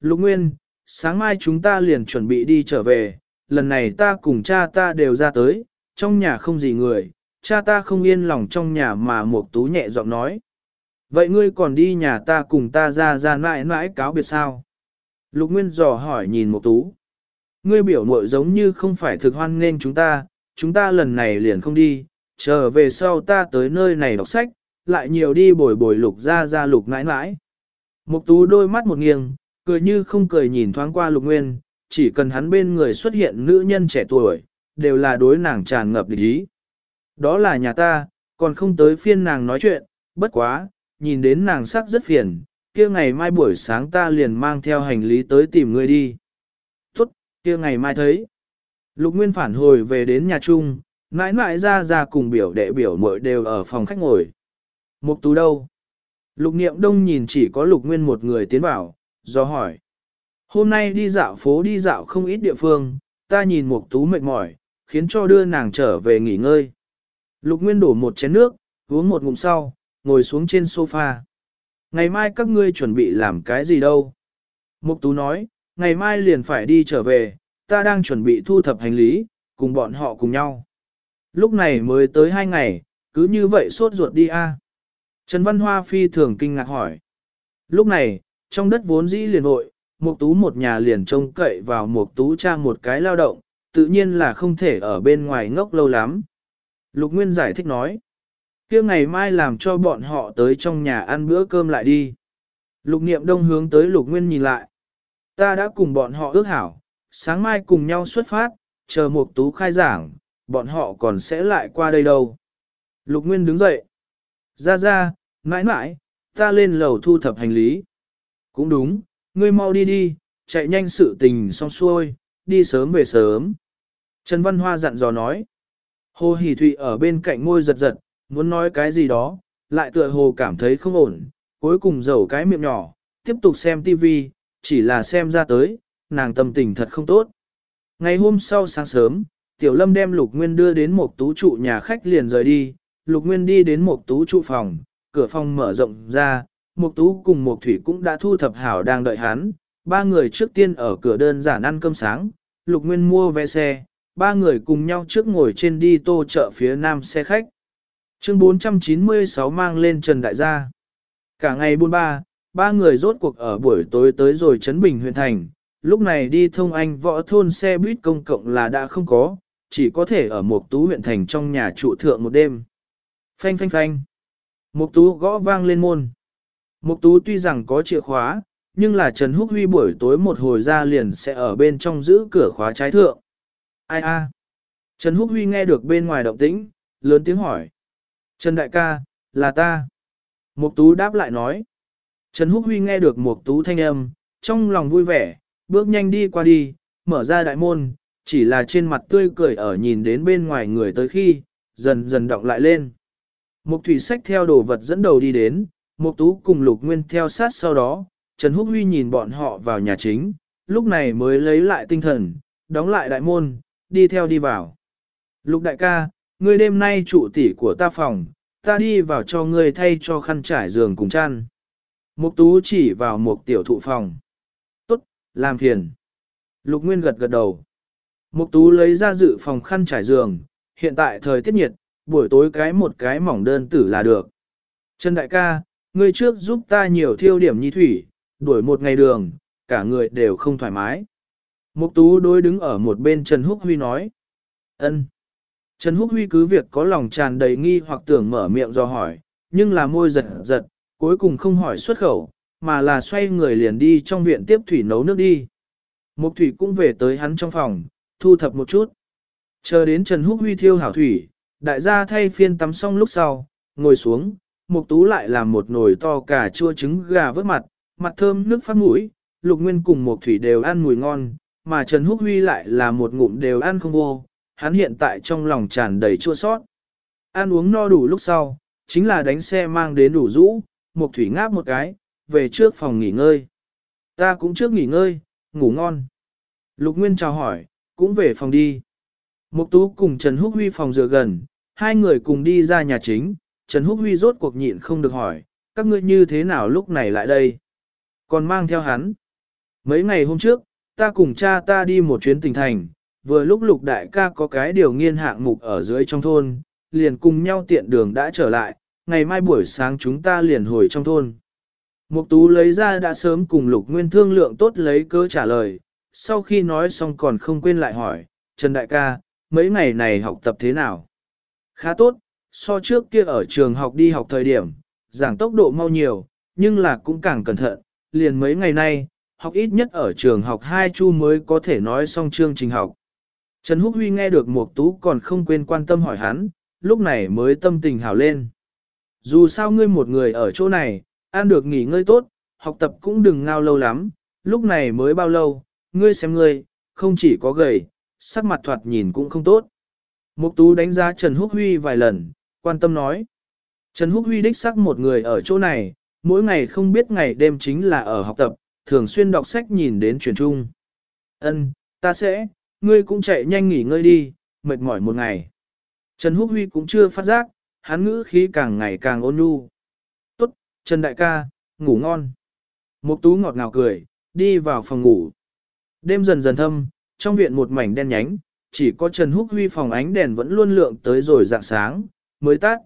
Lục Nguyên, sáng mai chúng ta liền chuẩn bị đi trở về, lần này ta cùng cha ta đều ra tới, trong nhà không gì người, cha ta không yên lòng trong nhà mà Mục tú nhẹ giọng nói. Vậy ngươi còn đi nhà ta cùng ta ra ra mãi mãi cáo biệt sao? Lục Nguyên dò hỏi nhìn Mục tú. Ngươi biểu muội giống như không phải thực hoan nên chúng ta, chúng ta lần này liền không đi, chờ về sau ta tới nơi này đọc sách, lại nhiều đi bồi bồi lục ra ra lục mãi mãi. Mục tú đôi mắt một nghiêng, cười như không cười nhìn thoáng qua lục nguyên, chỉ cần hắn bên người xuất hiện nữ nhân trẻ tuổi, đều là đối nàng tràn ngập địch ý. Đó là nhà ta, còn không tới phiên nàng nói chuyện, bất quá, nhìn đến nàng sắc rất phiền, kia ngày mai buổi sáng ta liền mang theo hành lý tới tìm ngươi đi. Tốt, kia ngày mai thấy. Lục Nguyên phản hồi về đến nhà chung, mãi mãi ra ra cùng biểu đệ biểu mội đều ở phòng khách ngồi. Mục tú đâu? Lục niệm đông nhìn chỉ có lục nguyên một người tiến vào, do hỏi. Hôm nay đi dạo phố đi dạo không ít địa phương, ta nhìn mục tú mệt mỏi, khiến cho đưa nàng trở về nghỉ ngơi. Lục nguyên đổ một chén nước, uống một ngụm sau, ngồi xuống trên sofa. Ngày mai các ngươi chuẩn bị làm cái gì đâu? Mục tú nói, ngày mai liền phải đi trở về, ta đang chuẩn bị thu thập hành lý, cùng bọn họ cùng nhau. Lúc này mới tới hai ngày, cứ như vậy sốt ruột đi a. Trần Văn Hoa phi thường kinh ngạc hỏi. Lúc này, trong đất vốn dĩ liền hội, Mục Tú một nhà liền trông cậy vào Mục Tú cha một cái lao động, tự nhiên là không thể ở bên ngoài ngốc lâu lắm. Lục Nguyên giải thích nói. kia ngày mai làm cho bọn họ tới trong nhà ăn bữa cơm lại đi. Lục Niệm Đông hướng tới Lục Nguyên nhìn lại. Ta đã cùng bọn họ ước hảo, sáng mai cùng nhau xuất phát, chờ Mục Tú khai giảng, bọn họ còn sẽ lại qua đây đâu. Lục Nguyên đứng dậy. Ra ra, mãi mãi, ta lên lầu thu thập hành lý. Cũng đúng, ngươi mau đi đi, chạy nhanh sự tình xong xuôi, đi sớm về sớm. Trần Văn Hoa dặn dò nói. Hồ Hỷ Thụy ở bên cạnh ngôi giật giật, muốn nói cái gì đó, lại tựa hồ cảm thấy không ổn, cuối cùng dầu cái miệng nhỏ, tiếp tục xem TV, chỉ là xem ra tới, nàng tâm tình thật không tốt. Ngày hôm sau sáng sớm, Tiểu Lâm đem Lục Nguyên đưa đến một tú trụ nhà khách liền rời đi, Lục Nguyên đi đến một tú trụ phòng, cửa phòng mở rộng ra, Mục tú cùng Mục thủy cũng đã thu thập hảo đang đợi hắn, ba người trước tiên ở cửa đơn giản ăn cơm sáng, Lục Nguyên mua vé xe, ba người cùng nhau trước ngồi trên đi tô chợ phía nam xe khách. Chương 496 mang lên Trần Đại Gia. Cả ngày buôn ba, ba người rốt cuộc ở buổi tối tới rồi Trấn Bình huyện thành, lúc này đi thông anh võ thôn xe buýt công cộng là đã không có, chỉ có thể ở Mục tú huyện thành trong nhà trụ thượng một đêm. Phanh phanh phanh. Mục tú gõ vang lên môn. Mục tú tuy rằng có chìa khóa, nhưng là Trần Húc Huy buổi tối một hồi ra liền sẽ ở bên trong giữ cửa khóa trái thượng. Ai a? Trần Húc Huy nghe được bên ngoài động tĩnh, lớn tiếng hỏi. Trần đại ca, là ta. Mục tú đáp lại nói. Trần Húc Huy nghe được mục tú thanh âm, trong lòng vui vẻ, bước nhanh đi qua đi, mở ra đại môn, chỉ là trên mặt tươi cười ở nhìn đến bên ngoài người tới khi, dần dần động lại lên. Mục thủy sách theo đồ vật dẫn đầu đi đến, mục tú cùng lục nguyên theo sát sau đó, Trần Húc Huy nhìn bọn họ vào nhà chính, lúc này mới lấy lại tinh thần, đóng lại đại môn, đi theo đi vào. Lục đại ca, ngươi đêm nay trụ tỷ của ta phòng, ta đi vào cho ngươi thay cho khăn trải giường cùng chăn. Mục tú chỉ vào một tiểu thụ phòng. Tốt, làm phiền. Lục Nguyên gật gật đầu. Mục tú lấy ra dự phòng khăn trải giường, hiện tại thời tiết nhiệt, buổi tối cái một cái mỏng đơn tử là được. Trần đại ca, ngươi trước giúp ta nhiều thiêu điểm nhi thủy, đuổi một ngày đường, cả người đều không thoải mái. Mục tú đối đứng ở một bên Trần Húc Huy nói. ân. Trần Húc Huy cứ việc có lòng tràn đầy nghi hoặc tưởng mở miệng do hỏi, nhưng là môi giật giật, cuối cùng không hỏi xuất khẩu, mà là xoay người liền đi trong viện tiếp thủy nấu nước đi. Mục thủy cũng về tới hắn trong phòng, thu thập một chút. Chờ đến Trần Húc Huy thiêu hảo thủy, đại gia thay phiên tắm xong lúc sau, ngồi xuống, Mục Tú lại làm một nồi to cà chua trứng gà vớt mặt, mặt thơm nước phát mũi, Lục Nguyên cùng Mục Thủy đều ăn mùi ngon, mà Trần Húc Huy lại là một ngụm đều ăn không vô, hắn hiện tại trong lòng tràn đầy chua xót, Ăn uống no đủ lúc sau, chính là đánh xe mang đến đủ rũ, Mục Thủy ngáp một cái, về trước phòng nghỉ ngơi. Ta cũng trước nghỉ ngơi, ngủ ngon. Lục Nguyên chào hỏi, cũng về phòng đi. Mục Tú cùng Trần Húc Huy phòng dựa gần, hai người cùng đi ra nhà chính, Trần Húc Huy rốt cuộc nhịn không được hỏi, các ngươi như thế nào lúc này lại đây? Còn mang theo hắn. Mấy ngày hôm trước, ta cùng cha ta đi một chuyến tỉnh thành, vừa lúc lục đại ca có cái điều nghiên hạng mục ở dưới trong thôn, liền cùng nhau tiện đường đã trở lại, ngày mai buổi sáng chúng ta liền hồi trong thôn. Mục tú lấy ra đã sớm cùng lục nguyên thương lượng tốt lấy cớ trả lời, sau khi nói xong còn không quên lại hỏi, Trần Đại ca, mấy ngày này học tập thế nào? Khá tốt, so trước kia ở trường học đi học thời điểm, giảng tốc độ mau nhiều, nhưng là cũng càng cẩn thận, liền mấy ngày nay, học ít nhất ở trường học hai chu mới có thể nói xong chương trình học. Trần Húc Huy nghe được Mục Tú còn không quên quan tâm hỏi hắn, lúc này mới tâm tình hảo lên. Dù sao ngươi một người ở chỗ này, ăn được nghỉ ngơi tốt, học tập cũng đừng ngao lâu lắm, lúc này mới bao lâu, ngươi xem ngươi, không chỉ có gầy, sắc mặt thoạt nhìn cũng không tốt. Mục Tú đánh giá Trần Húc Huy vài lần, quan tâm nói. Trần Húc Huy đích xác một người ở chỗ này, mỗi ngày không biết ngày đêm chính là ở học tập, thường xuyên đọc sách nhìn đến truyền trung. Ân, ta sẽ, ngươi cũng chạy nhanh nghỉ ngơi đi, mệt mỏi một ngày. Trần Húc Huy cũng chưa phát giác, hắn ngữ khí càng ngày càng ôn nhu. Tốt, Trần Đại ca, ngủ ngon. Mục tú ngọt ngào cười, đi vào phòng ngủ. Đêm dần dần thâm, trong viện một mảnh đen nhánh, chỉ có Trần Húc Huy phòng ánh đèn vẫn luôn lượng tới rồi dạng sáng, mới tắt.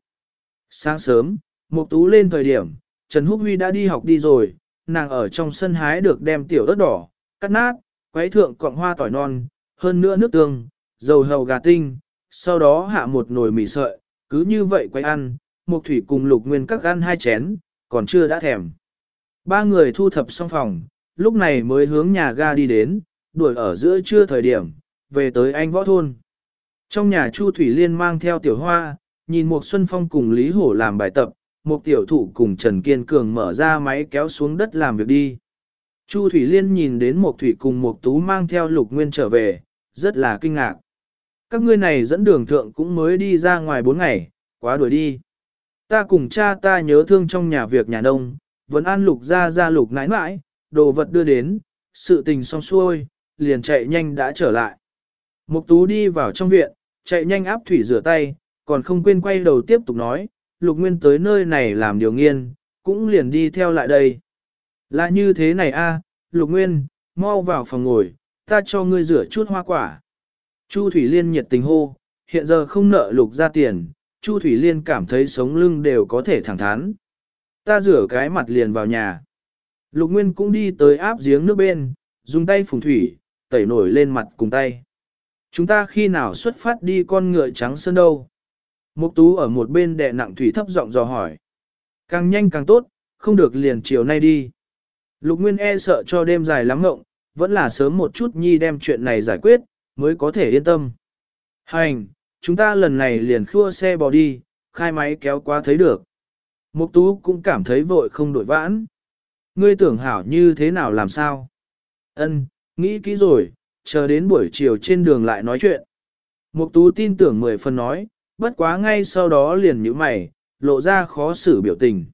Sáng sớm, Mục tú lên thời điểm, Trần Húc Huy đã đi học đi rồi, nàng ở trong sân hái được đem tiểu ớt đỏ, cắt nát, quấy thượng cọng hoa tỏi non, hơn nữa nước tương, dầu hầu gà tinh, sau đó hạ một nồi mì sợi, cứ như vậy quay ăn, Mục Thủy cùng Lục Nguyên các ăn hai chén, còn chưa đã thèm. Ba người thu thập xong phòng, lúc này mới hướng nhà ga đi đến, đuổi ở giữa trưa thời điểm, về tới anh võ thôn. Trong nhà Chu Thủy Liên mang theo tiểu hoa, nhìn một Xuân Phong cùng Lý Hổ làm bài tập, một tiểu thủ cùng Trần Kiên Cường mở ra máy kéo xuống đất làm việc đi. Chu Thủy Liên nhìn đến một Thủy cùng một Tú mang theo Lục Nguyên trở về, rất là kinh ngạc. Các ngươi này dẫn đường thượng cũng mới đi ra ngoài bốn ngày, quá đuổi đi. Ta cùng cha ta nhớ thương trong nhà việc nhà nông, vẫn an lục ra ra lục nãi nãi, đồ vật đưa đến, sự tình xong xuôi, liền chạy nhanh đã trở lại. Mục tú đi vào trong viện, chạy nhanh áp thủy rửa tay, còn không quên quay đầu tiếp tục nói, lục nguyên tới nơi này làm điều nghiên, cũng liền đi theo lại đây. Là như thế này a, lục nguyên, mau vào phòng ngồi, ta cho ngươi rửa chút hoa quả. Chu Thủy Liên nhiệt tình hô, hiện giờ không nợ lục ra tiền, Chu Thủy Liên cảm thấy sống lưng đều có thể thẳng thắn. Ta rửa cái mặt liền vào nhà. Lục Nguyên cũng đi tới áp giếng nước bên, dùng tay phùng thủy, tẩy nổi lên mặt cùng tay. Chúng ta khi nào xuất phát đi con ngựa trắng sơn đâu? Mục tú ở một bên đè nặng thủy thấp giọng dò hỏi. Càng nhanh càng tốt, không được liền chiều nay đi. Lục Nguyên e sợ cho đêm dài lắm ngộng, vẫn là sớm một chút nhi đem chuyện này giải quyết, mới có thể yên tâm. Hành, chúng ta lần này liền khua xe bò đi, khai máy kéo qua thấy được. Mục tú cũng cảm thấy vội không đổi vãn. Ngươi tưởng hảo như thế nào làm sao? Ân, nghĩ kỹ rồi, chờ đến buổi chiều trên đường lại nói chuyện. Mục tú tin tưởng mười phần nói, bất quá ngay sau đó liền nhíu mày, lộ ra khó xử biểu tình.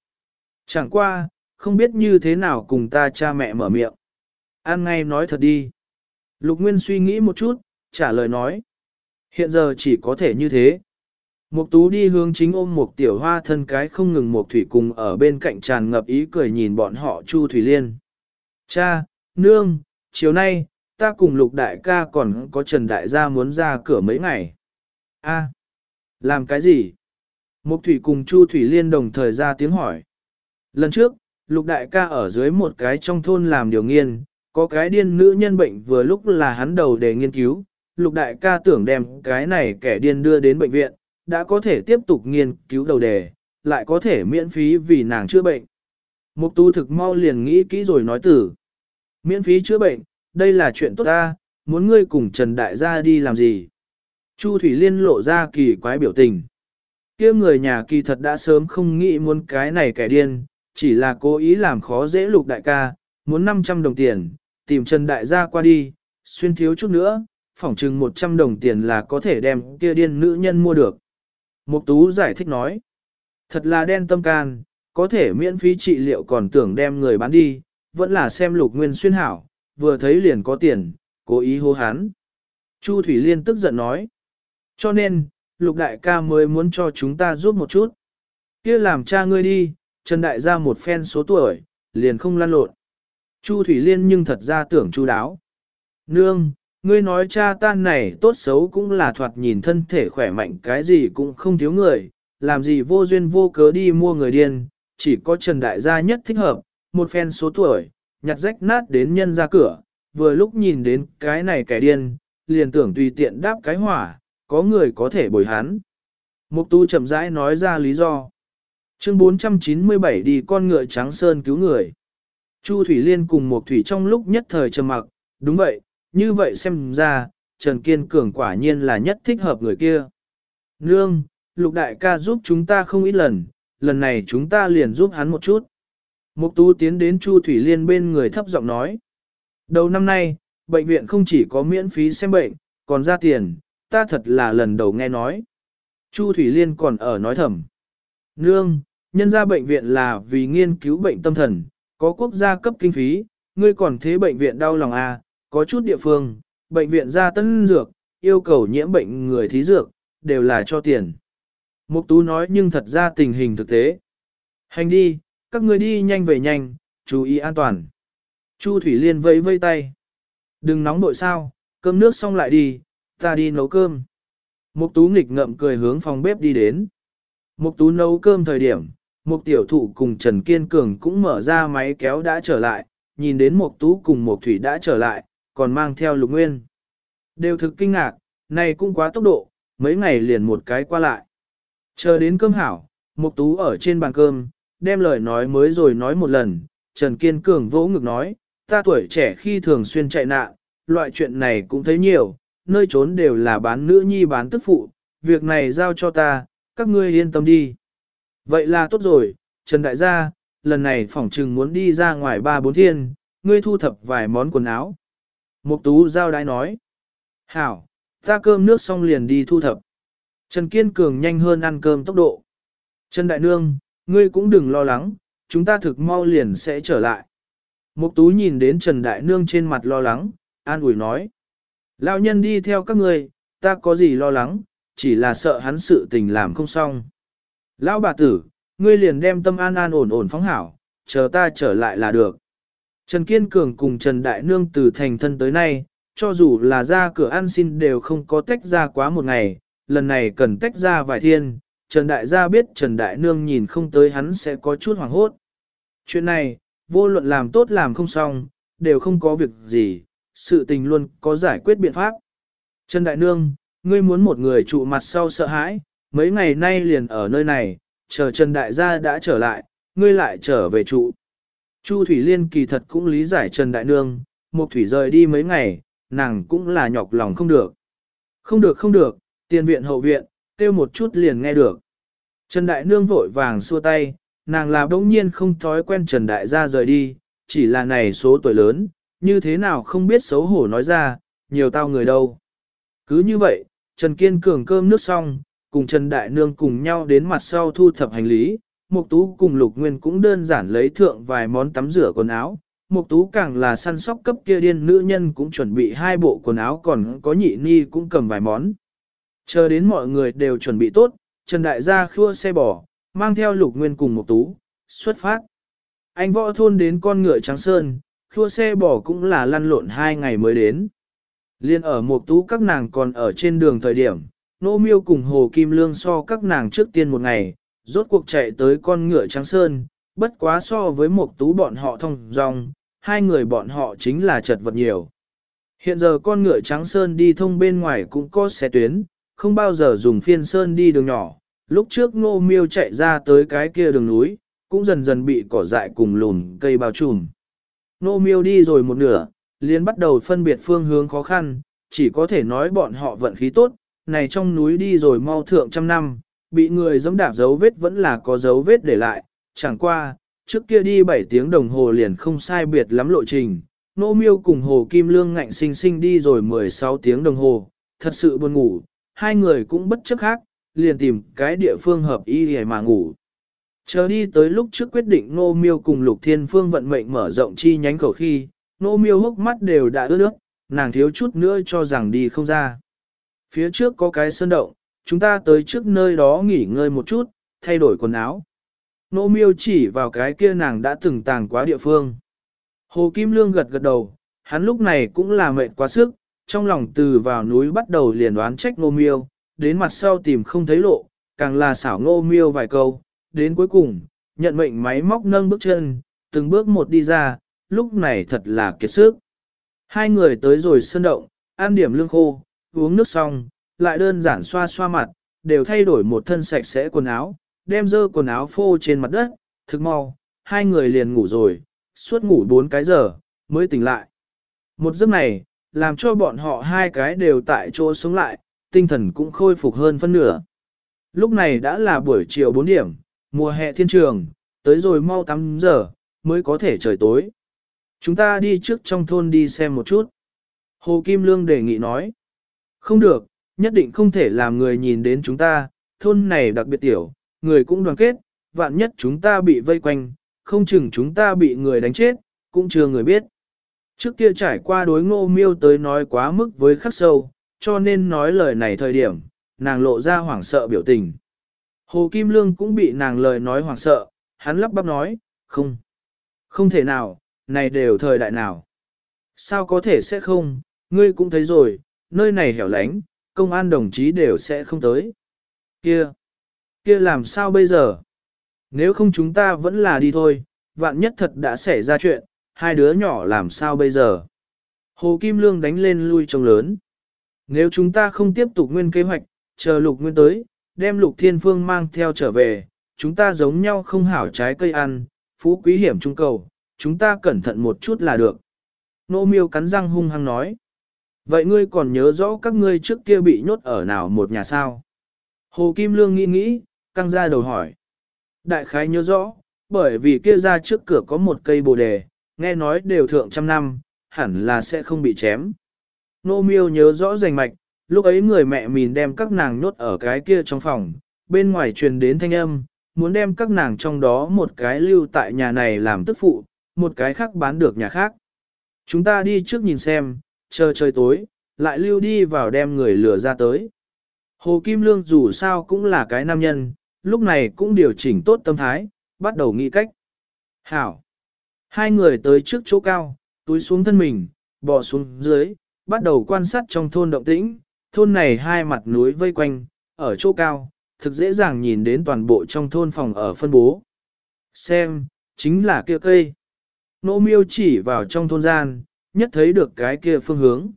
Chẳng qua, không biết như thế nào cùng ta cha mẹ mở miệng. An ngay nói thật đi. Lục Nguyên suy nghĩ một chút, trả lời nói. Hiện giờ chỉ có thể như thế. Mục tú đi hướng chính ôm một tiểu hoa thân cái không ngừng một thủy cùng ở bên cạnh tràn ngập ý cười nhìn bọn họ Chu Thủy Liên. Cha, nương, chiều nay, ta cùng lục đại ca còn có Trần Đại gia muốn ra cửa mấy ngày. A, làm cái gì? Mục thủy cùng Chu Thủy Liên đồng thời ra tiếng hỏi. Lần trước, lục đại ca ở dưới một cái trong thôn làm điều nghiên, có cái điên nữ nhân bệnh vừa lúc là hắn đầu để nghiên cứu, lục đại ca tưởng đem cái này kẻ điên đưa đến bệnh viện, đã có thể tiếp tục nghiên cứu đầu đề, lại có thể miễn phí vì nàng chữa bệnh. Mục tu thực mau liền nghĩ kỹ rồi nói tử. Miễn phí chữa bệnh, đây là chuyện tốt ta, muốn ngươi cùng Trần Đại gia đi làm gì? Chu Thủy Liên lộ ra kỳ quái biểu tình. kia người nhà kỳ thật đã sớm không nghĩ muốn cái này kẻ điên, chỉ là cố ý làm khó dễ lục đại ca, muốn 500 đồng tiền, tìm Trần Đại gia qua đi, xuyên thiếu chút nữa, phỏng chừng 100 đồng tiền là có thể đem kia điên nữ nhân mua được. Mục Tú giải thích nói, thật là đen tâm can, có thể miễn phí trị liệu còn tưởng đem người bán đi, vẫn là xem lục nguyên xuyên hảo, vừa thấy liền có tiền, cố ý hô hán. Chu Thủy Liên tức giận nói, cho nên, lục đại ca mới muốn cho chúng ta giúp một chút. kia làm cha ngươi đi, Trần Đại gia một phen số tuổi, liền không lăn lộn. Chu Thủy Liên nhưng thật ra tưởng chu đáo. Nương, ngươi nói cha ta này tốt xấu cũng là thoạt nhìn thân thể khỏe mạnh cái gì cũng không thiếu người, làm gì vô duyên vô cớ đi mua người điên, chỉ có Trần Đại gia nhất thích hợp, một phen số tuổi, nhặt rách nát đến nhân ra cửa, vừa lúc nhìn đến cái này kẻ điên, liền tưởng tùy tiện đáp cái hỏa, có người có thể bồi hắn. Mục tu chậm rãi nói ra lý do. Chương 497 đi con ngựa trắng sơn cứu người. Chu Thủy Liên cùng Mục Thủy trong lúc nhất thời trầm mặc, đúng vậy, như vậy xem ra, Trần Kiên Cường quả nhiên là nhất thích hợp người kia. Nương, lục đại ca giúp chúng ta không ít lần, lần này chúng ta liền giúp hắn một chút. Mục tú tiến đến Chu Thủy Liên bên người thấp giọng nói. Đầu năm nay, bệnh viện không chỉ có miễn phí xem bệnh, còn ra tiền, ta thật là lần đầu nghe nói. Chu Thủy Liên còn ở nói thầm. Nương, nhân ra bệnh viện là vì nghiên cứu bệnh tâm thần, có quốc gia cấp kinh phí, ngươi còn thế bệnh viện đau lòng à, có chút địa phương, bệnh viện ra tân dược, yêu cầu nhiễm bệnh người thí dược, đều là cho tiền. Mục Tú nói nhưng thật ra tình hình thực tế. Hành đi, các ngươi đi nhanh về nhanh, chú ý an toàn. Chu Thủy Liên vẫy vẫy tay. Đừng nóng nội sao, cơm nước xong lại đi, ta đi nấu cơm. Mục Tú nghịch ngợm cười hướng phòng bếp đi đến. Mục Tú nấu cơm thời điểm, Mục Tiểu Thụ cùng Trần Kiên Cường cũng mở ra máy kéo đã trở lại, nhìn đến Mục Tú cùng Mục Thủy đã trở lại, còn mang theo Lục Nguyên. Đều thực kinh ngạc, này cũng quá tốc độ, mấy ngày liền một cái qua lại. Chờ đến cơm hảo, Mục Tú ở trên bàn cơm, đem lời nói mới rồi nói một lần, Trần Kiên Cường vỗ ngực nói, ta tuổi trẻ khi thường xuyên chạy nạn, loại chuyện này cũng thấy nhiều, nơi trốn đều là bán nữ nhi bán tức phụ, việc này giao cho ta, các ngươi yên tâm đi. Vậy là tốt rồi, Trần Đại gia, lần này phỏng trừng muốn đi ra ngoài ba bốn thiên, ngươi thu thập vài món quần áo. Mục tú giao đái nói. Hảo, ta cơm nước xong liền đi thu thập. Trần Kiên Cường nhanh hơn ăn cơm tốc độ. Trần Đại Nương, ngươi cũng đừng lo lắng, chúng ta thực mau liền sẽ trở lại. Mục tú nhìn đến Trần Đại Nương trên mặt lo lắng, an ủi nói. Lão nhân đi theo các ngươi, ta có gì lo lắng, chỉ là sợ hắn sự tình làm không xong. Lão bà tử, ngươi liền đem tâm an an ổn ổn phóng hảo, chờ ta trở lại là được. Trần Kiên Cường cùng Trần Đại Nương từ thành thân tới nay, cho dù là ra cửa ăn xin đều không có tách ra quá một ngày, lần này cần tách ra vài thiên, Trần Đại gia biết Trần Đại Nương nhìn không tới hắn sẽ có chút hoảng hốt. Chuyện này, vô luận làm tốt làm không xong, đều không có việc gì, sự tình luôn có giải quyết biện pháp. Trần Đại Nương, ngươi muốn một người trụ mặt sau sợ hãi, mấy ngày nay liền ở nơi này, chờ Trần Đại gia đã trở lại, ngươi lại trở về trụ. Chu Thủy Liên kỳ thật cũng lý giải Trần Đại Nương, một thủy rời đi mấy ngày, nàng cũng là nhọc lòng không được. Không được không được, tiền viện hậu viện, kêu một chút liền nghe được. Trần Đại Nương vội vàng xua tay, nàng là đống nhiên không thói quen Trần Đại gia rời đi, chỉ là này số tuổi lớn, như thế nào không biết xấu hổ nói ra, nhiều tao người đâu. Cứ như vậy, Trần Kiên Cường cơm nước xong, cùng Trần Đại Nương cùng nhau đến mặt sau thu thập hành lý, Mục Tú cùng Lục Nguyên cũng đơn giản lấy thượng vài món tắm rửa quần áo. Mục Tú càng là săn sóc cấp kia điên nữ nhân cũng chuẩn bị hai bộ quần áo còn có nhị ni cũng cầm vài món. Chờ đến mọi người đều chuẩn bị tốt, Trần Đại gia khua xe bò, mang theo Lục Nguyên cùng Mục Tú, xuất phát. Anh võ thôn đến con ngựa trắng sơn, khua xe bỏ cũng là lăn lộn hai ngày mới đến. Liên ở một Tú các nàng còn ở trên đường thời điểm, Nô Miêu cùng Hồ Kim Lương so các nàng trước tiên một ngày, rốt cuộc chạy tới con ngựa trắng sơn, bất quá so với một Tú bọn họ thông dòng, hai người bọn họ chính là chật vật nhiều. Hiện giờ con ngựa trắng sơn đi thông bên ngoài cũng có xe tuyến, không bao giờ dùng phiên sơn đi đường nhỏ. Lúc trước nô miêu chạy ra tới cái kia đường núi, cũng dần dần bị cỏ dại cùng lùn cây bao trùm. Nô miêu đi rồi một nửa, liền bắt đầu phân biệt phương hướng khó khăn, chỉ có thể nói bọn họ vận khí tốt, này trong núi đi rồi mau thượng trăm năm, bị người dẫm đạp dấu vết vẫn là có dấu vết để lại, chẳng qua, trước kia đi 7 tiếng đồng hồ liền không sai biệt lắm lộ trình. Nô miêu cùng Hồ Kim Lương ngạnh sinh sinh đi rồi 16 tiếng đồng hồ, thật sự buồn ngủ, hai người cũng bất chấp khác, liền tìm cái địa phương hợp ý để mà ngủ. Chờ đi tới lúc trước quyết định Nô Miêu cùng Lục Thiên Phương vận mệnh mở rộng chi nhánh khẩu khi, Nô Miêu hốc mắt đều đã ướt nước, nàng thiếu chút nữa cho rằng đi không ra. Phía trước có cái sơn động, chúng ta tới trước nơi đó nghỉ ngơi một chút, thay đổi quần áo. Nô Miêu chỉ vào cái kia nàng đã từng tàng quá địa phương. Hồ Kim Lương gật gật đầu, hắn lúc này cũng là mệt quá sức, trong lòng từ vào núi bắt đầu liền đoán trách ngô miêu, đến mặt sau tìm không thấy lộ, càng là xảo ngô miêu vài câu, đến cuối cùng, nhận mệnh máy móc nâng bước chân, từng bước một đi ra, lúc này thật là kiệt sức. Hai người tới rồi sơn động, ăn điểm lương khô, uống nước xong, lại đơn giản xoa xoa mặt, đều thay đổi một thân sạch sẽ quần áo, đem dơ quần áo phô trên mặt đất, thực mau, hai người liền ngủ rồi, suốt ngủ bốn cái giờ, mới tỉnh lại. Một giấc này, làm cho bọn họ hai cái đều tại chỗ sống lại, tinh thần cũng khôi phục hơn phân nửa. Lúc này đã là buổi chiều 4 điểm, mùa hè thiên trường, tới rồi mau 8 giờ, mới có thể trời tối. Chúng ta đi trước trong thôn đi xem một chút. Hồ Kim Lương đề nghị nói. Không được, nhất định không thể làm người nhìn đến chúng ta, thôn này đặc biệt tiểu, người cũng đoàn kết, vạn nhất chúng ta bị vây quanh, không chừng chúng ta bị người đánh chết, cũng chưa người biết. Trước kia trải qua đối ngô miêu tới nói quá mức với khắc sâu, cho nên nói lời này thời điểm, nàng lộ ra hoảng sợ biểu tình. Hồ Kim Lương cũng bị nàng lời nói hoảng sợ, hắn lắp bắp nói, không, không thể nào, này đều thời đại nào. Sao có thể sẽ không, ngươi cũng thấy rồi, nơi này hẻo lánh, công an đồng chí đều sẽ không tới. Kia, kia làm sao bây giờ? Nếu không chúng ta vẫn là đi thôi, vạn nhất thật đã xảy ra chuyện, hai đứa nhỏ làm sao bây giờ? Hồ Kim Lương đánh lên lui trông lớn. Nếu chúng ta không tiếp tục nguyên kế hoạch, chờ lục nguyên tới, đem lục thiên phương mang theo trở về, chúng ta giống nhau không hảo trái cây ăn, phú quý hiểm trung cầu, chúng ta cẩn thận một chút là được. Nô miêu cắn răng hung hăng nói. Vậy ngươi còn nhớ rõ các ngươi trước kia bị nhốt ở nào một nhà sao? Hồ Kim Lương nghĩ nghĩ, căng ra đầu hỏi. Đại khái nhớ rõ, bởi vì kia ra trước cửa có một cây bồ đề, nghe nói đều thượng trăm năm, hẳn là sẽ không bị chém. Nô miêu nhớ rõ rành mạch, lúc ấy người mẹ mình đem các nàng nhốt ở cái kia trong phòng, bên ngoài truyền đến thanh âm, muốn đem các nàng trong đó một cái lưu tại nhà này làm tức phụ, một cái khác bán được nhà khác. Chúng ta đi trước nhìn xem, chờ trời tối, lại lưu đi vào đem người lừa ra tới. Hồ Kim Lương dù sao cũng là cái nam nhân, lúc này cũng điều chỉnh tốt tâm thái, bắt đầu nghĩ cách. Hảo! Hai người tới trước chỗ cao, túi xuống thân mình, bò xuống dưới, bắt đầu quan sát trong thôn động tĩnh. Thôn này hai mặt núi vây quanh, ở chỗ cao, thực dễ dàng nhìn đến toàn bộ trong thôn phòng ở phân bố. Xem, chính là kia cây. Nô miêu chỉ vào trong thôn gian, nhất thấy được cái kia phương hướng.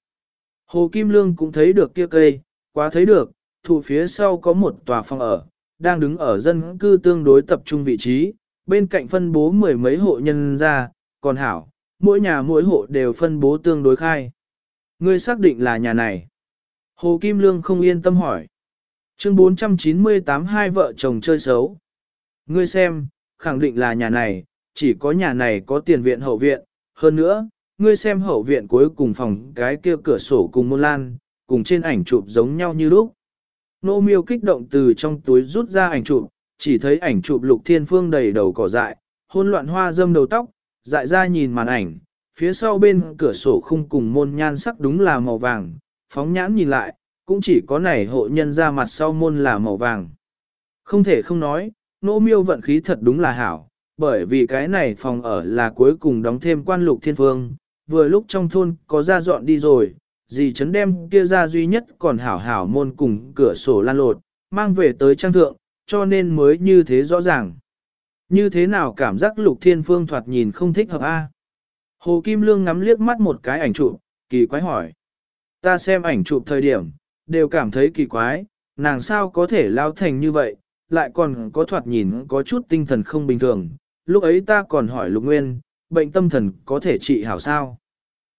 Hồ Kim Lương cũng thấy được kia cây, quá thấy được, thủ phía sau có một tòa phòng ở, đang đứng ở dân cư tương đối tập trung vị trí, bên cạnh phân bố mười mấy hộ nhân ra, còn hảo, mỗi nhà mỗi hộ đều phân bố tương đối khai. Ngươi xác định là nhà này. Hồ Kim Lương không yên tâm hỏi. Chương 498 hai vợ chồng chơi xấu. Ngươi xem, khẳng định là nhà này, chỉ có nhà này có tiền viện hậu viện, hơn nữa, ngươi xem hậu viện cuối cùng phòng cái kia cửa sổ cùng môn lan, cùng trên ảnh chụp giống nhau như lúc. Nô miêu kích động từ trong túi rút ra ảnh chụp, chỉ thấy ảnh chụp lục thiên phương đầy đầu cỏ dại, hôn loạn hoa dâm đầu tóc, dại ra nhìn màn ảnh, phía sau bên cửa sổ khung cùng môn nhan sắc đúng là màu vàng, phóng nhãn nhìn lại, cũng chỉ có này hộ nhân ra mặt sau môn là màu vàng. Không thể không nói, nỗ miêu vận khí thật đúng là hảo, bởi vì cái này phòng ở là cuối cùng đóng thêm quan lục thiên phương, vừa lúc trong thôn có ra dọn đi rồi, dì chấn đem kia ra duy nhất còn hảo hảo môn cùng cửa sổ lan lột, mang về tới trang thượng, cho nên mới như thế rõ ràng. Như thế nào cảm giác lục thiên phương thoạt nhìn không thích hợp a? Hồ Kim Lương ngắm liếc mắt một cái ảnh trụ kỳ quái hỏi. Ta xem ảnh chụp thời điểm, đều cảm thấy kỳ quái, nàng sao có thể lao thành như vậy, lại còn có thoạt nhìn có chút tinh thần không bình thường. Lúc ấy ta còn hỏi Lục Nguyên, bệnh tâm thần có thể trị hảo sao?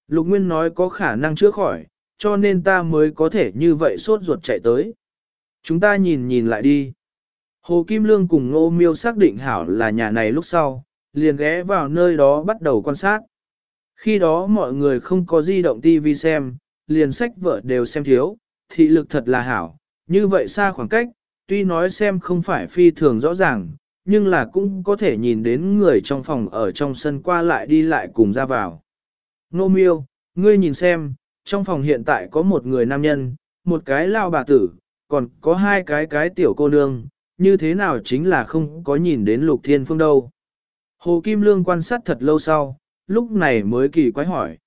Lục Nguyên nói có khả năng chữa khỏi, cho nên ta mới có thể như vậy sốt ruột chạy tới. Chúng ta nhìn nhìn lại đi. Hồ Kim Lương cùng Ngô Miêu xác định hảo là nhà này lúc sau, liền ghé vào nơi đó bắt đầu quan sát. Khi đó mọi người không có di động TV xem, liền sách vợ đều xem thiếu, thị lực thật là hảo. Như vậy xa khoảng cách, tuy nói xem không phải phi thường rõ ràng, nhưng là cũng có thể nhìn đến người trong phòng ở trong sân qua lại đi lại cùng ra vào. Nô miêu, ngươi nhìn xem, trong phòng hiện tại có một người nam nhân, một cái lao bà tử, còn có hai cái cái tiểu cô nương, như thế nào chính là không có nhìn đến lục thiên phương đâu. Hồ Kim Lương quan sát thật lâu sau, lúc này mới kỳ quái hỏi.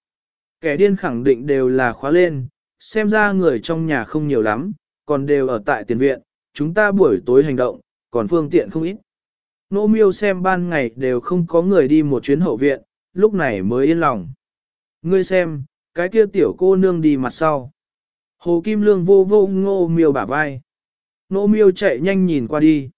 Kẻ điên khẳng định đều là khóa lên, xem ra người trong nhà không nhiều lắm, còn đều ở tại tiền viện, chúng ta buổi tối hành động, còn phương tiện không ít. Nô miêu xem ban ngày đều không có người đi một chuyến hậu viện, lúc này mới yên lòng. Ngươi xem, cái kia tiểu cô nương đi mặt sau. Hồ Kim Lương vô vô ngô miêu bả vai. Nô miêu chạy nhanh nhìn qua đi.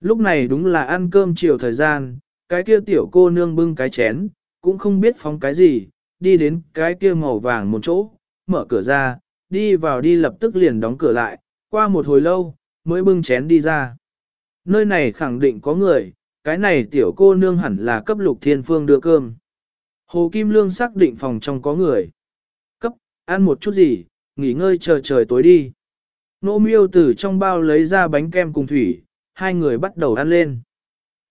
Lúc này đúng là ăn cơm chiều thời gian, cái kia tiểu cô nương bưng cái chén, cũng không biết phóng cái gì, đi đến cái kia màu vàng một chỗ, mở cửa ra, đi vào đi lập tức liền đóng cửa lại, qua một hồi lâu, mới bưng chén đi ra. Nơi này khẳng định có người, cái này tiểu cô nương hẳn là cấp lục thiên phương đưa cơm. Hồ Kim Lương xác định phòng trong có người. Cấp, ăn một chút gì, nghỉ ngơi chờ trời tối đi. Nô miêu từ trong bao lấy ra bánh kem cùng thủy, hai người bắt đầu ăn lên.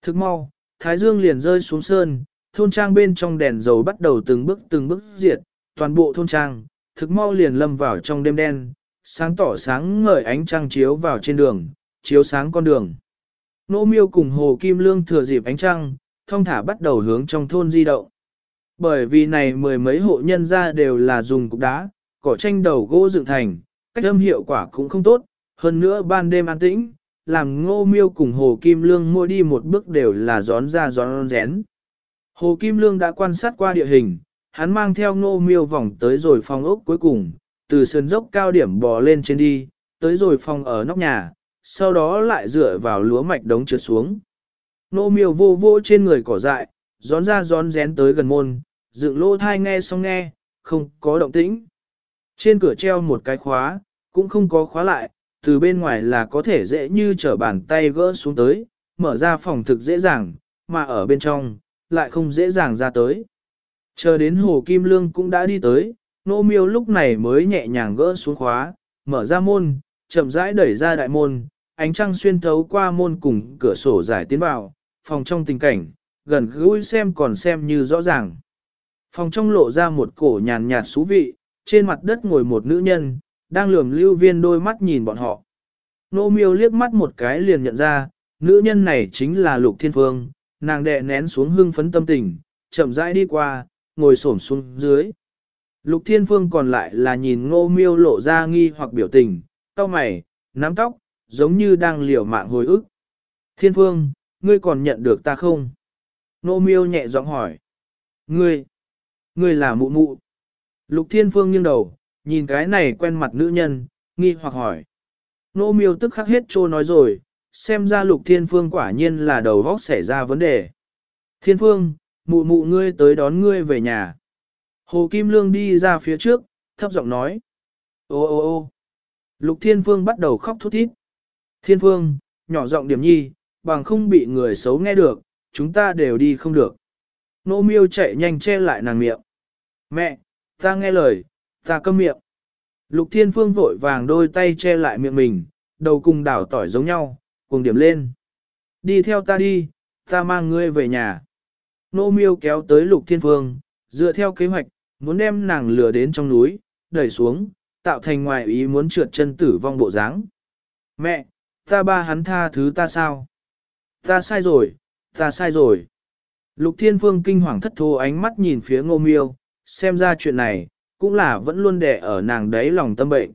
Thức mau, Thái Dương liền rơi xuống sơn, thôn trang bên trong đèn dầu bắt đầu từng bước từng bước diệt, toàn bộ thôn trang, thực mau liền lâm vào trong đêm đen, sáng tỏ sáng ngời ánh trăng chiếu vào trên đường, chiếu sáng con đường. Nô miêu cùng Hồ Kim Lương thừa dịp ánh trăng, thông thả bắt đầu hướng trong thôn di động. Bởi vì này mười mấy hộ nhân ra đều là dùng cục đá, cỏ tranh đầu gỗ dựng thành, cách âm hiệu quả cũng không tốt, hơn nữa ban đêm an tĩnh, làm ngô miêu cùng Hồ Kim Lương mua đi một bước đều là gión ra gión rén. Hồ Kim Lương đã quan sát qua địa hình, hắn mang theo ngô miêu vòng tới rồi phòng ốc cuối cùng, từ sườn dốc cao điểm bò lên trên đi, tới rồi phòng ở nóc nhà, sau đó lại dựa vào lúa mạch đống trượt xuống. Ngô miêu vô vô trên người cỏ dại, gión ra gión rén tới gần môn, dựng lỗ thai nghe xong nghe, không có động tĩnh. Trên cửa treo một cái khóa, cũng không có khóa lại, từ bên ngoài là có thể dễ như trở bàn tay gỡ xuống tới, mở ra phòng thực dễ dàng, mà ở bên trong, lại không dễ dàng ra tới. Chờ đến Hồ Kim Lương cũng đã đi tới, nô miêu lúc này mới nhẹ nhàng gỡ xuống khóa, mở ra môn, chậm rãi đẩy ra đại môn, ánh trăng xuyên thấu qua môn cùng cửa sổ giải tiến vào, phòng trong tình cảnh, gần gũi xem còn xem như rõ ràng. Phòng trong lộ ra một cổ nhàn nhạt xú vị, trên mặt đất ngồi một nữ nhân, đang lườm lưu viên đôi mắt nhìn bọn họ. Nô miêu liếc mắt một cái liền nhận ra, nữ nhân này chính là Lục Thiên Phương, nàng đệ nén xuống hưng phấn tâm tình, chậm rãi đi qua, ngồi xổm xuống dưới. Lục Thiên Phương còn lại là nhìn ngô miêu lộ ra nghi hoặc biểu tình, cau mày, nắm tóc, giống như đang liều mạng hồi ức. Thiên Phương, ngươi còn nhận được ta không? Ngô miêu nhẹ giọng hỏi. Ngươi, ngươi là mụ mụ. Lục Thiên Phương nghiêng đầu, nhìn cái này quen mặt nữ nhân, nghi hoặc hỏi. ngô miêu tức khắc hết trô nói rồi, xem ra lục thiên phương quả nhiên là đầu vóc xảy ra vấn đề. Thiên phương, mụ mụ ngươi tới đón ngươi về nhà. Hồ Kim Lương đi ra phía trước, thấp giọng nói. Ô ô ô lục thiên phương bắt đầu khóc thút thít. Thiên phương, nhỏ giọng điểm nhi, bằng không bị người xấu nghe được, chúng ta đều đi không được. Nô miêu chạy nhanh che lại nàng miệng. Mẹ, ta nghe lời, ta câm miệng. Lục Thiên Phương vội vàng đôi tay che lại miệng mình, đầu cùng đảo tỏi giống nhau, cùng điểm lên. Đi theo ta đi, ta mang ngươi về nhà. Nô miêu kéo tới Lục Thiên Phương, dựa theo kế hoạch, muốn đem nàng lừa đến trong núi, đẩy xuống, tạo thành ngoài ý muốn trượt chân tử vong bộ dáng. Mẹ, ta ba hắn tha thứ ta sao? Ta sai rồi, ta sai rồi. Lục Thiên Phương kinh hoàng thất thố ánh mắt nhìn phía ngô miêu, xem ra chuyện này, cũng là vẫn luôn đẻ ở nàng đấy lòng tâm bệnh.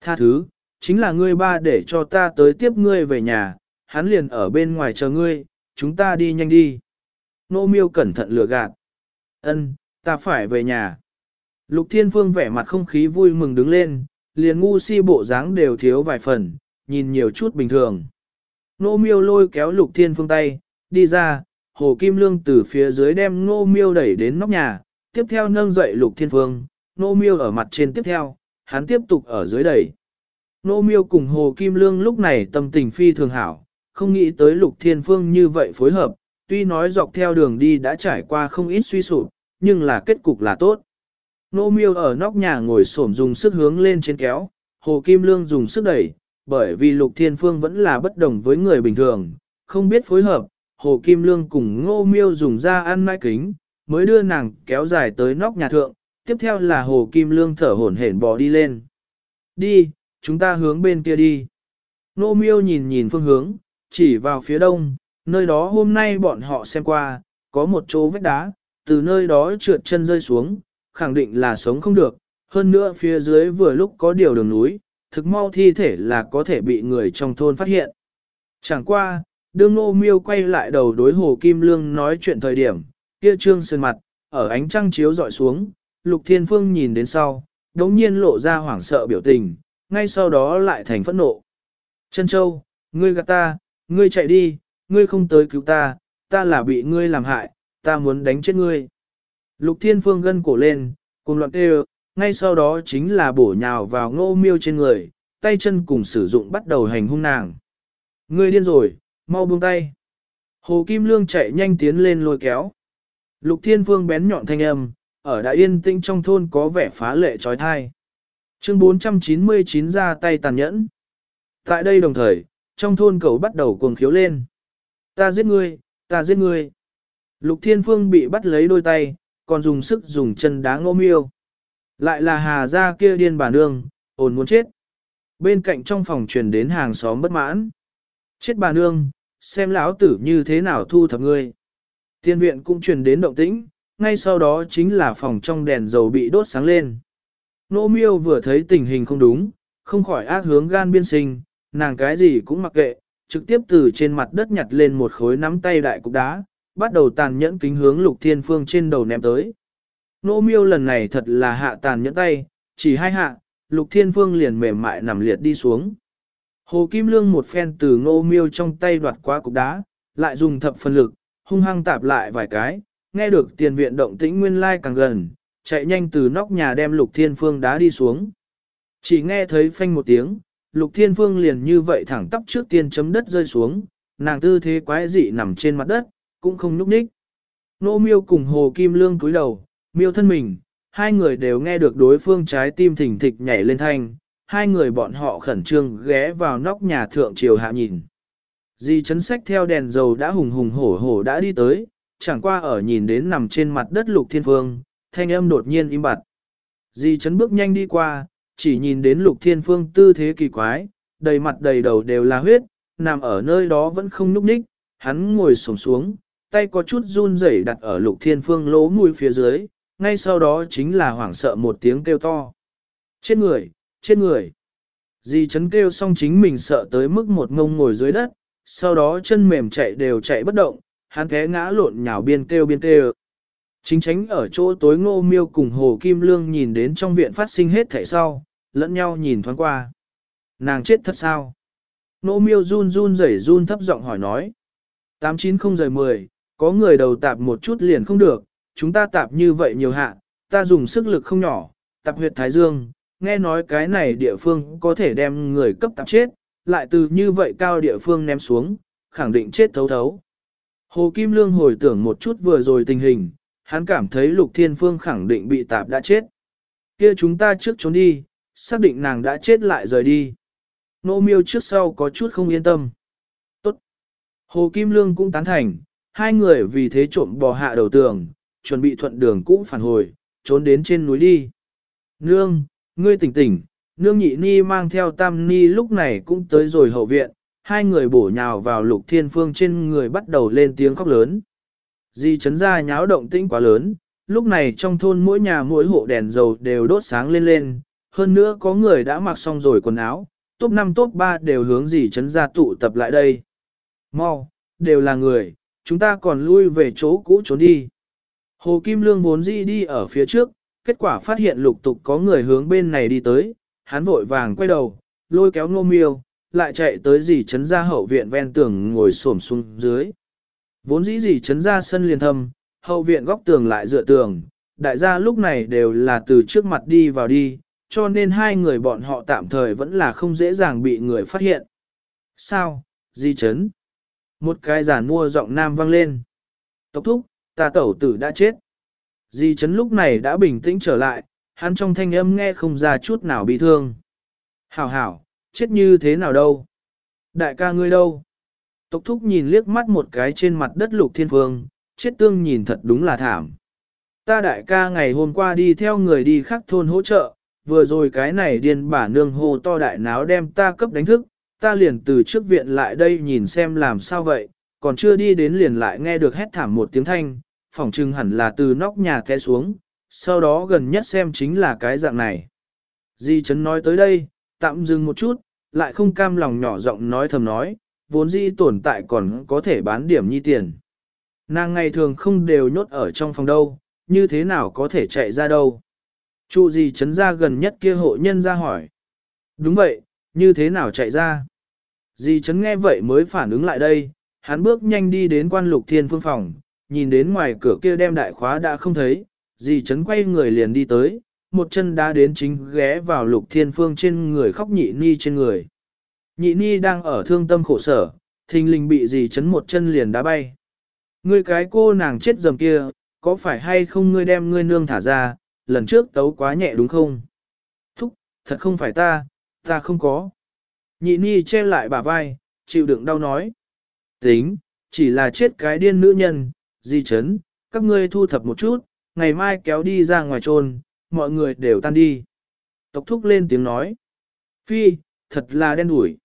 Tha thứ, chính là ngươi ba để cho ta tới tiếp ngươi về nhà, hắn liền ở bên ngoài chờ ngươi, chúng ta đi nhanh đi. Nô miêu cẩn thận lừa gạt. Ân, ta phải về nhà. Lục Thiên Phương vẻ mặt không khí vui mừng đứng lên, liền ngu si bộ dáng đều thiếu vài phần, nhìn nhiều chút bình thường. Nô miêu lôi kéo Lục Thiên Phương tay, đi ra, Hồ Kim Lương từ phía dưới đem Nô miêu đẩy đến nóc nhà, tiếp theo nâng dậy Lục Thiên Phương, nô miêu ở mặt trên tiếp theo, hắn tiếp tục ở dưới đẩy. Nô miêu cùng Hồ Kim Lương lúc này tâm tình phi thường hảo, không nghĩ tới lục thiên phương như vậy phối hợp, tuy nói dọc theo đường đi đã trải qua không ít suy sụp, nhưng là kết cục là tốt. Nô miêu ở nóc nhà ngồi xổm dùng sức hướng lên trên kéo, Hồ Kim Lương dùng sức đẩy, bởi vì lục thiên phương vẫn là bất đồng với người bình thường, không biết phối hợp, Hồ Kim Lương cùng ngô miêu dùng ra ăn mai kính, mới đưa nàng kéo dài tới nóc nhà thượng, tiếp theo là Hồ Kim Lương thở hổn hển bò đi lên. Đi, chúng ta hướng bên kia đi. Nô miêu nhìn nhìn phương hướng, chỉ vào phía đông, nơi đó hôm nay bọn họ xem qua, có một chỗ vách đá, từ nơi đó trượt chân rơi xuống, khẳng định là sống không được, hơn nữa phía dưới vừa lúc có điều đường núi, thực mau thi thể là có thể bị người trong thôn phát hiện. Chẳng qua, đương nô miêu quay lại đầu đối hồ Kim Lương nói chuyện thời điểm, kia trương sơn mặt, ở ánh trăng chiếu dọi xuống, Lục Thiên Phương nhìn đến sau, đống nhiên lộ ra hoảng sợ biểu tình, ngay sau đó lại thành phẫn nộ. Trân Châu, ngươi gạt ta, ngươi chạy đi, ngươi không tới cứu ta, ta là bị ngươi làm hại, ta muốn đánh chết ngươi. Lục Thiên Phương gân cổ lên, cùng loạn kêu, ngay sau đó chính là bổ nhào vào ngô miêu trên người, tay chân cùng sử dụng bắt đầu hành hung nàng. Ngươi điên rồi, mau buông tay. Hồ Kim Lương chạy nhanh tiến lên lôi kéo. Lục Thiên Phương bén nhọn thanh âm, ở đại yên tĩnh trong thôn có vẻ phá lệ trói thai. Chương 499 ra tay tàn nhẫn. Tại đây đồng thời, trong thôn cầu bắt đầu cuồng khiếu lên. Ta giết ngươi, ta giết ngươi. Lục Thiên Phương bị bắt lấy đôi tay, còn dùng sức dùng chân đá ngô miêu. Lại là hà gia kia điên bà nương, ồn muốn chết. Bên cạnh trong phòng truyền đến hàng xóm bất mãn. Chết bà nương, xem lão tử như thế nào thu thập ngươi. Tiên viện cũng truyền đến động tĩnh, ngay sau đó chính là phòng trong đèn dầu bị đốt sáng lên. Nô miêu vừa thấy tình hình không đúng, không khỏi ác hướng gan biên sinh, nàng cái gì cũng mặc kệ, trực tiếp từ trên mặt đất nhặt lên một khối nắm tay đại cục đá, bắt đầu tàn nhẫn kính hướng lục thiên phương trên đầu ném tới. Nô miêu lần này thật là hạ tàn nhẫn tay, chỉ hai hạ, lục thiên phương liền mềm mại nằm liệt đi xuống. Hồ Kim Lương một phen từ ngô miêu trong tay đoạt qua cục đá, lại dùng thập phần lực, hung hăng tạp lại vài cái, nghe được tiền viện động tĩnh nguyên lai càng gần, chạy nhanh từ nóc nhà đem lục thiên phương đá đi xuống. Chỉ nghe thấy phanh một tiếng, lục thiên phương liền như vậy thẳng tắp trước tiên chấm đất rơi xuống, nàng tư thế quái dị nằm trên mặt đất, cũng không nhúc nhích. Nô miêu cùng hồ kim lương cúi đầu, miêu thân mình, hai người đều nghe được đối phương trái tim thỉnh thịch nhảy lên thanh, hai người bọn họ khẩn trương ghé vào nóc nhà thượng triều hạ nhìn. Di chấn sách theo đèn dầu đã hùng hùng hổ hổ đã đi tới, chẳng qua ở nhìn đến nằm trên mặt đất lục thiên phương, thanh âm đột nhiên im bặt. Di chấn bước nhanh đi qua, chỉ nhìn đến lục thiên phương tư thế kỳ quái, đầy mặt đầy đầu đều là huyết, nằm ở nơi đó vẫn không nhúc ních, hắn ngồi sổng xuống, tay có chút run rẩy đặt ở lục thiên phương lỗ mũi phía dưới, ngay sau đó chính là hoảng sợ một tiếng kêu to. Chết người, chết người. Di chấn kêu xong chính mình sợ tới mức một ngông ngồi dưới đất, sau đó chân mềm chạy đều chạy bất động, hắn té ngã lộn nhào biên kêu biên kêu. Chính tránh ở chỗ tối ngô miêu cùng Hồ Kim Lương nhìn đến trong viện phát sinh hết thảy sau, lẫn nhau nhìn thoáng qua. Nàng chết thật sao? Ngô miêu run run rẩy run thấp giọng hỏi nói. 890 giờ 10, có người đầu tạp một chút liền không được, chúng ta tạp như vậy nhiều hạ, ta dùng sức lực không nhỏ, tạp huyệt thái dương, nghe nói cái này địa phương có thể đem người cấp tạp chết, lại từ như vậy cao địa phương ném xuống, khẳng định chết thấu thấu. Hồ Kim Lương hồi tưởng một chút vừa rồi tình hình, hắn cảm thấy Lục Thiên Phương khẳng định bị tạp đã chết. Kia chúng ta trước trốn đi, xác định nàng đã chết lại rời đi. Nô miêu trước sau có chút không yên tâm. Tốt. Hồ Kim Lương cũng tán thành, hai người vì thế trộm bò hạ đầu tường, chuẩn bị thuận đường cũ phản hồi, trốn đến trên núi đi. Nương, ngươi tỉnh tỉnh, nương nhị ni mang theo tam ni lúc này cũng tới rồi hậu viện, hai người bổ nhào vào lục thiên phương trên người bắt đầu lên tiếng khóc lớn. Di chấn ra nháo động tĩnh quá lớn, lúc này trong thôn mỗi nhà mỗi hộ đèn dầu đều đốt sáng lên lên, hơn nữa có người đã mặc xong rồi quần áo, top 5 top 3 đều hướng dì chấn ra tụ tập lại đây. Mau, đều là người, chúng ta còn lui về chỗ cũ trốn đi. Hồ Kim Lương vốn dĩ đi ở phía trước, kết quả phát hiện lục tục có người hướng bên này đi tới, hắn vội vàng quay đầu, lôi kéo ngô miêu, lại chạy tới dì chấn ra hậu viện ven tường ngồi xổm xuống dưới. Vốn dĩ gì chấn ra sân liền thâm, hậu viện góc tường lại dựa tường, đại gia lúc này đều là từ trước mặt đi vào đi, cho nên hai người bọn họ tạm thời vẫn là không dễ dàng bị người phát hiện. Sao, di chấn? Một cái giả mua giọng nam vang lên. Tốc thúc, ta tẩu tử đã chết. Di chấn lúc này đã bình tĩnh trở lại, hắn trong thanh âm nghe không ra chút nào bị thương. Hảo hảo, chết như thế nào đâu? Đại ca ngươi đâu? Tộc thúc nhìn liếc mắt một cái trên mặt đất lục thiên phương, chết tương nhìn thật đúng là thảm. Ta đại ca ngày hôm qua đi theo người đi khắc thôn hỗ trợ, vừa rồi cái này điên bả nương hồ to đại náo đem ta cấp đánh thức, ta liền từ trước viện lại đây nhìn xem làm sao vậy, còn chưa đi đến liền lại nghe được hét thảm một tiếng thanh, phỏng chừng hẳn là từ nóc nhà té xuống, sau đó gần nhất xem chính là cái dạng này. Di Trấn nói tới đây, tạm dừng một chút, lại không cam lòng nhỏ giọng nói thầm nói, vốn dĩ tồn tại còn có thể bán điểm nhi tiền. Nàng ngày thường không đều nhốt ở trong phòng đâu, như thế nào có thể chạy ra đâu. Trụ gì chấn ra gần nhất kia hộ nhân ra hỏi. Đúng vậy, như thế nào chạy ra? Dì chấn nghe vậy mới phản ứng lại đây, hắn bước nhanh đi đến quan lục thiên phương phòng, nhìn đến ngoài cửa kia đem đại khóa đã không thấy, dì chấn quay người liền đi tới, một chân đá đến chính ghé vào lục thiên phương trên người khóc nhị ni trên người. Nhị ni đang ở thương tâm khổ sở, thình lình bị dì chấn một chân liền đá bay. Ngươi cái cô nàng chết dầm kia, có phải hay không ngươi đem ngươi nương thả ra, lần trước tấu quá nhẹ đúng không? Thúc, thật không phải ta, ta không có. Nhị ni che lại bả vai, chịu đựng đau nói. Tính, chỉ là chết cái điên nữ nhân, di chấn, các ngươi thu thập một chút, ngày mai kéo đi ra ngoài trôn, mọi người đều tan đi. Tộc thúc lên tiếng nói. Phi, thật là đen đủi.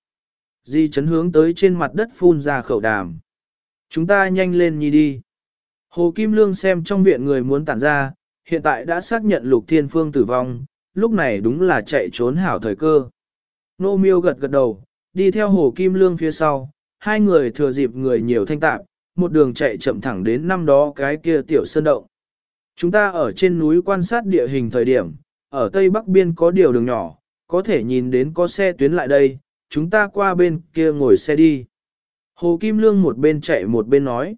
Di chấn hướng tới trên mặt đất phun ra khẩu đàm. Chúng ta nhanh lên nhi đi. Hồ Kim Lương xem trong viện người muốn tản ra, hiện tại đã xác nhận Lục Thiên Phương tử vong, lúc này đúng là chạy trốn hảo thời cơ. Nô miêu gật gật đầu, đi theo Hồ Kim Lương phía sau, hai người thừa dịp người nhiều thanh tạp, một đường chạy chậm thẳng đến năm đó cái kia tiểu sơn động. Chúng ta ở trên núi quan sát địa hình thời điểm, ở tây bắc biên có điều đường nhỏ, có thể nhìn đến có xe tuyến lại đây, chúng ta qua bên kia ngồi xe đi. Hồ Kim Lương một bên chạy một bên nói.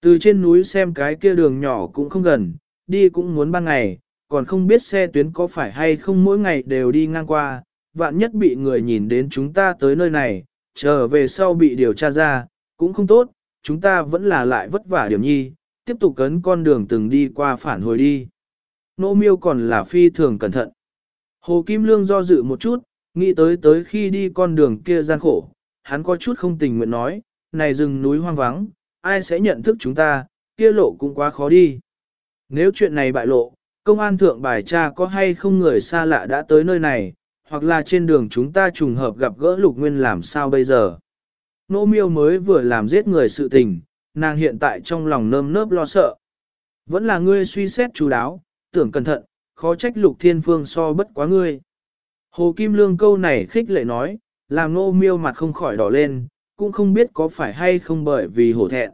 Từ trên núi xem cái kia đường nhỏ cũng không gần, đi cũng muốn ban ngày, còn không biết xe tuyến có phải hay không mỗi ngày đều đi ngang qua, vạn nhất bị người nhìn đến chúng ta tới nơi này, trở về sau bị điều tra ra, cũng không tốt, chúng ta vẫn là lại vất vả điểm nhi, tiếp tục cấn con đường từng đi qua phản hồi đi. Nô miêu còn là phi thường cẩn thận. Hồ Kim Lương do dự một chút, nghĩ tới tới khi đi con đường kia gian khổ, hắn có chút không tình nguyện nói, này rừng núi hoang vắng, ai sẽ nhận thức chúng ta, kia lộ cũng quá khó đi. Nếu chuyện này bại lộ, công an thượng bài tra có hay không người xa lạ đã tới nơi này, hoặc là trên đường chúng ta trùng hợp gặp gỡ lục nguyên làm sao bây giờ. Nô miêu mới vừa làm giết người sự tình, nàng hiện tại trong lòng nơm nớp lo sợ. Vẫn là ngươi suy xét chú đáo, tưởng cẩn thận, khó trách lục thiên phương so bất quá ngươi. Hồ Kim Lương câu này khích lệ nói, làm nô miêu mặt không khỏi đỏ lên, cũng không biết có phải hay không bởi vì hổ thẹn.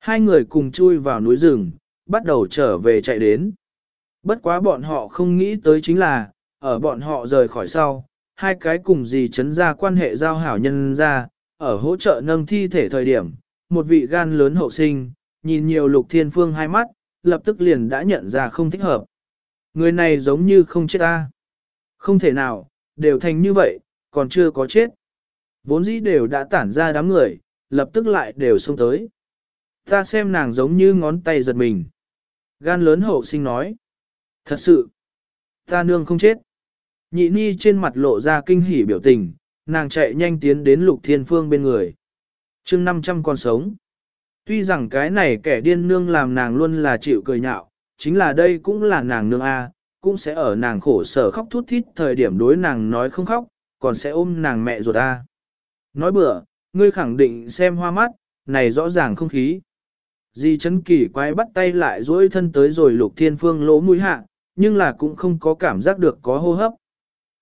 Hai người cùng chui vào núi rừng, bắt đầu trở về chạy đến. Bất quá bọn họ không nghĩ tới chính là, ở bọn họ rời khỏi sau, hai cái cùng gì chấn ra quan hệ giao hảo nhân ra, ở hỗ trợ nâng thi thể thời điểm, một vị gan lớn hậu sinh, nhìn nhiều lục thiên phương hai mắt, lập tức liền đã nhận ra không thích hợp. Người này giống như không chết ta. Không thể nào, đều thành như vậy, còn chưa có chết. Vốn dĩ đều đã tản ra đám người, lập tức lại đều xông tới. Ta xem nàng giống như ngón tay giật mình. Gan lớn hậu sinh nói. Thật sự, ta nương không chết. Nhị ni trên mặt lộ ra kinh hỉ biểu tình, nàng chạy nhanh tiến đến lục thiên phương bên người. chương 500 con sống. Tuy rằng cái này kẻ điên nương làm nàng luôn là chịu cười nhạo, chính là đây cũng là nàng nương A, cũng sẽ ở nàng khổ sở khóc thút thít thời điểm đối nàng nói không khóc, còn sẽ ôm nàng mẹ ruột ta Nói bữa, ngươi khẳng định xem hoa mắt, này rõ ràng không khí. Di chấn kỳ quái bắt tay lại dối thân tới rồi lục thiên phương lỗ mũi hạ, nhưng là cũng không có cảm giác được có hô hấp.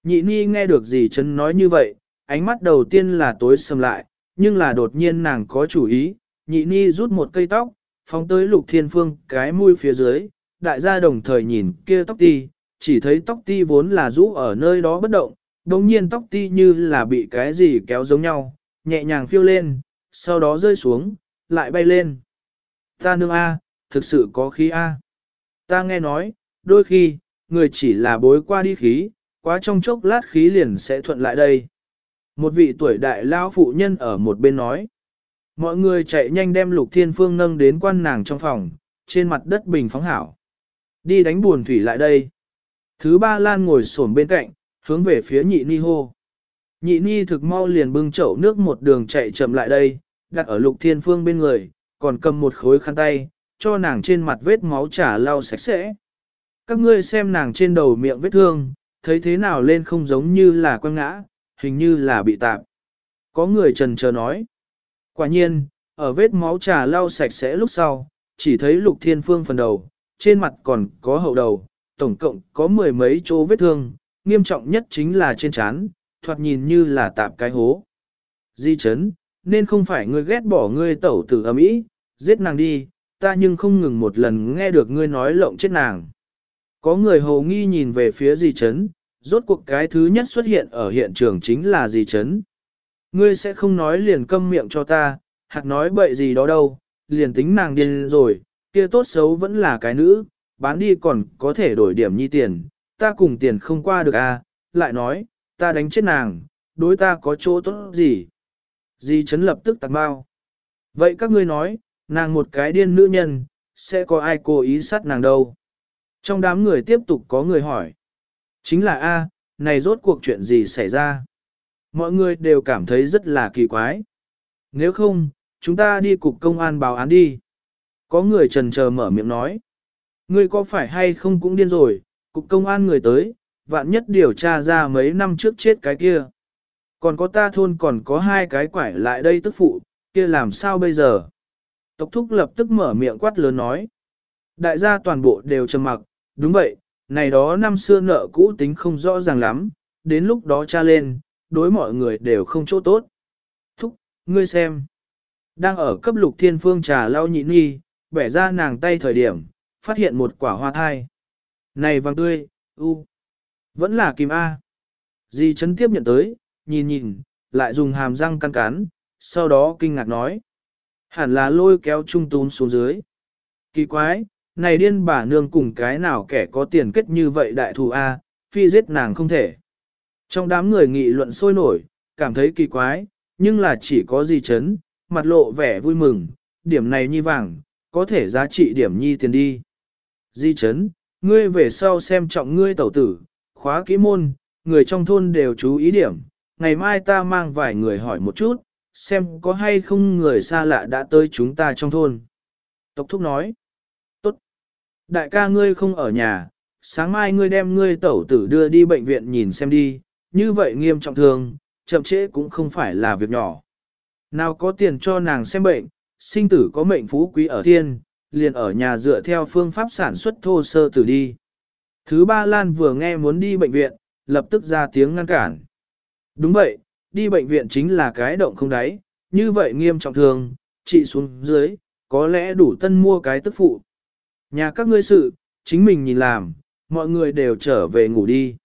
Nhị ni nghe được gì chấn nói như vậy, ánh mắt đầu tiên là tối sầm lại, nhưng là đột nhiên nàng có chủ ý, nhị ni rút một cây tóc, phóng tới lục thiên phương cái mũi phía dưới, đại gia đồng thời nhìn kia tóc ti, chỉ thấy tóc ti vốn là rũ ở nơi đó bất động, đồng nhiên tóc ti như là bị cái gì kéo giống nhau, nhẹ nhàng phiêu lên, sau đó rơi xuống, lại bay lên. Ta nương A, thực sự có khí A. Ta nghe nói, đôi khi, người chỉ là bối qua đi khí, quá trong chốc lát khí liền sẽ thuận lại đây. Một vị tuổi đại lao phụ nhân ở một bên nói. Mọi người chạy nhanh đem lục thiên phương nâng đến quan nàng trong phòng, trên mặt đất bình phóng hảo. Đi đánh buồn thủy lại đây. Thứ ba lan ngồi xổm bên cạnh, hướng về phía nhị ni hô. Nhị ni thực mau liền bưng chậu nước một đường chạy chậm lại đây, đặt ở lục thiên phương bên người, còn cầm một khối khăn tay, cho nàng trên mặt vết máu trả lau sạch sẽ. Các ngươi xem nàng trên đầu miệng vết thương, thấy thế nào lên không giống như là quăng ngã, hình như là bị tạp. Có người trần chờ nói. Quả nhiên, ở vết máu trà lau sạch sẽ lúc sau, chỉ thấy lục thiên phương phần đầu, trên mặt còn có hậu đầu, tổng cộng có mười mấy chỗ vết thương, nghiêm trọng nhất chính là trên trán, thoạt nhìn như là tạp cái hố. Di chấn, nên không phải ngươi ghét bỏ ngươi tẩu tử ấm ý, giết nàng đi, ta nhưng không ngừng một lần nghe được ngươi nói lộng chết nàng. Có người hầu nghi nhìn về phía di chấn, rốt cuộc cái thứ nhất xuất hiện ở hiện trường chính là di chấn. Ngươi sẽ không nói liền câm miệng cho ta, hạt nói bậy gì đó đâu, liền tính nàng điên rồi, kia tốt xấu vẫn là cái nữ, bán đi còn có thể đổi điểm nhi tiền, ta cùng tiền không qua được à, lại nói, ta đánh chết nàng, đối ta có chỗ tốt gì. Di chấn lập tức tặng bao. Vậy các ngươi nói, nàng một cái điên nữ nhân, sẽ có ai cố ý sát nàng đâu? Trong đám người tiếp tục có người hỏi. Chính là A, này rốt cuộc chuyện gì xảy ra? Mọi người đều cảm thấy rất là kỳ quái. Nếu không, chúng ta đi cục công an báo án đi. Có người trần chờ mở miệng nói. Ngươi có phải hay không cũng điên rồi, cục công an người tới, vạn nhất điều tra ra mấy năm trước chết cái kia. Còn có ta thôn còn có hai cái quải lại đây tức phụ, kia làm sao bây giờ? Tộc thúc lập tức mở miệng quát lớn nói. Đại gia toàn bộ đều trầm mặc, đúng vậy, này đó năm xưa nợ cũ tính không rõ ràng lắm, đến lúc đó tra lên, đối mọi người đều không chỗ tốt. Thúc, ngươi xem. Đang ở cấp lục thiên phương trà lau nhịn nghi, bẻ ra nàng tay thời điểm, phát hiện một quả hoa thai. Này vàng tươi, u, vẫn là kim A. Di chấn tiếp nhận tới, nhìn nhìn, lại dùng hàm răng căn cắn, sau đó kinh ngạc nói. Hẳn là lôi kéo trung tún xuống dưới. Kỳ quái, này điên bà nương cùng cái nào kẻ có tiền kết như vậy đại thù A, phi giết nàng không thể. Trong đám người nghị luận sôi nổi, cảm thấy kỳ quái, nhưng là chỉ có gì chấn, mặt lộ vẻ vui mừng, điểm này nhi vàng, có thể giá trị điểm nhi tiền đi. Di chấn, ngươi về sau xem trọng ngươi tẩu tử, khóa kỹ môn, người trong thôn đều chú ý điểm, ngày mai ta mang vài người hỏi một chút, xem có hay không người xa lạ đã tới chúng ta trong thôn. Tộc thúc nói, tốt, đại ca ngươi không ở nhà, sáng mai ngươi đem ngươi tẩu tử đưa đi bệnh viện nhìn xem đi, như vậy nghiêm trọng thương, chậm trễ cũng không phải là việc nhỏ. Nào có tiền cho nàng xem bệnh, sinh tử có mệnh phú quý ở thiên, liền ở nhà dựa theo phương pháp sản xuất thô sơ tử đi. Thứ ba Lan vừa nghe muốn đi bệnh viện, lập tức ra tiếng ngăn cản. Đúng vậy, đi bệnh viện chính là cái động không đáy, như vậy nghiêm trọng thường, chị xuống dưới, có lẽ đủ tân mua cái tức phụ. Nhà các ngươi sự, chính mình nhìn làm, mọi người đều trở về ngủ đi.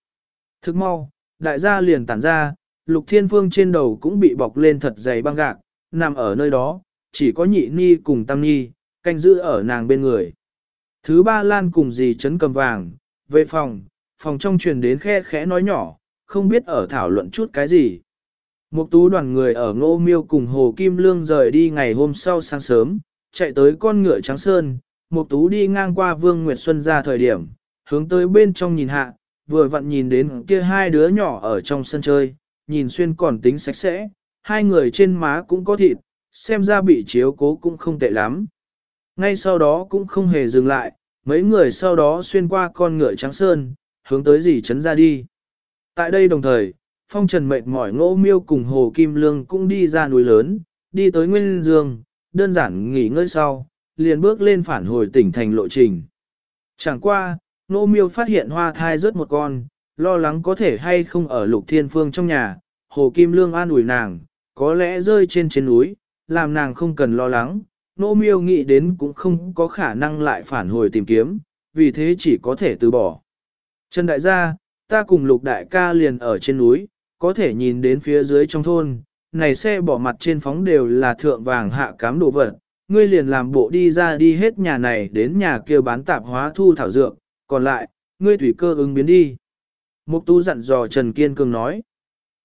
Thức mau, đại gia liền tản ra, lục thiên phương trên đầu cũng bị bọc lên thật dày băng gạc, nằm ở nơi đó, chỉ có nhị ni cùng tam ni, canh giữ ở nàng bên người. Thứ ba lan cùng dì chấn cầm vàng, về phòng, phòng trong truyền đến khe khẽ nói nhỏ, không biết ở thảo luận chút cái gì. Một tú đoàn người ở ngô miêu cùng Hồ Kim Lương rời đi ngày hôm sau sáng sớm, chạy tới con ngựa trắng sơn, một tú đi ngang qua Vương Nguyệt Xuân ra thời điểm, hướng tới bên trong nhìn hạ, vừa vặn nhìn đến kia hai đứa nhỏ ở trong sân chơi, nhìn xuyên còn tính sạch sẽ, hai người trên má cũng có thịt, xem ra bị chiếu cố cũng không tệ lắm. Ngay sau đó cũng không hề dừng lại, mấy người sau đó xuyên qua con ngựa trắng sơn, hướng tới dì trấn ra đi. Tại đây đồng thời, phong trần mệt mỏi ngỗ miêu cùng Hồ Kim Lương cũng đi ra núi lớn, đi tới Nguyên Dương, đơn giản nghỉ ngơi sau, liền bước lên phản hồi tỉnh thành lộ trình. Chẳng qua, ngỗ miêu phát hiện hoa thai rớt một con, lo lắng có thể hay không ở lục thiên phương trong nhà, Hồ Kim Lương an ủi nàng, có lẽ rơi trên trên núi, làm nàng không cần lo lắng, nô miêu nghĩ đến cũng không có khả năng lại phản hồi tìm kiếm, vì thế chỉ có thể từ bỏ. Trần đại gia, ta cùng lục đại ca liền ở trên núi, có thể nhìn đến phía dưới trong thôn, này xe bỏ mặt trên phóng đều là thượng vàng hạ cám đồ vật, ngươi liền làm bộ đi ra đi hết nhà này đến nhà kia bán tạp hóa thu thảo dược, còn lại, ngươi thủy cơ ứng biến đi. Mục tú dặn dò Trần Kiên Cường nói.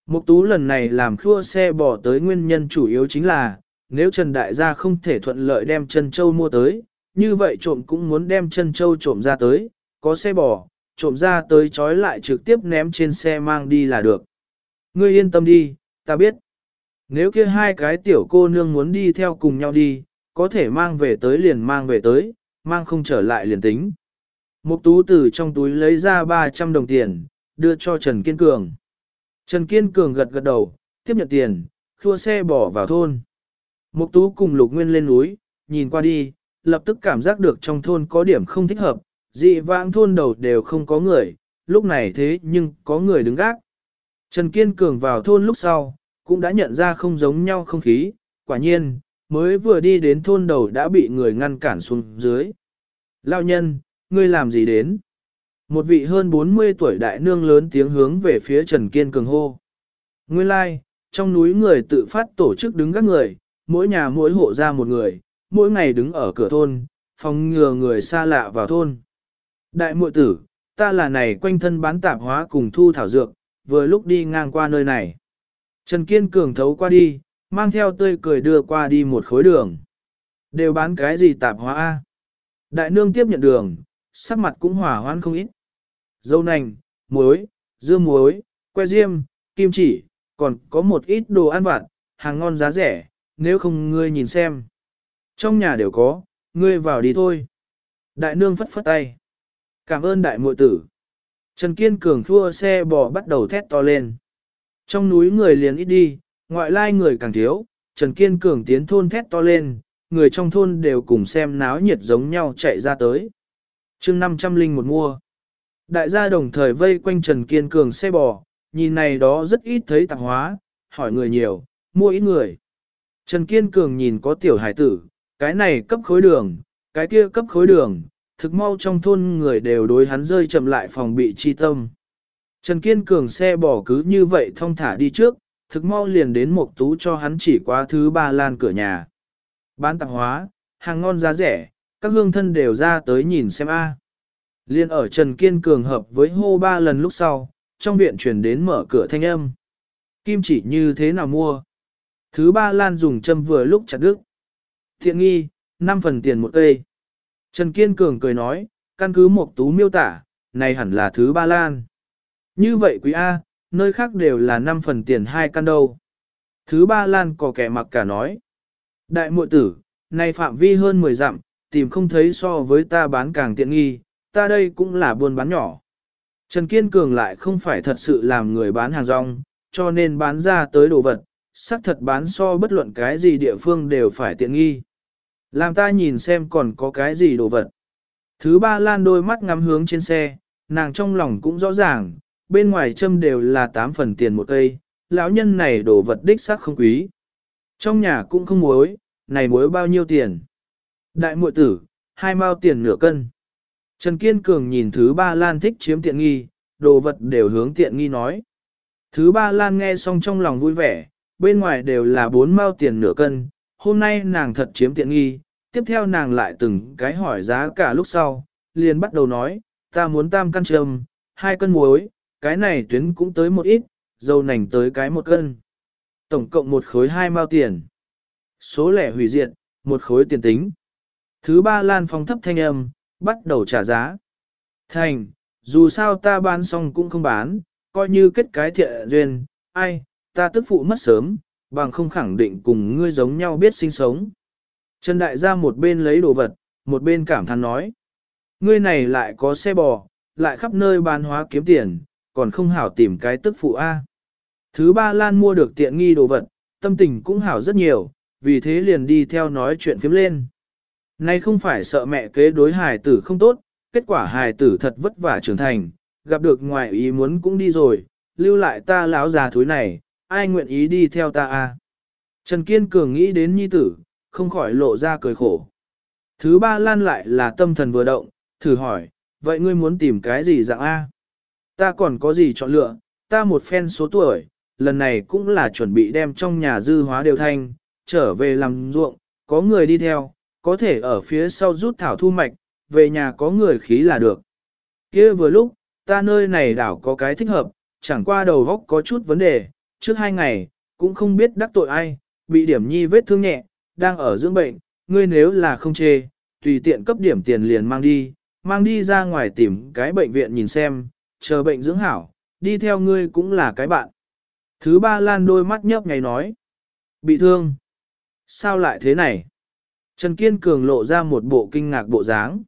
Mục tú lần này làm khua xe bỏ tới nguyên nhân chủ yếu chính là, nếu Trần Đại gia không thể thuận lợi đem chân châu mua tới, như vậy trộm cũng muốn đem chân châu trộm ra tới, có xe bò, trộm ra tới trói lại trực tiếp ném trên xe mang đi là được. Ngươi yên tâm đi, ta biết. Nếu kia hai cái tiểu cô nương muốn đi theo cùng nhau đi, có thể mang về tới liền mang về tới, mang không trở lại liền tính. Mục tú từ trong túi lấy ra 300 đồng tiền, đưa cho Trần Kiên Cường. Trần Kiên Cường gật gật đầu, tiếp nhận tiền, khua xe bỏ vào thôn. Mục tú cùng lục nguyên lên núi, nhìn qua đi, lập tức cảm giác được trong thôn có điểm không thích hợp, dị vãng thôn đầu đều không có người, lúc này thế nhưng có người đứng gác. Trần Kiên Cường vào thôn lúc sau, cũng đã nhận ra không giống nhau không khí, quả nhiên, mới vừa đi đến thôn đầu đã bị người ngăn cản xuống dưới. Lão nhân, ngươi làm gì đến? Một vị hơn 40 tuổi đại nương lớn tiếng hướng về phía Trần Kiên Cường hô. Nguyên lai, like, trong núi người tự phát tổ chức đứng các người, mỗi nhà mỗi hộ ra một người, mỗi ngày đứng ở cửa thôn, phòng ngừa người xa lạ vào thôn. Đại muội tử, ta là này quanh thân bán tạp hóa cùng thu thảo dược, vừa lúc đi ngang qua nơi này. Trần Kiên Cường thấu qua đi, mang theo tươi cười đưa qua đi một khối đường. Đều bán cái gì tạp hóa A? Đại nương tiếp nhận đường, sắc mặt cũng hỏa hoãn không ít. Dâu nành, muối, dưa muối, que diêm, kim chỉ, còn có một ít đồ ăn vặt, hàng ngon giá rẻ, nếu không ngươi nhìn xem. Trong nhà đều có, ngươi vào đi thôi. Đại nương phất phất tay. Cảm ơn đại muội tử. Trần Kiên Cường thua xe bò bắt đầu thét to lên. Trong núi người liền ít đi, ngoại lai người càng thiếu, Trần Kiên Cường tiến thôn thét to lên, người trong thôn đều cùng xem náo nhiệt giống nhau chạy ra tới. chương 500 linh một mua. Đại gia đồng thời vây quanh Trần Kiên Cường xe bò, nhìn này đó rất ít thấy tạp hóa, hỏi người nhiều, mua ít người. Trần Kiên Cường nhìn có tiểu hải tử, cái này cấp khối đường, cái kia cấp khối đường, thực mau trong thôn người đều đối hắn rơi chậm lại phòng bị chi tâm. Trần Kiên Cường xe bỏ cứ như vậy thong thả đi trước, thực mau liền đến một tú cho hắn chỉ qua thứ ba lan cửa nhà. Bán tạp hóa, hàng ngon giá rẻ, các hương thân đều ra tới nhìn xem a. Liên ở Trần Kiên Cường hợp với hô ba lần lúc sau, trong viện chuyển đến mở cửa thanh âm. Kim chỉ như thế nào mua? Thứ ba lan dùng châm vừa lúc chặt đứt. Thiện nghi, 5 phần tiền một cây. Trần Kiên Cường cười nói, căn cứ một tú miêu tả, này hẳn là thứ ba lan. Như vậy quý A, nơi khác đều là 5 phần tiền hai căn đâu. Thứ ba lan có kẻ mặc cả nói. Đại muội tử, này phạm vi hơn 10 dặm, tìm không thấy so với ta bán càng tiện nghi, ta đây cũng là buôn bán nhỏ. Trần Kiên Cường lại không phải thật sự làm người bán hàng rong, cho nên bán ra tới đồ vật, xác thật bán so bất luận cái gì địa phương đều phải tiện nghi. Làm ta nhìn xem còn có cái gì đồ vật. Thứ ba lan đôi mắt ngắm hướng trên xe, nàng trong lòng cũng rõ ràng, bên ngoài châm đều là 8 phần tiền một cây, lão nhân này đồ vật đích xác không quý. Trong nhà cũng không muối, này muối bao nhiêu tiền? Đại muội tử, hai mao tiền nửa cân. Trần Kiên Cường nhìn thứ ba lan thích chiếm tiện nghi, đồ vật đều hướng tiện nghi nói. Thứ ba lan nghe xong trong lòng vui vẻ, bên ngoài đều là bốn mao tiền nửa cân, hôm nay nàng thật chiếm tiện nghi, tiếp theo nàng lại từng cái hỏi giá cả lúc sau, liền bắt đầu nói, ta muốn tam căn trầm, hai cân muối, cái này tuyến cũng tới một ít, dầu nành tới cái một cân. Tổng cộng một khối hai mao tiền. Số lẻ hủy diệt, một khối tiền tính. Thứ ba lan phong thấp thanh âm, bắt đầu trả giá. Thành, dù sao ta bán xong cũng không bán, coi như kết cái thiện duyên, ai, ta tức phụ mất sớm, bằng không khẳng định cùng ngươi giống nhau biết sinh sống. Trần Đại Gia một bên lấy đồ vật, một bên cảm thán nói. Ngươi này lại có xe bò, lại khắp nơi bán hóa kiếm tiền, còn không hảo tìm cái tức phụ A. Thứ ba Lan mua được tiện nghi đồ vật, tâm tình cũng hảo rất nhiều, vì thế liền đi theo nói chuyện phiếm lên. Nay không phải sợ mẹ kế đối hài tử không tốt, kết quả hài tử thật vất vả trưởng thành, gặp được ngoài ý muốn cũng đi rồi, lưu lại ta lão già thúi này, ai nguyện ý đi theo ta a? Trần Kiên Cường nghĩ đến nhi tử, không khỏi lộ ra cười khổ. Thứ ba lan lại là tâm thần vừa động, thử hỏi, vậy ngươi muốn tìm cái gì dạng A? Ta còn có gì chọn lựa, ta một phen số tuổi, lần này cũng là chuẩn bị đem trong nhà dư hóa đều thanh, trở về làm ruộng, có người đi theo, có thể ở phía sau rút thảo thu mạch, về nhà có người khí là được. kia vừa lúc, ta nơi này đảo có cái thích hợp, chẳng qua đầu góc có chút vấn đề, trước hai ngày, cũng không biết đắc tội ai, bị điểm nhi vết thương nhẹ, đang ở dưỡng bệnh, ngươi nếu là không chê, tùy tiện cấp điểm tiền liền mang đi, mang đi ra ngoài tìm cái bệnh viện nhìn xem, chờ bệnh dưỡng hảo, đi theo ngươi cũng là cái bạn. Thứ ba lan đôi mắt nhấp ngày nói, bị thương. Sao lại thế này? Trần Kiên Cường lộ ra một bộ kinh ngạc bộ dáng.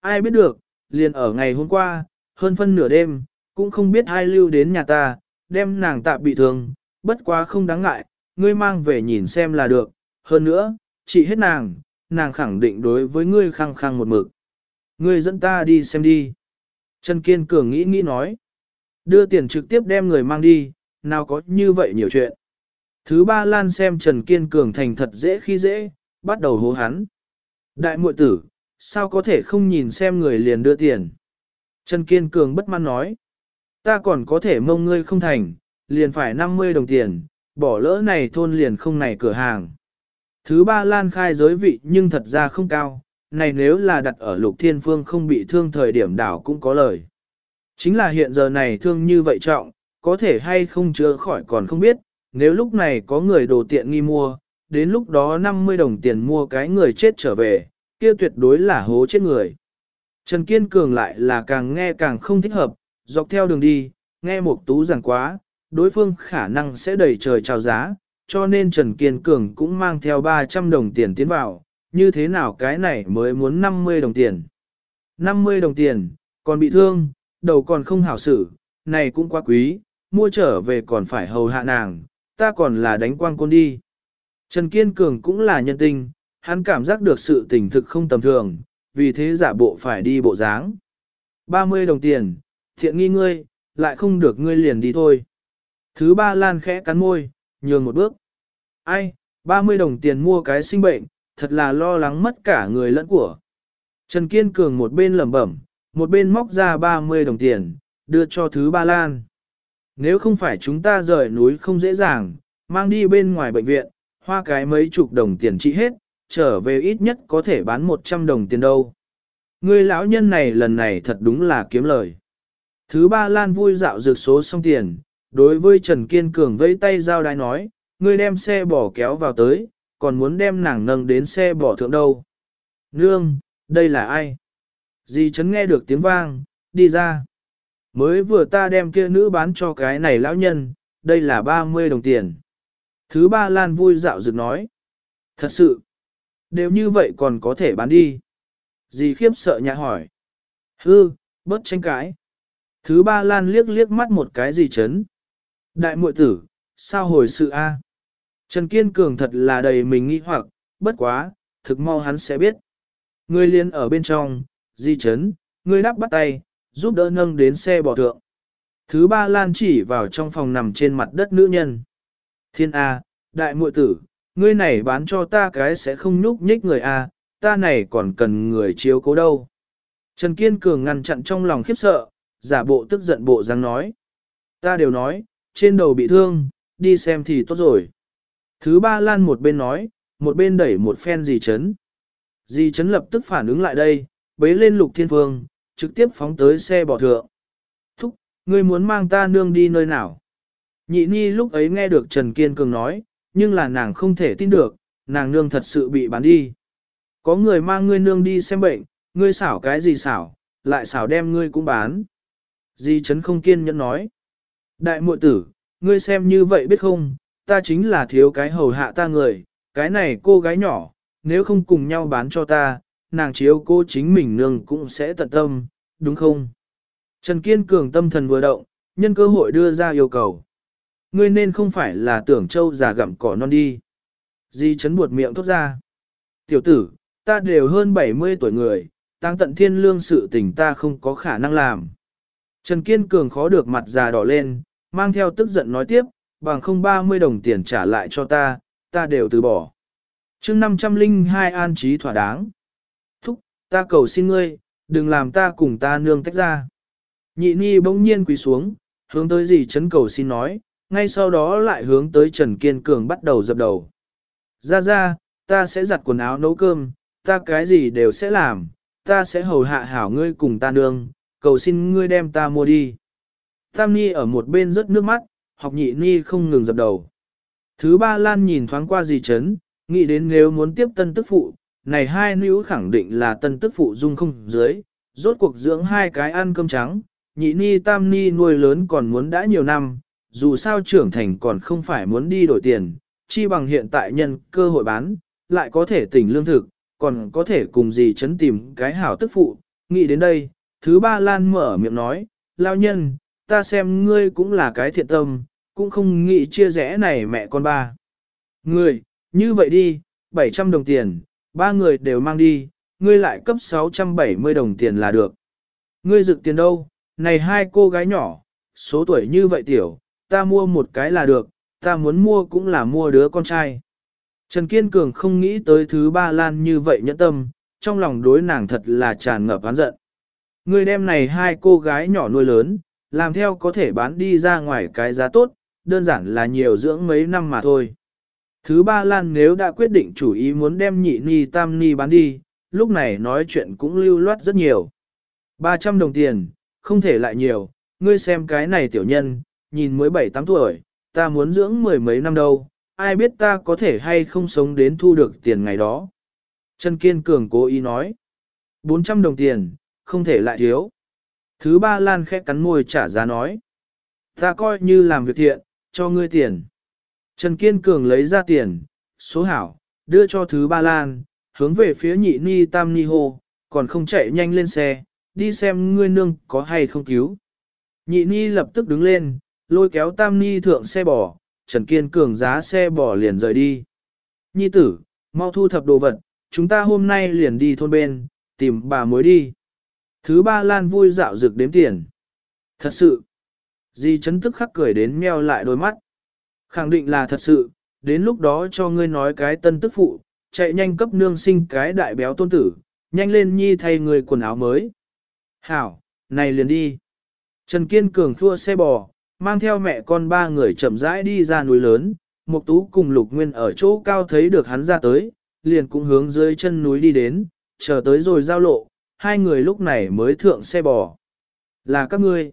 Ai biết được, liền ở ngày hôm qua, hơn phân nửa đêm, cũng không biết ai lưu đến nhà ta, đem nàng tạm bị thương, bất quá không đáng ngại, ngươi mang về nhìn xem là được, hơn nữa, chỉ hết nàng, nàng khẳng định đối với ngươi khăng khăng một mực. Ngươi dẫn ta đi xem đi. Trần Kiên Cường nghĩ nghĩ nói. Đưa tiền trực tiếp đem người mang đi, nào có như vậy nhiều chuyện. Thứ ba Lan xem Trần Kiên Cường thành thật dễ khi dễ, bắt đầu hố hắn. Đại muội tử, sao có thể không nhìn xem người liền đưa tiền. Trần Kiên Cường bất mãn nói. Ta còn có thể mông ngươi không thành, liền phải 50 đồng tiền, bỏ lỡ này thôn liền không này cửa hàng. Thứ ba Lan khai giới vị nhưng thật ra không cao, này nếu là đặt ở lục thiên phương không bị thương thời điểm đảo cũng có lời. Chính là hiện giờ này thương như vậy trọng, có thể hay không chữa khỏi còn không biết, nếu lúc này có người đồ tiện nghi mua, đến lúc đó 50 đồng tiền mua cái người chết trở về, kia tuyệt đối là hố chết người. Trần Kiên Cường lại là càng nghe càng không thích hợp, dọc theo đường đi, nghe một tú giảng quá, đối phương khả năng sẽ đẩy trời chào giá, cho nên Trần Kiên Cường cũng mang theo 300 đồng tiền tiến vào, như thế nào cái này mới muốn 50 đồng tiền. 50 đồng tiền, còn bị thương, đầu còn không hảo xử, này cũng quá quý, mua trở về còn phải hầu hạ nàng, ta còn là đánh quang côn đi. Trần Kiên Cường cũng là nhân tình, hắn cảm giác được sự tình thực không tầm thường, vì thế giả bộ phải đi bộ dáng. 30 đồng tiền, thiện nghi ngươi, lại không được ngươi liền đi thôi. Thứ ba Lan khẽ cắn môi, nhường một bước. Ai, 30 đồng tiền mua cái sinh bệnh, thật là lo lắng mất cả người lẫn của. Trần Kiên Cường một bên lẩm bẩm, một bên móc ra 30 đồng tiền, đưa cho thứ ba Lan. Nếu không phải chúng ta rời núi không dễ dàng, mang đi bên ngoài bệnh viện, hoa cái mấy chục đồng tiền trị hết, trở về ít nhất có thể bán 100 đồng tiền đâu. Người lão nhân này lần này thật đúng là kiếm lời. Thứ ba Lan vui dạo dược số xong tiền, đối với Trần Kiên Cường vẫy tay giao đai nói, ngươi đem xe bỏ kéo vào tới, còn muốn đem nàng nâng đến xe bỏ thượng đâu. Nương, đây là ai? Dì chấn nghe được tiếng vang, đi ra. Mới vừa ta đem kia nữ bán cho cái này lão nhân, đây là 30 đồng tiền. Thứ ba Lan vui dạo dược nói. Thật sự, đều như vậy còn có thể bán đi. Dì khiếp sợ nhã hỏi. Hư, bớt tranh cãi. Thứ ba Lan liếc liếc mắt một cái gì chấn. Đại muội tử, sao hồi sự a? Trần Kiên Cường thật là đầy mình nghi hoặc, bất quá, thực mau hắn sẽ biết. Ngươi liên ở bên trong, di chấn, Ngươi đắp bắt tay, giúp đỡ nâng đến xe bỏ thượng. Thứ ba Lan chỉ vào trong phòng nằm trên mặt đất nữ nhân. Thiên A, đại muội tử, ngươi này bán cho ta cái sẽ không nhúc nhích người A, ta này còn cần người chiếu cố đâu. Trần Kiên Cường ngăn chặn trong lòng khiếp sợ, giả bộ tức giận bộ dáng nói. Ta đều nói, trên đầu bị thương, đi xem thì tốt rồi. Thứ ba Lan một bên nói, một bên đẩy một phen dì chấn. Dì chấn lập tức phản ứng lại đây, bế lên lục thiên phương, trực tiếp phóng tới xe bỏ thượng. Thúc, ngươi muốn mang ta nương đi nơi nào? Nhị ni lúc ấy nghe được Trần Kiên Cường nói, nhưng là nàng không thể tin được, nàng nương thật sự bị bán đi. Có người mang ngươi nương đi xem bệnh, ngươi xảo cái gì xảo, lại xảo đem ngươi cũng bán. Di Trấn không kiên nhẫn nói. Đại muội tử, ngươi xem như vậy biết không, ta chính là thiếu cái hầu hạ ta người, cái này cô gái nhỏ, nếu không cùng nhau bán cho ta, nàng chiếu cô chính mình nương cũng sẽ tận tâm, đúng không? Trần Kiên cường tâm thần vừa động, nhân cơ hội đưa ra yêu cầu. Ngươi nên không phải là tưởng châu già gặm cỏ non đi. Di chấn buột miệng thốt ra. Tiểu tử, ta đều hơn 70 tuổi người, tăng tận thiên lương sự tình ta không có khả năng làm. Trần Kiên Cường khó được mặt già đỏ lên, mang theo tức giận nói tiếp, bằng không 30 đồng tiền trả lại cho ta, ta đều từ bỏ. chương 502 an trí thỏa đáng. Thúc, ta cầu xin ngươi, đừng làm ta cùng ta nương tách ra. Nhị ni bỗng nhiên quỳ xuống, hướng tới gì chấn cầu xin nói, ngay sau đó lại hướng tới Trần Kiên Cường bắt đầu dập đầu. Ra ra, ta sẽ giặt quần áo nấu cơm, ta cái gì đều sẽ làm, ta sẽ hầu hạ hảo ngươi cùng ta nương, cầu xin ngươi đem ta mua đi. Tam Ni ở một bên rớt nước mắt, học nhị Ni không ngừng dập đầu. Thứ ba Lan nhìn thoáng qua Dì chấn, nghĩ đến nếu muốn tiếp tân tức phụ, này hai nữ khẳng định là tân tức phụ dung không dưới, rốt cuộc dưỡng hai cái ăn cơm trắng, nhị Ni Tam Ni nuôi lớn còn muốn đã nhiều năm, dù sao trưởng thành còn không phải muốn đi đổi tiền, chi bằng hiện tại nhân cơ hội bán, lại có thể tỉnh lương thực, còn có thể cùng Dì chấn tìm cái hảo tức phụ, nghĩ đến đây, thứ ba Lan mở miệng nói, lao nhân, ta xem ngươi cũng là cái thiện tâm, cũng không nghĩ chia rẽ này mẹ con ba. Ngươi, như vậy đi, 700 đồng tiền, Ba người đều mang đi, ngươi lại cấp 670 đồng tiền là được. Ngươi dự tiền đâu, này hai cô gái nhỏ, số tuổi như vậy tiểu, ta mua một cái là được, ta muốn mua cũng là mua đứa con trai. Trần Kiên Cường không nghĩ tới thứ ba lan như vậy nhẫn tâm, trong lòng đối nàng thật là tràn ngập án giận. Ngươi đem này hai cô gái nhỏ nuôi lớn, làm theo có thể bán đi ra ngoài cái giá tốt, đơn giản là nhiều dưỡng mấy năm mà thôi. Thứ ba Lan nếu đã quyết định chủ ý muốn đem nhị ni tam ni bán đi, lúc này nói chuyện cũng lưu loát rất nhiều. 300 đồng tiền, không thể lại nhiều, ngươi xem cái này tiểu nhân, nhìn mới 7-8 tuổi, ta muốn dưỡng mười mấy năm đâu, ai biết ta có thể hay không sống đến thu được tiền ngày đó. Trần Kiên Cường cố ý nói, 400 đồng tiền, không thể lại thiếu. Thứ ba Lan khẽ cắn môi trả giá nói, ta coi như làm việc thiện, cho ngươi tiền. Trần Kiên Cường lấy ra tiền, số hảo, đưa cho thứ ba Lan, hướng về phía nhị ni tam ni hô, còn không chạy nhanh lên xe, đi xem ngươi nương có hay không cứu. Nhị ni lập tức đứng lên, lôi kéo tam ni thượng xe bò, Trần Kiên Cường giá xe bò liền rời đi. Nhi tử, mau thu thập đồ vật, chúng ta hôm nay liền đi thôn bên, tìm bà mối đi. Thứ ba Lan vui dạo dược đếm tiền. Thật sự, Di chấn tức khắc cười đến meo lại đôi mắt. Khẳng định là thật sự, đến lúc đó cho ngươi nói cái tân tức phụ, chạy nhanh cấp nương sinh cái đại béo tôn tử, nhanh lên nhi thay người quần áo mới. Hảo, này liền đi. Trần Kiên Cường thua xe bò, mang theo mẹ con ba người chậm rãi đi ra núi lớn, Mục Tú cùng Lục Nguyên ở chỗ cao thấy được hắn ra tới, liền cũng hướng dưới chân núi đi đến, chờ tới rồi giao lộ, hai người lúc này mới thượng xe bò. Là các ngươi.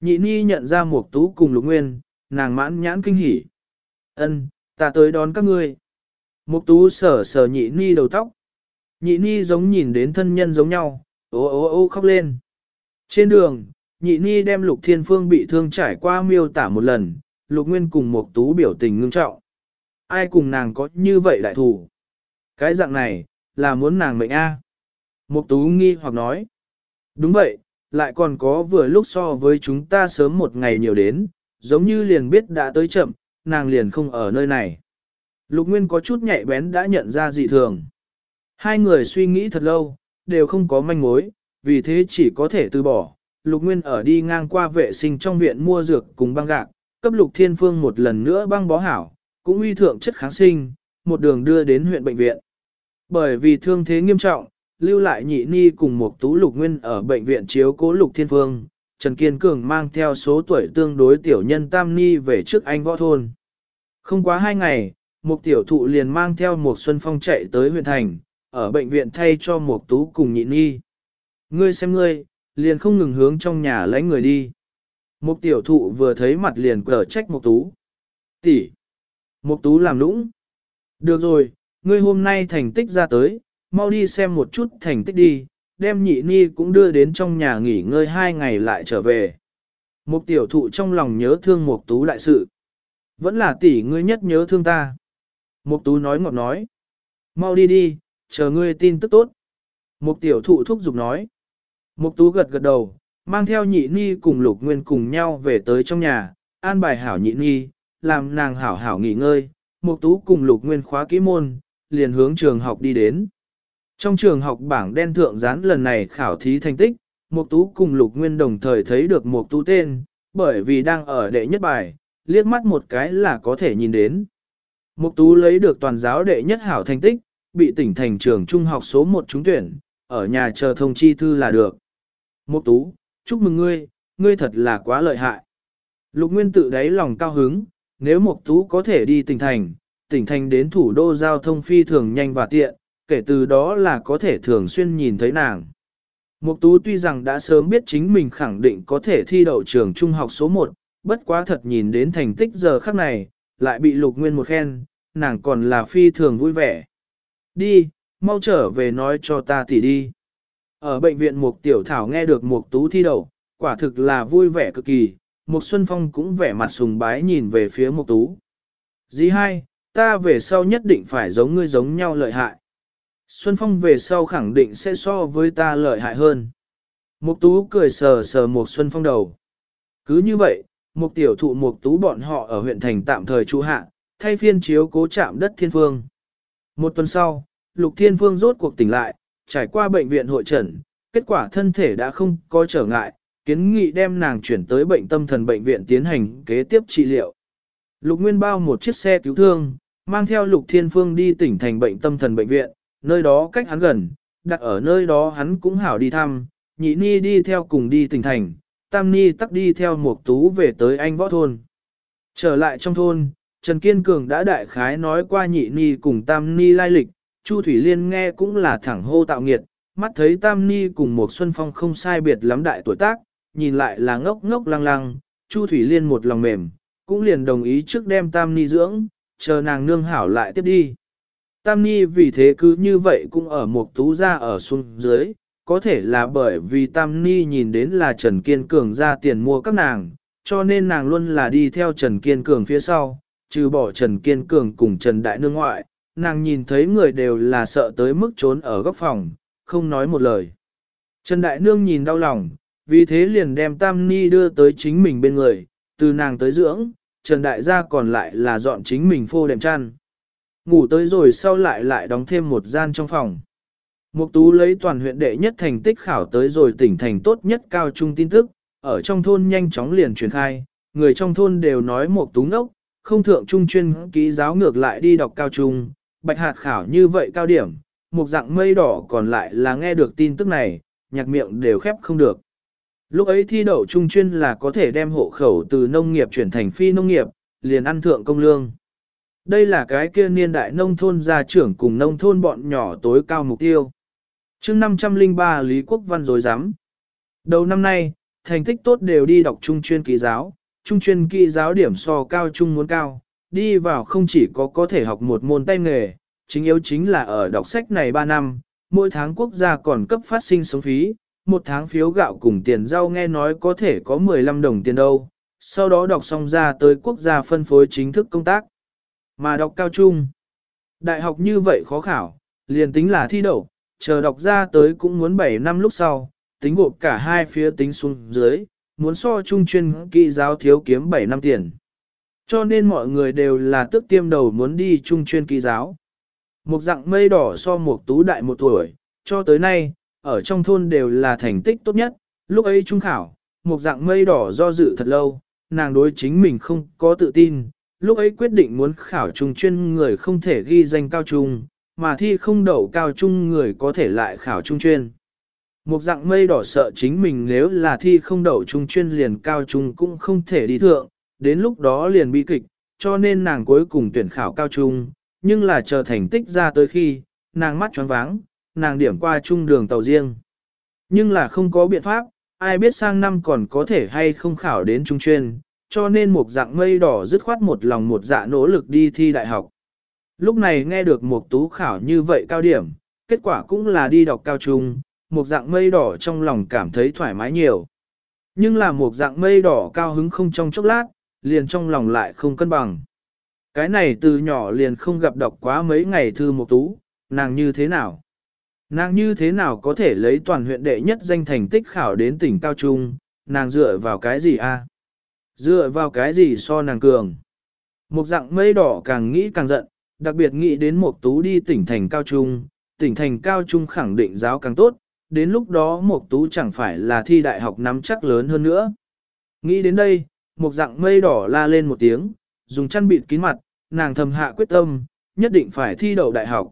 Nhị Ni nhận ra Mục Tú cùng Lục Nguyên, nàng mãn nhãn kinh hỉ. Ân, ta tới đón các ngươi. Mục Tú sờ sờ Nhị Ni đầu tóc. Nhị Ni giống nhìn đến thân nhân giống nhau, ô ô ô khóc lên. Trên đường, Nhị Ni đem Lục Thiên Phương bị thương trải qua miêu tả một lần, Lục Nguyên cùng Mục Tú biểu tình ngưng trọng. Ai cùng nàng có như vậy đại thủ? Cái dạng này, là muốn nàng mệnh A. Mục Tú nghi hoặc nói. Đúng vậy, lại còn có vừa lúc so với chúng ta sớm một ngày nhiều đến, giống như liền biết đã tới chậm, nàng liền không ở nơi này. Lục Nguyên có chút nhạy bén đã nhận ra dị thường. Hai người suy nghĩ thật lâu, đều không có manh mối, vì thế chỉ có thể từ bỏ. Lục Nguyên ở đi ngang qua vệ sinh trong viện mua dược cùng băng gạc, cấp Lục Thiên Phương một lần nữa băng bó hảo, cũng uy thượng chất kháng sinh, một đường đưa đến huyện bệnh viện. Bởi vì thương thế nghiêm trọng, lưu lại nhị ni cùng một tú lục nguyên ở bệnh viện chiếu cố lục thiên phương, Trần Kiên Cường mang theo số tuổi tương đối tiểu nhân tam ni về trước anh võ thôn. Không quá hai ngày, một tiểu thụ liền mang theo một xuân phong chạy tới huyện thành, ở bệnh viện thay cho một tú cùng nhị ni. Ngươi xem ngươi, liền không ngừng hướng trong nhà lấy người đi. Một tiểu thụ vừa thấy mặt liền cở trách một tú. Tỷ. Một tú làm lũng. Được rồi, ngươi hôm nay thành tích ra tới, mau đi xem một chút thành tích đi, đem nhị ni cũng đưa đến trong nhà nghỉ ngơi hai ngày lại trở về. Một tiểu thụ trong lòng nhớ thương một tú đại sự. Vẫn là tỷ ngươi nhất nhớ thương ta. Một tú nói ngọt nói. Mau đi đi, chờ ngươi tin tức tốt. Một tiểu thụ thúc giục nói. Một tú gật gật đầu, mang theo nhị ni cùng lục nguyên cùng nhau về tới trong nhà, an bài hảo nhị ni, làm nàng hảo hảo nghỉ ngơi. Một tú cùng lục nguyên khóa kỹ môn, liền hướng trường học đi đến. Trong trường học bảng đen thượng dán lần này khảo thí thành tích, Mục Tú cùng Lục Nguyên đồng thời thấy được Mục Tú tên, bởi vì đang ở đệ nhất bài, liếc mắt một cái là có thể nhìn đến. Mục Tú lấy được toàn giáo đệ nhất hảo thành tích, bị tỉnh thành trường trung học số 1 trúng tuyển, ở nhà chờ thông chi thư là được. Mục Tú, chúc mừng ngươi, ngươi thật là quá lợi hại. Lục Nguyên tự đáy lòng cao hứng, nếu Mục Tú có thể đi tỉnh thành, tỉnh thành đến thủ đô giao thông phi thường nhanh và tiện, kể từ đó là có thể thường xuyên nhìn thấy nàng. Mục Tú tuy rằng đã sớm biết chính mình khẳng định có thể thi đậu trường trung học số 1, bất quá thật nhìn đến thành tích giờ khắc này, lại bị Lục Nguyên một khen, nàng còn là phi thường vui vẻ. Đi, mau trở về nói cho ta tỷ đi. Ở bệnh viện Mục Tiểu Thảo nghe được Mục Tú thi đậu, quả thực là vui vẻ cực kỳ, Mục Xuân Phong cũng vẻ mặt sùng bái nhìn về phía Mục Tú. Dì hai, ta về sau nhất định phải giống ngươi giống nhau lợi hại. Xuân Phong về sau khẳng định sẽ so với ta lợi hại hơn. Mục tú cười sờ sờ một Xuân Phong đầu. Cứ như vậy, Mục tiểu thụ mục tú bọn họ ở huyện thành tạm thời trú hạ, thay phiên chiếu cố chạm đất thiên phương. Một tuần sau, Lục Thiên Phương rốt cuộc tỉnh lại, trải qua bệnh viện hội trần, kết quả thân thể đã không có trở ngại, kiến nghị đem nàng chuyển tới bệnh tâm thần bệnh viện tiến hành kế tiếp trị liệu. Lục Nguyên bao một chiếc xe cứu thương, mang theo Lục Thiên Phương đi tỉnh thành bệnh tâm thần bệnh viện, nơi đó cách hắn gần, đặt ở nơi đó hắn cũng hảo đi thăm, nhị ni đi theo cùng đi tỉnh thành, tam ni tắc đi theo một tú về tới anh võ thôn. Trở lại trong thôn, Trần Kiên Cường đã đại khái nói qua nhị ni cùng tam ni lai lịch, Chu Thủy Liên nghe cũng là thẳng hô tạo nghiệt, mắt thấy tam ni cùng một xuân phong không sai biệt lắm đại tuổi tác, nhìn lại là ngốc ngốc lăng lăng, Chu Thủy Liên một lòng mềm, cũng liền đồng ý trước đem tam ni dưỡng, chờ nàng nương hảo lại tiếp đi. Tam Ni vì thế cứ như vậy cũng ở một tú ra ở xuống dưới, có thể là bởi vì Tam Ni nhìn đến là Trần Kiên Cường ra tiền mua các nàng, cho nên nàng luôn là đi theo Trần Kiên Cường phía sau, trừ bỏ Trần Kiên Cường cùng Trần Đại Nương ngoại, nàng nhìn thấy người đều là sợ tới mức trốn ở góc phòng, không nói một lời. Trần Đại Nương nhìn đau lòng, vì thế liền đem Tam Ni đưa tới chính mình bên người, từ nàng tới dưỡng, Trần Đại gia còn lại là dọn chính mình phô đệm chăn. Ngủ tới rồi sau lại lại đóng thêm một gian trong phòng. Mục tú lấy toàn huyện đệ nhất thành tích khảo tới rồi tỉnh thành tốt nhất cao trung tin tức, ở trong thôn nhanh chóng liền truyền khai, người trong thôn đều nói mục tú ngốc, không thượng trung chuyên ký giáo ngược lại đi đọc cao trung, bạch hạt khảo như vậy cao điểm, một dạng mây đỏ còn lại là nghe được tin tức này, nhạc miệng đều khép không được. Lúc ấy thi đậu trung chuyên là có thể đem hộ khẩu từ nông nghiệp chuyển thành phi nông nghiệp, liền ăn thượng công lương. Đây là cái kia niên đại nông thôn gia trưởng cùng nông thôn bọn nhỏ tối cao mục tiêu. chương 503 Lý Quốc Văn dối rắm Đầu năm nay, thành tích tốt đều đi đọc trung chuyên kỳ giáo, trung chuyên kỳ giáo điểm so cao trung muốn cao, đi vào không chỉ có có thể học một môn tay nghề, chính yếu chính là ở đọc sách này 3 năm, mỗi tháng quốc gia còn cấp phát sinh sống phí, một tháng phiếu gạo cùng tiền rau nghe nói có thể có 15 đồng tiền đâu, sau đó đọc xong ra tới quốc gia phân phối chính thức công tác. Mà đọc cao trung, đại học như vậy khó khảo, liền tính là thi đậu, chờ đọc ra tới cũng muốn 7 năm lúc sau, tính gộp cả hai phía tính xuống dưới, muốn so trung chuyên kỹ giáo thiếu kiếm 7 năm tiền. Cho nên mọi người đều là tức tiêm đầu muốn đi trung chuyên kỹ giáo. Một dạng mây đỏ so một tú đại một tuổi, cho tới nay, ở trong thôn đều là thành tích tốt nhất, lúc ấy trung khảo, một dạng mây đỏ do dự thật lâu, nàng đối chính mình không có tự tin, lúc ấy quyết định muốn khảo trung chuyên người không thể ghi danh cao trung, mà thi không đậu cao trung người có thể lại khảo trung chuyên. Một dạng mây đỏ sợ chính mình nếu là thi không đậu trung chuyên liền cao trung cũng không thể đi thượng, đến lúc đó liền bi kịch, cho nên nàng cuối cùng tuyển khảo cao trung, nhưng là chờ thành tích ra tới khi, nàng mắt choáng váng, nàng điểm qua trung đường tàu riêng. Nhưng là không có biện pháp, ai biết sang năm còn có thể hay không khảo đến trung chuyên, cho nên một dạng mây đỏ dứt khoát một lòng một dạ nỗ lực đi thi đại học. Lúc này nghe được một tú khảo như vậy cao điểm, kết quả cũng là đi đọc cao trung, một dạng mây đỏ trong lòng cảm thấy thoải mái nhiều. Nhưng là một dạng mây đỏ cao hứng không trong chốc lát, liền trong lòng lại không cân bằng. Cái này từ nhỏ liền không gặp đọc quá mấy ngày thư một tú, nàng như thế nào? Nàng như thế nào có thể lấy toàn huyện đệ nhất danh thành tích khảo đến tỉnh cao trung, nàng dựa vào cái gì a? Dựa vào cái gì so nàng cường? Một dạng mây đỏ càng nghĩ càng giận, đặc biệt nghĩ đến một tú đi tỉnh thành cao trung, tỉnh thành cao trung khẳng định giáo càng tốt, đến lúc đó một tú chẳng phải là thi đại học nắm chắc lớn hơn nữa. Nghĩ đến đây, một dạng mây đỏ la lên một tiếng, dùng chăn bịt kín mặt, nàng thầm hạ quyết tâm, nhất định phải thi đậu đại học.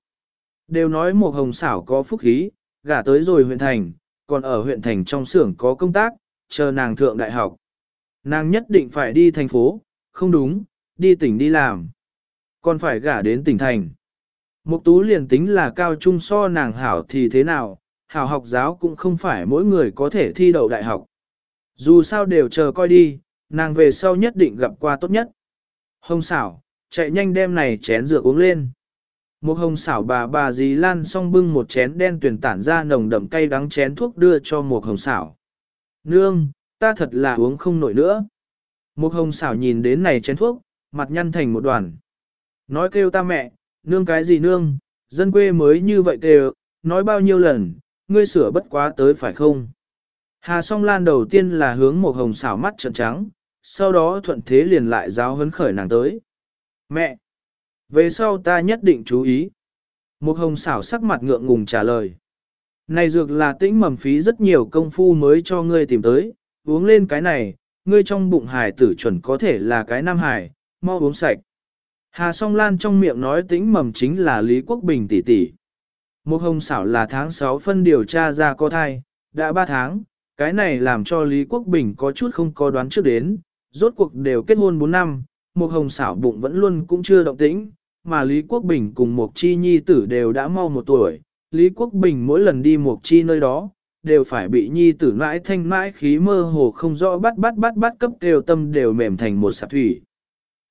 Đều nói một hồng xảo có phúc khí, gả tới rồi huyện thành, còn ở huyện thành trong xưởng có công tác, chờ nàng thượng đại học. Nàng nhất định phải đi thành phố, không đúng, đi tỉnh đi làm. Còn phải gả đến tỉnh thành. Mục tú liền tính là cao trung so nàng hảo thì thế nào, hảo học giáo cũng không phải mỗi người có thể thi đậu đại học. Dù sao đều chờ coi đi, nàng về sau nhất định gặp qua tốt nhất. Hồng xảo, chạy nhanh đem này chén rượu uống lên. Một hồng xảo bà bà dì lan xong bưng một chén đen tuyển tản ra nồng đậm cay đắng chén thuốc đưa cho một hồng xảo. Nương, ta thật là uống không nổi nữa. Một hồng xảo nhìn đến này chén thuốc, mặt nhăn thành một đoàn. Nói kêu ta mẹ, nương cái gì nương, dân quê mới như vậy kêu, nói bao nhiêu lần, ngươi sửa bất quá tới phải không? Hà song lan đầu tiên là hướng một hồng xảo mắt trợn trắng, sau đó thuận thế liền lại giáo hấn khởi nàng tới. Mẹ! Về sau ta nhất định chú ý. Một hồng xảo sắc mặt ngượng ngùng trả lời. Này dược là tĩnh mầm phí rất nhiều công phu mới cho ngươi tìm tới, uống lên cái này, ngươi trong bụng hải tử chuẩn có thể là cái nam hải, mau uống sạch. Hà song lan trong miệng nói tĩnh mầm chính là Lý Quốc Bình tỷ tỷ. Một hồng xảo là tháng 6 phân điều tra ra có thai, đã 3 tháng, cái này làm cho Lý Quốc Bình có chút không có đoán trước đến, rốt cuộc đều kết hôn 4 năm, một hồng xảo bụng vẫn luôn cũng chưa động tĩnh, mà Lý Quốc Bình cùng một chi nhi tử đều đã mau một tuổi, Lý Quốc Bình mỗi lần đi một chi nơi đó, đều phải bị nhi tử mãi thanh mãi khí mơ hồ không rõ bắt bắt bắt bắt cấp đều tâm đều mềm thành một sạp thủy.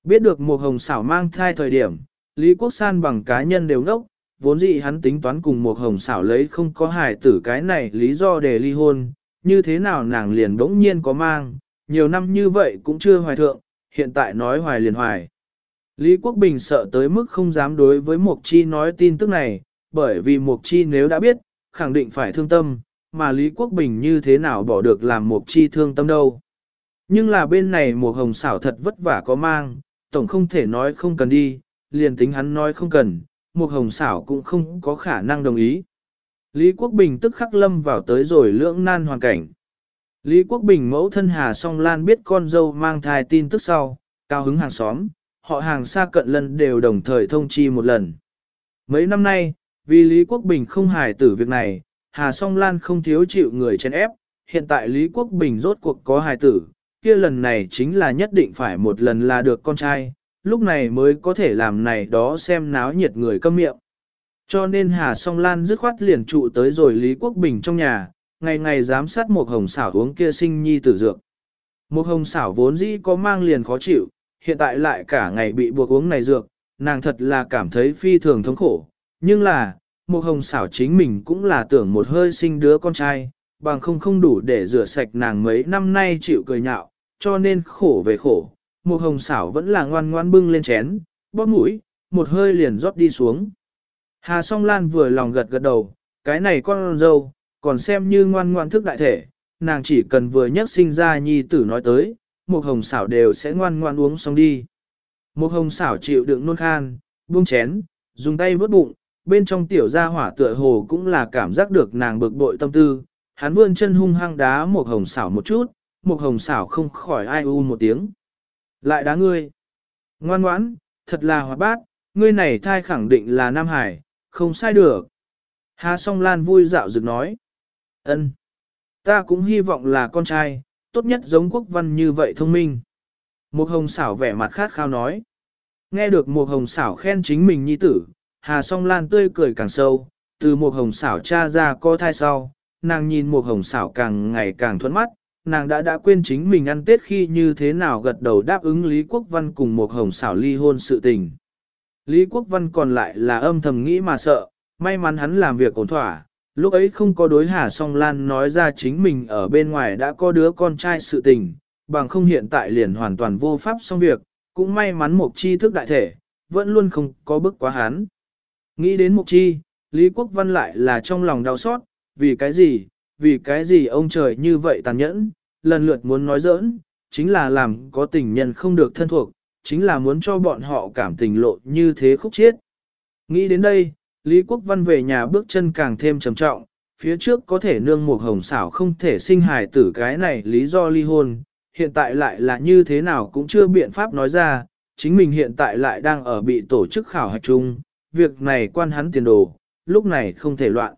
Biết được một hồng xảo mang thai thời điểm, Lý Quốc San bằng cá nhân đều ngốc, vốn dĩ hắn tính toán cùng một hồng xảo lấy không có hài tử cái này lý do để ly hôn, như thế nào nàng liền bỗng nhiên có mang, nhiều năm như vậy cũng chưa hoài thượng, hiện tại nói hoài liền hoài. Lý Quốc Bình sợ tới mức không dám đối với Mộc Chi nói tin tức này, bởi vì Mộc Chi nếu đã biết, khẳng định phải thương tâm, mà Lý Quốc Bình như thế nào bỏ được làm một Chi thương tâm đâu. Nhưng là bên này một Hồng xảo thật vất vả có mang, tổng không thể nói không cần đi, liền tính hắn nói không cần, một Hồng xảo cũng không có khả năng đồng ý. Lý Quốc Bình tức khắc lâm vào tới rồi lưỡng nan hoàn cảnh. Lý Quốc Bình mẫu thân Hà Song Lan biết con dâu mang thai tin tức sau, cao hứng hàng xóm, họ hàng xa cận lần đều đồng thời thông chi một lần. Mấy năm nay, vì Lý Quốc Bình không hài tử việc này, Hà Song Lan không thiếu chịu người chen ép, hiện tại Lý Quốc Bình rốt cuộc có hài tử, kia lần này chính là nhất định phải một lần là được con trai, lúc này mới có thể làm này đó xem náo nhiệt người câm miệng. Cho nên Hà Song Lan dứt khoát liền trụ tới rồi Lý Quốc Bình trong nhà, ngày ngày giám sát một hồng xảo uống kia sinh nhi tử dược. Một hồng xảo vốn dĩ có mang liền khó chịu, hiện tại lại cả ngày bị buộc uống này dược, nàng thật là cảm thấy phi thường thống khổ. Nhưng là, một hồng xảo chính mình cũng là tưởng một hơi sinh đứa con trai, bằng không không đủ để rửa sạch nàng mấy năm nay chịu cười nhạo, cho nên khổ về khổ. Một hồng xảo vẫn là ngoan ngoan bưng lên chén, bóp mũi, một hơi liền rót đi xuống. Hà song lan vừa lòng gật gật đầu, cái này con dâu, còn xem như ngoan ngoan thức đại thể, nàng chỉ cần vừa nhắc sinh ra nhi tử nói tới, một hồng xảo đều sẽ ngoan ngoan uống xong đi. Một hồng xảo chịu đựng nôn khan, buông chén, dùng tay vớt bụng, bên trong tiểu gia hỏa tựa hồ cũng là cảm giác được nàng bực bội tâm tư. Hắn vươn chân hung hăng đá một hồng xảo một chút, một hồng xảo không khỏi ai u một tiếng. Lại đá ngươi. Ngoan ngoãn, thật là hoạt bát, ngươi này thai khẳng định là Nam Hải, không sai được. Hà song lan vui dạo dựng nói. ân, Ta cũng hy vọng là con trai, tốt nhất giống quốc văn như vậy thông minh. Một hồng xảo vẻ mặt khát khao nói. Nghe được một hồng xảo khen chính mình nhi tử, hà song lan tươi cười càng sâu, từ một hồng xảo cha ra co thai sau, nàng nhìn một hồng xảo càng ngày càng thuẫn mắt, nàng đã đã quên chính mình ăn tết khi như thế nào gật đầu đáp ứng Lý Quốc Văn cùng một hồng xảo ly hôn sự tình. Lý Quốc Văn còn lại là âm thầm nghĩ mà sợ, may mắn hắn làm việc ổn thỏa, lúc ấy không có đối Hà Song Lan nói ra chính mình ở bên ngoài đã có đứa con trai sự tình, bằng không hiện tại liền hoàn toàn vô pháp xong việc, cũng may mắn một Chi thức đại thể, vẫn luôn không có bức quá hắn. Nghĩ đến mục Chi, Lý Quốc Văn lại là trong lòng đau xót, vì cái gì, vì cái gì ông trời như vậy tàn nhẫn, lần lượt muốn nói giỡn, chính là làm có tình nhân không được thân thuộc, chính là muốn cho bọn họ cảm tình lộ như thế khúc chiết. Nghĩ đến đây, Lý Quốc Văn về nhà bước chân càng thêm trầm trọng, phía trước có thể nương một hồng xảo không thể sinh hài tử cái này lý do ly hôn, hiện tại lại là như thế nào cũng chưa biện pháp nói ra, chính mình hiện tại lại đang ở bị tổ chức khảo hạch chung, việc này quan hắn tiền đồ, lúc này không thể loạn.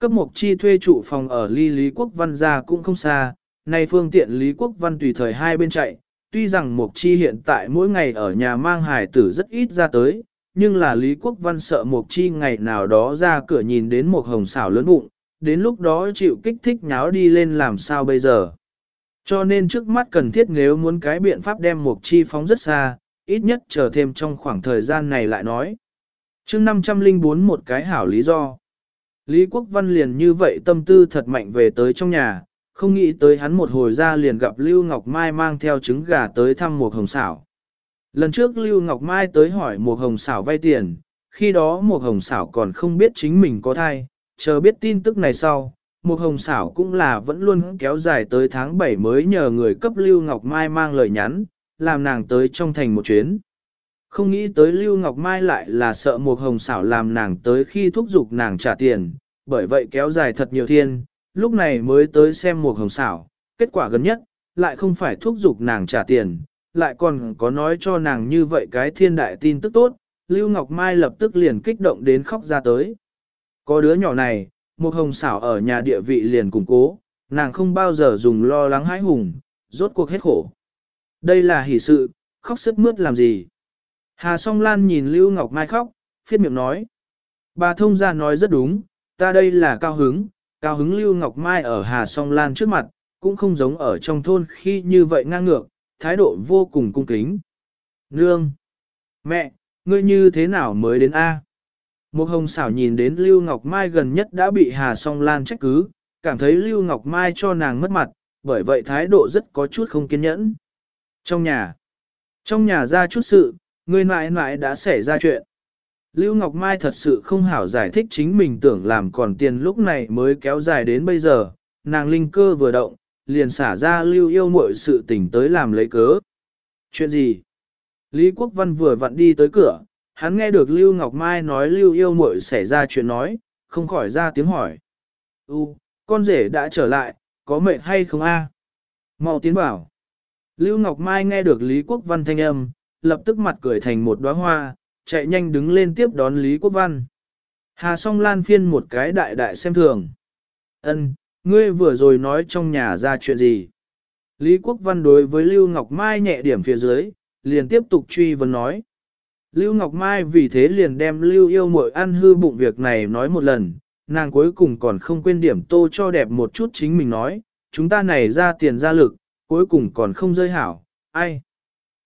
Cấp mục chi thuê trụ phòng ở ly Lý Quốc Văn ra cũng không xa, nay phương tiện Lý Quốc Văn tùy thời hai bên chạy, tuy rằng mục chi hiện tại mỗi ngày ở nhà mang hài tử rất ít ra tới, nhưng là Lý Quốc Văn sợ Mộc Chi ngày nào đó ra cửa nhìn đến một hồng xảo lớn bụng, đến lúc đó chịu kích thích nháo đi lên làm sao bây giờ. Cho nên trước mắt cần thiết nếu muốn cái biện pháp đem Mộc Chi phóng rất xa, ít nhất chờ thêm trong khoảng thời gian này lại nói chương 504 một cái hảo lý do. Lý Quốc Văn liền như vậy tâm tư thật mạnh về tới trong nhà, không nghĩ tới hắn một hồi ra liền gặp Lưu Ngọc Mai mang theo trứng gà tới thăm Mục hồng xảo. Lần trước Lưu Ngọc Mai tới hỏi Mục hồng xảo vay tiền, khi đó Mục hồng xảo còn không biết chính mình có thai, chờ biết tin tức này sau, Mục hồng xảo cũng là vẫn luôn kéo dài tới tháng 7 mới nhờ người cấp Lưu Ngọc Mai mang lời nhắn, làm nàng tới trong thành một chuyến. Không nghĩ tới Lưu Ngọc Mai lại là sợ một hồng xảo làm nàng tới khi thúc giục nàng trả tiền, bởi vậy kéo dài thật nhiều thiên, lúc này mới tới xem một hồng xảo, kết quả gần nhất, lại không phải thúc giục nàng trả tiền, lại còn có nói cho nàng như vậy cái thiên đại tin tức tốt, Lưu Ngọc Mai lập tức liền kích động đến khóc ra tới. Có đứa nhỏ này, một hồng xảo ở nhà địa vị liền củng cố, nàng không bao giờ dùng lo lắng hãi hùng, rốt cuộc hết khổ. Đây là hỷ sự, khóc sức mướt làm gì? Hà song lan nhìn Lưu Ngọc Mai khóc, phiết miệng nói. Bà thông gia nói rất đúng, ta đây là cao hứng, cao hứng Lưu Ngọc Mai ở Hà song lan trước mặt, cũng không giống ở trong thôn khi như vậy ngang ngược, thái độ vô cùng cung kính. Nương! Mẹ! Ngươi như thế nào mới đến A? Một hồng xảo nhìn đến Lưu Ngọc Mai gần nhất đã bị Hà Song Lan trách cứ, cảm thấy Lưu Ngọc Mai cho nàng mất mặt, bởi vậy thái độ rất có chút không kiên nhẫn. Trong nhà, trong nhà ra chút sự, người mãi mãi đã xảy ra chuyện. Lưu Ngọc Mai thật sự không hảo giải thích chính mình tưởng làm còn tiền lúc này mới kéo dài đến bây giờ, nàng linh cơ vừa động, liền xả ra Lưu yêu muội sự tình tới làm lấy cớ. Chuyện gì? Lý Quốc Văn vừa vặn đi tới cửa, hắn nghe được Lưu Ngọc Mai nói Lưu yêu muội xảy ra chuyện nói, không khỏi ra tiếng hỏi. U, con rể đã trở lại, có mệt hay không a? Mau tiến bảo. Lưu Ngọc Mai nghe được Lý Quốc Văn thanh âm, lập tức mặt cười thành một đóa hoa, chạy nhanh đứng lên tiếp đón Lý Quốc Văn. Hà song lan phiên một cái đại đại xem thường. Ân, ngươi vừa rồi nói trong nhà ra chuyện gì? Lý Quốc Văn đối với Lưu Ngọc Mai nhẹ điểm phía dưới, liền tiếp tục truy vấn nói. Lưu Ngọc Mai vì thế liền đem Lưu yêu mội ăn hư bụng việc này nói một lần, nàng cuối cùng còn không quên điểm tô cho đẹp một chút chính mình nói, chúng ta này ra tiền ra lực, cuối cùng còn không rơi hảo, ai?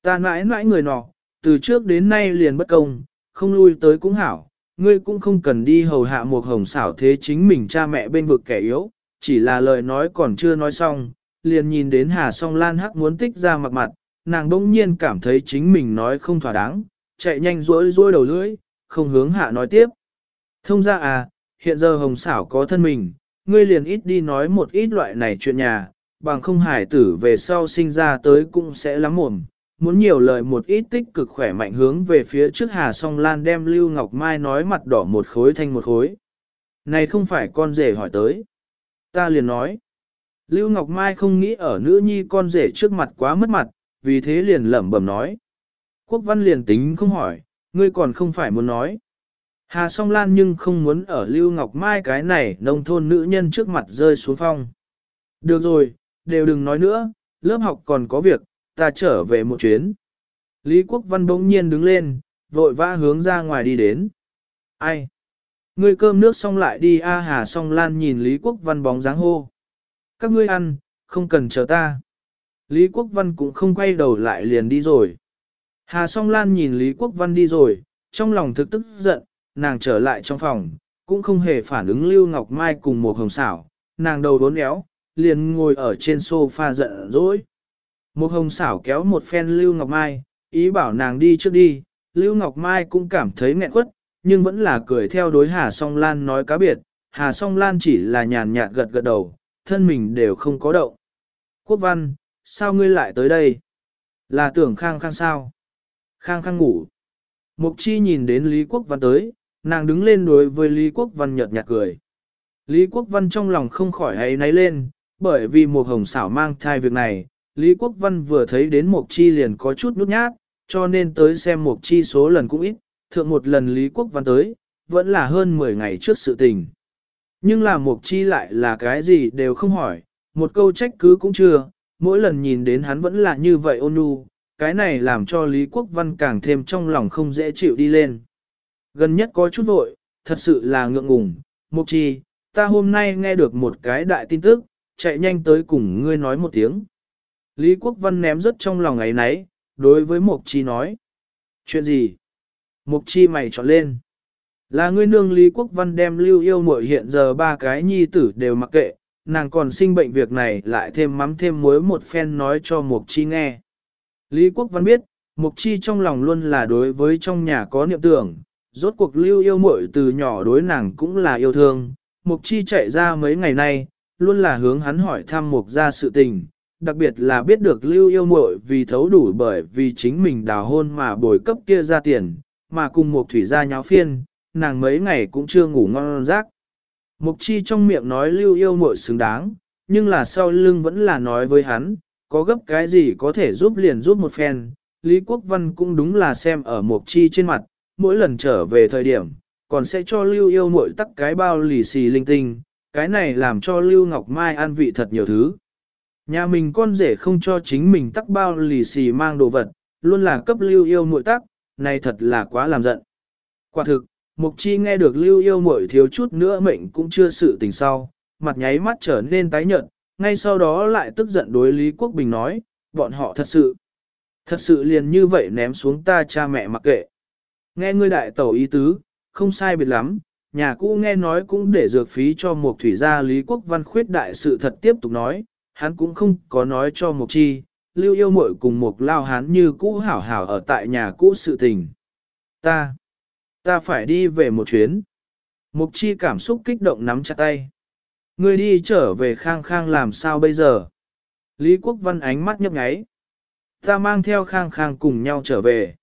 Ta mãi mãi người nọ, từ trước đến nay liền bất công, không lui tới cũng hảo, ngươi cũng không cần đi hầu hạ một hồng xảo thế chính mình cha mẹ bên vực kẻ yếu, chỉ là lời nói còn chưa nói xong, liền nhìn đến Hà Song Lan hắc muốn tích ra mặt mặt, nàng bỗng nhiên cảm thấy chính mình nói không thỏa đáng, chạy nhanh rối rối đầu lưỡi, không hướng hạ nói tiếp. Thông ra à, hiện giờ hồng xảo có thân mình, ngươi liền ít đi nói một ít loại này chuyện nhà, bằng không hải tử về sau sinh ra tới cũng sẽ lắm mồm. Muốn nhiều lời một ít tích cực khỏe mạnh hướng về phía trước Hà Song Lan đem Lưu Ngọc Mai nói mặt đỏ một khối thanh một khối. Này không phải con rể hỏi tới. Ta liền nói. Lưu Ngọc Mai không nghĩ ở nữ nhi con rể trước mặt quá mất mặt, vì thế liền lẩm bẩm nói. Quốc văn liền tính không hỏi, ngươi còn không phải muốn nói. Hà song lan nhưng không muốn ở Lưu Ngọc Mai cái này nông thôn nữ nhân trước mặt rơi xuống phong. Được rồi, đều đừng nói nữa, lớp học còn có việc, ta trở về một chuyến. Lý Quốc Văn bỗng nhiên đứng lên, vội vã hướng ra ngoài đi đến. Ai? Ngươi cơm nước xong lại đi A Hà song lan nhìn Lý Quốc Văn bóng dáng hô. Các ngươi ăn, không cần chờ ta. Lý Quốc Văn cũng không quay đầu lại liền đi rồi. Hà song lan nhìn Lý Quốc Văn đi rồi, trong lòng thực tức giận, nàng trở lại trong phòng, cũng không hề phản ứng Lưu Ngọc Mai cùng một hồng xảo, nàng đầu đốn éo, liền ngồi ở trên sofa giận dỗi. Một hồng xảo kéo một phen Lưu Ngọc Mai, ý bảo nàng đi trước đi, Lưu Ngọc Mai cũng cảm thấy nghẹn quất, nhưng vẫn là cười theo đối Hà Song Lan nói cá biệt, Hà Song Lan chỉ là nhàn nhạt gật gật đầu, thân mình đều không có động. Quốc văn, sao ngươi lại tới đây? Là tưởng khang khang sao? Khang khang ngủ. Mục chi nhìn đến Lý Quốc văn tới, nàng đứng lên đối với Lý Quốc văn nhợt nhạt cười. Lý Quốc văn trong lòng không khỏi hay náy lên, bởi vì một hồng xảo mang thai việc này, Lý Quốc văn vừa thấy đến Mộc chi liền có chút nút nhát, cho nên tới xem Mộc chi số lần cũng ít, thượng một lần Lý Quốc văn tới, vẫn là hơn 10 ngày trước sự tình. Nhưng là Mộc chi lại là cái gì đều không hỏi, một câu trách cứ cũng chưa, mỗi lần nhìn đến hắn vẫn là như vậy ôn nhu, cái này làm cho Lý Quốc Văn càng thêm trong lòng không dễ chịu đi lên. Gần nhất có chút vội, thật sự là ngượng ngùng, Mộc Chi, ta hôm nay nghe được một cái đại tin tức, chạy nhanh tới cùng ngươi nói một tiếng. Lý Quốc Văn ném rất trong lòng ấy nấy, đối với Mục Chi nói. Chuyện gì? Mục Chi mày trọn lên. Là ngươi nương Lý Quốc Văn đem lưu yêu muội hiện giờ ba cái nhi tử đều mặc kệ, nàng còn sinh bệnh việc này lại thêm mắm thêm muối một phen nói cho Mục Chi nghe. Lý Quốc Văn biết, Mục Chi trong lòng luôn là đối với trong nhà có niệm tưởng, rốt cuộc lưu yêu muội từ nhỏ đối nàng cũng là yêu thương. Mục Chi chạy ra mấy ngày nay, luôn là hướng hắn hỏi thăm Mục ra sự tình, đặc biệt là biết được lưu yêu muội vì thấu đủ bởi vì chính mình đào hôn mà bồi cấp kia ra tiền, mà cùng một thủy gia nháo phiên, nàng mấy ngày cũng chưa ngủ ngon giấc. Mục chi trong miệng nói lưu yêu muội xứng đáng, nhưng là sau lưng vẫn là nói với hắn, có gấp cái gì có thể giúp liền giúp một phen. Lý Quốc Văn cũng đúng là xem ở mục chi trên mặt, mỗi lần trở về thời điểm, còn sẽ cho lưu yêu muội tắc cái bao lì xì linh tinh, cái này làm cho lưu Ngọc Mai an vị thật nhiều thứ. Nhà mình con rể không cho chính mình tắc bao lì xì mang đồ vật, luôn là cấp lưu yêu muội tắc, này thật là quá làm giận. Quả thực, Mục Chi nghe được lưu yêu muội thiếu chút nữa mệnh cũng chưa sự tình sau, mặt nháy mắt trở nên tái nhợt, ngay sau đó lại tức giận đối Lý Quốc Bình nói, bọn họ thật sự, thật sự liền như vậy ném xuống ta cha mẹ mặc kệ. Nghe ngươi đại tẩu ý tứ, không sai biệt lắm, nhà cũ nghe nói cũng để dược phí cho một thủy gia Lý Quốc Văn khuyết đại sự thật tiếp tục nói, hắn cũng không có nói cho Mục Chi, lưu yêu muội cùng Mộc lao hắn như cũ hảo hảo ở tại nhà cũ sự tình. Ta, ta phải đi về một chuyến. Mục Chi cảm xúc kích động nắm chặt tay. Ngươi đi trở về khang khang làm sao bây giờ? Lý Quốc Văn ánh mắt nhấp nháy. Ta mang theo khang khang cùng nhau trở về.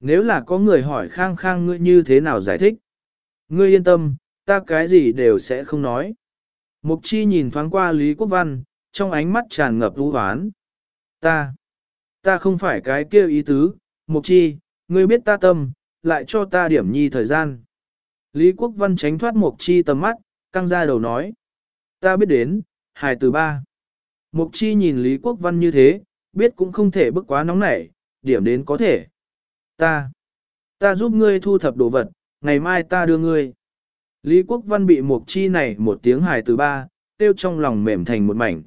Nếu là có người hỏi khang khang ngươi như thế nào giải thích? Ngươi yên tâm, ta cái gì đều sẽ không nói. Mục chi nhìn thoáng qua Lý Quốc Văn, trong ánh mắt tràn ngập u hoán. Ta, ta không phải cái kia ý tứ, Mục chi, ngươi biết ta tâm, lại cho ta điểm nhi thời gian. Lý Quốc Văn tránh thoát Mục chi tầm mắt, căng ra đầu nói. Ta biết đến, hài từ ba. Mục chi nhìn Lý Quốc Văn như thế, biết cũng không thể bức quá nóng nảy, điểm đến có thể. Ta, ta giúp ngươi thu thập đồ vật, ngày mai ta đưa ngươi. Lý Quốc Văn bị Mục chi này một tiếng hài từ ba, tiêu trong lòng mềm thành một mảnh.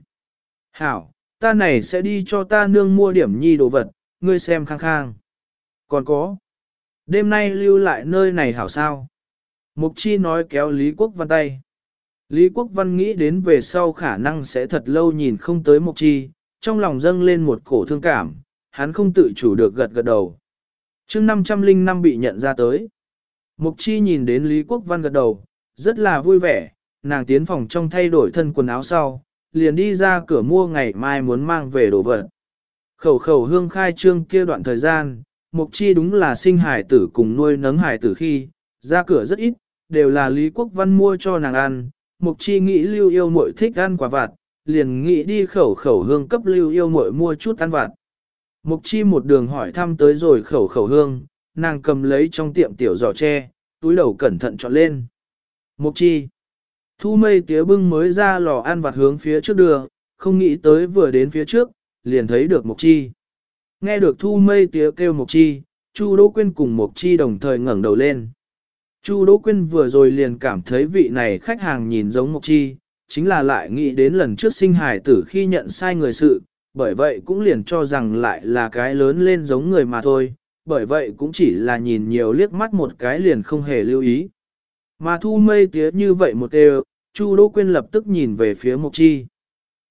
Hảo, ta này sẽ đi cho ta nương mua điểm nhi đồ vật, ngươi xem khang khang. Còn có, đêm nay lưu lại nơi này hảo sao? Mục chi nói kéo Lý Quốc Văn tay. Lý Quốc Văn nghĩ đến về sau khả năng sẽ thật lâu nhìn không tới Mục Chi, trong lòng dâng lên một cổ thương cảm, hắn không tự chủ được gật gật đầu. chương 505 bị nhận ra tới. Mục Chi nhìn đến Lý Quốc Văn gật đầu, rất là vui vẻ, nàng tiến phòng trong thay đổi thân quần áo sau, liền đi ra cửa mua ngày mai muốn mang về đồ vật. Khẩu khẩu hương khai trương kia đoạn thời gian, mục Chi đúng là sinh hải tử cùng nuôi nấng hải tử khi, ra cửa rất ít, đều là Lý Quốc Văn mua cho nàng ăn, Mục chi nghĩ lưu yêu muội thích ăn quả vặt, liền nghĩ đi khẩu khẩu hương cấp lưu yêu muội mua chút ăn vặt. Mục chi một đường hỏi thăm tới rồi khẩu khẩu hương, nàng cầm lấy trong tiệm tiểu giỏ tre, túi đầu cẩn thận chọn lên. Mục chi. Thu mây tía bưng mới ra lò ăn vặt hướng phía trước đường, không nghĩ tới vừa đến phía trước, liền thấy được Mộc chi. Nghe được thu mây tía kêu Mộc chi, Chu Đỗ Quyên cùng Mộc chi đồng thời ngẩng đầu lên. Chu Đỗ Quyên vừa rồi liền cảm thấy vị này khách hàng nhìn giống Mộc Chi, chính là lại nghĩ đến lần trước sinh hài tử khi nhận sai người sự, bởi vậy cũng liền cho rằng lại là cái lớn lên giống người mà thôi, bởi vậy cũng chỉ là nhìn nhiều liếc mắt một cái liền không hề lưu ý. Mà thu mây tía như vậy một đều, Chu Đỗ Quyên lập tức nhìn về phía Mộc Chi.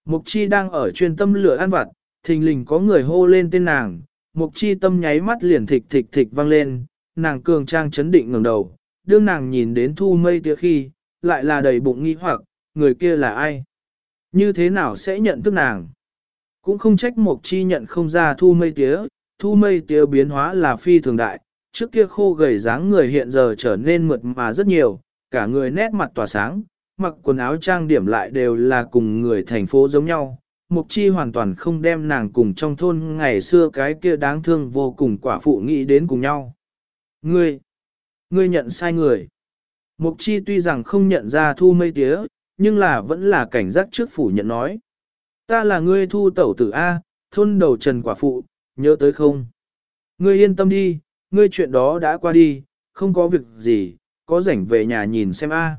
Mộc Chi đang ở chuyên tâm lửa ăn vặt, thình lình có người hô lên tên nàng, Mộc Chi tâm nháy mắt liền thịch thịch thịch vang lên, nàng cường trang chấn định ngẩng đầu, đương nàng nhìn đến thu mây tía khi, lại là đầy bụng nghi hoặc, người kia là ai? Như thế nào sẽ nhận thức nàng? Cũng không trách Mộc Chi nhận không ra thu mây tía, thu mây tía biến hóa là phi thường đại, trước kia khô gầy dáng người hiện giờ trở nên mượt mà rất nhiều, cả người nét mặt tỏa sáng, mặc quần áo trang điểm lại đều là cùng người thành phố giống nhau. Mục chi hoàn toàn không đem nàng cùng trong thôn ngày xưa cái kia đáng thương vô cùng quả phụ nghĩ đến cùng nhau. Ngươi, ngươi nhận sai người. Mục chi tuy rằng không nhận ra thu mây tía, nhưng là vẫn là cảnh giác trước phủ nhận nói. Ta là ngươi thu tẩu tử A, thôn đầu trần quả phụ, nhớ tới không? Ngươi yên tâm đi, ngươi chuyện đó đã qua đi, không có việc gì, có rảnh về nhà nhìn xem A.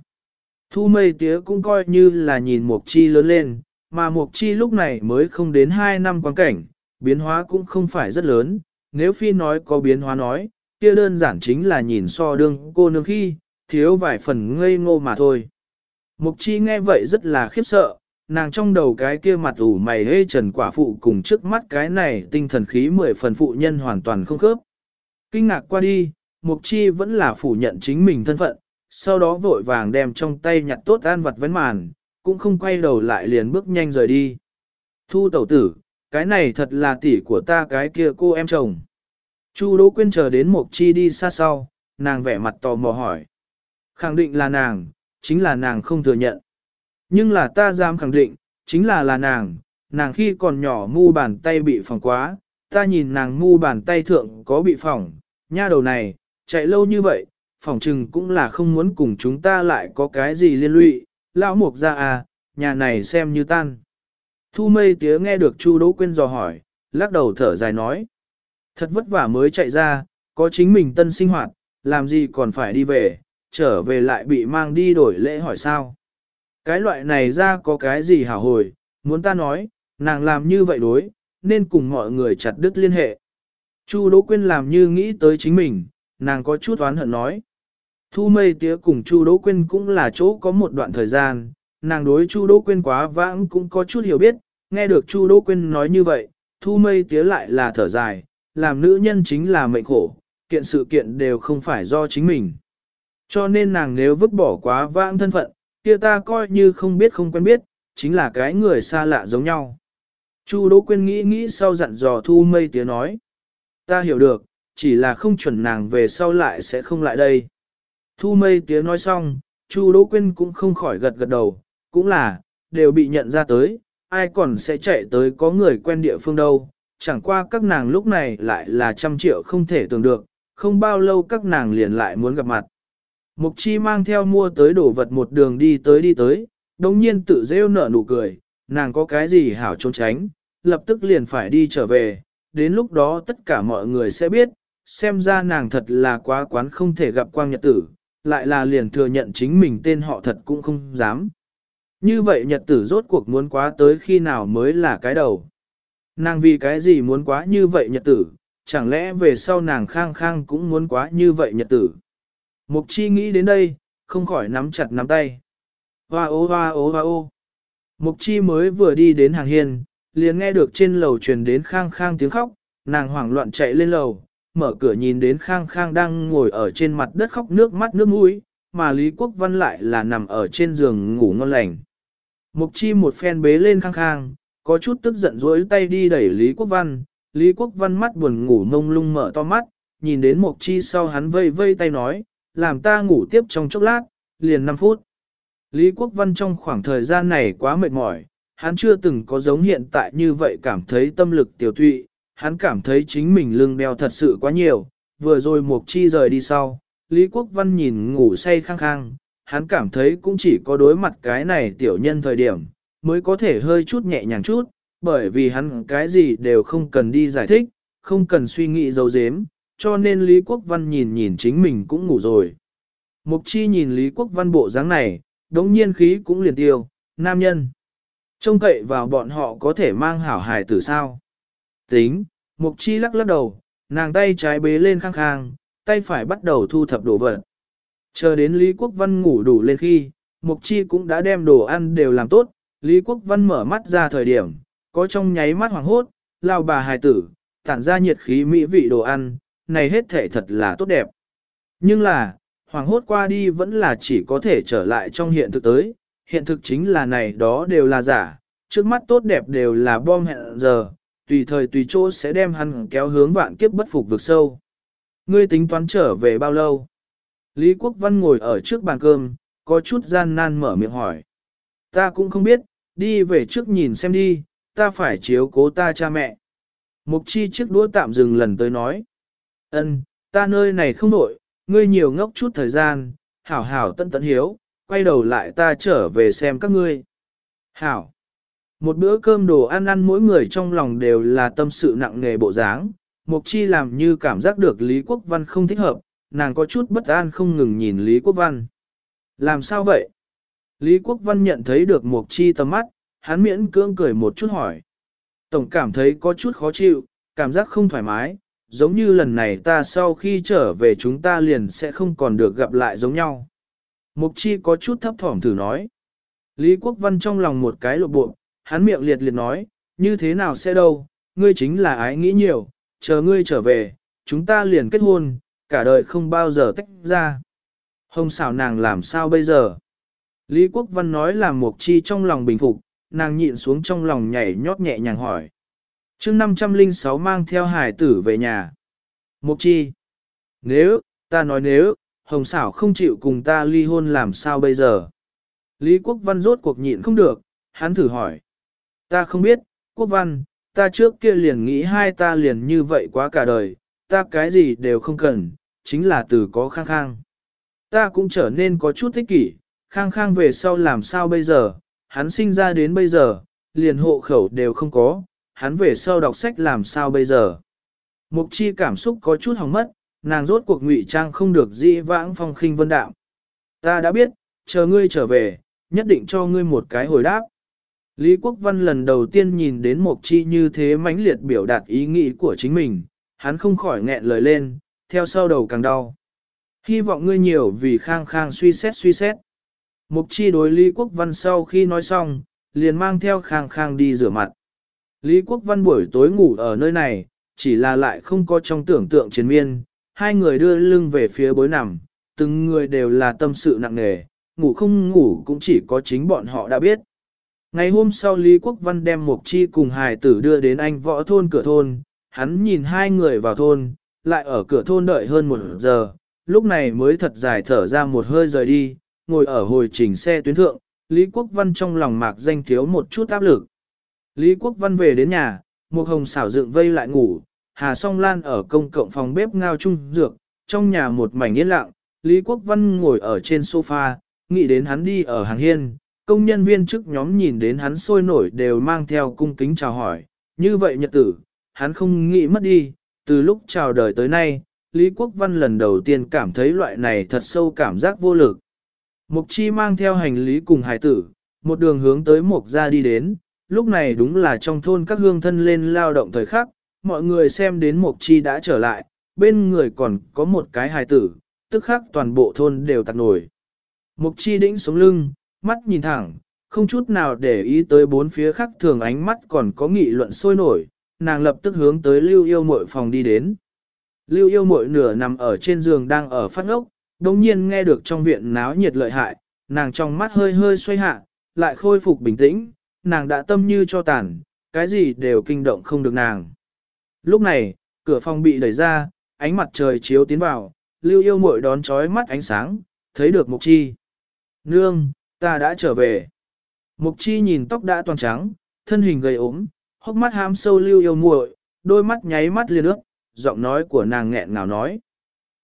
Thu mây tía cũng coi như là nhìn mục chi lớn lên, mà mục chi lúc này mới không đến 2 năm quan cảnh, biến hóa cũng không phải rất lớn, nếu phi nói có biến hóa nói, kia đơn giản chính là nhìn so đương cô nương khi, thiếu vài phần ngây ngô mà thôi. Mục chi nghe vậy rất là khiếp sợ, nàng trong đầu cái kia mặt ủ mày hê trần quả phụ cùng trước mắt cái này tinh thần khí mười phần phụ nhân hoàn toàn không khớp. Kinh ngạc qua đi, mục chi vẫn là phủ nhận chính mình thân phận, sau đó vội vàng đem trong tay nhặt tốt an vật vấn màn, cũng không quay đầu lại liền bước nhanh rời đi. Thu tẩu tử, cái này thật là tỷ của ta cái kia cô em chồng. Chu Đỗ Quyên chờ đến Mộc Chi đi xa sau, nàng vẻ mặt tò mò hỏi. Khẳng định là nàng, chính là nàng không thừa nhận. Nhưng là ta dám khẳng định, chính là là nàng, nàng khi còn nhỏ mu bàn tay bị phỏng quá, ta nhìn nàng mu bàn tay thượng có bị phỏng, nha đầu này, chạy lâu như vậy, phỏng chừng cũng là không muốn cùng chúng ta lại có cái gì liên lụy, lão mục ra à, nhà này xem như tan. Thu mây tía nghe được Chu Đỗ Quyên dò hỏi, lắc đầu thở dài nói. Thật vất vả mới chạy ra, có chính mình tân sinh hoạt, làm gì còn phải đi về, trở về lại bị mang đi đổi lễ hỏi sao. Cái loại này ra có cái gì hảo hồi, muốn ta nói, nàng làm như vậy đối, nên cùng mọi người chặt đứt liên hệ. Chu Đỗ Quyên làm như nghĩ tới chính mình, nàng có chút oán hận nói. Thu mây tía cùng Chu Đỗ Quyên cũng là chỗ có một đoạn thời gian, nàng đối Chu Đỗ Quyên quá vãng cũng có chút hiểu biết, nghe được Chu Đỗ Quyên nói như vậy, Thu mây tía lại là thở dài, làm nữ nhân chính là mệnh khổ, kiện sự kiện đều không phải do chính mình. Cho nên nàng nếu vứt bỏ quá vãng thân phận, kia ta coi như không biết không quen biết, chính là cái người xa lạ giống nhau. Chu Đỗ Quyên nghĩ nghĩ sau dặn dò Thu Mây Tía nói. Ta hiểu được, chỉ là không chuẩn nàng về sau lại sẽ không lại đây. Thu Mây Tía nói xong, Chu Đỗ Quyên cũng không khỏi gật gật đầu, cũng là, đều bị nhận ra tới, ai còn sẽ chạy tới có người quen địa phương đâu, chẳng qua các nàng lúc này lại là trăm triệu không thể tưởng được, không bao lâu các nàng liền lại muốn gặp mặt. Mục chi mang theo mua tới đồ vật một đường đi tới đi tới, đồng nhiên tự rêu nở nụ cười, nàng có cái gì hảo trốn tránh, lập tức liền phải đi trở về, đến lúc đó tất cả mọi người sẽ biết, xem ra nàng thật là quá quán không thể gặp quang nhật tử, lại là liền thừa nhận chính mình tên họ thật cũng không dám. Như vậy nhật tử rốt cuộc muốn quá tới khi nào mới là cái đầu. Nàng vì cái gì muốn quá như vậy nhật tử, chẳng lẽ về sau nàng khang khang cũng muốn quá như vậy nhật tử. Mục chi nghĩ đến đây, không khỏi nắm chặt nắm tay. Hoa ô hoa ô hoa ô. Mục chi mới vừa đi đến hàng hiên, liền nghe được trên lầu truyền đến khang khang tiếng khóc, nàng hoảng loạn chạy lên lầu, mở cửa nhìn đến khang khang đang ngồi ở trên mặt đất khóc nước mắt nước mũi, mà Lý Quốc Văn lại là nằm ở trên giường ngủ ngon lành. Mục chi một phen bế lên khang khang, có chút tức giận dối tay đi đẩy Lý Quốc Văn, Lý Quốc Văn mắt buồn ngủ ngông lung mở to mắt, nhìn đến Mục chi sau hắn vây vây tay nói, làm ta ngủ tiếp trong chốc lát, liền 5 phút. Lý Quốc Văn trong khoảng thời gian này quá mệt mỏi, hắn chưa từng có giống hiện tại như vậy cảm thấy tâm lực tiểu thụy, hắn cảm thấy chính mình lưng đeo thật sự quá nhiều, vừa rồi Mục Chi rời đi sau, Lý Quốc Văn nhìn ngủ say khang khang, hắn cảm thấy cũng chỉ có đối mặt cái này tiểu nhân thời điểm, mới có thể hơi chút nhẹ nhàng chút, bởi vì hắn cái gì đều không cần đi giải thích, không cần suy nghĩ dấu dếm, cho nên Lý Quốc Văn nhìn nhìn chính mình cũng ngủ rồi. Mục Chi nhìn Lý Quốc Văn bộ dáng này, đống nhiên khí cũng liền tiêu, nam nhân. Trông cậy vào bọn họ có thể mang hảo hài tử sao. Tính, Mục Chi lắc lắc đầu, nàng tay trái bế lên khang khang, tay phải bắt đầu thu thập đồ vật. Chờ đến Lý Quốc Văn ngủ đủ lên khi, Mục Chi cũng đã đem đồ ăn đều làm tốt, Lý Quốc Văn mở mắt ra thời điểm, có trong nháy mắt hoàng hốt, lao bà hài tử, tản ra nhiệt khí mỹ vị đồ ăn, này hết thể thật là tốt đẹp. Nhưng là, hoàng hốt qua đi vẫn là chỉ có thể trở lại trong hiện thực tới, hiện thực chính là này đó đều là giả, trước mắt tốt đẹp đều là bom hẹn giờ, tùy thời tùy chỗ sẽ đem hắn kéo hướng vạn kiếp bất phục vực sâu. Ngươi tính toán trở về bao lâu? Lý Quốc Văn ngồi ở trước bàn cơm, có chút gian nan mở miệng hỏi. Ta cũng không biết, đi về trước nhìn xem đi, ta phải chiếu cố ta cha mẹ. Mục chi chiếc đũa tạm dừng lần tới nói. Ân, ta nơi này không nổi, ngươi nhiều ngốc chút thời gian, hảo hảo tận tận hiếu, quay đầu lại ta trở về xem các ngươi. Hảo. Một bữa cơm đồ ăn ăn mỗi người trong lòng đều là tâm sự nặng nề bộ dáng. Mục chi làm như cảm giác được Lý Quốc Văn không thích hợp, nàng có chút bất an không ngừng nhìn Lý Quốc Văn. Làm sao vậy? Lý Quốc Văn nhận thấy được Mục chi tầm mắt, hắn miễn cưỡng cười một chút hỏi. Tổng cảm thấy có chút khó chịu, cảm giác không thoải mái, giống như lần này ta sau khi trở về chúng ta liền sẽ không còn được gặp lại giống nhau. Mục chi có chút thấp thỏm thử nói. Lý Quốc Văn trong lòng một cái lộ bộ, hắn miệng liệt liệt nói, như thế nào sẽ đâu, ngươi chính là ái nghĩ nhiều, chờ ngươi trở về, chúng ta liền kết hôn, cả đời không bao giờ tách ra. Hồng xảo nàng làm sao bây giờ? Lý Quốc Văn nói là Mộc Chi trong lòng bình phục, nàng nhịn xuống trong lòng nhảy nhót nhẹ nhàng hỏi. Trước 506 mang theo hải tử về nhà. Mục chi. Nếu, ta nói nếu, hồng xảo không chịu cùng ta ly hôn làm sao bây giờ? Lý Quốc Văn rốt cuộc nhịn không được, hắn thử hỏi. Ta không biết, Quốc Văn, ta trước kia liền nghĩ hai ta liền như vậy quá cả đời, ta cái gì đều không cần, chính là từ có khang khang. Ta cũng trở nên có chút thích kỷ, khang khang về sau làm sao bây giờ, hắn sinh ra đến bây giờ, liền hộ khẩu đều không có, hắn về sau đọc sách làm sao bây giờ. Mục chi cảm xúc có chút hỏng mất, nàng rốt cuộc ngụy trang không được dĩ vãng phong khinh vân đạo. Ta đã biết, chờ ngươi trở về, nhất định cho ngươi một cái hồi đáp. Lý Quốc Văn lần đầu tiên nhìn đến Mộc Chi như thế mãnh liệt biểu đạt ý nghĩ của chính mình, hắn không khỏi nghẹn lời lên, theo sau đầu càng đau. Hy vọng ngươi nhiều vì khang khang suy xét suy xét. Mục Chi đối Lý Quốc Văn sau khi nói xong, liền mang theo khang khang đi rửa mặt. Lý Quốc Văn buổi tối ngủ ở nơi này, chỉ là lại không có trong tưởng tượng chiến miên, hai người đưa lưng về phía bối nằm, từng người đều là tâm sự nặng nề, ngủ không ngủ cũng chỉ có chính bọn họ đã biết. Ngày hôm sau Lý Quốc Văn đem Mộc Chi cùng hài tử đưa đến anh võ thôn cửa thôn, hắn nhìn hai người vào thôn, lại ở cửa thôn đợi hơn một giờ, lúc này mới thật dài thở ra một hơi rời đi, ngồi ở hồi trình xe tuyến thượng, Lý Quốc Văn trong lòng mạc danh thiếu một chút áp lực. Lý Quốc Văn về đến nhà, một hồng xảo dựng vây lại ngủ, Hà Song Lan ở công cộng phòng bếp ngao chung dược, trong nhà một mảnh yên lặng, Lý Quốc Văn ngồi ở trên sofa, nghĩ đến hắn đi ở hàng hiên, công nhân viên chức nhóm nhìn đến hắn sôi nổi đều mang theo cung kính chào hỏi, như vậy nhật tử, hắn không nghĩ mất đi, từ lúc chào đời tới nay, Lý Quốc Văn lần đầu tiên cảm thấy loại này thật sâu cảm giác vô lực. Mục Chi mang theo hành lý cùng hải tử, một đường hướng tới Mục gia đi đến, lúc này đúng là trong thôn các hương thân lên lao động thời khắc, mọi người xem đến Mục Chi đã trở lại, bên người còn có một cái hài tử, tức khắc toàn bộ thôn đều tạc nổi. Mục Chi đĩnh xuống lưng, mắt nhìn thẳng, không chút nào để ý tới bốn phía khác thường ánh mắt còn có nghị luận sôi nổi, nàng lập tức hướng tới lưu yêu mội phòng đi đến. Lưu yêu mội nửa nằm ở trên giường đang ở phát ngốc, đồng nhiên nghe được trong viện náo nhiệt lợi hại, nàng trong mắt hơi hơi xoay hạ, lại khôi phục bình tĩnh, nàng đã tâm như cho tàn, cái gì đều kinh động không được nàng. Lúc này, cửa phòng bị đẩy ra, ánh mặt trời chiếu tiến vào, lưu yêu mội đón trói mắt ánh sáng, thấy được mục chi. Nương, ta đã trở về. Mục chi nhìn tóc đã toàn trắng, thân hình gầy ốm, hốc mắt hám sâu lưu yêu muội, đôi mắt nháy mắt liên ước, giọng nói của nàng nghẹn ngào nói.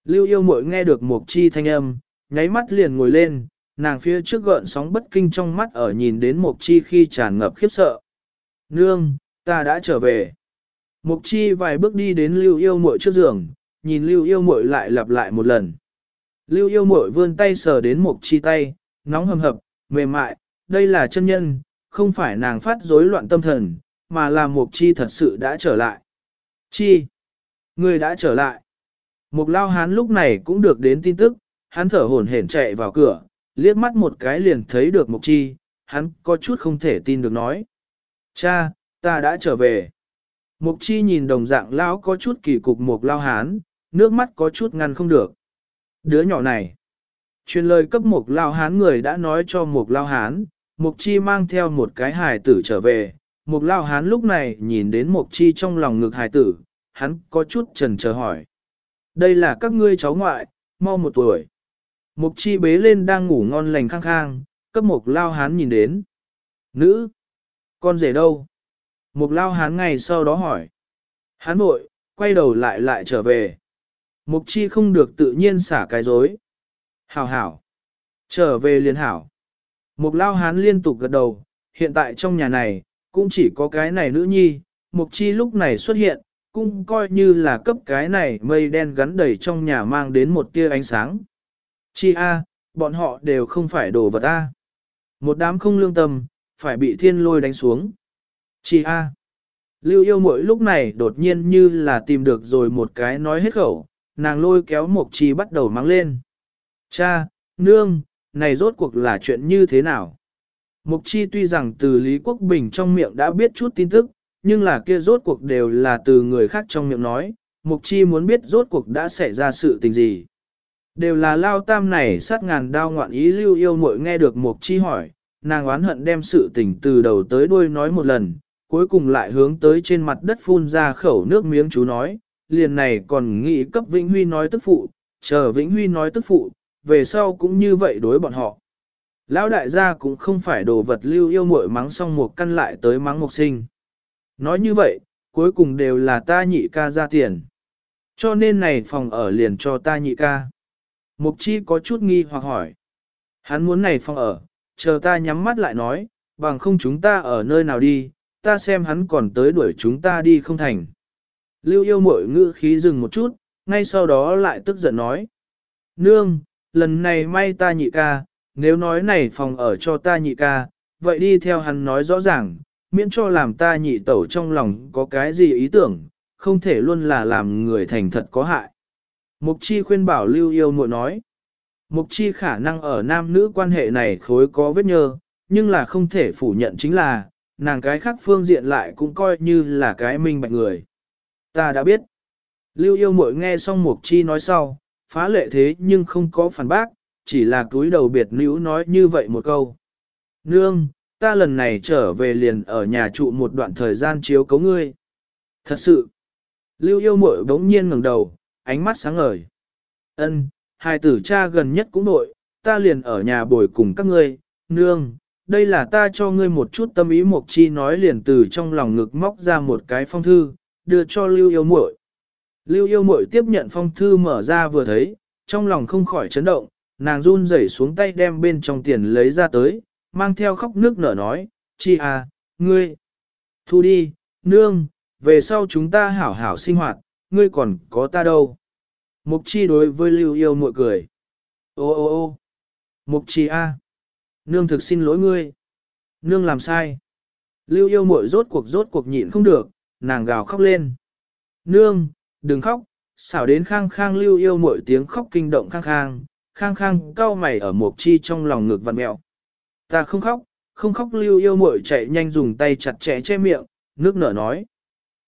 Lưu yêu muội nghe được mục chi thanh âm, nháy mắt liền ngồi lên, nàng phía trước gợn sóng bất kinh trong mắt ở nhìn đến mục chi khi tràn ngập khiếp sợ. Nương, ta đã trở về. Mục chi vài bước đi đến lưu yêu muội trước giường, nhìn lưu yêu muội lại lặp lại một lần. Lưu yêu muội vươn tay sờ đến mục chi tay, nóng hầm hập, mềm mại, đây là chân nhân, không phải nàng phát rối loạn tâm thần, mà là mục chi thật sự đã trở lại. Chi? Người đã trở lại. Mục lao hán lúc này cũng được đến tin tức, hắn thở hổn hển chạy vào cửa, liếc mắt một cái liền thấy được mục chi, hắn có chút không thể tin được nói. Cha, ta đã trở về. Mục chi nhìn đồng dạng lão có chút kỳ cục mục lao hán, nước mắt có chút ngăn không được. Đứa nhỏ này. Truyền lời cấp mục lao hán người đã nói cho mục lao hán, mục chi mang theo một cái hài tử trở về. Mục lao hán lúc này nhìn đến mục chi trong lòng ngực hài tử, hắn có chút trần chờ hỏi. Đây là các ngươi cháu ngoại, mau một tuổi. Mục chi bế lên đang ngủ ngon lành khang khang, cấp mục lao hán nhìn đến. Nữ! Con rể đâu? Mục lao hán ngày sau đó hỏi. Hán bội, quay đầu lại lại trở về. Mục chi không được tự nhiên xả cái dối. Hảo hảo. Trở về liền hảo. Mục lao hán liên tục gật đầu, hiện tại trong nhà này, cũng chỉ có cái này nữ nhi. Mục chi lúc này xuất hiện, cũng coi như là cấp cái này mây đen gắn đầy trong nhà mang đến một tia ánh sáng. Chi a, bọn họ đều không phải đồ vật a. Một đám không lương tâm, phải bị thiên lôi đánh xuống. Chi a. Lưu yêu mỗi lúc này đột nhiên như là tìm được rồi một cái nói hết khẩu, nàng lôi kéo Mộc Chi bắt đầu mang lên. Cha, nương, này rốt cuộc là chuyện như thế nào? Mục Chi tuy rằng từ Lý Quốc Bình trong miệng đã biết chút tin tức, nhưng là kia rốt cuộc đều là từ người khác trong miệng nói, Mục Chi muốn biết rốt cuộc đã xảy ra sự tình gì. Đều là lao tam này sát ngàn đao ngoạn ý lưu yêu muội nghe được Mục Chi hỏi, nàng oán hận đem sự tình từ đầu tới đuôi nói một lần, cuối cùng lại hướng tới trên mặt đất phun ra khẩu nước miếng chú nói, liền này còn nghĩ cấp Vĩnh Huy nói tức phụ, chờ Vĩnh Huy nói tức phụ, về sau cũng như vậy đối bọn họ. Lão đại gia cũng không phải đồ vật lưu yêu muội mắng xong một căn lại tới mắng một sinh. Nói như vậy, cuối cùng đều là ta nhị ca ra tiền. Cho nên này phòng ở liền cho ta nhị ca. Mục chi có chút nghi hoặc hỏi. Hắn muốn này phòng ở, chờ ta nhắm mắt lại nói, bằng không chúng ta ở nơi nào đi, ta xem hắn còn tới đuổi chúng ta đi không thành. Lưu yêu mội ngữ khí dừng một chút, ngay sau đó lại tức giận nói. Nương, lần này may ta nhị ca, nếu nói này phòng ở cho ta nhị ca, vậy đi theo hắn nói rõ ràng, miễn cho làm ta nhị tẩu trong lòng có cái gì ý tưởng, không thể luôn là làm người thành thật có hại. Mục chi khuyên bảo lưu yêu muội nói. Mục chi khả năng ở nam nữ quan hệ này khối có vết nhơ, nhưng là không thể phủ nhận chính là, nàng cái khác phương diện lại cũng coi như là cái minh bạch người. Ta đã biết. Lưu yêu muội nghe xong mục chi nói sau, phá lệ thế nhưng không có phản bác, chỉ là túi đầu biệt nữ nói như vậy một câu. Nương, ta lần này trở về liền ở nhà trụ một đoạn thời gian chiếu cấu ngươi. Thật sự, lưu yêu mội bỗng nhiên ngẩng đầu, ánh mắt sáng ngời. Ân, hai tử cha gần nhất cũng nội, ta liền ở nhà bồi cùng các ngươi, nương, đây là ta cho ngươi một chút tâm ý mộc chi nói liền từ trong lòng ngực móc ra một cái phong thư, đưa cho lưu yêu muội. Lưu yêu muội tiếp nhận phong thư mở ra vừa thấy, trong lòng không khỏi chấn động, nàng run rẩy xuống tay đem bên trong tiền lấy ra tới, mang theo khóc nước nở nói, chi à, ngươi, thu đi, nương, về sau chúng ta hảo hảo sinh hoạt, ngươi còn có ta đâu. Mục chi đối với lưu yêu muội cười. Ô ô ô mục chi a, nương thực xin lỗi ngươi. Nương làm sai. Lưu yêu muội rốt cuộc rốt cuộc nhịn không được, nàng gào khóc lên. Nương, đừng khóc, xảo đến khang khang lưu yêu muội tiếng khóc kinh động khang khang, khang khang cao mày ở mục chi trong lòng ngực vặn mẹo. Ta không khóc, không khóc lưu yêu muội chạy nhanh dùng tay chặt chẽ che miệng, nước nở nói.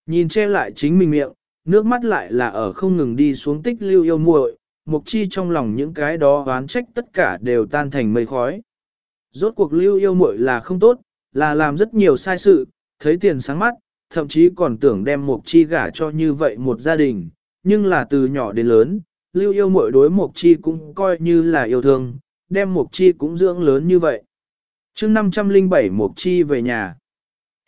Nhìn che lại chính mình miệng, nước mắt lại là ở không ngừng đi xuống tích lưu yêu muội, mục chi trong lòng những cái đó oán trách tất cả đều tan thành mây khói. Rốt cuộc lưu yêu muội là không tốt, là làm rất nhiều sai sự, thấy tiền sáng mắt, thậm chí còn tưởng đem Mộc chi gả cho như vậy một gia đình, nhưng là từ nhỏ đến lớn, lưu yêu muội đối Mộc chi cũng coi như là yêu thương, đem Mộc chi cũng dưỡng lớn như vậy chương 507 Mộc Chi về nhà.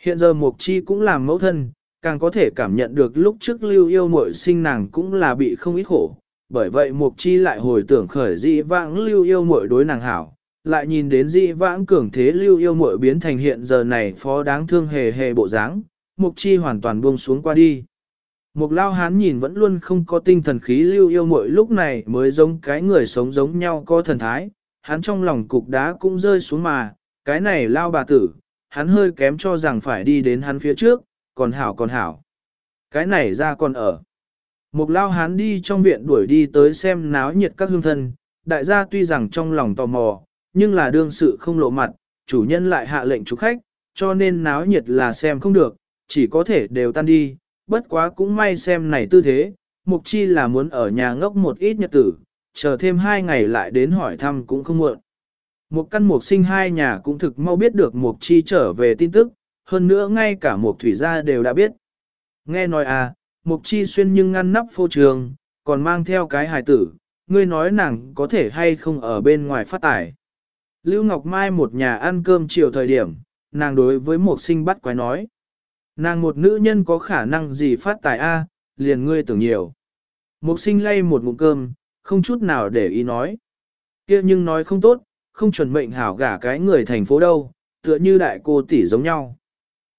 Hiện giờ Mộc Chi cũng làm mẫu thân, càng có thể cảm nhận được lúc trước lưu yêu muội sinh nàng cũng là bị không ít khổ. Bởi vậy Mộc Chi lại hồi tưởng khởi dị vãng lưu yêu muội đối nàng hảo, lại nhìn đến dị vãng cường thế lưu yêu muội biến thành hiện giờ này phó đáng thương hề hề bộ dáng, Mục Chi hoàn toàn buông xuống qua đi. Mục lao hán nhìn vẫn luôn không có tinh thần khí lưu yêu Mỗi lúc này mới giống cái người sống giống nhau có thần thái, hắn trong lòng cục đá cũng rơi xuống mà, cái này lao bà tử, hắn hơi kém cho rằng phải đi đến hắn phía trước, còn hảo còn hảo. Cái này ra còn ở. Mục lao hắn đi trong viện đuổi đi tới xem náo nhiệt các hương thân, đại gia tuy rằng trong lòng tò mò, nhưng là đương sự không lộ mặt, chủ nhân lại hạ lệnh chủ khách, cho nên náo nhiệt là xem không được, chỉ có thể đều tan đi, bất quá cũng may xem này tư thế, mục chi là muốn ở nhà ngốc một ít nhật tử, chờ thêm hai ngày lại đến hỏi thăm cũng không muộn. Một căn mục sinh hai nhà cũng thực mau biết được mục chi trở về tin tức, hơn nữa ngay cả mục thủy gia đều đã biết. Nghe nói à, mục chi xuyên nhưng ngăn nắp phô trường, còn mang theo cái hài tử, ngươi nói nàng có thể hay không ở bên ngoài phát tải. Lưu Ngọc Mai một nhà ăn cơm chiều thời điểm, nàng đối với mục sinh bắt quái nói. Nàng một nữ nhân có khả năng gì phát tài a liền ngươi tưởng nhiều. Mục sinh lay một ngụm cơm, không chút nào để ý nói. kia nhưng nói không tốt, không chuẩn mệnh hảo gả cái người thành phố đâu, tựa như đại cô tỷ giống nhau.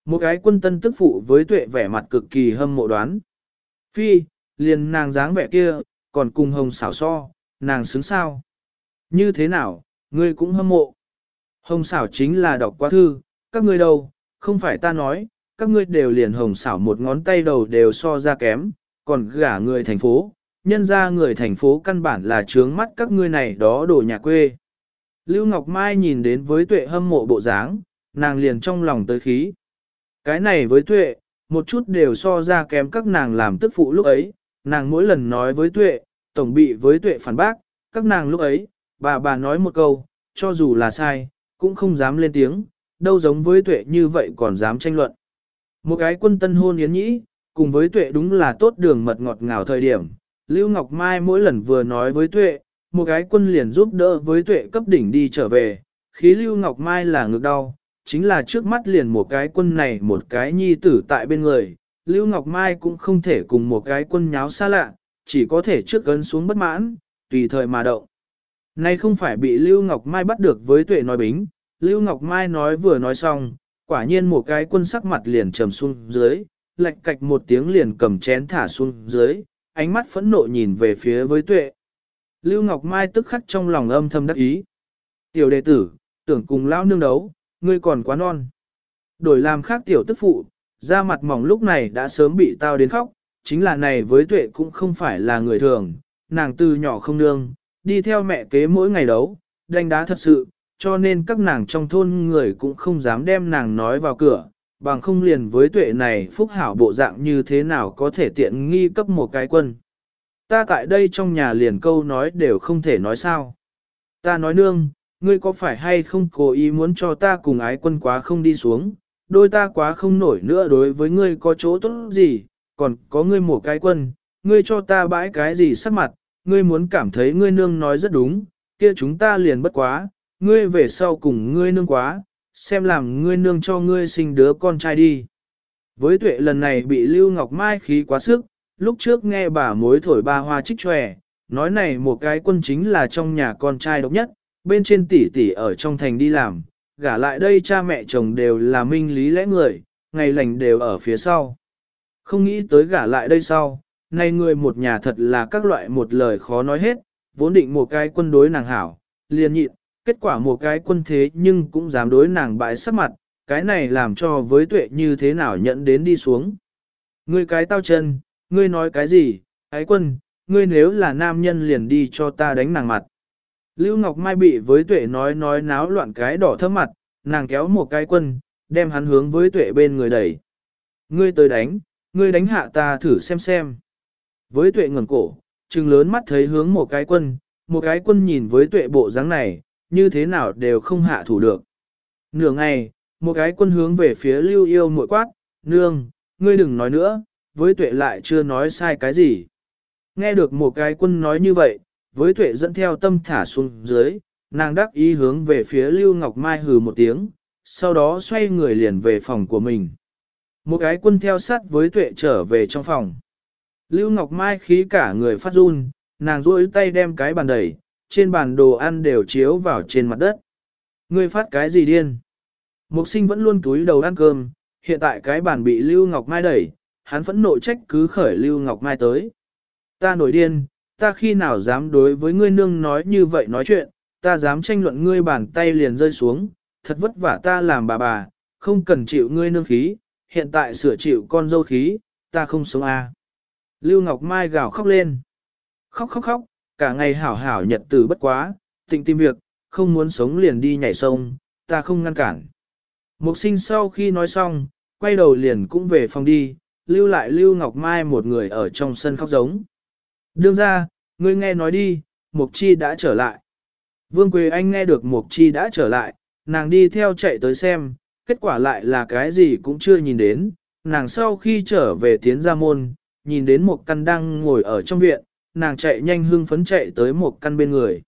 Một cái quân tân tức phụ với tuệ vẻ mặt cực kỳ hâm mộ đoán. Phi, liền nàng dáng vẻ kia, còn cùng hồng xảo so, nàng xứng sao. Như thế nào, ngươi cũng hâm mộ. Hồng xảo chính là đọc qua thư, các ngươi đâu, không phải ta nói, các ngươi đều liền hồng xảo một ngón tay đầu đều so ra kém, còn gả người thành phố, nhân ra người thành phố căn bản là trướng mắt các ngươi này đó đồ nhà quê. Lưu Ngọc Mai nhìn đến với tuệ hâm mộ bộ dáng, nàng liền trong lòng tới khí. Cái này với tuệ, một chút đều so ra kém các nàng làm tức phụ lúc ấy, nàng mỗi lần nói với tuệ, tổng bị với tuệ phản bác, các nàng lúc ấy, bà bà nói một câu, cho dù là sai, cũng không dám lên tiếng, đâu giống với tuệ như vậy còn dám tranh luận. Một cái quân tân hôn yến nhĩ, cùng với tuệ đúng là tốt đường mật ngọt ngào thời điểm. Lưu Ngọc Mai mỗi lần vừa nói với tuệ, một cái quân liền giúp đỡ với tuệ cấp đỉnh đi trở về, khí Lưu Ngọc Mai là ngược đau, chính là trước mắt liền một cái quân này một cái nhi tử tại bên người. Lưu Ngọc Mai cũng không thể cùng một cái quân nháo xa lạ, chỉ có thể trước gấn xuống bất mãn, tùy thời mà động. Nay không phải bị Lưu Ngọc Mai bắt được với tuệ nói bính, Lưu Ngọc Mai nói vừa nói xong, quả nhiên một cái quân sắc mặt liền trầm xuống dưới, lạch cạch một tiếng liền cầm chén thả xuống dưới, ánh mắt phẫn nộ nhìn về phía với tuệ. Lưu Ngọc Mai tức khắc trong lòng âm thầm đắc ý. Tiểu đệ tử, tưởng cùng lão nương đấu, ngươi còn quá non. Đổi làm khác tiểu tức phụ, da mặt mỏng lúc này đã sớm bị tao đến khóc, chính là này với tuệ cũng không phải là người thường, nàng từ nhỏ không nương, đi theo mẹ kế mỗi ngày đấu, đánh đá thật sự, cho nên các nàng trong thôn người cũng không dám đem nàng nói vào cửa, bằng không liền với tuệ này phúc hảo bộ dạng như thế nào có thể tiện nghi cấp một cái quân. Ta tại đây trong nhà liền câu nói đều không thể nói sao. Ta nói nương, ngươi có phải hay không cố ý muốn cho ta cùng ái quân quá không đi xuống, đôi ta quá không nổi nữa đối với ngươi có chỗ tốt gì, còn có ngươi một cái quân, ngươi cho ta bãi cái gì sắc mặt, ngươi muốn cảm thấy ngươi nương nói rất đúng, kia chúng ta liền bất quá, ngươi về sau cùng ngươi nương quá, xem làm ngươi nương cho ngươi sinh đứa con trai đi. Với tuệ lần này bị Lưu Ngọc Mai khí quá sức, lúc trước nghe bà mối thổi ba hoa trích tròe, nói này một cái quân chính là trong nhà con trai độc nhất, bên trên tỷ tỷ ở trong thành đi làm, gả lại đây cha mẹ chồng đều là minh lý lẽ người, ngày lành đều ở phía sau. Không nghĩ tới gả lại đây sau, nay người một nhà thật là các loại một lời khó nói hết, vốn định một cái quân đối nàng hảo, liền nhịn, kết quả một cái quân thế nhưng cũng dám đối nàng bại sắc mặt, cái này làm cho với tuệ như thế nào nhận đến đi xuống. Ngươi cái tao chân, ngươi nói cái gì, ái quân, ngươi nếu là nam nhân liền đi cho ta đánh nàng mặt. Lưu Ngọc Mai bị với tuệ nói nói náo loạn cái đỏ thơm mặt, nàng kéo một cái quân, đem hắn hướng với tuệ bên người đẩy. Ngươi tới đánh, ngươi đánh hạ ta thử xem xem. Với tuệ ngẩng cổ, trừng lớn mắt thấy hướng một cái quân, một cái quân nhìn với tuệ bộ dáng này, như thế nào đều không hạ thủ được. Nửa ngày, một cái quân hướng về phía lưu yêu muội quát, nương, ngươi đừng nói nữa, với tuệ lại chưa nói sai cái gì. Nghe được một cái quân nói như vậy, với tuệ dẫn theo tâm thả xuống dưới, nàng đắc ý hướng về phía lưu ngọc mai hừ một tiếng, sau đó xoay người liền về phòng của mình. Một cái quân theo sát với tuệ trở về trong phòng. Lưu Ngọc Mai khí cả người phát run, nàng duỗi tay đem cái bàn đẩy, trên bàn đồ ăn đều chiếu vào trên mặt đất. Ngươi phát cái gì điên? Mục sinh vẫn luôn túi đầu ăn cơm, hiện tại cái bàn bị Lưu Ngọc Mai đẩy, hắn vẫn nội trách cứ khởi Lưu Ngọc Mai tới. Ta nổi điên, ta khi nào dám đối với ngươi nương nói như vậy nói chuyện, ta dám tranh luận ngươi bàn tay liền rơi xuống, thật vất vả ta làm bà bà, không cần chịu ngươi nương khí, hiện tại sửa chịu con dâu khí, ta không sống a. À. Lưu Ngọc Mai gào khóc lên. Khóc khóc khóc, cả ngày hảo hảo nhật tử bất quá, tịnh tìm việc, không muốn sống liền đi nhảy sông, ta không ngăn cản. Mục sinh sau khi nói xong, quay đầu liền cũng về phòng đi, lưu lại Lưu Ngọc Mai một người ở trong sân khóc giống. Đương ra, ngươi nghe nói đi, Mục Chi đã trở lại. Vương Quế Anh nghe được Mục Chi đã trở lại, nàng đi theo chạy tới xem, kết quả lại là cái gì cũng chưa nhìn đến. Nàng sau khi trở về tiến ra môn, nhìn đến một căn đang ngồi ở trong viện, nàng chạy nhanh hưng phấn chạy tới một căn bên người.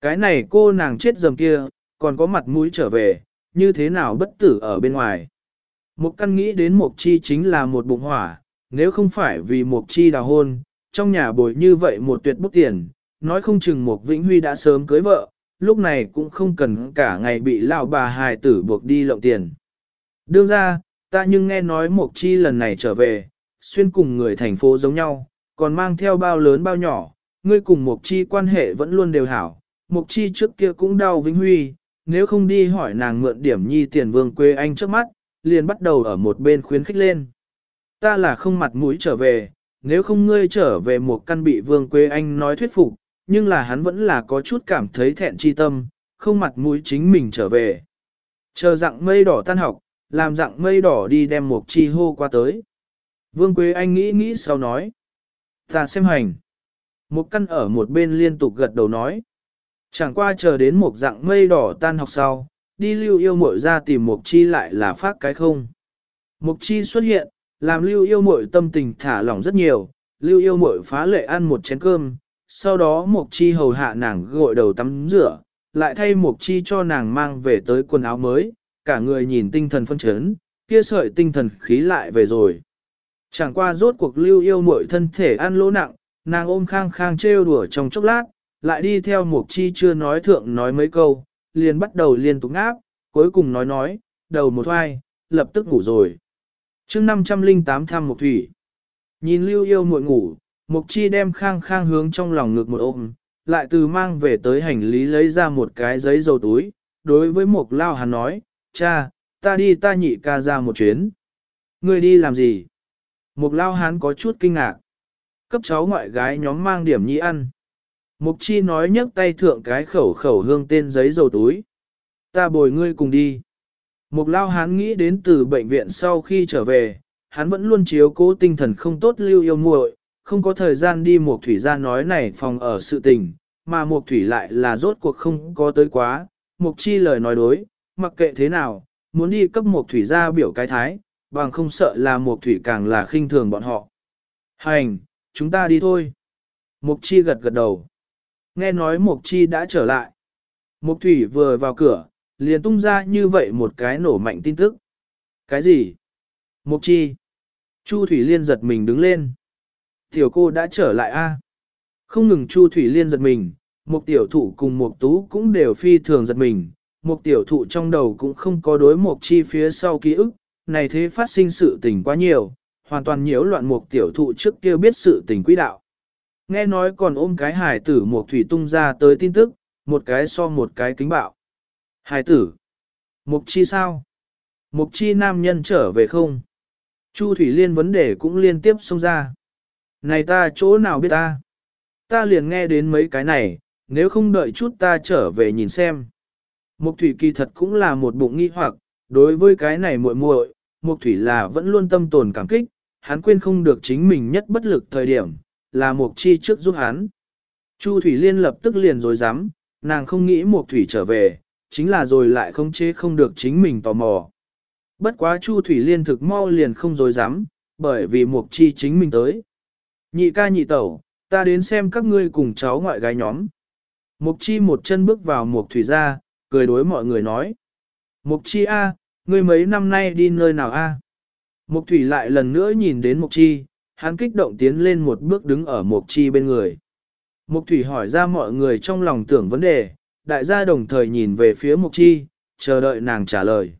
Cái này cô nàng chết dầm kia, còn có mặt mũi trở về, như thế nào bất tử ở bên ngoài. Một căn nghĩ đến một chi chính là một bụng hỏa, nếu không phải vì một chi đào hôn, trong nhà bồi như vậy một tuyệt bút tiền, nói không chừng một Vĩnh Huy đã sớm cưới vợ, lúc này cũng không cần cả ngày bị lão bà hài tử buộc đi lộng tiền. Đương ra, ta nhưng nghe nói một chi lần này trở về, xuyên cùng người thành phố giống nhau, còn mang theo bao lớn bao nhỏ, ngươi cùng Mộc Chi quan hệ vẫn luôn đều hảo. Mộc Chi trước kia cũng đau Vĩnh Huy, nếu không đi hỏi nàng mượn điểm nhi tiền vương quê anh trước mắt, liền bắt đầu ở một bên khuyến khích lên. Ta là không mặt mũi trở về, nếu không ngươi trở về một căn bị vương quê anh nói thuyết phục, nhưng là hắn vẫn là có chút cảm thấy thẹn chi tâm, không mặt mũi chính mình trở về. Chờ dạng mây đỏ tan học, làm dạng mây đỏ đi đem một chi hô qua tới. Vương Quế Anh nghĩ nghĩ sau nói. Ta xem hành. Một căn ở một bên liên tục gật đầu nói. Chẳng qua chờ đến một dạng mây đỏ tan học sau, đi lưu yêu muội ra tìm Mục Chi lại là phát cái không. Mục Chi xuất hiện, làm lưu yêu muội tâm tình thả lỏng rất nhiều, lưu yêu muội phá lệ ăn một chén cơm, sau đó Mục Chi hầu hạ nàng gội đầu tắm rửa, lại thay Mục Chi cho nàng mang về tới quần áo mới, cả người nhìn tinh thần phân chấn, kia sợi tinh thần khí lại về rồi. Chẳng qua rốt cuộc lưu yêu muội thân thể ăn lỗ nặng, nàng ôm khang khang trêu đùa trong chốc lát, lại đi theo Mục Chi chưa nói thượng nói mấy câu, liền bắt đầu liên tục ngáp, cuối cùng nói nói, đầu một hoai, lập tức ngủ rồi. chương 508 thăm Mục Thủy. Nhìn lưu yêu muội ngủ, Mục Chi đem khang khang hướng trong lòng ngực một ôm, lại từ mang về tới hành lý lấy ra một cái giấy dầu túi, đối với Mục Lao hắn nói, cha, ta đi ta nhị ca ra một chuyến. Người đi làm gì? Mục Lao Hán có chút kinh ngạc. Cấp cháu ngoại gái nhóm mang điểm nhi ăn. Mục chi nói nhấc tay thượng cái khẩu khẩu hương tên giấy dầu túi. Ta bồi ngươi cùng đi. Mục lao Hán nghĩ đến từ bệnh viện sau khi trở về, hắn vẫn luôn chiếu cố tinh thần không tốt lưu yêu muội, không có thời gian đi mục thủy ra nói này phòng ở sự tình, mà mục thủy lại là rốt cuộc không có tới quá. Mục chi lời nói đối, mặc kệ thế nào, muốn đi cấp mục thủy ra biểu cái thái, bằng không sợ là một thủy càng là khinh thường bọn họ. Hành, chúng ta đi thôi. Mục chi gật gật đầu. Nghe nói Mục Chi đã trở lại. Mục Thủy vừa vào cửa, liền tung ra như vậy một cái nổ mạnh tin tức. Cái gì? Mục Chi. Chu Thủy Liên giật mình đứng lên. Tiểu cô đã trở lại a. Không ngừng Chu Thủy Liên giật mình, Mục tiểu thụ cùng Mục tú cũng đều phi thường giật mình. Mục tiểu thụ trong đầu cũng không có đối Mục Chi phía sau ký ức, này thế phát sinh sự tình quá nhiều, hoàn toàn nhiễu loạn Mục tiểu thụ trước kia biết sự tình quỹ đạo. Nghe nói còn ôm cái hải tử mục thủy tung ra tới tin tức, một cái so một cái kính bạo. Hải tử. Mục chi sao? Mục chi nam nhân trở về không? Chu Thủy Liên vấn đề cũng liên tiếp xông ra. Này ta chỗ nào biết ta? Ta liền nghe đến mấy cái này, nếu không đợi chút ta trở về nhìn xem. Mục Thủy kỳ thật cũng là một bụng nghi hoặc, đối với cái này muội muội, Mục Thủy là vẫn luôn tâm tồn cảm kích, hắn quên không được chính mình nhất bất lực thời điểm, là Mục Chi trước giúp hắn. Chu Thủy Liên lập tức liền rồi dám, nàng không nghĩ Mục Thủy trở về, chính là rồi lại không chế không được chính mình tò mò. Bất quá Chu Thủy Liên thực mau liền không rồi dám, bởi vì Mục Chi chính mình tới. Nhị ca nhị tẩu, ta đến xem các ngươi cùng cháu ngoại gái nhóm. Mục Chi một chân bước vào Mục Thủy ra, cười đối mọi người nói. Mục Chi A, ngươi mấy năm nay đi nơi nào A? Mục Thủy lại lần nữa nhìn đến Mục Chi, hắn kích động tiến lên một bước đứng ở Mục Chi bên người. Mục Thủy hỏi ra mọi người trong lòng tưởng vấn đề, đại gia đồng thời nhìn về phía Mục Chi, chờ đợi nàng trả lời.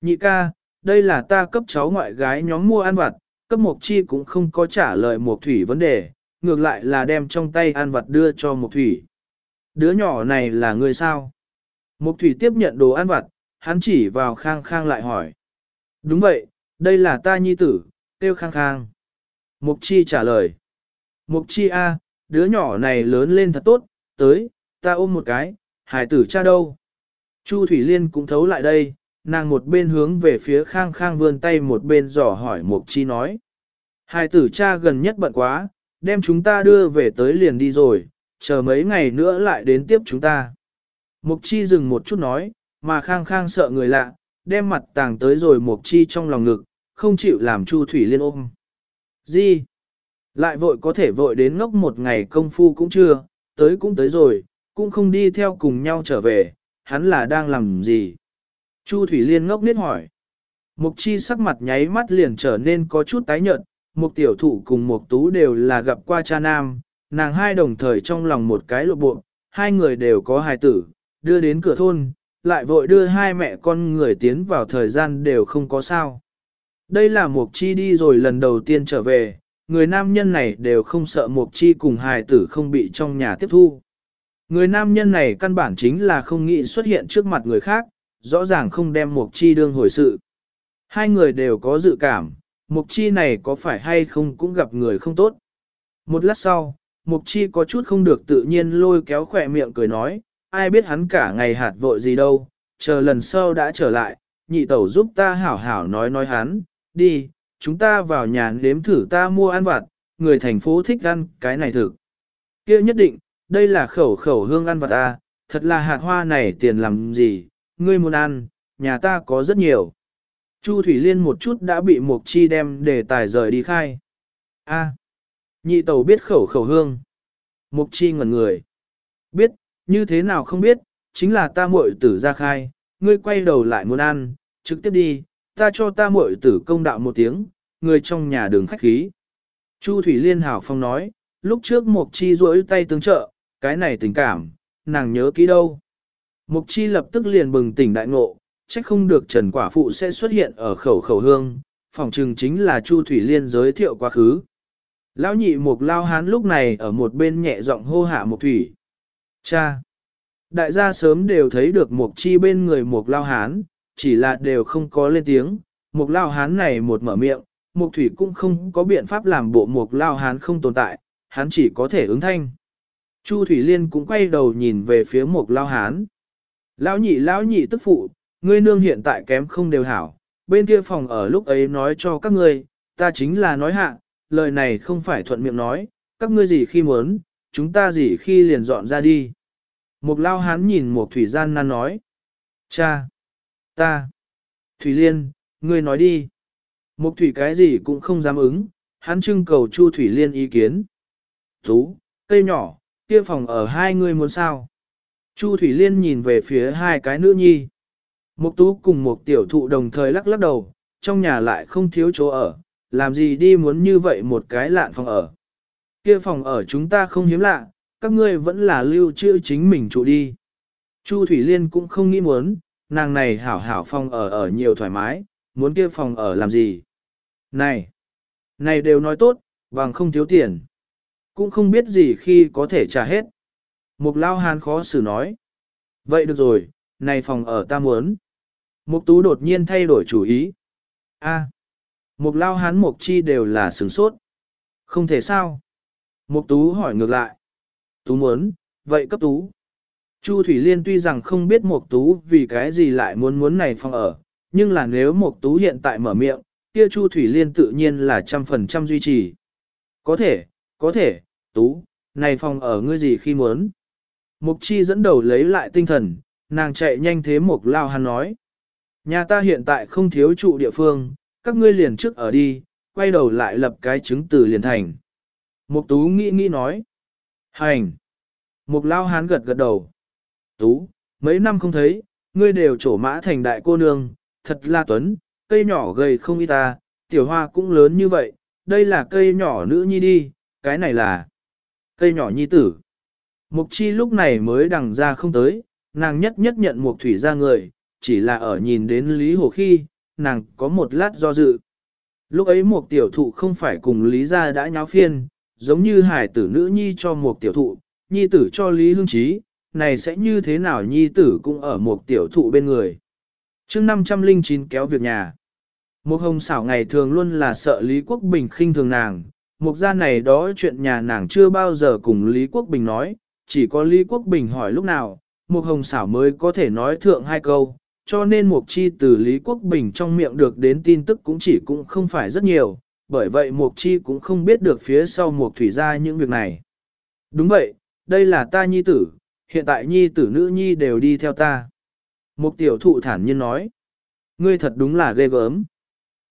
Nhị ca, đây là ta cấp cháu ngoại gái nhóm mua ăn vặt, cấp Mục Chi cũng không có trả lời Mục Thủy vấn đề, ngược lại là đem trong tay ăn vặt đưa cho Mục Thủy. Đứa nhỏ này là người sao? Mục Thủy tiếp nhận đồ ăn vặt, hắn chỉ vào khang khang lại hỏi. Đúng vậy, đây là ta nhi tử, tiêu khang khang. Mục chi trả lời. Mục chi a, đứa nhỏ này lớn lên thật tốt, tới, ta ôm một cái, hải tử cha đâu. Chu Thủy Liên cũng thấu lại đây, nàng một bên hướng về phía khang khang vươn tay một bên dò hỏi Mục chi nói. Hải tử cha gần nhất bận quá, đem chúng ta đưa về tới liền đi rồi, chờ mấy ngày nữa lại đến tiếp chúng ta. Mục chi dừng một chút nói, mà khang khang sợ người lạ, đem mặt tàng tới rồi Mục chi trong lòng ngực, không chịu làm Chu Thủy Liên ôm. Gì? Lại vội có thể vội đến ngốc một ngày công phu cũng chưa, tới cũng tới rồi, cũng không đi theo cùng nhau trở về, hắn là đang làm gì? Chu Thủy Liên ngốc nít hỏi. Mục chi sắc mặt nháy mắt liền trở nên có chút tái nhợt, mục tiểu thụ cùng mục tú đều là gặp qua cha nam, nàng hai đồng thời trong lòng một cái lộ bộ, hai người đều có hài tử, đưa đến cửa thôn, lại vội đưa hai mẹ con người tiến vào thời gian đều không có sao. Đây là Mục Chi đi rồi lần đầu tiên trở về, người nam nhân này đều không sợ Mục Chi cùng hài tử không bị trong nhà tiếp thu. Người nam nhân này căn bản chính là không nghĩ xuất hiện trước mặt người khác, rõ ràng không đem Mục Chi đương hồi sự. Hai người đều có dự cảm, Mục Chi này có phải hay không cũng gặp người không tốt. Một lát sau, Mục Chi có chút không được tự nhiên lôi kéo khỏe miệng cười nói, ai biết hắn cả ngày hạt vội gì đâu, chờ lần sau đã trở lại, nhị tẩu giúp ta hảo hảo nói nói hắn, đi, chúng ta vào nhà nếm thử ta mua ăn vặt, người thành phố thích ăn cái này thực. kia nhất định, đây là khẩu khẩu hương ăn vặt ta, thật là hạt hoa này tiền làm gì, ngươi muốn ăn, nhà ta có rất nhiều. Chu Thủy Liên một chút đã bị Mục Chi đem để tài rời đi khai. A, nhị tẩu biết khẩu khẩu hương. Mục Chi ngẩn người. Biết, như thế nào không biết, chính là ta muội tử ra khai, ngươi quay đầu lại muốn ăn, trực tiếp đi, ta cho ta muội tử công đạo một tiếng, người trong nhà đường khách khí. Chu Thủy Liên hảo phong nói, lúc trước Mục Chi duỗi tay tương trợ, cái này tình cảm, nàng nhớ kỹ đâu. Mục Chi lập tức liền bừng tỉnh đại ngộ, trách không được Trần Quả Phụ sẽ xuất hiện ở khẩu khẩu hương, phòng trừng chính là Chu Thủy Liên giới thiệu quá khứ. Lão nhị Mục Lao Hán lúc này ở một bên nhẹ giọng hô hạ Mộc Thủy. Cha! Đại gia sớm đều thấy được một Chi bên người một Lao Hán, chỉ là đều không có lên tiếng. Một Lao Hán này một mở miệng, một Thủy cũng không có biện pháp làm bộ một Lao Hán không tồn tại, hắn chỉ có thể ứng thanh. Chu Thủy Liên cũng quay đầu nhìn về phía một Lao Hán. Lão nhị lão nhị tức phụ, ngươi nương hiện tại kém không đều hảo, bên kia phòng ở lúc ấy nói cho các ngươi, ta chính là nói hạ, lời này không phải thuận miệng nói, các ngươi gì khi muốn, chúng ta gì khi liền dọn ra đi. Một lao hán nhìn một thủy gian nan nói, cha, ta, Thủy Liên, ngươi nói đi. Một thủy cái gì cũng không dám ứng, hắn trưng cầu Chu Thủy Liên ý kiến. Tú, cây nhỏ, kia phòng ở hai ngươi muốn sao? Chu Thủy Liên nhìn về phía hai cái nữ nhi. Mục tú cùng một tiểu thụ đồng thời lắc lắc đầu, trong nhà lại không thiếu chỗ ở, làm gì đi muốn như vậy một cái lạn phòng ở. Kia phòng ở chúng ta không hiếm lạ, các ngươi vẫn là lưu trữ chính mình trụ đi. Chu Thủy Liên cũng không nghĩ muốn, nàng này hảo hảo phòng ở ở nhiều thoải mái, muốn kia phòng ở làm gì. Này, này đều nói tốt, bằng không thiếu tiền. Cũng không biết gì khi có thể trả hết. Mục lao hàn khó xử nói. Vậy được rồi, này phòng ở ta muốn. Mục tú đột nhiên thay đổi chủ ý. A, mục lao hán mục chi đều là sửng sốt. Không thể sao. Mục tú hỏi ngược lại. Tú muốn, vậy cấp tú. Chu Thủy Liên tuy rằng không biết mục tú vì cái gì lại muốn muốn này phòng ở, nhưng là nếu mục tú hiện tại mở miệng, kia Chu Thủy Liên tự nhiên là trăm phần trăm duy trì. Có thể, có thể, tú, này phòng ở ngươi gì khi muốn. Mục chi dẫn đầu lấy lại tinh thần, nàng chạy nhanh thế mục lao hắn nói. Nhà ta hiện tại không thiếu trụ địa phương, các ngươi liền trước ở đi, quay đầu lại lập cái chứng từ liền thành. Mục tú nghĩ nghĩ nói. Hành. Mục lao hán gật gật đầu. Tú, mấy năm không thấy, ngươi đều trổ mã thành đại cô nương, thật là tuấn, cây nhỏ gầy không y ta, tiểu hoa cũng lớn như vậy, đây là cây nhỏ nữ nhi đi, cái này là cây nhỏ nhi tử. Mục chi lúc này mới đằng ra không tới, nàng nhất nhất nhận mục thủy ra người, chỉ là ở nhìn đến Lý Hồ khi, nàng có một lát do dự. Lúc ấy một tiểu thụ không phải cùng Lý gia đã nháo phiên, giống như hải tử nữ nhi cho một tiểu thụ, nhi tử cho Lý Hương Trí, này sẽ như thế nào nhi tử cũng ở một tiểu thụ bên người. chương 509 kéo việc nhà. Một hồng xảo ngày thường luôn là sợ Lý Quốc Bình khinh thường nàng, một gia này đó chuyện nhà nàng chưa bao giờ cùng Lý Quốc Bình nói, chỉ có Lý Quốc Bình hỏi lúc nào, một hồng xảo mới có thể nói thượng hai câu, cho nên một Chi từ Lý Quốc Bình trong miệng được đến tin tức cũng chỉ cũng không phải rất nhiều, bởi vậy Mục Chi cũng không biết được phía sau Mục Thủy ra những việc này. Đúng vậy, đây là ta nhi tử, hiện tại nhi tử nữ nhi đều đi theo ta. Mục tiểu thụ thản nhiên nói, ngươi thật đúng là ghê gớm.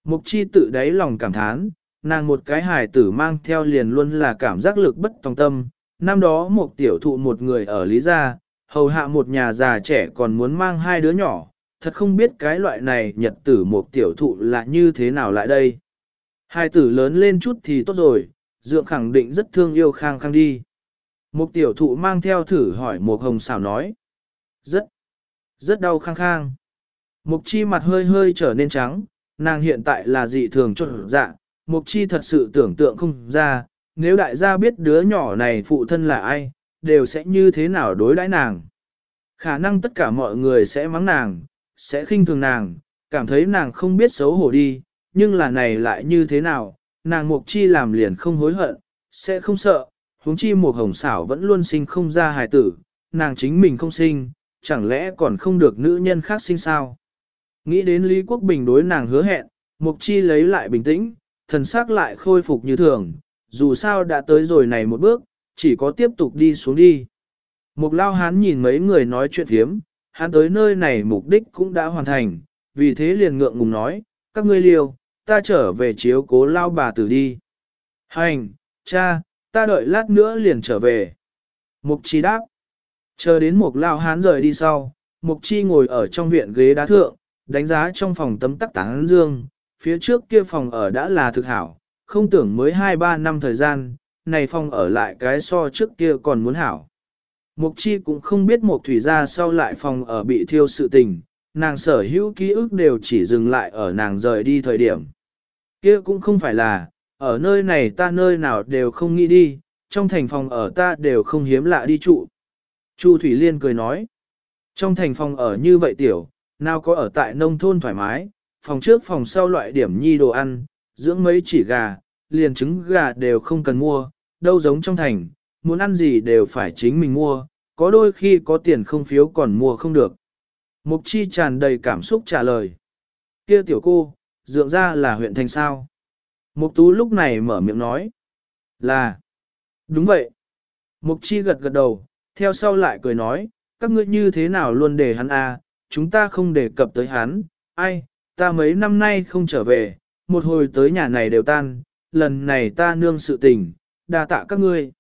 Mục Chi tự đáy lòng cảm thán, nàng một cái hài tử mang theo liền luôn là cảm giác lực bất tòng tâm. Năm đó một tiểu thụ một người ở Lý Gia, hầu hạ một nhà già trẻ còn muốn mang hai đứa nhỏ, thật không biết cái loại này nhật tử một tiểu thụ là như thế nào lại đây. Hai tử lớn lên chút thì tốt rồi, dượng khẳng định rất thương yêu khang khang đi. Một tiểu thụ mang theo thử hỏi một hồng xảo nói. Rất, rất đau khang khang. Mục chi mặt hơi hơi trở nên trắng, nàng hiện tại là dị thường cho dạ, mục chi thật sự tưởng tượng không ra, nếu đại gia biết đứa nhỏ này phụ thân là ai, đều sẽ như thế nào đối đãi nàng. Khả năng tất cả mọi người sẽ mắng nàng, sẽ khinh thường nàng, cảm thấy nàng không biết xấu hổ đi, nhưng là này lại như thế nào, nàng mục chi làm liền không hối hận, sẽ không sợ, huống chi mục hồng xảo vẫn luôn sinh không ra hài tử, nàng chính mình không sinh, chẳng lẽ còn không được nữ nhân khác sinh sao. Nghĩ đến Lý Quốc Bình đối nàng hứa hẹn, mục chi lấy lại bình tĩnh, thần sắc lại khôi phục như thường, dù sao đã tới rồi này một bước, chỉ có tiếp tục đi xuống đi. Mục lao hán nhìn mấy người nói chuyện hiếm hắn tới nơi này mục đích cũng đã hoàn thành, vì thế liền ngượng ngùng nói, các ngươi liều ta trở về chiếu cố lao bà tử đi. Hành, cha, ta đợi lát nữa liền trở về. Mục chi đáp. Chờ đến một lao hán rời đi sau, mục chi ngồi ở trong viện ghế đá thượng, đánh giá trong phòng tấm tắc tán dương, phía trước kia phòng ở đã là thực hảo, không tưởng mới 2-3 năm thời gian, này phòng ở lại cái so trước kia còn muốn hảo. Mục chi cũng không biết một thủy gia sau lại phòng ở bị thiêu sự tình, nàng sở hữu ký ức đều chỉ dừng lại ở nàng rời đi thời điểm. Kia cũng không phải là, ở nơi này ta nơi nào đều không nghĩ đi, trong thành phòng ở ta đều không hiếm lạ đi trụ. Chu Thủy Liên cười nói, trong thành phòng ở như vậy tiểu, nào có ở tại nông thôn thoải mái, phòng trước phòng sau loại điểm nhi đồ ăn, dưỡng mấy chỉ gà, liền trứng gà đều không cần mua, đâu giống trong thành, muốn ăn gì đều phải chính mình mua, có đôi khi có tiền không phiếu còn mua không được. Mục chi tràn đầy cảm xúc trả lời. kia tiểu cô, dượng ra là huyện thành sao. Mục tú lúc này mở miệng nói. Là. Đúng vậy. Mục chi gật gật đầu, theo sau lại cười nói, các ngươi như thế nào luôn để hắn à, chúng ta không đề cập tới hắn, ai, ta mấy năm nay không trở về, một hồi tới nhà này đều tan, lần này ta nương sự tình, đa tạ các ngươi.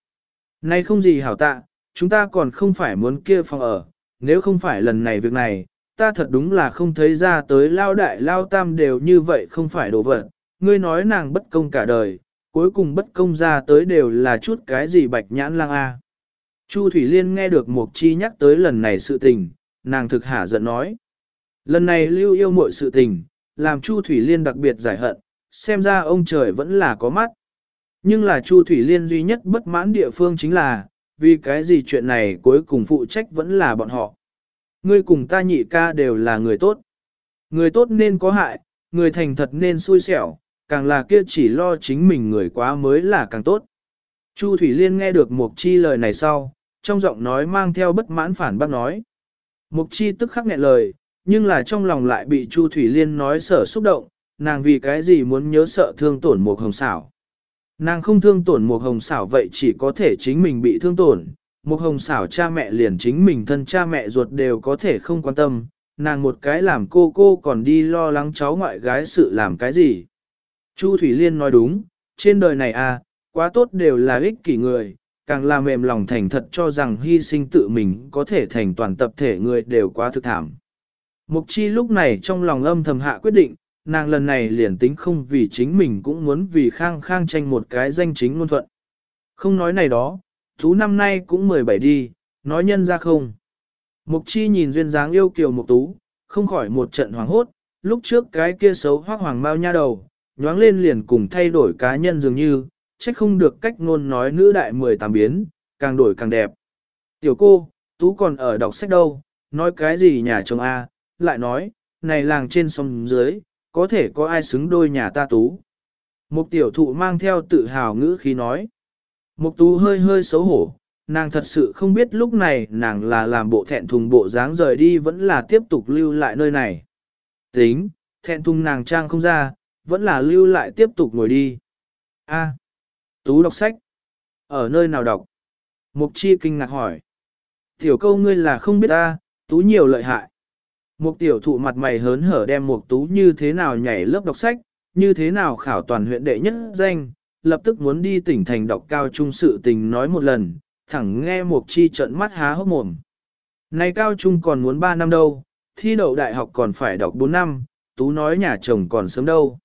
Nay không gì hảo tạ, chúng ta còn không phải muốn kia phòng ở, nếu không phải lần này việc này, ta thật đúng là không thấy ra tới lao đại lao tam đều như vậy không phải đồ vật, ngươi nói nàng bất công cả đời, cuối cùng bất công ra tới đều là chút cái gì bạch nhãn lang a. Chu Thủy Liên nghe được Mục Chi nhắc tới lần này sự tình, nàng thực hả giận nói. Lần này lưu yêu mọi sự tình, làm Chu Thủy Liên đặc biệt giải hận, xem ra ông trời vẫn là có mắt. Nhưng là Chu Thủy Liên duy nhất bất mãn địa phương chính là, vì cái gì chuyện này cuối cùng phụ trách vẫn là bọn họ. Ngươi cùng ta nhị ca đều là người tốt. Người tốt nên có hại, người thành thật nên xui xẻo, càng là kia chỉ lo chính mình người quá mới là càng tốt. Chu Thủy Liên nghe được Mục Chi lời này sau, trong giọng nói mang theo bất mãn phản bác nói. Mục Chi tức khắc nghẹn lời, nhưng là trong lòng lại bị Chu Thủy Liên nói sở xúc động, nàng vì cái gì muốn nhớ sợ thương tổn Mục Hồng xảo. Nàng không thương tổn Mục Hồng xảo vậy chỉ có thể chính mình bị thương tổn, một Hồng xảo cha mẹ liền chính mình thân cha mẹ ruột đều có thể không quan tâm, nàng một cái làm cô cô còn đi lo lắng cháu ngoại gái sự làm cái gì. Chu Thủy Liên nói đúng, trên đời này à, quá tốt đều là ích kỷ người, càng là mềm lòng thành thật cho rằng hy sinh tự mình có thể thành toàn tập thể người đều quá thực thảm. Mục chi lúc này trong lòng âm thầm hạ quyết định, nàng lần này liền tính không vì chính mình cũng muốn vì khang khang tranh một cái danh chính ngôn thuận. Không nói này đó, Tú năm nay cũng 17 đi, nói nhân ra không. Mục chi nhìn duyên dáng yêu kiều mục tú, không khỏi một trận hoàng hốt, lúc trước cái kia xấu hoác hoàng bao nha đầu, nhoáng lên liền cùng thay đổi cá nhân dường như, trách không được cách ngôn nói nữ đại 18 biến, càng đổi càng đẹp. Tiểu cô, tú còn ở đọc sách đâu, nói cái gì nhà chồng A, lại nói, này làng trên sông dưới, có thể có ai xứng đôi nhà ta tú. Mục tiểu thụ mang theo tự hào ngữ khí nói. Mục tú hơi hơi xấu hổ, nàng thật sự không biết lúc này nàng là làm bộ thẹn thùng bộ dáng rời đi vẫn là tiếp tục lưu lại nơi này. Tính, thẹn thùng nàng trang không ra, vẫn là lưu lại tiếp tục ngồi đi. A, tú đọc sách. Ở nơi nào đọc? Mục chi kinh ngạc hỏi. Tiểu câu ngươi là không biết ta, tú nhiều lợi hại. Mục tiểu thụ mặt mày hớn hở đem mục tú như thế nào nhảy lớp đọc sách, như thế nào khảo toàn huyện đệ nhất danh, lập tức muốn đi tỉnh thành đọc cao trung sự tình nói một lần, thẳng nghe Mục Chi trận mắt há hốc mồm. Này cao trung còn muốn 3 năm đâu, thi đậu đại học còn phải đọc 4 năm, Tú nói nhà chồng còn sớm đâu.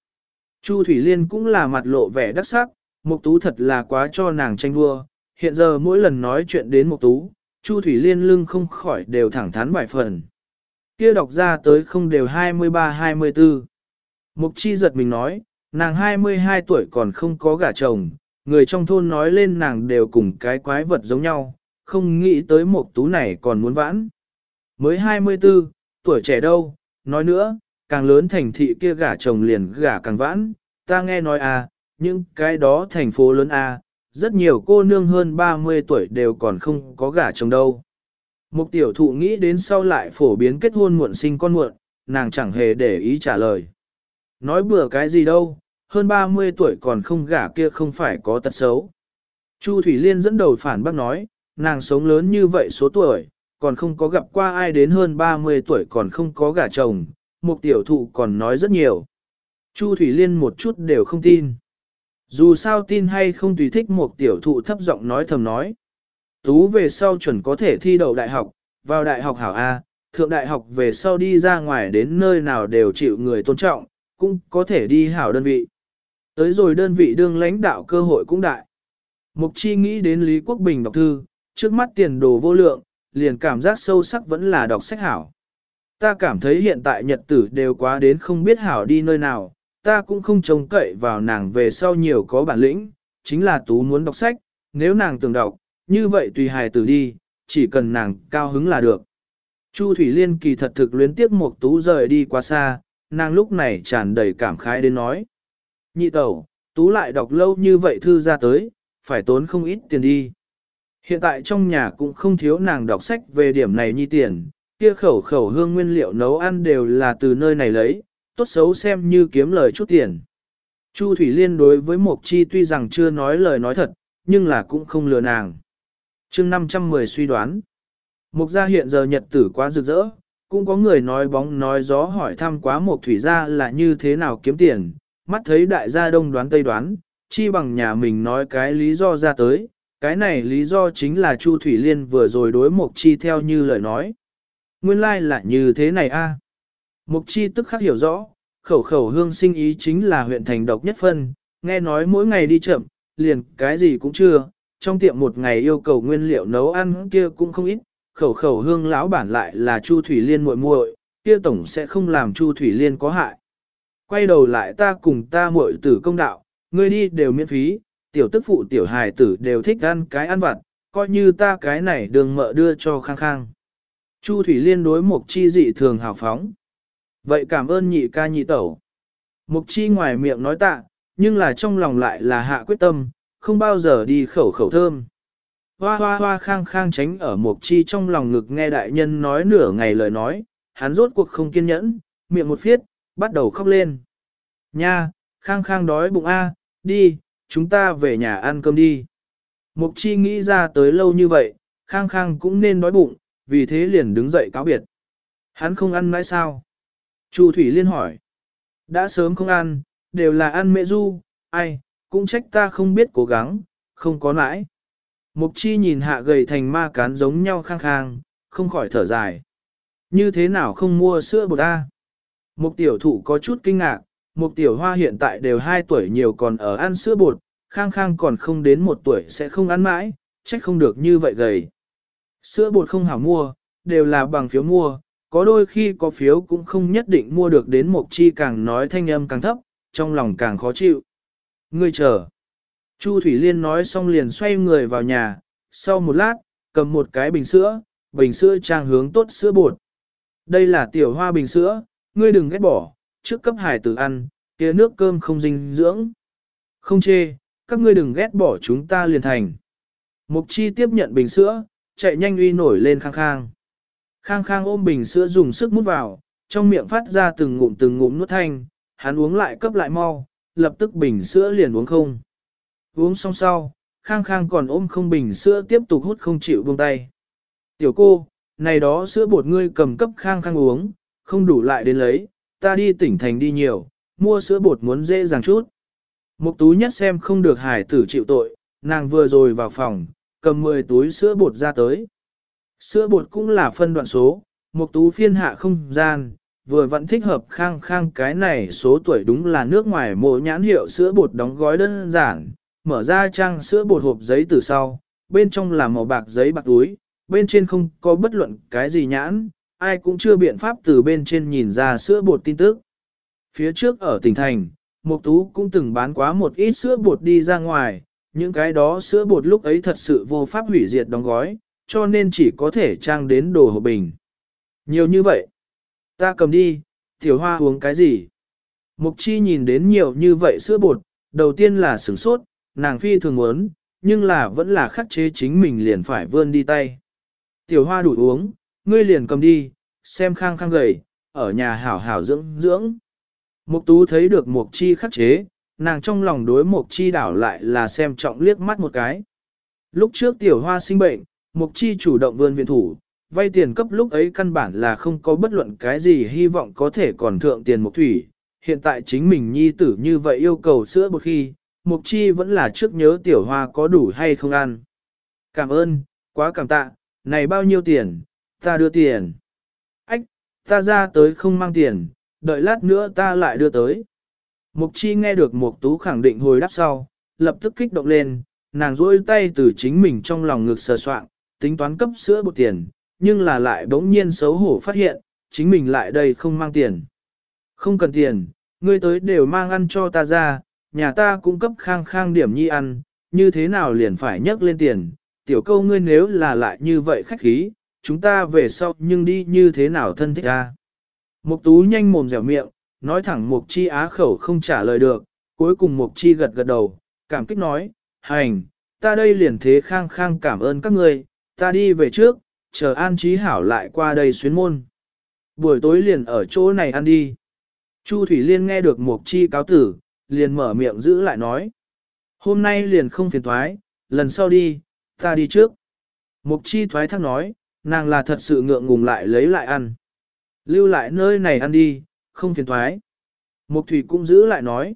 Chu Thủy Liên cũng là mặt lộ vẻ đắc sắc, Mục Tú thật là quá cho nàng tranh đua, hiện giờ mỗi lần nói chuyện đến Mục Tú, Chu Thủy Liên lưng không khỏi đều thẳng thắn vài phần. Kia đọc ra tới không đều 23-24. Mục Chi giật mình nói, nàng 22 tuổi còn không có gả chồng, người trong thôn nói lên nàng đều cùng cái quái vật giống nhau, không nghĩ tới một tú này còn muốn vãn. Mới 24, tuổi trẻ đâu, nói nữa, càng lớn thành thị kia gả chồng liền gả càng vãn, ta nghe nói à, nhưng cái đó thành phố lớn à, rất nhiều cô nương hơn 30 tuổi đều còn không có gả chồng đâu. Mục tiểu thụ nghĩ đến sau lại phổ biến kết hôn muộn sinh con muộn, nàng chẳng hề để ý trả lời. Nói bừa cái gì đâu, hơn 30 tuổi còn không gả kia không phải có tật xấu. Chu Thủy Liên dẫn đầu phản bác nói, nàng sống lớn như vậy số tuổi, còn không có gặp qua ai đến hơn 30 tuổi còn không có gả chồng, một tiểu thụ còn nói rất nhiều. Chu Thủy Liên một chút đều không tin. Dù sao tin hay không tùy thích một tiểu thụ thấp giọng nói thầm nói. Tú về sau chuẩn có thể thi đậu đại học, vào đại học hảo A, thượng đại học về sau đi ra ngoài đến nơi nào đều chịu người tôn trọng, cũng có thể đi hảo đơn vị. Tới rồi đơn vị đương lãnh đạo cơ hội cũng đại. Mục chi nghĩ đến Lý Quốc Bình đọc thư, trước mắt tiền đồ vô lượng, liền cảm giác sâu sắc vẫn là đọc sách hảo. Ta cảm thấy hiện tại nhật tử đều quá đến không biết hảo đi nơi nào, ta cũng không trông cậy vào nàng về sau nhiều có bản lĩnh, chính là tú muốn đọc sách, nếu nàng tưởng đọc, như vậy tùy hài tử đi, chỉ cần nàng cao hứng là được. Chu Thủy Liên kỳ thật thực luyến tiếc một tú rời đi quá xa, nàng lúc này tràn đầy cảm khái đến nói. Nhị tẩu, tú lại đọc lâu như vậy thư ra tới, phải tốn không ít tiền đi. Hiện tại trong nhà cũng không thiếu nàng đọc sách về điểm này nhi tiền, kia khẩu khẩu hương nguyên liệu nấu ăn đều là từ nơi này lấy, tốt xấu xem như kiếm lời chút tiền. Chu Thủy Liên đối với Mộc Chi tuy rằng chưa nói lời nói thật, nhưng là cũng không lừa nàng. chương 510 suy đoán. Mộc gia hiện giờ nhật tử quá rực rỡ, cũng có người nói bóng nói gió hỏi thăm quá một Thủy gia là như thế nào kiếm tiền, mắt thấy đại gia đông đoán tây đoán, chi bằng nhà mình nói cái lý do ra tới, cái này lý do chính là Chu Thủy Liên vừa rồi đối Mộc Chi theo như lời nói. Nguyên lai like là như thế này a. Mục chi tức khắc hiểu rõ, khẩu khẩu hương sinh ý chính là huyện thành độc nhất phân, nghe nói mỗi ngày đi chậm, liền cái gì cũng chưa, trong tiệm một ngày yêu cầu nguyên liệu nấu ăn kia cũng không ít, khẩu khẩu hương lão bản lại là Chu Thủy Liên muội muội, kia tổng sẽ không làm Chu Thủy Liên có hại. Quay đầu lại ta cùng ta muội tử công đạo, ngươi đi đều miễn phí, tiểu tức phụ tiểu hài tử đều thích ăn cái ăn vặt, coi như ta cái này đường mợ đưa cho khang khang. Chu Thủy Liên đối Mục Chi dị thường hào phóng. Vậy cảm ơn nhị ca nhị tẩu. Mục Chi ngoài miệng nói tạ, nhưng là trong lòng lại là hạ quyết tâm, không bao giờ đi khẩu khẩu thơm. Hoa hoa hoa khang khang tránh ở Mục Chi trong lòng ngực nghe đại nhân nói nửa ngày lời nói, hắn rốt cuộc không kiên nhẫn, miệng một phiết, bắt đầu khóc lên. Nha, khang khang đói bụng a, đi, chúng ta về nhà ăn cơm đi. Mục Chi nghĩ ra tới lâu như vậy, khang khang cũng nên đói bụng, vì thế liền đứng dậy cáo biệt. Hắn không ăn mãi sao? Chu Thủy Liên hỏi. Đã sớm không ăn, đều là ăn mẹ du, ai, cũng trách ta không biết cố gắng, không có mãi. Mục chi nhìn hạ gầy thành ma cán giống nhau khang khang, không khỏi thở dài. Như thế nào không mua sữa bột ta? Mục tiểu thụ có chút kinh ngạc, mục tiểu hoa hiện tại đều 2 tuổi nhiều còn ở ăn sữa bột, khang khang còn không đến 1 tuổi sẽ không ăn mãi, trách không được như vậy gầy. Sữa bột không hảo mua, đều là bằng phiếu mua, có đôi khi có phiếu cũng không nhất định mua được đến mục chi càng nói thanh âm càng thấp, trong lòng càng khó chịu. Ngươi chờ. Chu Thủy Liên nói xong liền xoay người vào nhà, sau một lát, cầm một cái bình sữa, bình sữa trang hướng tốt sữa bột. Đây là tiểu hoa bình sữa, ngươi đừng ghét bỏ, trước cấp hải tử ăn, kia nước cơm không dinh dưỡng. Không chê, các ngươi đừng ghét bỏ chúng ta liền thành. Mục chi tiếp nhận bình sữa, chạy nhanh uy nổi lên khang khang. Khang khang ôm bình sữa dùng sức mút vào, trong miệng phát ra từng ngụm từng ngụm nuốt thanh, hắn uống lại cấp lại mau, lập tức bình sữa liền uống không. Uống xong sau, khang khang còn ôm không bình sữa tiếp tục hút không chịu buông tay. Tiểu cô, này đó sữa bột ngươi cầm cấp khang khang uống, không đủ lại đến lấy, ta đi tỉnh thành đi nhiều, mua sữa bột muốn dễ dàng chút. Mục tú nhất xem không được hải tử chịu tội, nàng vừa rồi vào phòng, cầm 10 túi sữa bột ra tới. Sữa bột cũng là phân đoạn số, một tú phiên hạ không gian, vừa vẫn thích hợp khang khang cái này số tuổi đúng là nước ngoài mộ nhãn hiệu sữa bột đóng gói đơn giản, mở ra trang sữa bột hộp giấy từ sau, bên trong là màu bạc giấy bạc túi, bên trên không có bất luận cái gì nhãn, ai cũng chưa biện pháp từ bên trên nhìn ra sữa bột tin tức. Phía trước ở tỉnh thành, Mục Tú cũng từng bán quá một ít sữa bột đi ra ngoài, những cái đó sữa bột lúc ấy thật sự vô pháp hủy diệt đóng gói, cho nên chỉ có thể trang đến đồ hộp bình. Nhiều như vậy. Ta cầm đi, tiểu hoa uống cái gì? Mục chi nhìn đến nhiều như vậy sữa bột, đầu tiên là sửng sốt, nàng phi thường muốn, nhưng là vẫn là khắc chế chính mình liền phải vươn đi tay. Tiểu hoa đủ uống, ngươi liền cầm đi, xem khang khang gầy, ở nhà hảo hảo dưỡng dưỡng. Mục tú thấy được mục chi khắc chế, nàng trong lòng đối mục chi đảo lại là xem trọng liếc mắt một cái. Lúc trước tiểu hoa sinh bệnh, Mục chi chủ động vươn viện thủ, vay tiền cấp lúc ấy căn bản là không có bất luận cái gì hy vọng có thể còn thượng tiền Mục Thủy. Hiện tại chính mình nhi tử như vậy yêu cầu sữa một khi, Mục Chi vẫn là trước nhớ tiểu hoa có đủ hay không ăn. Cảm ơn, quá cảm tạ, này bao nhiêu tiền, ta đưa tiền. Ách, ta ra tới không mang tiền, đợi lát nữa ta lại đưa tới. Mục chi nghe được mục tú khẳng định hồi đáp sau, lập tức kích động lên, nàng duỗi tay từ chính mình trong lòng ngực sờ soạn, tính toán cấp sữa bột tiền, nhưng là lại bỗng nhiên xấu hổ phát hiện, chính mình lại đây không mang tiền. Không cần tiền, ngươi tới đều mang ăn cho ta ra, nhà ta cũng cấp khang khang điểm nhi ăn, như thế nào liền phải nhấc lên tiền, tiểu câu ngươi nếu là lại như vậy khách khí, chúng ta về sau nhưng đi như thế nào thân thích ta. Mục tú nhanh mồm dẻo miệng, nói thẳng mục chi á khẩu không trả lời được, cuối cùng mục chi gật gật đầu, cảm kích nói, hành, ta đây liền thế khang khang cảm ơn các ngươi, ta đi về trước, chờ an trí hảo lại qua đây xuyến môn. Buổi tối liền ở chỗ này ăn đi. Chu Thủy Liên nghe được mục chi cáo tử, liền mở miệng giữ lại nói. Hôm nay liền không phiền thoái, lần sau đi, ta đi trước. Mục chi thoái thác nói, nàng là thật sự ngượng ngùng lại lấy lại ăn. Lưu lại nơi này ăn đi, không phiền thoái. Mục thủy cũng giữ lại nói.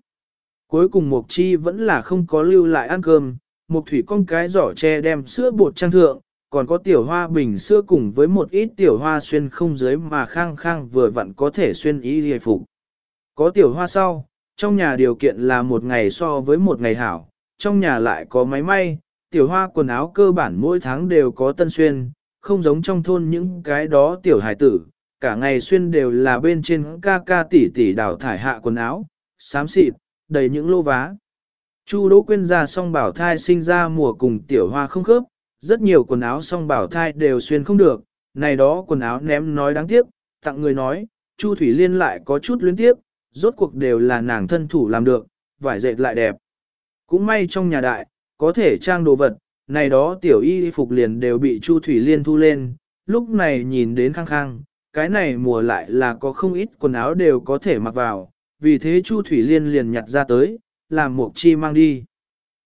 Cuối cùng mục chi vẫn là không có lưu lại ăn cơm, mục thủy con cái giỏ tre đem sữa bột trang thượng, còn có tiểu hoa bình sữa cùng với một ít tiểu hoa xuyên không dưới mà khang khang vừa vặn có thể xuyên ý hề phục. Có tiểu hoa sau, trong nhà điều kiện là một ngày so với một ngày hảo, trong nhà lại có máy may, tiểu hoa quần áo cơ bản mỗi tháng đều có tân xuyên, không giống trong thôn những cái đó tiểu hải tử, cả ngày xuyên đều là bên trên ca ca tỷ tỷ đào thải hạ quần áo, xám xịt, đầy những lô vá. Chu Đỗ Quyên ra song bảo thai sinh ra mùa cùng tiểu hoa không khớp, rất nhiều quần áo song bảo thai đều xuyên không được, này đó quần áo ném nói đáng tiếc, tặng người nói, Chu Thủy Liên lại có chút luyến tiếc, rốt cuộc đều là nàng thân thủ làm được, vải dệt lại đẹp. Cũng may trong nhà đại, có thể trang đồ vật, này đó tiểu y phục liền đều bị Chu Thủy Liên thu lên, lúc này nhìn đến khang khang, cái này mùa lại là có không ít quần áo đều có thể mặc vào, vì thế Chu Thủy Liên liền nhặt ra tới, làm một Chi mang đi.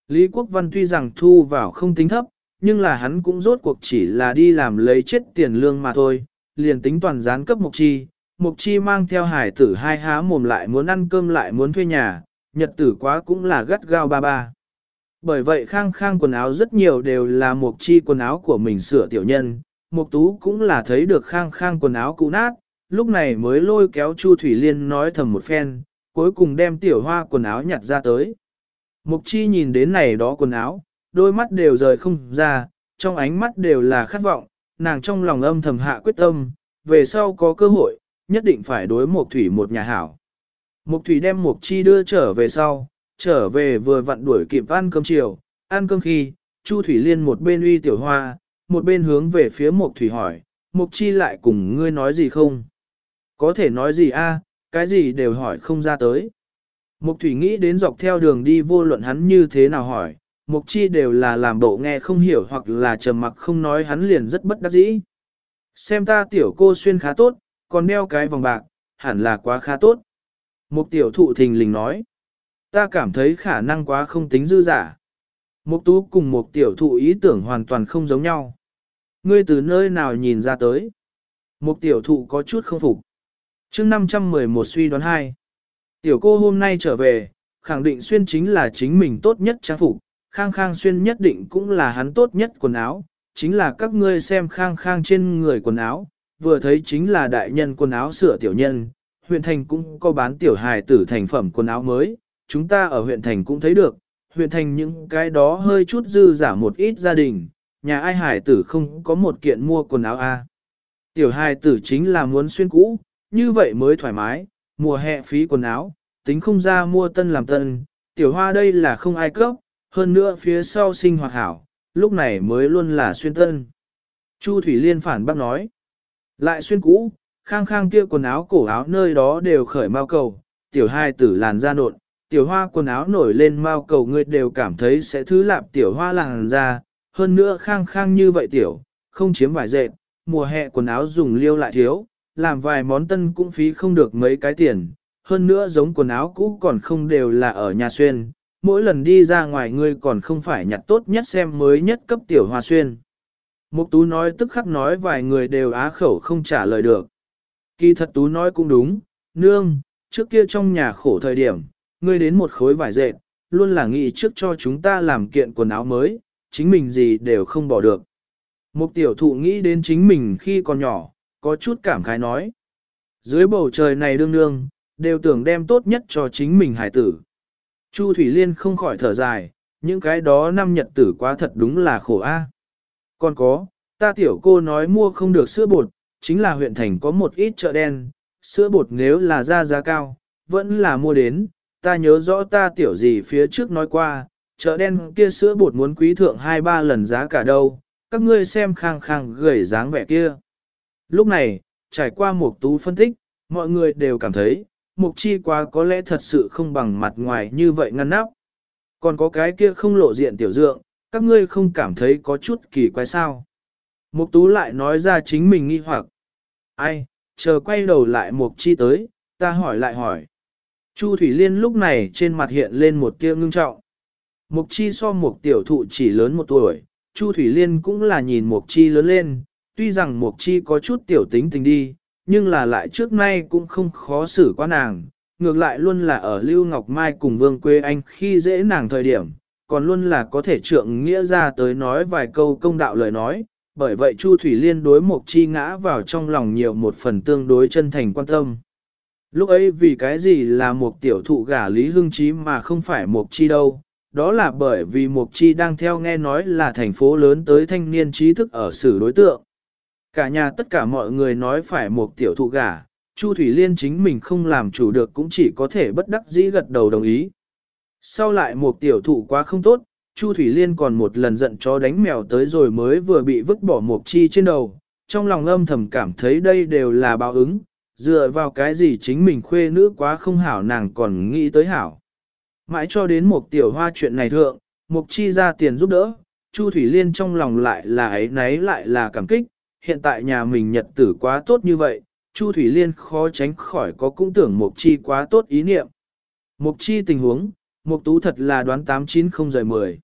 Lý Quốc Văn tuy rằng thu vào không tính thấp, nhưng là hắn cũng rốt cuộc chỉ là đi làm lấy chết tiền lương mà thôi, liền tính toàn gián cấp một Chi. Mục Chi mang theo hải tử hai há mồm lại muốn ăn cơm lại muốn thuê nhà, nhật tử quá cũng là gắt gao ba ba. Bởi vậy khang khang quần áo rất nhiều đều là Mục Chi quần áo của mình sửa tiểu nhân, Mục Tú cũng là thấy được khang khang quần áo cũ nát, lúc này mới lôi kéo Chu Thủy Liên nói thầm một phen, cuối cùng đem tiểu hoa quần áo nhặt ra tới. Mục Chi nhìn đến này đó quần áo, đôi mắt đều rời không ra, trong ánh mắt đều là khát vọng, nàng trong lòng âm thầm hạ quyết tâm, về sau có cơ hội, nhất định phải đối một Thủy một nhà hảo. Mục Thủy đem Mục Chi đưa trở về sau, trở về vừa vặn đuổi kịp ăn cơm chiều, ăn cơm khi, Chu Thủy Liên một bên uy tiểu hoa, một bên hướng về phía Mục Thủy hỏi, Mục Chi lại cùng ngươi nói gì không? Có thể nói gì a? cái gì đều hỏi không ra tới. Mục Thủy nghĩ đến dọc theo đường đi vô luận hắn như thế nào hỏi, Mục Chi đều là làm bộ nghe không hiểu hoặc là trầm mặc không nói hắn liền rất bất đắc dĩ. Xem ta tiểu cô xuyên khá tốt, còn đeo cái vòng bạc, hẳn là quá khá tốt. Mục tiểu thụ thình lình nói. Ta cảm thấy khả năng quá không tính dư giả. Mục tú cùng một tiểu thụ ý tưởng hoàn toàn không giống nhau. Ngươi từ nơi nào nhìn ra tới? Mục tiểu thụ có chút không phục. chương 511 suy đoán 2. Tiểu cô hôm nay trở về, khẳng định xuyên chính là chính mình tốt nhất trang phục, khang khang xuyên nhất định cũng là hắn tốt nhất quần áo, chính là các ngươi xem khang khang trên người quần áo, vừa thấy chính là đại nhân quần áo sửa tiểu nhân, huyện thành cũng có bán tiểu hài tử thành phẩm quần áo mới, chúng ta ở huyện thành cũng thấy được, huyện thành những cái đó hơi chút dư giả một ít gia đình, nhà ai hải tử không có một kiện mua quần áo a. Tiểu hài tử chính là muốn xuyên cũ, như vậy mới thoải mái, mùa hè phí quần áo, tính không ra mua tân làm tân, tiểu hoa đây là không ai cấp, hơn nữa phía sau sinh hoạt hảo, lúc này mới luôn là xuyên tân. Chu Thủy Liên phản bác nói, lại xuyên cũ, khang khang kia quần áo cổ áo nơi đó đều khởi mau cầu, tiểu hai tử làn da nộn, tiểu hoa quần áo nổi lên mau cầu ngươi đều cảm thấy sẽ thứ lạp tiểu hoa làn da, hơn nữa khang khang như vậy tiểu, không chiếm vải dệt, mùa hè quần áo dùng liêu lại thiếu, làm vài món tân cũng phí không được mấy cái tiền, hơn nữa giống quần áo cũ còn không đều là ở nhà xuyên, mỗi lần đi ra ngoài ngươi còn không phải nhặt tốt nhất xem mới nhất cấp tiểu hoa xuyên. Mục tú nói tức khắc nói vài người đều á khẩu không trả lời được. Kỳ thật tú nói cũng đúng, nương, trước kia trong nhà khổ thời điểm, ngươi đến một khối vải dệt, luôn là nghĩ trước cho chúng ta làm kiện quần áo mới, chính mình gì đều không bỏ được. Mục tiểu thụ nghĩ đến chính mình khi còn nhỏ, có chút cảm khái nói. Dưới bầu trời này đương đương, đều tưởng đem tốt nhất cho chính mình hải tử. Chu Thủy Liên không khỏi thở dài, những cái đó năm nhật tử quá thật đúng là khổ a. Còn có, ta tiểu cô nói mua không được sữa bột, chính là huyện thành có một ít chợ đen, sữa bột nếu là ra giá cao, vẫn là mua đến, ta nhớ rõ ta tiểu gì phía trước nói qua, chợ đen kia sữa bột muốn quý thượng hai ba lần giá cả đâu, các ngươi xem khang khang gầy dáng vẻ kia. Lúc này, trải qua một tú phân tích, mọi người đều cảm thấy, mục chi quá có lẽ thật sự không bằng mặt ngoài như vậy ngăn nắp. Còn có cái kia không lộ diện tiểu dượng, các ngươi không cảm thấy có chút kỳ quái sao. Mục tú lại nói ra chính mình nghi hoặc. Ai, chờ quay đầu lại mục chi tới, ta hỏi lại hỏi. Chu Thủy Liên lúc này trên mặt hiện lên một tia ngưng trọng. Mục chi so mục tiểu thụ chỉ lớn một tuổi, Chu Thủy Liên cũng là nhìn mục chi lớn lên, tuy rằng mục chi có chút tiểu tính tình đi, nhưng là lại trước nay cũng không khó xử qua nàng, ngược lại luôn là ở Lưu Ngọc Mai cùng Vương Quê Anh khi dễ nàng thời điểm, còn luôn là có thể trượng nghĩa ra tới nói vài câu công đạo lời nói, bởi vậy Chu Thủy Liên đối Mộc Chi ngã vào trong lòng nhiều một phần tương đối chân thành quan tâm. Lúc ấy vì cái gì là một tiểu thụ gả Lý Hưng Chí mà không phải Mộc Chi đâu, đó là bởi vì Mộc Chi đang theo nghe nói là thành phố lớn tới thanh niên trí thức ở xử đối tượng. Cả nhà tất cả mọi người nói phải một tiểu thụ gả, Chu Thủy Liên chính mình không làm chủ được cũng chỉ có thể bất đắc dĩ gật đầu đồng ý. Sau lại một tiểu thụ quá không tốt, Chu Thủy Liên còn một lần giận chó đánh mèo tới rồi mới vừa bị vứt bỏ một chi trên đầu, trong lòng âm thầm cảm thấy đây đều là báo ứng, dựa vào cái gì chính mình khuê nữ quá không hảo nàng còn nghĩ tới hảo. Mãi cho đến một tiểu hoa chuyện này thượng, Mục Chi ra tiền giúp đỡ, Chu Thủy Liên trong lòng lại là ấy nấy lại là cảm kích, hiện tại nhà mình nhật tử quá tốt như vậy, Chu Thủy Liên khó tránh khỏi có cũng tưởng Mục Chi quá tốt ý niệm. Mục Chi tình huống, Mục Tú thật là đoán 890 rời 10.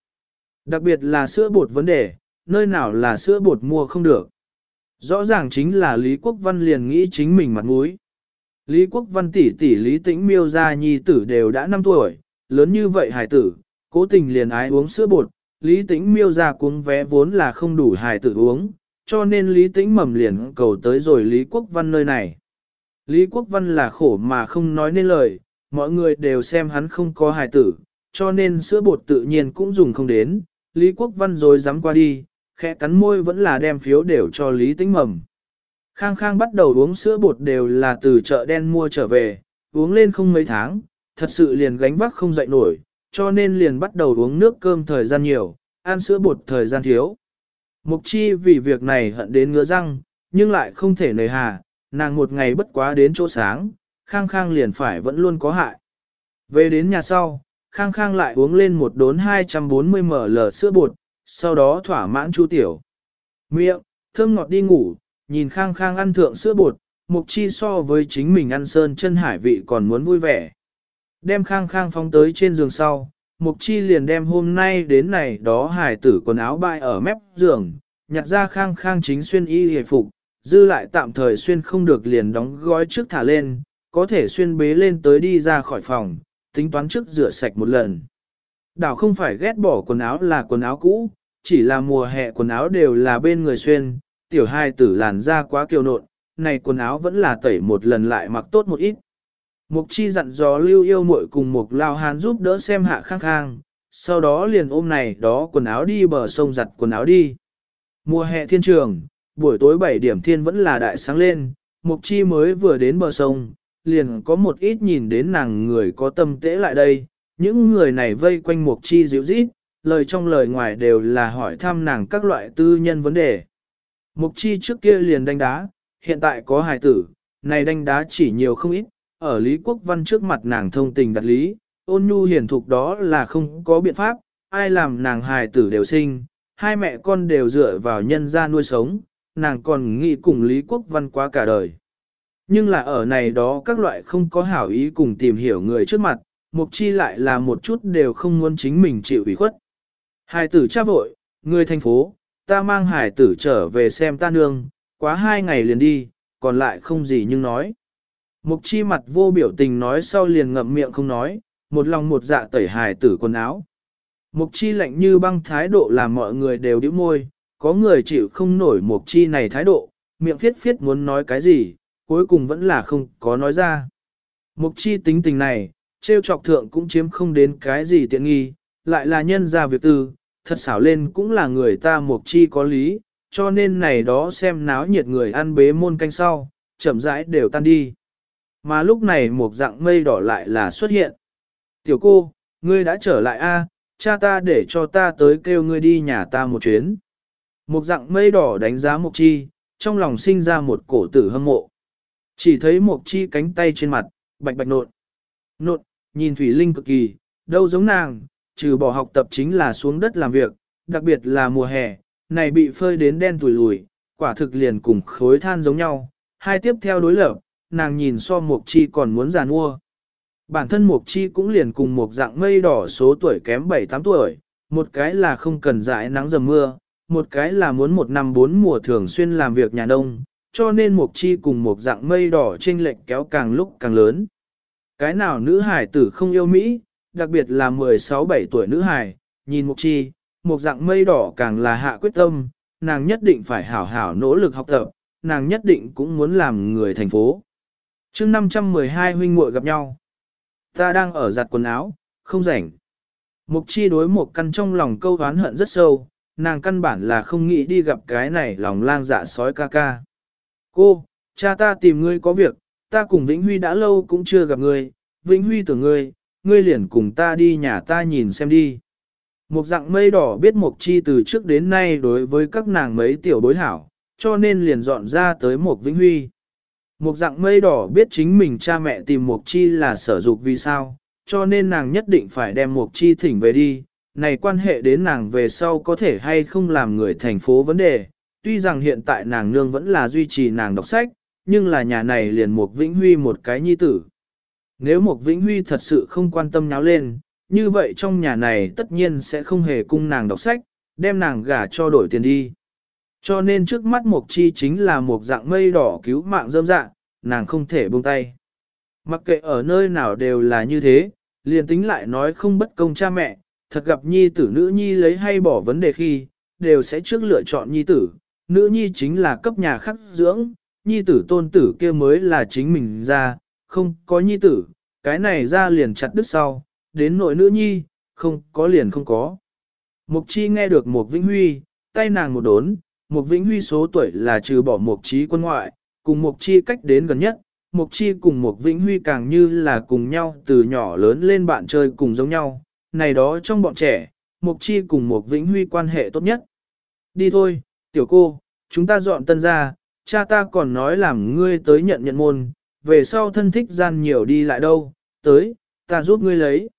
Đặc biệt là sữa bột vấn đề, nơi nào là sữa bột mua không được. Rõ ràng chính là Lý Quốc Văn liền nghĩ chính mình mặt mũi. Lý Quốc Văn tỷ tỷ Lý Tĩnh Miêu gia nhi tử đều đã 5 tuổi, lớn như vậy hài tử, cố tình liền ái uống sữa bột, Lý Tĩnh Miêu gia cuống vé vốn là không đủ hài tử uống, cho nên Lý Tĩnh mầm liền cầu tới rồi Lý Quốc Văn nơi này. Lý Quốc Văn là khổ mà không nói nên lời, mọi người đều xem hắn không có hài tử, cho nên sữa bột tự nhiên cũng dùng không đến. Lý Quốc Văn rồi dám qua đi, khẽ cắn môi vẫn là đem phiếu đều cho Lý Tĩnh mầm. Khang Khang bắt đầu uống sữa bột đều là từ chợ đen mua trở về, uống lên không mấy tháng, thật sự liền gánh vác không dậy nổi, cho nên liền bắt đầu uống nước cơm thời gian nhiều, ăn sữa bột thời gian thiếu. Mục chi vì việc này hận đến ngứa răng, nhưng lại không thể nề hà, nàng một ngày bất quá đến chỗ sáng, khang khang liền phải vẫn luôn có hại. Về đến nhà sau, khang khang lại uống lên một đốn 240ml sữa bột, sau đó thỏa mãn chu tiểu. Miệng, thơm ngọt đi ngủ, nhìn khang khang ăn thượng sữa bột, mục chi so với chính mình ăn sơn chân hải vị còn muốn vui vẻ. Đem khang khang phóng tới trên giường sau, Mục Chi liền đem hôm nay đến này đó hải tử quần áo bại ở mép giường, nhặt ra khang khang chính xuyên y hề phục, dư lại tạm thời xuyên không được liền đóng gói trước thả lên, có thể xuyên bế lên tới đi ra khỏi phòng, tính toán trước rửa sạch một lần. Đảo không phải ghét bỏ quần áo là quần áo cũ, chỉ là mùa hè quần áo đều là bên người xuyên, tiểu hai tử làn da quá kiều nộn, này quần áo vẫn là tẩy một lần lại mặc tốt một ít. Mục chi dặn dò lưu yêu muội cùng một lao hán giúp đỡ xem hạ khang khang, sau đó liền ôm này đó quần áo đi bờ sông giặt quần áo đi. Mùa hè thiên trường, buổi tối 7 điểm thiên vẫn là đại sáng lên, mục chi mới vừa đến bờ sông, liền có một ít nhìn đến nàng người có tâm tễ lại đây, những người này vây quanh mục chi dịu dít, lời trong lời ngoài đều là hỏi thăm nàng các loại tư nhân vấn đề. Mục chi trước kia liền đánh đá, hiện tại có hài tử, này đánh đá chỉ nhiều không ít, ở Lý Quốc Văn trước mặt nàng thông tình đặt lý, ôn nhu hiển thục đó là không có biện pháp, ai làm nàng hài tử đều sinh, hai mẹ con đều dựa vào nhân gia nuôi sống, nàng còn nghĩ cùng Lý Quốc Văn quá cả đời. Nhưng là ở này đó các loại không có hảo ý cùng tìm hiểu người trước mặt, Mục Chi lại là một chút đều không muốn chính mình chịu ủy khuất. Hải tử cha vội, người thành phố, ta mang hải tử trở về xem ta nương, quá hai ngày liền đi, còn lại không gì nhưng nói. Mục chi mặt vô biểu tình nói sau liền ngậm miệng không nói, một lòng một dạ tẩy hải tử quần áo. Mục chi lạnh như băng thái độ làm mọi người đều điếu môi, có người chịu không nổi mục chi này thái độ, miệng phiết phiết muốn nói cái gì, cuối cùng vẫn là không có nói ra. Mục chi tính tình này, trêu chọc thượng cũng chiếm không đến cái gì tiện nghi, lại là nhân ra việc tư, thật xảo lên cũng là người ta mục chi có lý, cho nên này đó xem náo nhiệt người ăn bế môn canh sau, chậm rãi đều tan đi. Mà lúc này một dạng mây đỏ lại là xuất hiện. Tiểu cô, ngươi đã trở lại a, cha ta để cho ta tới kêu ngươi đi nhà ta một chuyến. Một dạng mây đỏ đánh giá Mục Chi, trong lòng sinh ra một cổ tử hâm mộ. Chỉ thấy Mục Chi cánh tay trên mặt, bạch bạch nộn. Nộn, nhìn Thủy Linh cực kỳ, đâu giống nàng, trừ bỏ học tập chính là xuống đất làm việc, đặc biệt là mùa hè, này bị phơi đến đen tủi lùi, quả thực liền cùng khối than giống nhau. Hai tiếp theo đối lập, nàng nhìn so Mục Chi còn muốn già nua. Bản thân Mục Chi cũng liền cùng một dạng mây đỏ số tuổi kém 7-8 tuổi, một cái là không cần dãi nắng dầm mưa, một cái là muốn một năm bốn mùa thường xuyên làm việc nhà nông, cho nên Mục Chi cùng một dạng mây đỏ trên lệnh kéo càng lúc càng lớn. Cái nào nữ hải tử không yêu Mỹ, đặc biệt là 16-17 tuổi nữ hải, nhìn Mục Chi, một dạng mây đỏ càng là hạ quyết tâm, nàng nhất định phải hảo hảo nỗ lực học tập, nàng nhất định cũng muốn làm người thành phố. chương 512 huynh muội gặp nhau. Ta đang ở giặt quần áo, không rảnh. Mục chi đối một căn trong lòng câu oán hận rất sâu, nàng căn bản là không nghĩ đi gặp cái này lòng lang dạ sói ca ca. Cô, cha ta tìm ngươi có việc, ta cùng Vĩnh Huy đã lâu cũng chưa gặp ngươi, Vĩnh Huy tưởng ngươi, ngươi liền cùng ta đi nhà ta nhìn xem đi. Một dạng mây đỏ biết Mộc Chi từ trước đến nay đối với các nàng mấy tiểu bối hảo, cho nên liền dọn ra tới một Vĩnh Huy. Một dạng mây đỏ biết chính mình cha mẹ tìm Mộc Chi là sở dục vì sao, cho nên nàng nhất định phải đem Mộc Chi thỉnh về đi. Này quan hệ đến nàng về sau có thể hay không làm người thành phố vấn đề. Tuy rằng hiện tại nàng nương vẫn là duy trì nàng đọc sách, nhưng là nhà này liền Mục Vĩnh Huy một cái nhi tử. Nếu Mục Vĩnh Huy thật sự không quan tâm nháo lên, như vậy trong nhà này tất nhiên sẽ không hề cung nàng đọc sách, đem nàng gả cho đổi tiền đi. Cho nên trước mắt Mộc Chi chính là một dạng mây đỏ cứu mạng dâm dạng, nàng không thể buông tay. Mặc kệ ở nơi nào đều là như thế, liền tính lại nói không bất công cha mẹ, thật gặp nhi tử nữ nhi lấy hay bỏ vấn đề khi, đều sẽ trước lựa chọn nhi tử, nữ nhi chính là cấp nhà khắc dưỡng, nhi tử tôn tử kia mới là chính mình ra, không có nhi tử, cái này ra liền chặt đứt sau, đến nội nữ nhi, không có liền không có. Mục chi nghe được một Vĩnh Huy, tay nàng một đốn, một Vĩnh Huy số tuổi là trừ bỏ Mục trí quân ngoại, cùng Mục chi cách đến gần nhất, Mục chi cùng Mục Vĩnh Huy càng như là cùng nhau từ nhỏ lớn lên bạn chơi cùng giống nhau, này đó trong bọn trẻ, Mục chi cùng Mục Vĩnh Huy quan hệ tốt nhất. Đi thôi, tiểu cô, chúng ta dọn tân ra, cha ta còn nói làm ngươi tới nhận nhận môn, về sau thân thích gian nhiều đi lại đâu, tới, ta giúp ngươi lấy.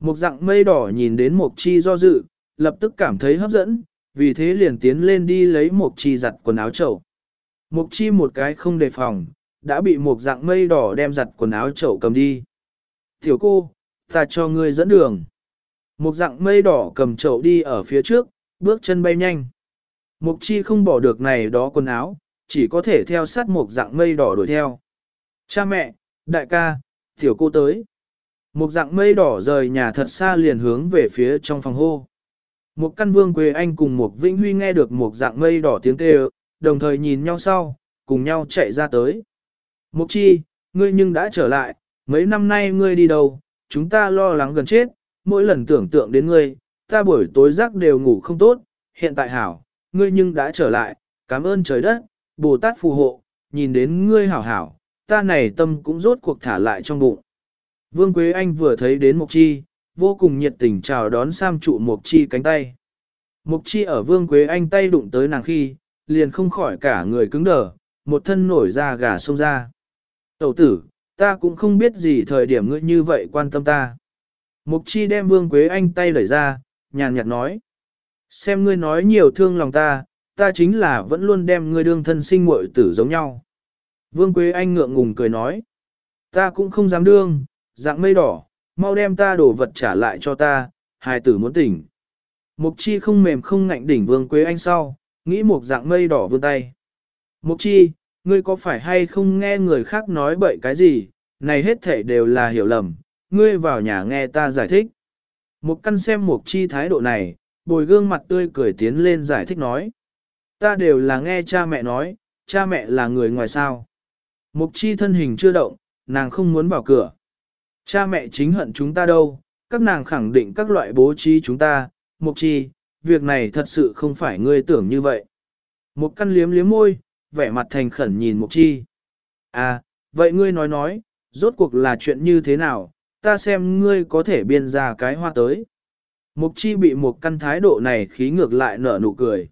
Một dạng mây đỏ nhìn đến Mộc Chi do dự, lập tức cảm thấy hấp dẫn, vì thế liền tiến lên đi lấy Mộc Chi giặt quần áo chậu. Mộc Chi một cái không đề phòng, đã bị một dạng mây đỏ đem giặt quần áo chậu cầm đi. Tiểu cô, ta cho ngươi dẫn đường. Một dạng mây đỏ cầm chậu đi ở phía trước, bước chân bay nhanh. Mục Chi không bỏ được này đó quần áo, chỉ có thể theo sát một dạng mây đỏ đuổi theo. Cha mẹ, đại ca, tiểu cô tới. Một dạng mây đỏ rời nhà thật xa liền hướng về phía trong phòng hô. Một căn vương quê anh cùng một vĩnh huy nghe được một dạng mây đỏ tiếng kêu, đồng thời nhìn nhau sau, cùng nhau chạy ra tới. Mục chi, ngươi nhưng đã trở lại, mấy năm nay ngươi đi đâu, chúng ta lo lắng gần chết, mỗi lần tưởng tượng đến ngươi, ta buổi tối giấc đều ngủ không tốt, hiện tại hảo, ngươi nhưng đã trở lại, cảm ơn trời đất, Bồ Tát phù hộ, nhìn đến ngươi hảo hảo, ta này tâm cũng rốt cuộc thả lại trong bụng. Vương Quế Anh vừa thấy đến Mộc Chi, vô cùng nhiệt tình chào đón Sam trụ Mộc Chi cánh tay. Mộc Chi ở Vương Quế Anh tay đụng tới nàng khi, liền không khỏi cả người cứng đờ, một thân nổi da gà sông ra. Tẩu tử, ta cũng không biết gì thời điểm ngươi như vậy quan tâm ta. Mục chi đem Vương Quế Anh tay đẩy ra, nhàn nhạt nói. Xem ngươi nói nhiều thương lòng ta, ta chính là vẫn luôn đem ngươi đương thân sinh muội tử giống nhau. Vương Quế Anh ngượng ngùng cười nói. Ta cũng không dám đương, dạng mây đỏ, mau đem ta đổ vật trả lại cho ta, hài tử muốn tỉnh. Mục chi không mềm không ngạnh đỉnh vương quế anh sau, nghĩ một dạng mây đỏ vươn tay. Mục chi, ngươi có phải hay không nghe người khác nói bậy cái gì, này hết thể đều là hiểu lầm, ngươi vào nhà nghe ta giải thích. Mục căn xem mục chi thái độ này, bồi gương mặt tươi cười tiến lên giải thích nói. Ta đều là nghe cha mẹ nói, cha mẹ là người ngoài sao. Mục chi thân hình chưa động, nàng không muốn vào cửa. Cha mẹ chính hận chúng ta đâu, các nàng khẳng định các loại bố trí chúng ta, mục chi, việc này thật sự không phải ngươi tưởng như vậy. Mục căn liếm liếm môi, vẻ mặt thành khẩn nhìn mục chi. À, vậy ngươi nói nói, rốt cuộc là chuyện như thế nào, ta xem ngươi có thể biên ra cái hoa tới. Mục chi bị một căn thái độ này khí ngược lại nở nụ cười.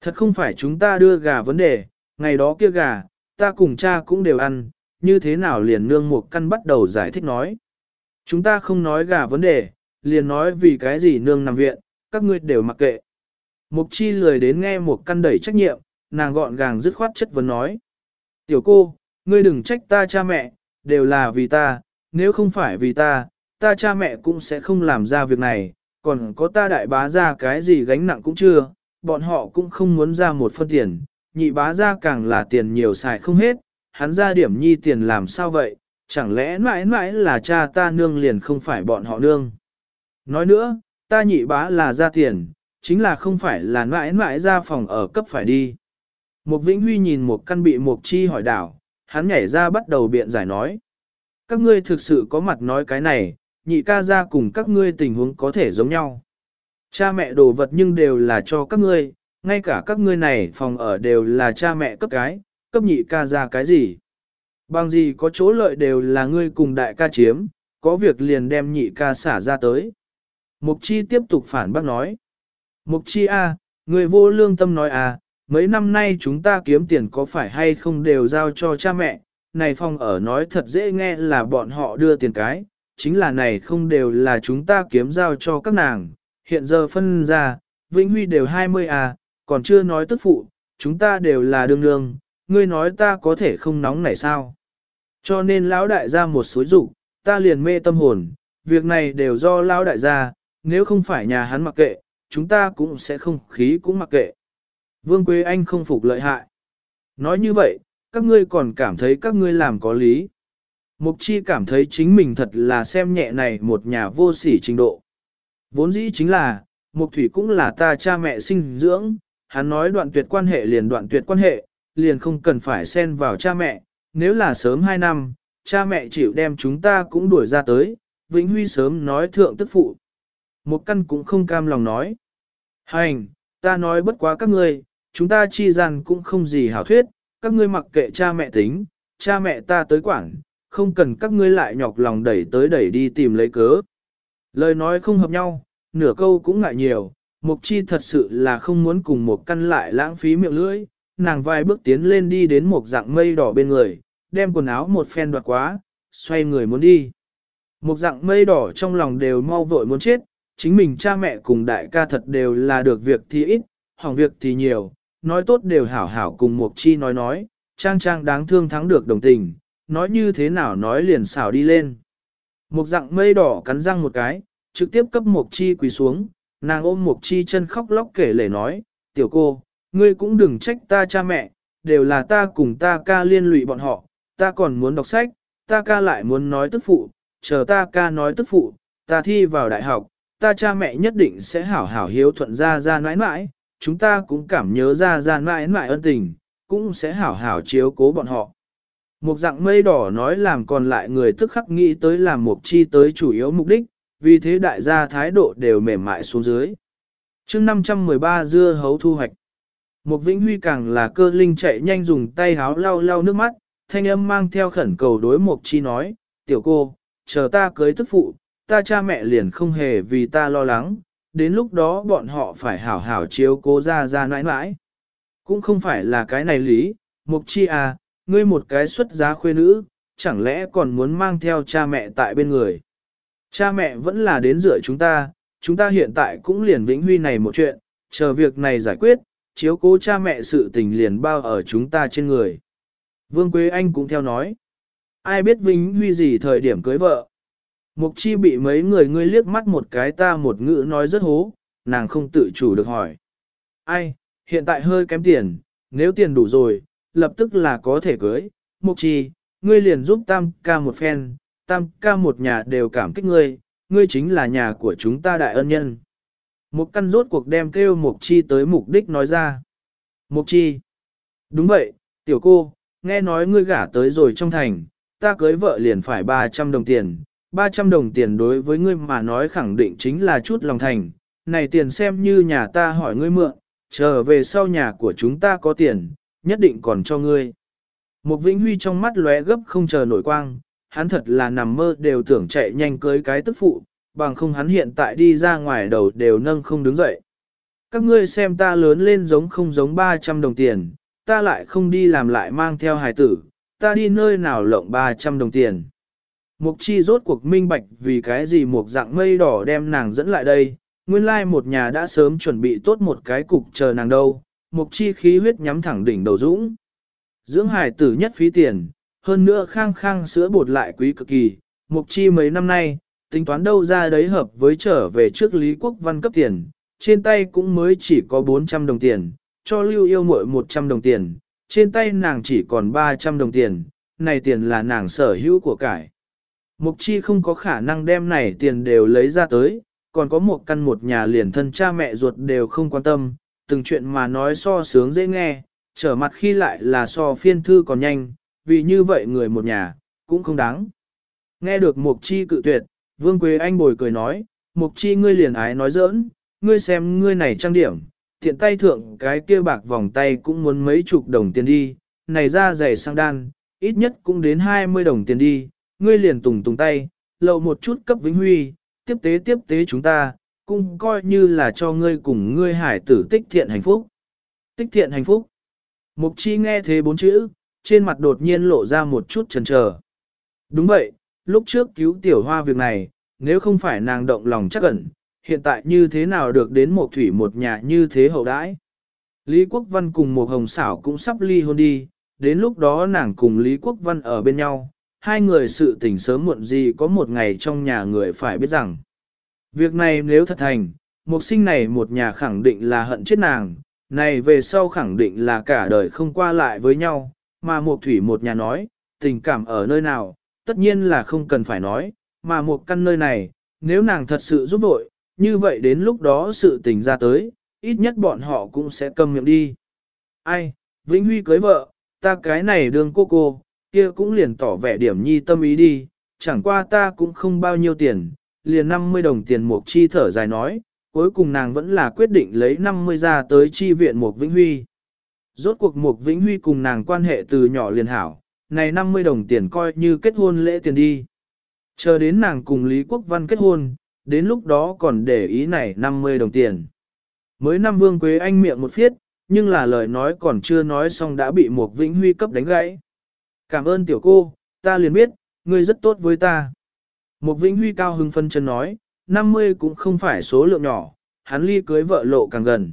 Thật không phải chúng ta đưa gà vấn đề, ngày đó kia gà, ta cùng cha cũng đều ăn, như thế nào liền nương một căn bắt đầu giải thích nói. Chúng ta không nói gà vấn đề, liền nói vì cái gì nương nằm viện, các ngươi đều mặc kệ. Mục chi lười đến nghe một căn đẩy trách nhiệm, nàng gọn gàng dứt khoát chất vấn nói. Tiểu cô, ngươi đừng trách ta cha mẹ, đều là vì ta, nếu không phải vì ta, ta cha mẹ cũng sẽ không làm ra việc này, còn có ta đại bá ra cái gì gánh nặng cũng chưa, bọn họ cũng không muốn ra một phân tiền, nhị bá ra càng là tiền nhiều xài không hết, hắn ra điểm nhi tiền làm sao vậy, chẳng lẽ mãi mãi là cha ta nương liền không phải bọn họ nương. Nói nữa, ta nhị bá là ra tiền, chính là không phải là mãi mãi ra phòng ở cấp phải đi. Một Vĩnh Huy nhìn một căn bị một chi hỏi đảo, hắn nhảy ra bắt đầu biện giải nói. Các ngươi thực sự có mặt nói cái này, nhị ca ra cùng các ngươi tình huống có thể giống nhau. Cha mẹ đồ vật nhưng đều là cho các ngươi, ngay cả các ngươi này phòng ở đều là cha mẹ cấp cái, cấp nhị ca ra cái gì. Bằng gì có chỗ lợi đều là ngươi cùng đại ca chiếm, có việc liền đem nhị ca xả ra tới. Mục chi tiếp tục phản bác nói. Mục chi a, à, người vô lương tâm nói à, mấy năm nay chúng ta kiếm tiền có phải hay không đều giao cho cha mẹ, này phòng ở nói thật dễ nghe là bọn họ đưa tiền cái, chính là này không đều là chúng ta kiếm giao cho các nàng, hiện giờ phân ra, Vĩnh Huy đều 20 à, còn chưa nói tức phụ, chúng ta đều là đương đương, ngươi nói ta có thể không nóng này sao. Cho nên lão đại gia một số dục ta liền mê tâm hồn, việc này đều do lão đại gia, nếu không phải nhà hắn mặc kệ, chúng ta cũng sẽ không khí cũng mặc kệ. Vương Quế Anh không phục lợi hại. Nói như vậy, các ngươi còn cảm thấy các ngươi làm có lý. Mục chi cảm thấy chính mình thật là xem nhẹ này một nhà vô sỉ trình độ. Vốn dĩ chính là, mục thủy cũng là ta cha mẹ sinh dưỡng, hắn nói đoạn tuyệt quan hệ liền đoạn tuyệt quan hệ, liền không cần phải xen vào cha mẹ, nếu là sớm 2 năm, cha mẹ chịu đem chúng ta cũng đuổi ra tới, Vĩnh Huy sớm nói thượng tức phụ. Một căn cũng không cam lòng nói. Hành, ta nói bất quá các ngươi, chúng ta chi gian cũng không gì hảo thuyết, các ngươi mặc kệ cha mẹ tính, cha mẹ ta tới quản, không cần các ngươi lại nhọc lòng đẩy tới đẩy đi tìm lấy cớ. Lời nói không hợp nhau, nửa câu cũng ngại nhiều, Mục Chi thật sự là không muốn cùng một căn lại lãng phí miệng lưỡi, nàng vài bước tiến lên đi đến một dạng mây đỏ bên người, đem quần áo một phen đoạt quá, xoay người muốn đi. Một dạng mây đỏ trong lòng đều mau vội muốn chết, chính mình cha mẹ cùng đại ca thật đều là được việc thì ít, hỏng việc thì nhiều, nói tốt đều hảo hảo cùng Mục Chi nói nói, trang trang đáng thương thắng được đồng tình, nói như thế nào nói liền xảo đi lên. Một dạng mây đỏ cắn răng một cái, trực tiếp cấp Mục Chi quỳ xuống, nàng ôm Mục Chi chân khóc lóc kể lể nói, tiểu cô, ngươi cũng đừng trách ta cha mẹ, đều là ta cùng ta ca liên lụy bọn họ, ta còn muốn đọc sách, ta ca lại muốn nói tức phụ, chờ ta ca nói tức phụ, ta thi vào đại học, ta cha mẹ nhất định sẽ hảo hảo hiếu thuận ra ra mãi mãi, chúng ta cũng cảm nhớ ra ra mãi mãi ân tình, cũng sẽ hảo hảo chiếu cố bọn họ. Một dạng mây đỏ nói làm còn lại người tức khắc nghĩ tới làm mục chi tới chủ yếu mục đích, vì thế đại gia thái độ đều mềm mại xuống dưới. chương 513 dưa hấu thu hoạch. Một vĩnh huy càng là cơ linh chạy nhanh dùng tay háo lau lau nước mắt, thanh âm mang theo khẩn cầu đối mục chi nói, tiểu cô, chờ ta cưới tức phụ, ta cha mẹ liền không hề vì ta lo lắng, đến lúc đó bọn họ phải hảo hảo chiếu cố ra ra nãi nãi. Cũng không phải là cái này lý, mục chi à, ngươi một cái xuất giá khuê nữ, chẳng lẽ còn muốn mang theo cha mẹ tại bên người. Cha mẹ vẫn là đến rửa chúng ta, chúng ta hiện tại cũng liền vĩnh huy này một chuyện, chờ việc này giải quyết, chiếu cố cha mẹ sự tình liền bao ở chúng ta trên người. Vương Quế Anh cũng theo nói, ai biết vĩnh huy gì thời điểm cưới vợ. Mục chi bị mấy người ngươi liếc mắt một cái ta một ngữ nói rất hố, nàng không tự chủ được hỏi. Ai, hiện tại hơi kém tiền, nếu tiền đủ rồi, lập tức là có thể cưới. Mục chi, ngươi liền giúp tam ca một phen, tam ca một nhà đều cảm kích ngươi, ngươi chính là nhà của chúng ta đại ân nhân. Một căn rốt cuộc đem kêu mục chi tới mục đích nói ra. Mục chi. Đúng vậy, tiểu cô, nghe nói ngươi gả tới rồi trong thành, ta cưới vợ liền phải 300 đồng tiền. 300 đồng tiền đối với ngươi mà nói khẳng định chính là chút lòng thành. Này tiền xem như nhà ta hỏi ngươi mượn, trở về sau nhà của chúng ta có tiền, nhất định còn cho ngươi. Một Vĩnh Huy trong mắt lóe gấp không chờ nổi quang, hắn thật là nằm mơ đều tưởng chạy nhanh cưới cái tức phụ, bằng không hắn hiện tại đi ra ngoài đầu đều nâng không đứng dậy. Các ngươi xem ta lớn lên giống không giống 300 đồng tiền, ta lại không đi làm lại mang theo hài tử, ta đi nơi nào lộng 300 đồng tiền. Mục chi rốt cuộc minh bạch vì cái gì một dạng mây đỏ đem nàng dẫn lại đây, nguyên lai một nhà đã sớm chuẩn bị tốt một cái cục chờ nàng đâu, mục chi khí huyết nhắm thẳng đỉnh đầu dũng. Dưỡng hải tử nhất phí tiền, hơn nữa khang khang sữa bột lại quý cực kỳ, mục chi mấy năm nay, tính toán đâu ra đấy hợp với trở về trước Lý Quốc Văn cấp tiền, trên tay cũng mới chỉ có 400 đồng tiền, cho lưu yêu muội 100 đồng tiền, trên tay nàng chỉ còn 300 đồng tiền, này tiền là nàng sở hữu của cải. Mục chi không có khả năng đem này tiền đều lấy ra tới, còn có một căn một nhà liền thân cha mẹ ruột đều không quan tâm, từng chuyện mà nói so sướng dễ nghe, trở mặt khi lại là so phiên thư còn nhanh, vì như vậy người một nhà, cũng không đáng. Nghe được Mục Chi cự tuyệt, Vương Quế Anh bồi cười nói, Mục Chi ngươi liền ái nói giỡn, ngươi xem ngươi này trang điểm, tiện tay thượng cái kia bạc vòng tay cũng muốn mấy chục đồng tiền đi, này ra giày sang đan, ít nhất cũng đến 20 đồng tiền đi, ngươi liền tùng tùng tay, lậu một chút cấp vĩnh huy, tiếp tế tiếp tế chúng ta, cũng coi như là cho ngươi cùng ngươi hải tử tích thiện hạnh phúc. Tích thiện hạnh phúc. Mục chi nghe thế bốn chữ, trên mặt đột nhiên lộ ra một chút chần chờ. Đúng vậy, lúc trước cứu tiểu hoa việc này, nếu không phải nàng động lòng chắc ẩn, hiện tại như thế nào được đến một thủy một nhà như thế hậu đãi. Lý Quốc Văn cùng một hồng xảo cũng sắp ly hôn đi, đến lúc đó nàng cùng Lý Quốc Văn ở bên nhau, hai người sự tình sớm muộn gì có một ngày trong nhà người phải biết rằng. Việc này nếu thật thành, một sinh này một nhà khẳng định là hận chết nàng, này về sau khẳng định là cả đời không qua lại với nhau, mà một thủy một nhà nói, tình cảm ở nơi nào, tất nhiên là không cần phải nói, mà một căn nơi này, nếu nàng thật sự giúp đội, như vậy đến lúc đó sự tình ra tới, ít nhất bọn họ cũng sẽ câm miệng đi. Ai, Vĩnh Huy cưới vợ, ta cái này đương cô cô, kia cũng liền tỏ vẻ điểm nhi tâm ý đi, chẳng qua ta cũng không bao nhiêu tiền, liền 50 đồng tiền mục chi thở dài nói, cuối cùng nàng vẫn là quyết định lấy 50 ra tới chi viện mục Vĩnh Huy. Rốt cuộc mục Vĩnh Huy cùng nàng quan hệ từ nhỏ liền hảo, này 50 đồng tiền coi như kết hôn lễ tiền đi. Chờ đến nàng cùng Lý Quốc Văn kết hôn, đến lúc đó còn để ý này 50 đồng tiền. Mới năm Vương Quế Anh miệng một phiết, nhưng là lời nói còn chưa nói xong đã bị Mục Vĩnh Huy cấp đánh gãy. Cảm ơn tiểu cô, ta liền biết, ngươi rất tốt với ta. Một Vĩnh Huy cao hưng phân chân nói, 50 cũng không phải số lượng nhỏ, hắn ly cưới vợ lộ càng gần.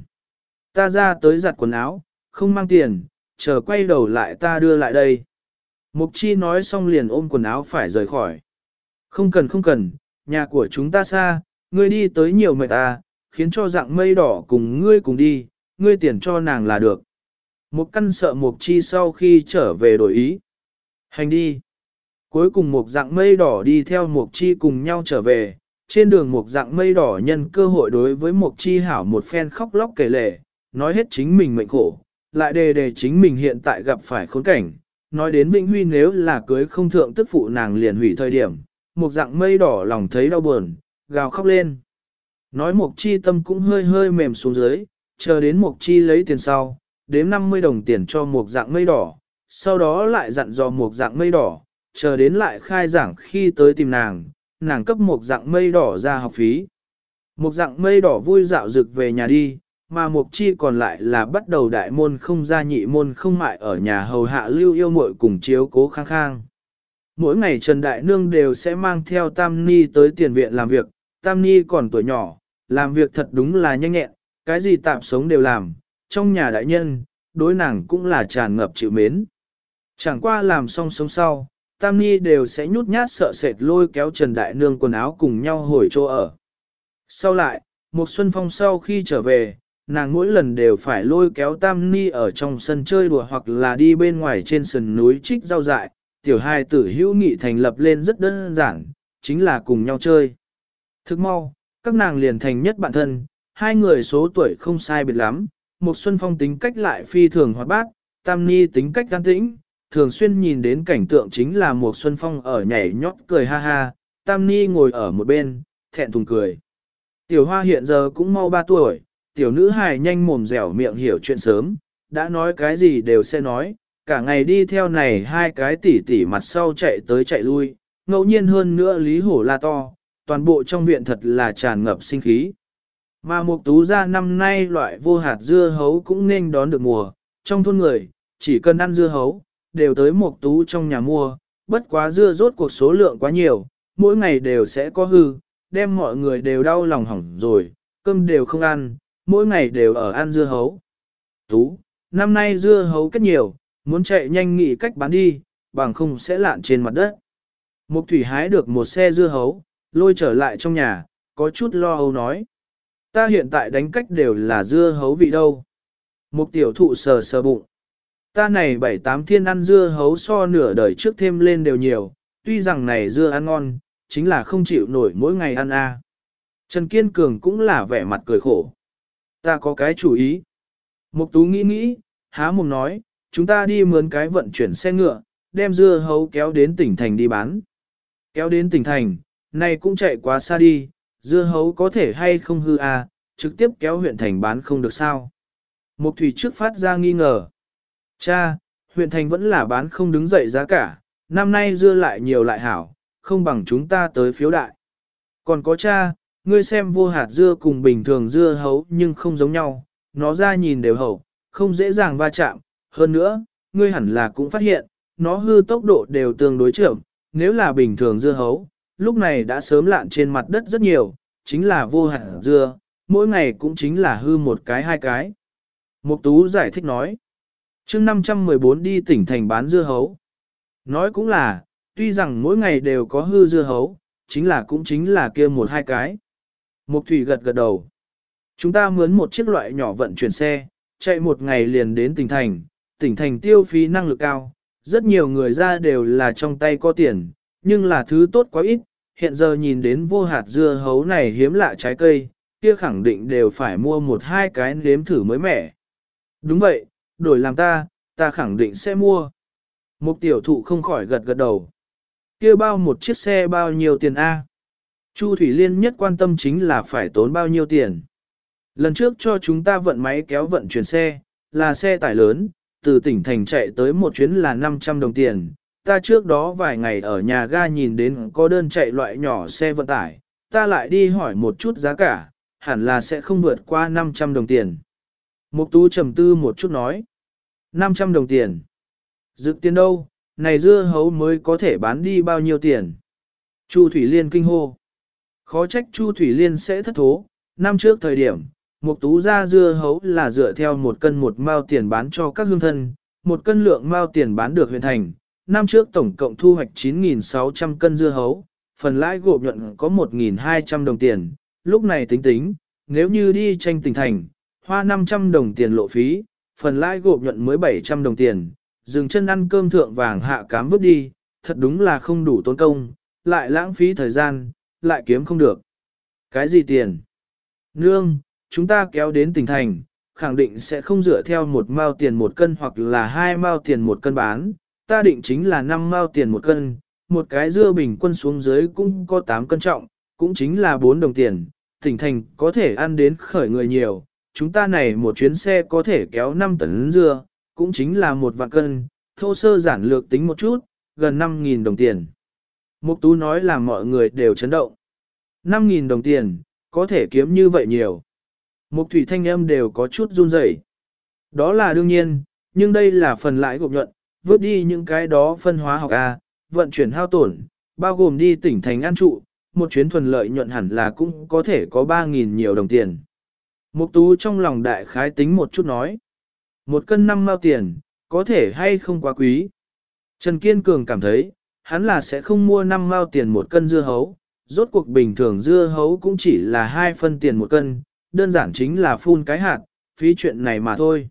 Ta ra tới giặt quần áo, không mang tiền, chờ quay đầu lại ta đưa lại đây. Mục chi nói xong liền ôm quần áo phải rời khỏi. Không cần không cần, nhà của chúng ta xa, ngươi đi tới nhiều mệt ta, khiến cho dạng mây đỏ cùng ngươi cùng đi, ngươi tiền cho nàng là được. Một căn sợ mục chi sau khi trở về đổi ý. Hành đi. Cuối cùng một dạng mây đỏ đi theo một chi cùng nhau trở về, trên đường một dạng mây đỏ nhân cơ hội đối với một chi hảo một phen khóc lóc kể lệ, nói hết chính mình mệnh khổ, lại đề đề chính mình hiện tại gặp phải khốn cảnh. Nói đến Vĩnh Huy nếu là cưới không thượng tức phụ nàng liền hủy thời điểm, một dạng mây đỏ lòng thấy đau buồn, gào khóc lên. Nói một chi tâm cũng hơi hơi mềm xuống dưới, chờ đến một chi lấy tiền sau, đếm 50 đồng tiền cho một dạng mây đỏ, sau đó lại dặn dò một dạng mây đỏ, chờ đến lại khai giảng khi tới tìm nàng, nàng cấp một dạng mây đỏ ra học phí. Một dạng mây đỏ vui dạo rực về nhà đi, mà mục chi còn lại là bắt đầu đại môn không ra nhị môn không mại ở nhà hầu hạ lưu yêu muội cùng chiếu cố khang khang. Mỗi ngày Trần Đại Nương đều sẽ mang theo Tam Ni tới tiền viện làm việc, Tam Ni còn tuổi nhỏ, làm việc thật đúng là nhanh nhẹn, cái gì tạm sống đều làm, trong nhà đại nhân, đối nàng cũng là tràn ngập chịu mến. Chẳng qua làm xong sống sau, Tam Ni đều sẽ nhút nhát sợ sệt lôi kéo Trần Đại Nương quần áo cùng nhau hồi chỗ ở. Sau lại, một xuân phong sau khi trở về, nàng mỗi lần đều phải lôi kéo tam ni ở trong sân chơi đùa hoặc là đi bên ngoài trên sườn núi trích rau dại, tiểu hai tử hữu nghị thành lập lên rất đơn giản, chính là cùng nhau chơi. Thức mau, các nàng liền thành nhất bạn thân, hai người số tuổi không sai biệt lắm, một xuân phong tính cách lại phi thường hoạt bát, tam ni tính cách gan tĩnh, thường xuyên nhìn đến cảnh tượng chính là một xuân phong ở nhảy nhót cười ha ha, tam ni ngồi ở một bên, thẹn thùng cười. Tiểu hoa hiện giờ cũng mau ba tuổi, tiểu nữ hài nhanh mồm dẻo miệng hiểu chuyện sớm, đã nói cái gì đều sẽ nói, cả ngày đi theo này hai cái tỉ tỉ mặt sau chạy tới chạy lui, ngẫu nhiên hơn nữa lý hổ la to, toàn bộ trong viện thật là tràn ngập sinh khí. Mà mục tú ra năm nay loại vô hạt dưa hấu cũng nên đón được mùa, trong thôn người, chỉ cần ăn dưa hấu, đều tới một tú trong nhà mua, bất quá dưa rốt cuộc số lượng quá nhiều, mỗi ngày đều sẽ có hư, đem mọi người đều đau lòng hỏng rồi, cơm đều không ăn, mỗi ngày đều ở ăn dưa hấu. Tú, năm nay dưa hấu kết nhiều, muốn chạy nhanh nghĩ cách bán đi, bằng không sẽ lạn trên mặt đất. Mục thủy hái được một xe dưa hấu, lôi trở lại trong nhà, có chút lo âu nói. Ta hiện tại đánh cách đều là dưa hấu vị đâu. Mục tiểu thụ sờ sờ bụng. Ta này bảy tám thiên ăn dưa hấu so nửa đời trước thêm lên đều nhiều, tuy rằng này dưa ăn ngon, chính là không chịu nổi mỗi ngày ăn a. Trần Kiên Cường cũng là vẻ mặt cười khổ. Ta có cái chủ ý. Mục Tú nghĩ nghĩ, há mồm nói, chúng ta đi mướn cái vận chuyển xe ngựa, đem dưa hấu kéo đến tỉnh thành đi bán. Kéo đến tỉnh thành, này cũng chạy quá xa đi, dưa hấu có thể hay không hư à, trực tiếp kéo huyện thành bán không được sao. Mục Thủy trước phát ra nghi ngờ. Cha, huyện thành vẫn là bán không đứng dậy giá cả, năm nay dưa lại nhiều lại hảo, không bằng chúng ta tới phiếu đại. Còn có cha, ngươi xem vô hạt dưa cùng bình thường dưa hấu nhưng không giống nhau, nó ra nhìn đều hậu, không dễ dàng va chạm. Hơn nữa, ngươi hẳn là cũng phát hiện, nó hư tốc độ đều tương đối chậm, nếu là bình thường dưa hấu, lúc này đã sớm lạn trên mặt đất rất nhiều, chính là vô hạt dưa, mỗi ngày cũng chính là hư một cái hai cái. Mục Tú giải thích nói, chương 514 đi tỉnh thành bán dưa hấu. Nói cũng là, tuy rằng mỗi ngày đều có hư dưa hấu, chính là cũng chính là kia một hai cái. Mục Thủy gật gật đầu. Chúng ta mướn một chiếc loại nhỏ vận chuyển xe, chạy một ngày liền đến tỉnh thành, tỉnh thành tiêu phí năng lực cao, rất nhiều người ra đều là trong tay có tiền, nhưng là thứ tốt quá ít, hiện giờ nhìn đến vô hạt dưa hấu này hiếm lạ trái cây, kia khẳng định đều phải mua một hai cái nếm thử mới mẻ. Đúng vậy, đổi làm ta, ta khẳng định sẽ mua. Mục tiểu thụ không khỏi gật gật đầu. Kia bao một chiếc xe bao nhiêu tiền A? Chu Thủy Liên nhất quan tâm chính là phải tốn bao nhiêu tiền. Lần trước cho chúng ta vận máy kéo vận chuyển xe, là xe tải lớn, từ tỉnh thành chạy tới một chuyến là 500 đồng tiền. Ta trước đó vài ngày ở nhà ga nhìn đến có đơn chạy loại nhỏ xe vận tải, ta lại đi hỏi một chút giá cả, hẳn là sẽ không vượt qua 500 đồng tiền. Mục tú trầm tư một chút nói. 500 đồng tiền. Dự tiền đâu, này dưa hấu mới có thể bán đi bao nhiêu tiền. Chu Thủy Liên kinh hô. Khó trách Chu Thủy Liên sẽ thất thố, năm trước thời điểm, Mục tú ra dưa hấu là dựa theo một cân một mao tiền bán cho các hương thân, một cân lượng mao tiền bán được huyện thành. Năm trước tổng cộng thu hoạch 9.600 cân dưa hấu, phần lãi gộp nhuận có 1.200 đồng tiền. Lúc này tính tính, nếu như đi tranh tỉnh thành, hoa 500 đồng tiền lộ phí, phần lãi gộp nhuận mới 700 đồng tiền, dừng chân ăn cơm thượng vàng hạ cám vứt đi, thật đúng là không đủ tốn công, lại lãng phí thời gian, lại kiếm không được. Cái gì tiền? Nương, chúng ta kéo đến tỉnh thành, khẳng định sẽ không dựa theo một mao tiền một cân hoặc là hai mao tiền một cân bán, ta định chính là năm mao tiền một cân, một cái dưa bình quân xuống dưới cũng có 8 cân trọng, cũng chính là 4 đồng tiền, tỉnh thành có thể ăn đến khởi người nhiều, chúng ta này một chuyến xe có thể kéo 5 tấn dưa, cũng chính là một vạn cân, thô sơ giản lược tính một chút, gần 5.000 đồng tiền. Mục Tú nói là mọi người đều chấn động. 5.000 đồng tiền, có thể kiếm như vậy nhiều. Mục thủy thanh âm đều có chút run rẩy. Đó là đương nhiên, nhưng đây là phần lãi gộp nhuận, vớt đi những cái đó phân hóa học A, vận chuyển hao tổn, bao gồm đi tỉnh thành an trụ, một chuyến thuần lợi nhuận hẳn là cũng có thể có 3.000 nhiều đồng tiền. Mục tú trong lòng đại khái tính một chút nói. Một cân năm mao tiền, có thể hay không quá quý. Trần Kiên Cường cảm thấy, hắn là sẽ không mua năm mao tiền một cân dưa hấu, rốt cuộc bình thường dưa hấu cũng chỉ là hai phân tiền một cân, đơn giản chính là phun cái hạt, phí chuyện này mà thôi.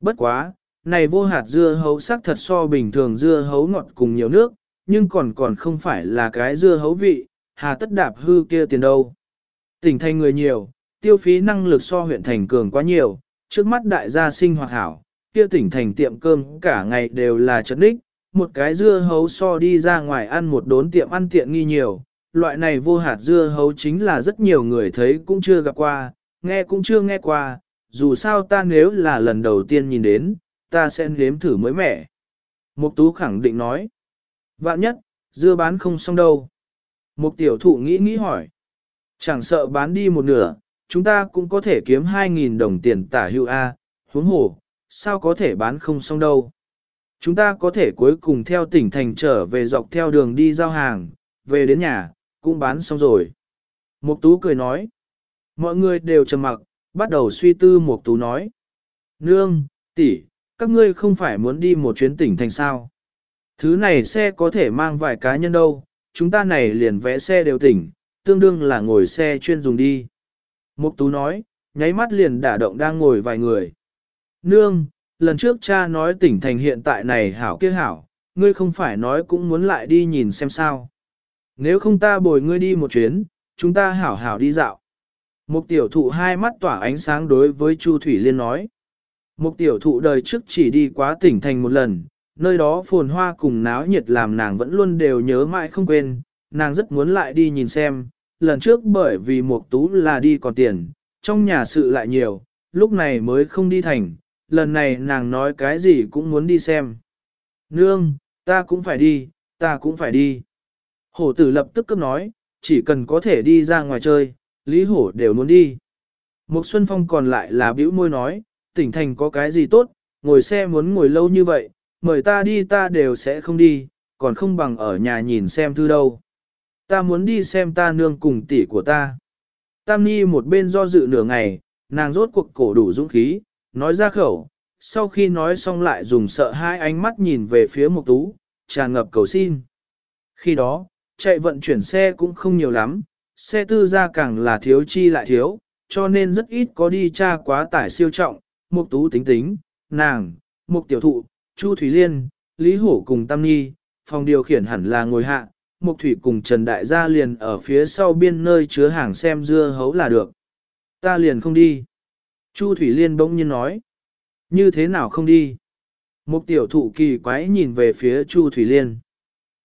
Bất quá, này vô hạt dưa hấu sắc thật so bình thường dưa hấu ngọt cùng nhiều nước, nhưng còn còn không phải là cái dưa hấu vị, hà tất đạp hư kia tiền đâu. Tỉnh thành người nhiều, tiêu phí năng lực so huyện thành cường quá nhiều, trước mắt đại gia sinh hoạt hảo, kia tỉnh thành tiệm cơm cả ngày đều là chất đích, một cái dưa hấu so đi ra ngoài ăn một đốn tiệm ăn tiện nghi nhiều, loại này vô hạt dưa hấu chính là rất nhiều người thấy cũng chưa gặp qua, nghe cũng chưa nghe qua, dù sao ta nếu là lần đầu tiên nhìn đến, ta sẽ nếm thử mới mẻ. Mục tú khẳng định nói, vạn nhất, dưa bán không xong đâu. Mục tiểu thụ nghĩ nghĩ hỏi, chẳng sợ bán đi một nửa, chúng ta cũng có thể kiếm 2.000 đồng tiền tả hữu A, huống hồ, sao có thể bán không xong đâu. Chúng ta có thể cuối cùng theo tỉnh thành trở về dọc theo đường đi giao hàng, về đến nhà, cũng bán xong rồi. Mục tú cười nói, mọi người đều trầm mặc, bắt đầu suy tư Mục tú nói. Nương, tỷ, các ngươi không phải muốn đi một chuyến tỉnh thành sao. Thứ này xe có thể mang vài cá nhân đâu, chúng ta này liền vẽ xe đều tỉnh, tương đương là ngồi xe chuyên dùng đi. Mục tú nói, nháy mắt liền đả động đang ngồi vài người. Nương, lần trước cha nói tỉnh thành hiện tại này hảo kia hảo, ngươi không phải nói cũng muốn lại đi nhìn xem sao. Nếu không ta bồi ngươi đi một chuyến, chúng ta hảo hảo đi dạo. Mục tiểu thụ hai mắt tỏa ánh sáng đối với Chu Thủy Liên nói. Mục tiểu thụ đời trước chỉ đi quá tỉnh thành một lần, nơi đó phồn hoa cùng náo nhiệt làm nàng vẫn luôn đều nhớ mãi không quên, nàng rất muốn lại đi nhìn xem, lần trước bởi vì mục tú là đi còn tiền, trong nhà sự lại nhiều, lúc này mới không đi thành, lần này nàng nói cái gì cũng muốn đi xem. Nương, ta cũng phải đi, ta cũng phải đi. Hổ tử lập tức cấp nói, chỉ cần có thể đi ra ngoài chơi, Lý Hổ đều muốn đi. Mục Xuân Phong còn lại là bĩu môi nói, tỉnh thành có cái gì tốt, ngồi xe muốn ngồi lâu như vậy, mời ta đi ta đều sẽ không đi, còn không bằng ở nhà nhìn xem thư đâu. Ta muốn đi xem ta nương cùng tỷ của ta. Tam Ni một bên do dự nửa ngày, nàng rốt cuộc cổ đủ dũng khí, nói ra khẩu, sau khi nói xong lại dùng sợ hai ánh mắt nhìn về phía Mục Tú, tràn ngập cầu xin. Khi đó, chạy vận chuyển xe cũng không nhiều lắm, xe tư gia càng là thiếu chi lại thiếu, cho nên rất ít có đi tra quá tải siêu trọng, Mục Tú tính tính, nàng, Mục Tiểu Thụ, Chu Thủy Liên, Lý Hổ cùng Tam Nhi, phòng điều khiển hẳn là ngồi hạ, Mục Thủy cùng Trần Đại Gia liền ở phía sau biên nơi chứa hàng xem dưa hấu là được. Ta liền không đi. Chu Thủy Liên bỗng nhiên nói. Như thế nào không đi? Mục tiểu thụ kỳ quái nhìn về phía Chu Thủy Liên.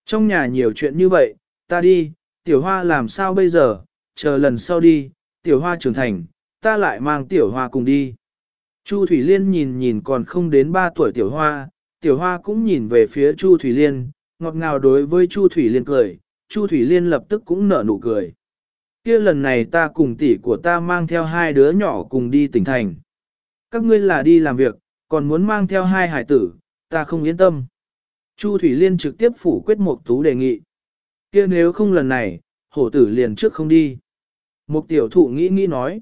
Trong nhà nhiều chuyện như vậy, ta đi, tiểu hoa làm sao bây giờ, chờ lần sau đi, tiểu hoa trưởng thành, ta lại mang tiểu hoa cùng đi. Chu Thủy Liên nhìn nhìn còn không đến 3 tuổi tiểu hoa, tiểu hoa cũng nhìn về phía Chu Thủy Liên, ngọt ngào đối với Chu Thủy Liên cười, Chu Thủy Liên lập tức cũng nở nụ cười. kia lần này ta cùng tỷ của ta mang theo hai đứa nhỏ cùng đi tỉnh thành. Các ngươi là đi làm việc, còn muốn mang theo hai hải tử, ta không yên tâm. Chu Thủy Liên trực tiếp phủ quyết một tú đề nghị. kia nếu không lần này, hổ tử liền trước không đi. Một tiểu thụ nghĩ nghĩ nói.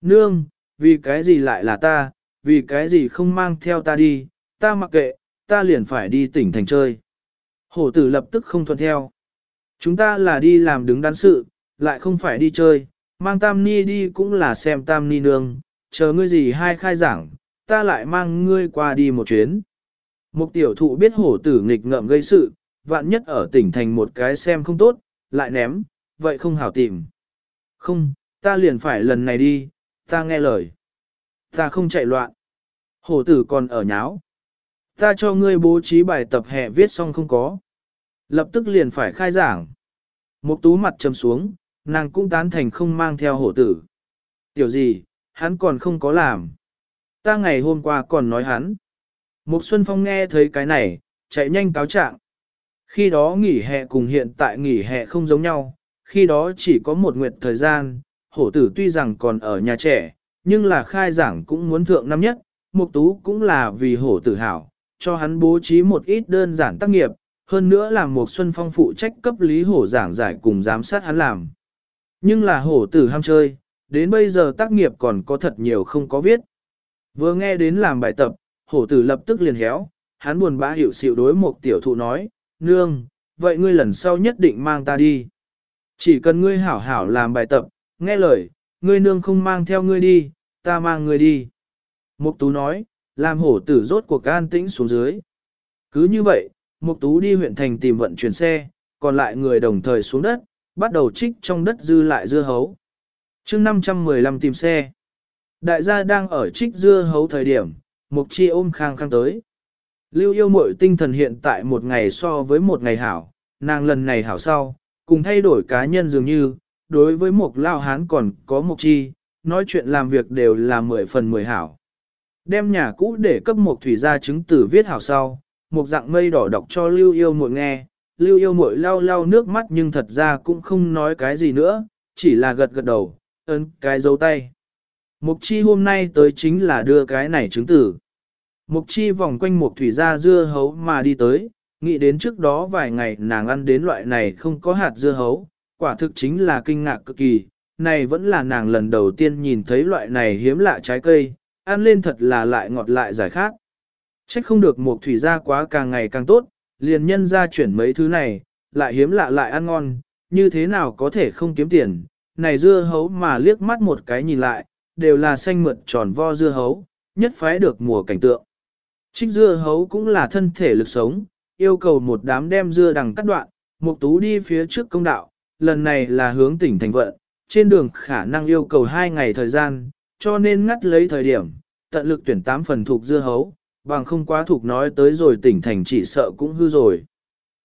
Nương, vì cái gì lại là ta, vì cái gì không mang theo ta đi, ta mặc kệ, ta liền phải đi tỉnh thành chơi. Hổ tử lập tức không thuận theo. Chúng ta là đi làm đứng đắn sự, lại không phải đi chơi, mang tam ni đi cũng là xem tam ni nương, chờ ngươi gì hai khai giảng, ta lại mang ngươi qua đi một chuyến. Mục tiểu thụ biết hổ tử nghịch ngợm gây sự, vạn nhất ở tỉnh thành một cái xem không tốt, lại ném, vậy không hảo tìm. Không, ta liền phải lần này đi, ta nghe lời. Ta không chạy loạn. Hổ tử còn ở nháo. Ta cho ngươi bố trí bài tập hè viết xong không có. Lập tức liền phải khai giảng. Một tú mặt trầm xuống, nàng cũng tán thành không mang theo hổ tử. Tiểu gì, hắn còn không có làm. Ta ngày hôm qua còn nói hắn. Mục Xuân Phong nghe thấy cái này, chạy nhanh cáo trạng. Khi đó nghỉ hè cùng hiện tại nghỉ hè không giống nhau, khi đó chỉ có một nguyệt thời gian, hổ tử tuy rằng còn ở nhà trẻ, nhưng là khai giảng cũng muốn thượng năm nhất, mục tú cũng là vì hổ tử hảo, cho hắn bố trí một ít đơn giản tác nghiệp, hơn nữa là một xuân phong phụ trách cấp lý hổ giảng giải cùng giám sát hắn làm. Nhưng là hổ tử ham chơi, đến bây giờ tác nghiệp còn có thật nhiều không có viết. Vừa nghe đến làm bài tập, hổ tử lập tức liền héo, hắn buồn bã hiểu xịu đối một tiểu thụ nói, nương, vậy ngươi lần sau nhất định mang ta đi. Chỉ cần ngươi hảo hảo làm bài tập, nghe lời, ngươi nương không mang theo ngươi đi, ta mang ngươi đi. Mục tú nói, làm hổ tử rốt cuộc an tĩnh xuống dưới. Cứ như vậy, Mục tú đi huyện thành tìm vận chuyển xe, còn lại người đồng thời xuống đất, bắt đầu trích trong đất dư lại dưa hấu. chương 515 tìm xe. Đại gia đang ở trích dưa hấu thời điểm, Mục chi ôm khang khang tới. Lưu yêu muội tinh thần hiện tại một ngày so với một ngày hảo, nàng lần này hảo sau, cùng thay đổi cá nhân dường như, đối với mục lao hán còn có mục chi, nói chuyện làm việc đều là mười phần mười hảo. Đem nhà cũ để cấp một thủy gia chứng tử viết hảo sau, một dạng mây đỏ đọc cho lưu yêu muội nghe, lưu yêu muội lau lau nước mắt nhưng thật ra cũng không nói cái gì nữa, chỉ là gật gật đầu, ấn cái dấu tay. Mục chi hôm nay tới chính là đưa cái này chứng tử. Mục chi vòng quanh một thủy gia dưa hấu mà đi tới, nghĩ đến trước đó vài ngày nàng ăn đến loại này không có hạt dưa hấu, quả thực chính là kinh ngạc cực kỳ, này vẫn là nàng lần đầu tiên nhìn thấy loại này hiếm lạ trái cây, ăn lên thật là lại ngọt lại giải khát. Trách không được một thủy gia quá càng ngày càng tốt, liền nhân ra chuyển mấy thứ này, lại hiếm lạ lại ăn ngon, như thế nào có thể không kiếm tiền, này dưa hấu mà liếc mắt một cái nhìn lại, đều là xanh mượt tròn vo dưa hấu, nhất phái được mùa cảnh tượng. Trích dưa hấu cũng là thân thể lực sống, yêu cầu một đám đem dưa đằng cắt đoạn, Mục Tú đi phía trước công đạo, lần này là hướng tỉnh thành vận, trên đường khả năng yêu cầu 2 ngày thời gian, cho nên ngắt lấy thời điểm, tận lực tuyển 8 phần thuộc dưa hấu, bằng không quá thuộc nói tới rồi tỉnh thành chỉ sợ cũng hư rồi.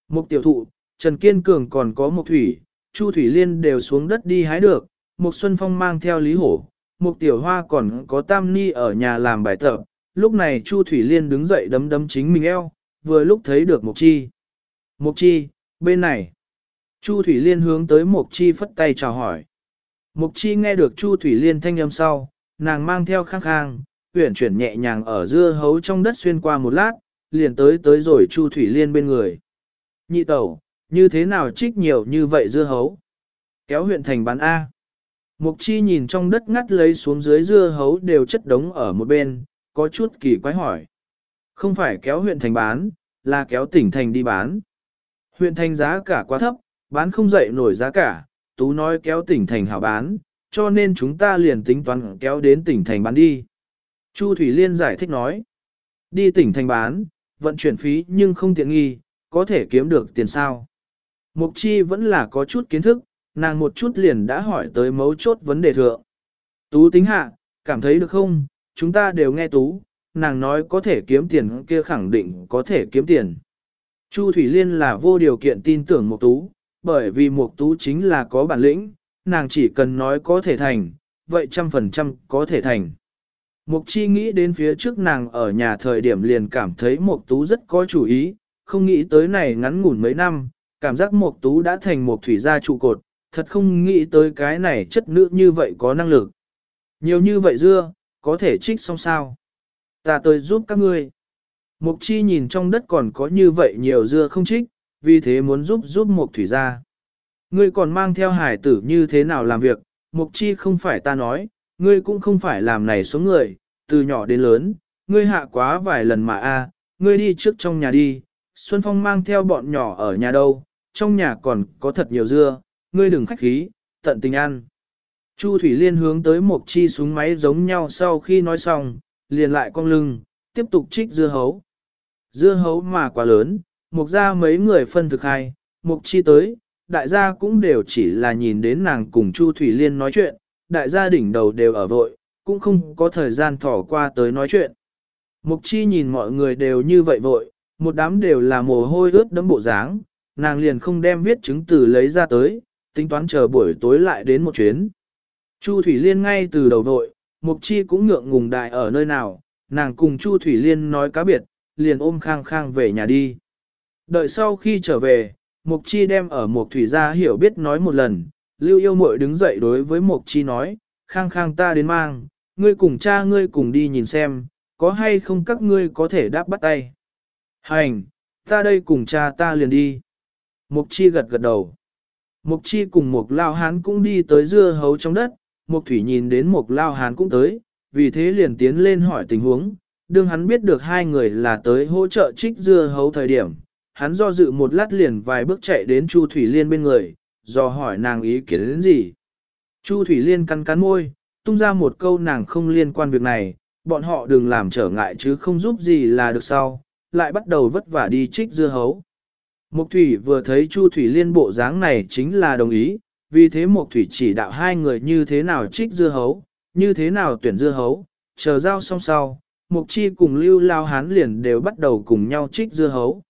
Mục tiểu thụ, Trần Kiên Cường còn có một thủy, Chu Thủy Liên đều xuống đất đi hái được, Mục Xuân Phong mang theo Lý Hổ, Mục Tiểu Hoa còn có Tam Ni ở nhà làm bài tập. Lúc này Chu Thủy Liên đứng dậy đấm đấm chính mình eo, vừa lúc thấy được Mục Chi. Mục Chi, bên này. Chu Thủy Liên hướng tới Mục Chi phất tay chào hỏi. Mục Chi nghe được Chu Thủy Liên thanh âm sau, nàng mang theo khang khang, huyển chuyển nhẹ nhàng ở dưa hấu trong đất xuyên qua một lát, liền tới tới rồi Chu Thủy Liên bên người. Nhị tẩu, như thế nào trích nhiều như vậy dưa hấu? Kéo huyện thành bán A. Mục Chi nhìn trong đất ngắt lấy xuống dưới dưa hấu đều chất đống ở một bên, có chút kỳ quái hỏi. Không phải kéo huyện thành bán, là kéo tỉnh thành đi bán. Huyện thành giá cả quá thấp, bán không dậy nổi giá cả, Tú nói kéo tỉnh thành hảo bán, cho nên chúng ta liền tính toán kéo đến tỉnh thành bán đi. Chu Thủy Liên giải thích nói, đi tỉnh thành bán, vận chuyển phí nhưng không tiện nghi, có thể kiếm được tiền sao. Mục Chi vẫn là có chút kiến thức, nàng một chút liền đã hỏi tới mấu chốt vấn đề thượng. Tú tính hạ, cảm thấy được không, chúng ta đều nghe Tú, nàng nói có thể kiếm tiền kia khẳng định có thể kiếm tiền. Chu Thủy Liên là vô điều kiện tin tưởng Mục Tú, bởi vì Mục Tú chính là có bản lĩnh, nàng chỉ cần nói có thể thành, vậy trăm phần trăm có thể thành. Mục Chi nghĩ đến phía trước nàng ở nhà thời điểm liền cảm thấy Mục Tú rất có chủ ý, không nghĩ tới này ngắn ngủn mấy năm, cảm giác Mục Tú đã thành một thủy gia trụ cột, thật không nghĩ tới cái này chất nữ như vậy có năng lực. Nhiều như vậy dưa, có thể trích xong sao? Ta tới giúp các ngươi. Mục chi nhìn trong đất còn có như vậy nhiều dưa không trích, vì thế muốn giúp giúp mục thủy gia. Ngươi còn mang theo hải tử như thế nào làm việc, mục chi không phải ta nói, ngươi cũng không phải làm này số người, từ nhỏ đến lớn, ngươi hạ quá vài lần mà a, ngươi đi trước trong nhà đi, Xuân Phong mang theo bọn nhỏ ở nhà đâu, trong nhà còn có thật nhiều dưa, ngươi đừng khách khí, tận tình ăn. Chu Thủy Liên hướng tới một chi súng máy giống nhau sau khi nói xong, liền lại cong lưng, tiếp tục trích dưa hấu. Dưa hấu mà quá lớn, mục ra mấy người phân thực hay, mục chi tới, đại gia cũng đều chỉ là nhìn đến nàng cùng Chu Thủy Liên nói chuyện, đại gia đỉnh đầu đều ở vội, cũng không có thời gian thỏ qua tới nói chuyện. Mục chi nhìn mọi người đều như vậy vội, một đám đều là mồ hôi ướt đẫm bộ dáng, nàng liền không đem viết chứng từ lấy ra tới, tính toán chờ buổi tối lại đến một chuyến. Chu Thủy Liên ngay từ đầu vội, Mục Chi cũng ngượng ngùng đại ở nơi nào, nàng cùng Chu Thủy Liên nói cá biệt, liền ôm khang khang về nhà đi. Đợi sau khi trở về, Mục Chi đem ở Mục Thủy gia hiểu biết nói một lần, Lưu Yêu Muội đứng dậy đối với Mục Chi nói, khang khang ta đến mang, ngươi cùng cha ngươi cùng đi nhìn xem, có hay không các ngươi có thể đáp bắt tay. Hành, ta đây cùng cha ta liền đi. Mục Chi gật gật đầu. Mục Chi cùng Mục Lao Hán cũng đi tới dưa hấu trong đất, Mục Thủy nhìn đến Mục Lao Hán cũng tới, vì thế liền tiến lên hỏi tình huống. Đương hắn biết được hai người là tới hỗ trợ trích dưa hấu thời điểm, hắn do dự một lát liền vài bước chạy đến Chu Thủy Liên bên người, do hỏi nàng ý kiến đến gì. Chu Thủy Liên cắn cắn môi, tung ra một câu nàng không liên quan việc này, bọn họ đừng làm trở ngại chứ không giúp gì là được sau, lại bắt đầu vất vả đi trích dưa hấu. Mộc Thủy vừa thấy Chu Thủy Liên bộ dáng này chính là đồng ý, vì thế Mộc Thủy chỉ đạo hai người như thế nào trích dưa hấu, như thế nào tuyển dưa hấu, chờ giao xong sau, Mộc Chi cùng Lưu Lao Hán liền đều bắt đầu cùng nhau trích dưa hấu.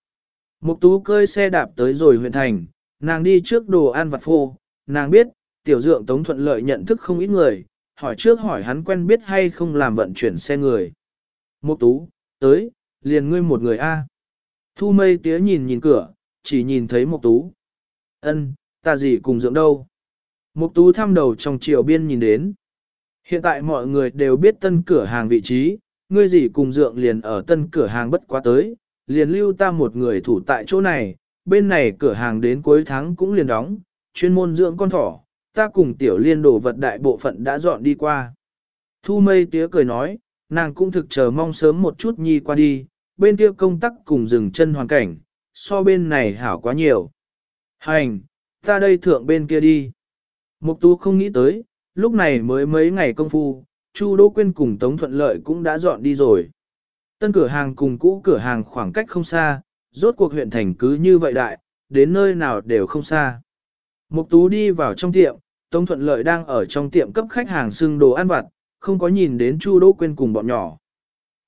Mục Tú cơi xe đạp tới rồi huyện thành, nàng đi trước đồ ăn vặt phô, nàng biết, tiểu dượng Tống Thuận Lợi nhận thức không ít người, hỏi trước hỏi hắn quen biết hay không làm vận chuyển xe người. Mục Tú, tới, liền ngươi một người a. Thu mây tía nhìn nhìn cửa, chỉ nhìn thấy Mục Tú. Ân, ta gì cùng dưỡng đâu. Mục Tú thăm đầu trong chiều biên nhìn đến. Hiện tại mọi người đều biết tân cửa hàng vị trí, ngươi gì cùng dưỡng liền ở tân cửa hàng bất quá tới, liền lưu ta một người thủ tại chỗ này, bên này cửa hàng đến cuối tháng cũng liền đóng, chuyên môn dưỡng con thỏ, ta cùng tiểu liên đồ vật đại bộ phận đã dọn đi qua. Thu mây tía cười nói, nàng cũng thực chờ mong sớm một chút nhi qua đi, bên kia công tác cùng dừng chân hoàn cảnh, so bên này hảo quá nhiều. Hành, ta đây thượng bên kia đi. Mục tú không nghĩ tới, lúc này mới mấy ngày công phu, Chu Đỗ Quyên cùng Tống Thuận Lợi cũng đã dọn đi rồi. Tân cửa hàng cùng cũ cửa hàng khoảng cách không xa, rốt cuộc huyện thành cứ như vậy đại, đến nơi nào đều không xa. Mục Tú đi vào trong tiệm, Tống Thuận Lợi đang ở trong tiệm cấp khách hàng xưng đồ ăn vặt, không có nhìn đến Chu Đỗ Quyên cùng bọn nhỏ.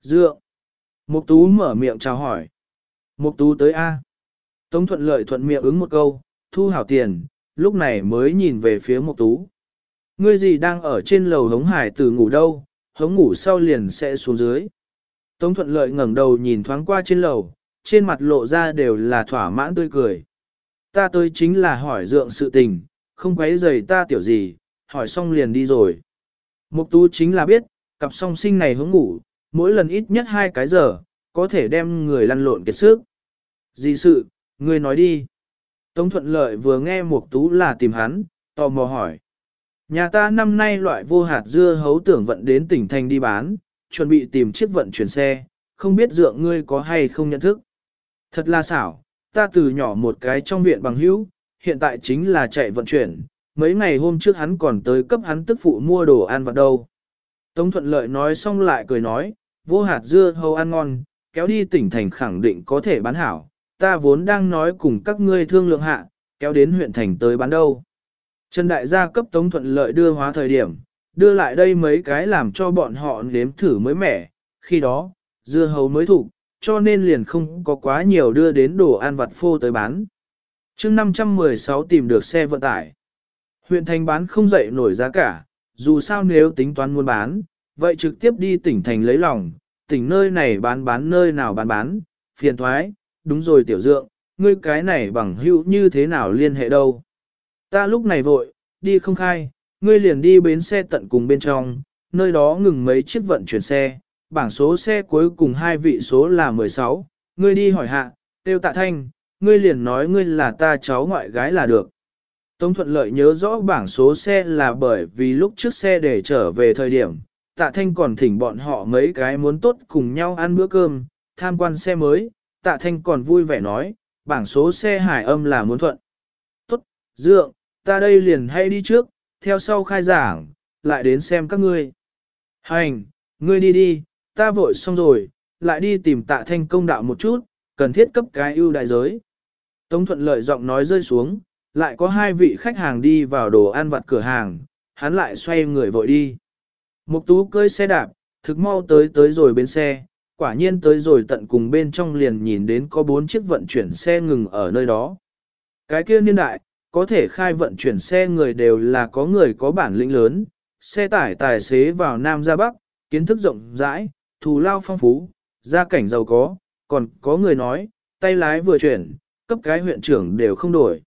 Dượng. Mục Tú mở miệng chào hỏi. Mục Tú tới A. Tống Thuận Lợi thuận miệng ứng một câu, thu hảo tiền, lúc này mới nhìn về phía Mục Tú. Ngươi gì đang ở trên lầu hống hải từ ngủ đâu, hống ngủ sau liền sẽ xuống dưới. Tống thuận lợi ngẩng đầu nhìn thoáng qua trên lầu, trên mặt lộ ra đều là thỏa mãn tươi cười. Ta tới chính là hỏi dượng sự tình, không quấy rầy ta tiểu gì, hỏi xong liền đi rồi. Mục tú chính là biết, cặp song sinh này hướng ngủ, mỗi lần ít nhất hai cái giờ, có thể đem người lăn lộn kiệt sức. Gì sự, người nói đi. Tống thuận lợi vừa nghe mục tú là tìm hắn, tò mò hỏi. Nhà ta năm nay loại vô hạt dưa hấu tưởng vận đến tỉnh thành đi bán, chuẩn bị tìm chiếc vận chuyển xe, không biết dượng ngươi có hay không nhận thức. Thật là xảo, ta từ nhỏ một cái trong viện bằng hữu, hiện tại chính là chạy vận chuyển, mấy ngày hôm trước hắn còn tới cấp hắn tức phụ mua đồ ăn vặt đâu. Tống thuận lợi nói xong lại cười nói, vô hạt dưa hầu ăn ngon, kéo đi tỉnh thành khẳng định có thể bán hảo, ta vốn đang nói cùng các ngươi thương lượng hạ, kéo đến huyện thành tới bán đâu. Trần Đại gia cấp Tống Thuận Lợi đưa hóa thời điểm, đưa lại đây mấy cái làm cho bọn họ nếm thử mới mẻ, khi đó, dưa hấu mới thủ, cho nên liền không có quá nhiều đưa đến đồ ăn vặt phô tới bán. chương 516 tìm được xe vận tải. Huyện thành bán không dậy nổi giá cả, dù sao nếu tính toán muốn bán, vậy trực tiếp đi tỉnh thành lấy lòng, tỉnh nơi này bán bán nơi nào bán bán, phiền thoái, đúng rồi tiểu dượng, ngươi cái này bằng hữu như thế nào liên hệ đâu. Ta lúc này vội, đi không khai, ngươi liền đi bến xe tận cùng bên trong, nơi đó ngừng mấy chiếc vận chuyển xe, bảng số xe cuối cùng hai vị số là 16, ngươi đi hỏi hạ, tiêu tạ thanh, ngươi liền nói ngươi là ta cháu ngoại gái là được. Tống thuận lợi nhớ rõ bảng số xe là bởi vì lúc trước xe để trở về thời điểm, tạ thanh còn thỉnh bọn họ mấy cái muốn tốt cùng nhau ăn bữa cơm, tham quan xe mới, tạ thanh còn vui vẻ nói, bảng số xe hải âm là muốn thuận. Tốt, dượng, ta đây liền hay đi trước, theo sau khai giảng, lại đến xem các ngươi. Hành, ngươi đi đi, ta vội xong rồi, lại đi tìm tạ thanh công đạo một chút, cần thiết cấp cái ưu đại giới. Tống thuận lợi giọng nói rơi xuống, lại có hai vị khách hàng đi vào đồ ăn vặt cửa hàng, hắn lại xoay người vội đi. Mục tú cơi xe đạp, thực mau tới tới rồi bên xe, quả nhiên tới rồi tận cùng bên trong liền nhìn đến có bốn chiếc vận chuyển xe ngừng ở nơi đó. Cái kia niên đại, có thể khai vận chuyển xe người đều là có người có bản lĩnh lớn, xe tải tài xế vào Nam ra Bắc, kiến thức rộng rãi, thù lao phong phú, gia cảnh giàu có, còn có người nói, tay lái vừa chuyển, cấp cái huyện trưởng đều không đổi.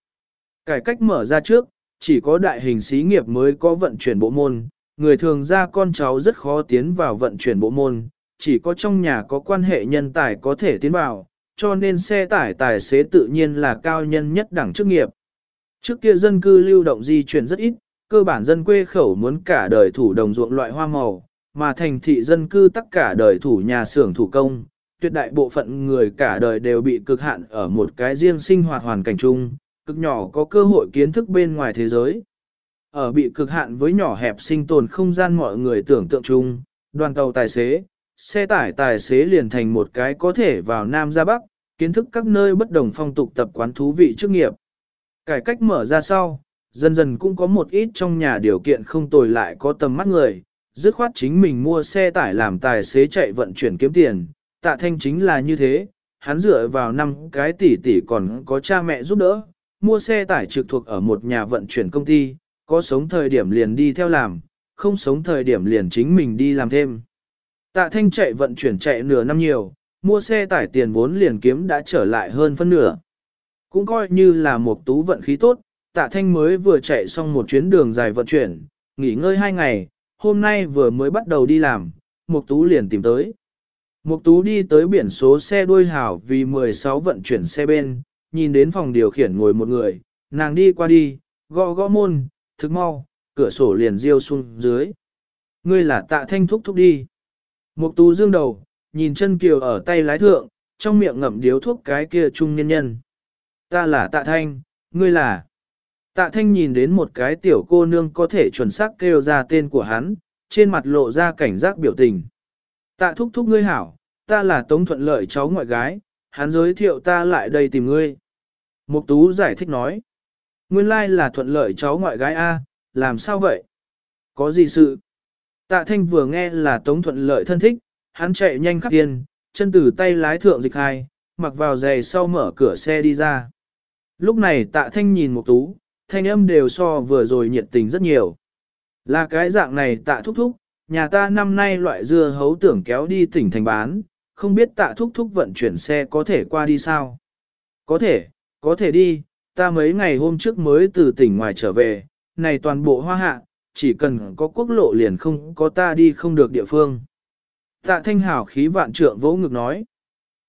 Cải cách mở ra trước, chỉ có đại hình xí nghiệp mới có vận chuyển bộ môn, người thường ra con cháu rất khó tiến vào vận chuyển bộ môn, chỉ có trong nhà có quan hệ nhân tài có thể tiến vào, cho nên xe tải tài xế tự nhiên là cao nhân nhất đẳng chức nghiệp. Trước kia dân cư lưu động di chuyển rất ít, cơ bản dân quê khẩu muốn cả đời thủ đồng ruộng loại hoa màu, mà thành thị dân cư tất cả đời thủ nhà xưởng thủ công, tuyệt đại bộ phận người cả đời đều bị cực hạn ở một cái riêng sinh hoạt hoàn cảnh chung, cực nhỏ có cơ hội kiến thức bên ngoài thế giới. Ở bị cực hạn với nhỏ hẹp sinh tồn không gian mọi người tưởng tượng chung, đoàn tàu tài xế, xe tải tài xế liền thành một cái có thể vào Nam ra Bắc, kiến thức các nơi bất đồng phong tục tập quán thú vị chức nghiệp. Cải cách mở ra sau, dần dần cũng có một ít trong nhà điều kiện không tồi lại có tầm mắt người, dứt khoát chính mình mua xe tải làm tài xế chạy vận chuyển kiếm tiền, tạ thanh chính là như thế, hắn dựa vào năm cái tỷ tỷ còn có cha mẹ giúp đỡ, mua xe tải trực thuộc ở một nhà vận chuyển công ty, có sống thời điểm liền đi theo làm, không sống thời điểm liền chính mình đi làm thêm. Tạ thanh chạy vận chuyển chạy nửa năm nhiều, mua xe tải tiền vốn liền kiếm đã trở lại hơn phân nửa. Cũng coi như là một tú vận khí tốt, tạ thanh mới vừa chạy xong một chuyến đường dài vận chuyển, nghỉ ngơi hai ngày, hôm nay vừa mới bắt đầu đi làm, một tú liền tìm tới. Mục tú đi tới biển số xe đuôi hảo vì 16 vận chuyển xe bên, nhìn đến phòng điều khiển ngồi một người, nàng đi qua đi, gõ gõ môn, thức mau, cửa sổ liền riêu xuống dưới. Ngươi là tạ thanh thúc thúc đi. Mục tú dương đầu, nhìn chân kiều ở tay lái thượng, trong miệng ngậm điếu thuốc cái kia trung nhân nhân. Ta là tạ thanh, ngươi là. Tạ thanh nhìn đến một cái tiểu cô nương có thể chuẩn xác kêu ra tên của hắn, trên mặt lộ ra cảnh giác biểu tình. Tạ thúc thúc ngươi hảo, ta là Tống Thuận Lợi cháu ngoại gái, hắn giới thiệu ta lại đây tìm ngươi. Mục Tú giải thích nói. Nguyên lai là Thuận Lợi cháu ngoại gái A, làm sao vậy? Có gì sự? Tạ Thanh vừa nghe là Tống Thuận Lợi thân thích, hắn chạy nhanh khắp tiền, chân từ tay lái thượng dịch hai, mặc vào giày sau mở cửa xe đi ra. Lúc này Tạ Thanh nhìn một Tú, thanh âm đều so vừa rồi nhiệt tình rất nhiều. Là cái dạng này Tạ thúc thúc, nhà ta năm nay loại dưa hấu tưởng kéo đi tỉnh thành bán, không biết tạ thúc thúc vận chuyển xe có thể qua đi sao? Có thể, có thể đi, ta mấy ngày hôm trước mới từ tỉnh ngoài trở về, này toàn bộ hoa hạ, chỉ cần có quốc lộ liền không có ta đi không được địa phương. Tạ thanh hảo khí vạn trượng vỗ ngực nói.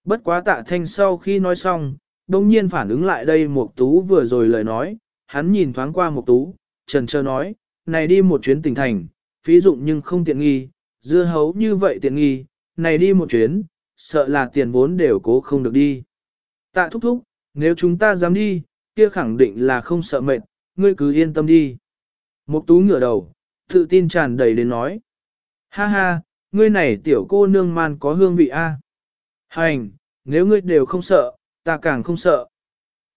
Bất quá tạ thanh sau khi nói xong, đông nhiên phản ứng lại đây một tú vừa rồi lời nói, hắn nhìn thoáng qua một tú, trần trơ nói, này đi một chuyến tỉnh thành, phí dụng nhưng không tiện nghi, dưa hấu như vậy tiện nghi, này đi một chuyến, sợ là tiền vốn đều cố không được đi. Tạ thúc thúc, nếu chúng ta dám đi, kia khẳng định là không sợ mệt, ngươi cứ yên tâm đi. Một tú ngửa đầu, tự tin tràn đầy đến nói. Ha ha, ngươi này tiểu cô nương man có hương vị a. Hành, nếu ngươi đều không sợ, ta càng không sợ.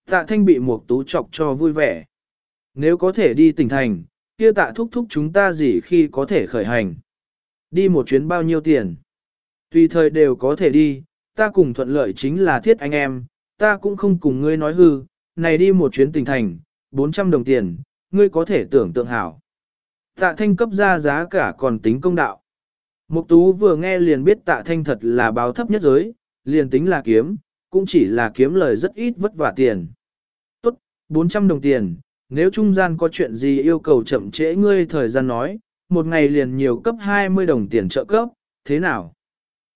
Tạ thanh bị một tú chọc cho vui vẻ. Nếu có thể đi tỉnh thành, kia tạ thúc thúc chúng ta gì khi có thể khởi hành. Đi một chuyến bao nhiêu tiền? Tùy thời đều có thể đi, ta cùng thuận lợi chính là thiết anh em, ta cũng không cùng ngươi nói hư, này đi một chuyến tỉnh thành, 400 đồng tiền, ngươi có thể tưởng tượng hảo. Tạ thanh cấp ra giá cả còn tính công đạo. Mục tú vừa nghe liền biết tạ thanh thật là báo thấp nhất giới, liền tính là kiếm, cũng chỉ là kiếm lời rất ít vất vả tiền. Tốt, 400 đồng tiền, nếu trung gian có chuyện gì yêu cầu chậm trễ ngươi thời gian nói, một ngày liền nhiều cấp 20 đồng tiền trợ cấp, thế nào?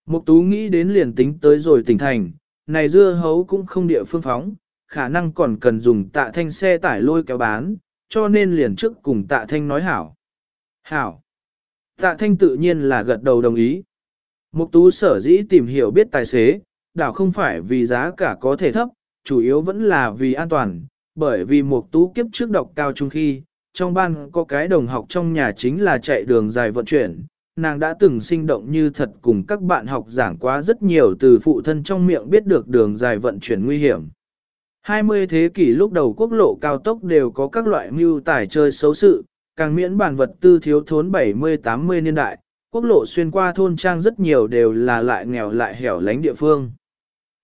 Mục tú nghĩ đến liền tính tới rồi tỉnh thành, này dưa hấu cũng không địa phương phóng, khả năng còn cần dùng tạ thanh xe tải lôi kéo bán, cho nên liền trước cùng tạ thanh nói hảo. Hảo. Tạ thanh tự nhiên là gật đầu đồng ý. Mục tú sở dĩ tìm hiểu biết tài xế, đảo không phải vì giá cả có thể thấp, chủ yếu vẫn là vì an toàn, bởi vì một tú kiếp trước đọc cao trung khi, trong ban có cái đồng học trong nhà chính là chạy đường dài vận chuyển, nàng đã từng sinh động như thật cùng các bạn học giảng quá rất nhiều từ phụ thân trong miệng biết được đường dài vận chuyển nguy hiểm. 20 thế kỷ lúc đầu quốc lộ cao tốc đều có các loại mưu tài chơi xấu sự, càng miễn bản vật tư thiếu thốn 70-80 niên đại, quốc lộ xuyên qua thôn trang rất nhiều đều là lại nghèo lại hẻo lánh địa phương.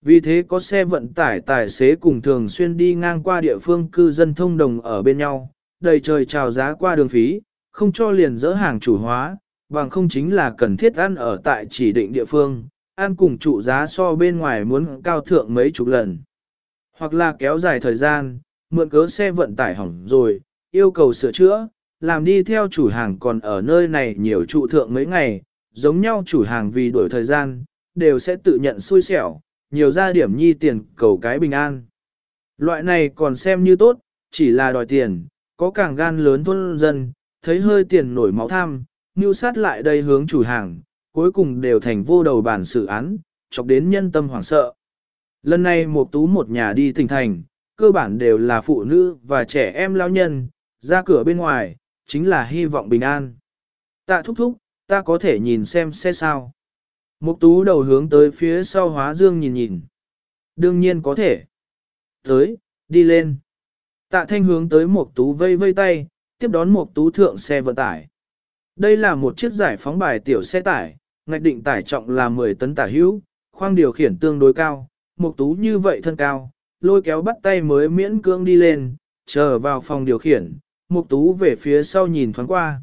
Vì thế có xe vận tải tài xế cùng thường xuyên đi ngang qua địa phương cư dân thông đồng ở bên nhau, đầy trời chào giá qua đường phí, không cho liền dỡ hàng chủ hóa, bằng không chính là cần thiết ăn ở tại chỉ định địa phương, ăn cùng trụ giá so bên ngoài muốn cao thượng mấy chục lần. Hoặc là kéo dài thời gian, mượn cớ xe vận tải hỏng rồi, yêu cầu sửa chữa, làm đi theo chủ hàng còn ở nơi này nhiều trụ thượng mấy ngày, giống nhau chủ hàng vì đổi thời gian, đều sẽ tự nhận xui xẻo, nhiều ra điểm nhi tiền cầu cái bình an. Loại này còn xem như tốt, chỉ là đòi tiền, có càng gan lớn thôn dân, thấy hơi tiền nổi máu tham, như sát lại đây hướng chủ hàng, cuối cùng đều thành vô đầu bản sự án, chọc đến nhân tâm hoảng sợ. Lần này một tú một nhà đi tỉnh thành, cơ bản đều là phụ nữ và trẻ em lao nhân, ra cửa bên ngoài, chính là hy vọng bình an. Tạ thúc thúc, ta có thể nhìn xem xe sao. Mục tú đầu hướng tới phía sau hóa dương nhìn nhìn. Đương nhiên có thể. Tới, đi lên. Tạ thanh hướng tới mục tú vây vây tay, tiếp đón mục tú thượng xe vận tải. Đây là một chiếc giải phóng bài tiểu xe tải, ngạch định tải trọng là 10 tấn tả hữu, khoang điều khiển tương đối cao, mục tú như vậy thân cao, lôi kéo bắt tay mới miễn cưỡng đi lên, chờ vào phòng điều khiển, mục tú về phía sau nhìn thoáng qua.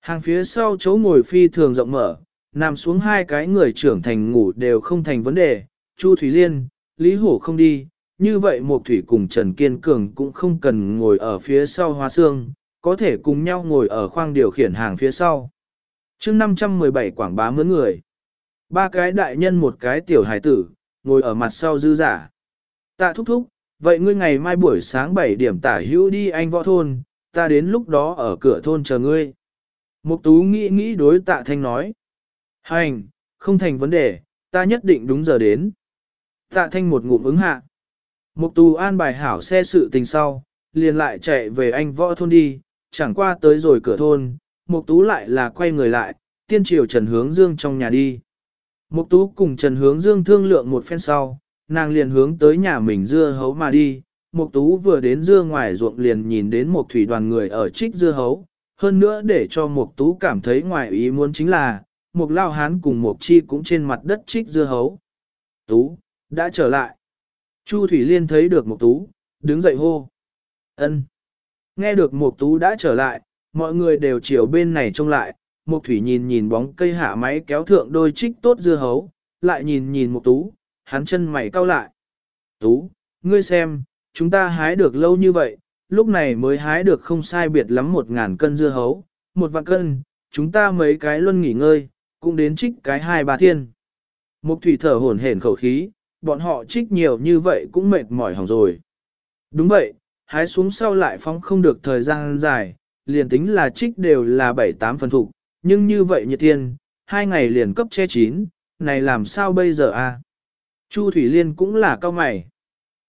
Hàng phía sau chỗ ngồi phi thường rộng mở, nằm xuống hai cái người trưởng thành ngủ đều không thành vấn đề, Chu Thủy Liên, Lý Hổ không đi, như vậy Mộc Thủy cùng Trần Kiên Cường cũng không cần ngồi ở phía sau hoa xương, có thể cùng nhau ngồi ở khoang điều khiển hàng phía sau. chương 517 quảng bá mướn người. Ba cái đại nhân một cái tiểu hải tử, ngồi ở mặt sau dư giả. Tạ thúc thúc, vậy ngươi ngày mai buổi sáng 7 điểm tả hữu đi anh võ thôn, ta đến lúc đó ở cửa thôn chờ ngươi. Mục tú nghĩ nghĩ đối tạ thanh nói. Hành, không thành vấn đề, ta nhất định đúng giờ đến. Tạ thanh một ngụm ứng hạ. Mục tú an bài hảo xe sự tình sau, liền lại chạy về anh võ thôn đi, chẳng qua tới rồi cửa thôn, mục tú lại là quay người lại, tiên triều Trần Hướng Dương trong nhà đi. Mục tú cùng Trần Hướng Dương thương lượng một phen sau, nàng liền hướng tới nhà mình dưa hấu mà đi. Mục tú vừa đến dưa ngoài ruộng liền nhìn đến một thủy đoàn người ở trích dưa hấu, hơn nữa để cho Mục Tú cảm thấy ngoài ý muốn chính là, một Lao Hán cùng một Chi cũng trên mặt đất trích dưa hấu. Tú, đã trở lại. Chu Thủy Liên thấy được một Tú, đứng dậy hô. Ân. Nghe được một Tú đã trở lại, mọi người đều chiều bên này trông lại, Mục Thủy nhìn nhìn bóng cây hạ máy kéo thượng đôi trích tốt dưa hấu, lại nhìn nhìn Mục Tú, hắn chân mày cau lại. Tú, ngươi xem, chúng ta hái được lâu như vậy, lúc này mới hái được không sai biệt lắm một ngàn cân dưa hấu, một vạn cân, chúng ta mấy cái luôn nghỉ ngơi, cũng đến trích cái hai ba thiên. Mục thủy thở hổn hển khẩu khí, bọn họ trích nhiều như vậy cũng mệt mỏi hỏng rồi. Đúng vậy, hái xuống sau lại phóng không được thời gian dài, liền tính là trích đều là 7-8 phần thục, nhưng như vậy nhiệt thiên, hai ngày liền cấp che chín, này làm sao bây giờ a? Chu Thủy Liên cũng là cao mày.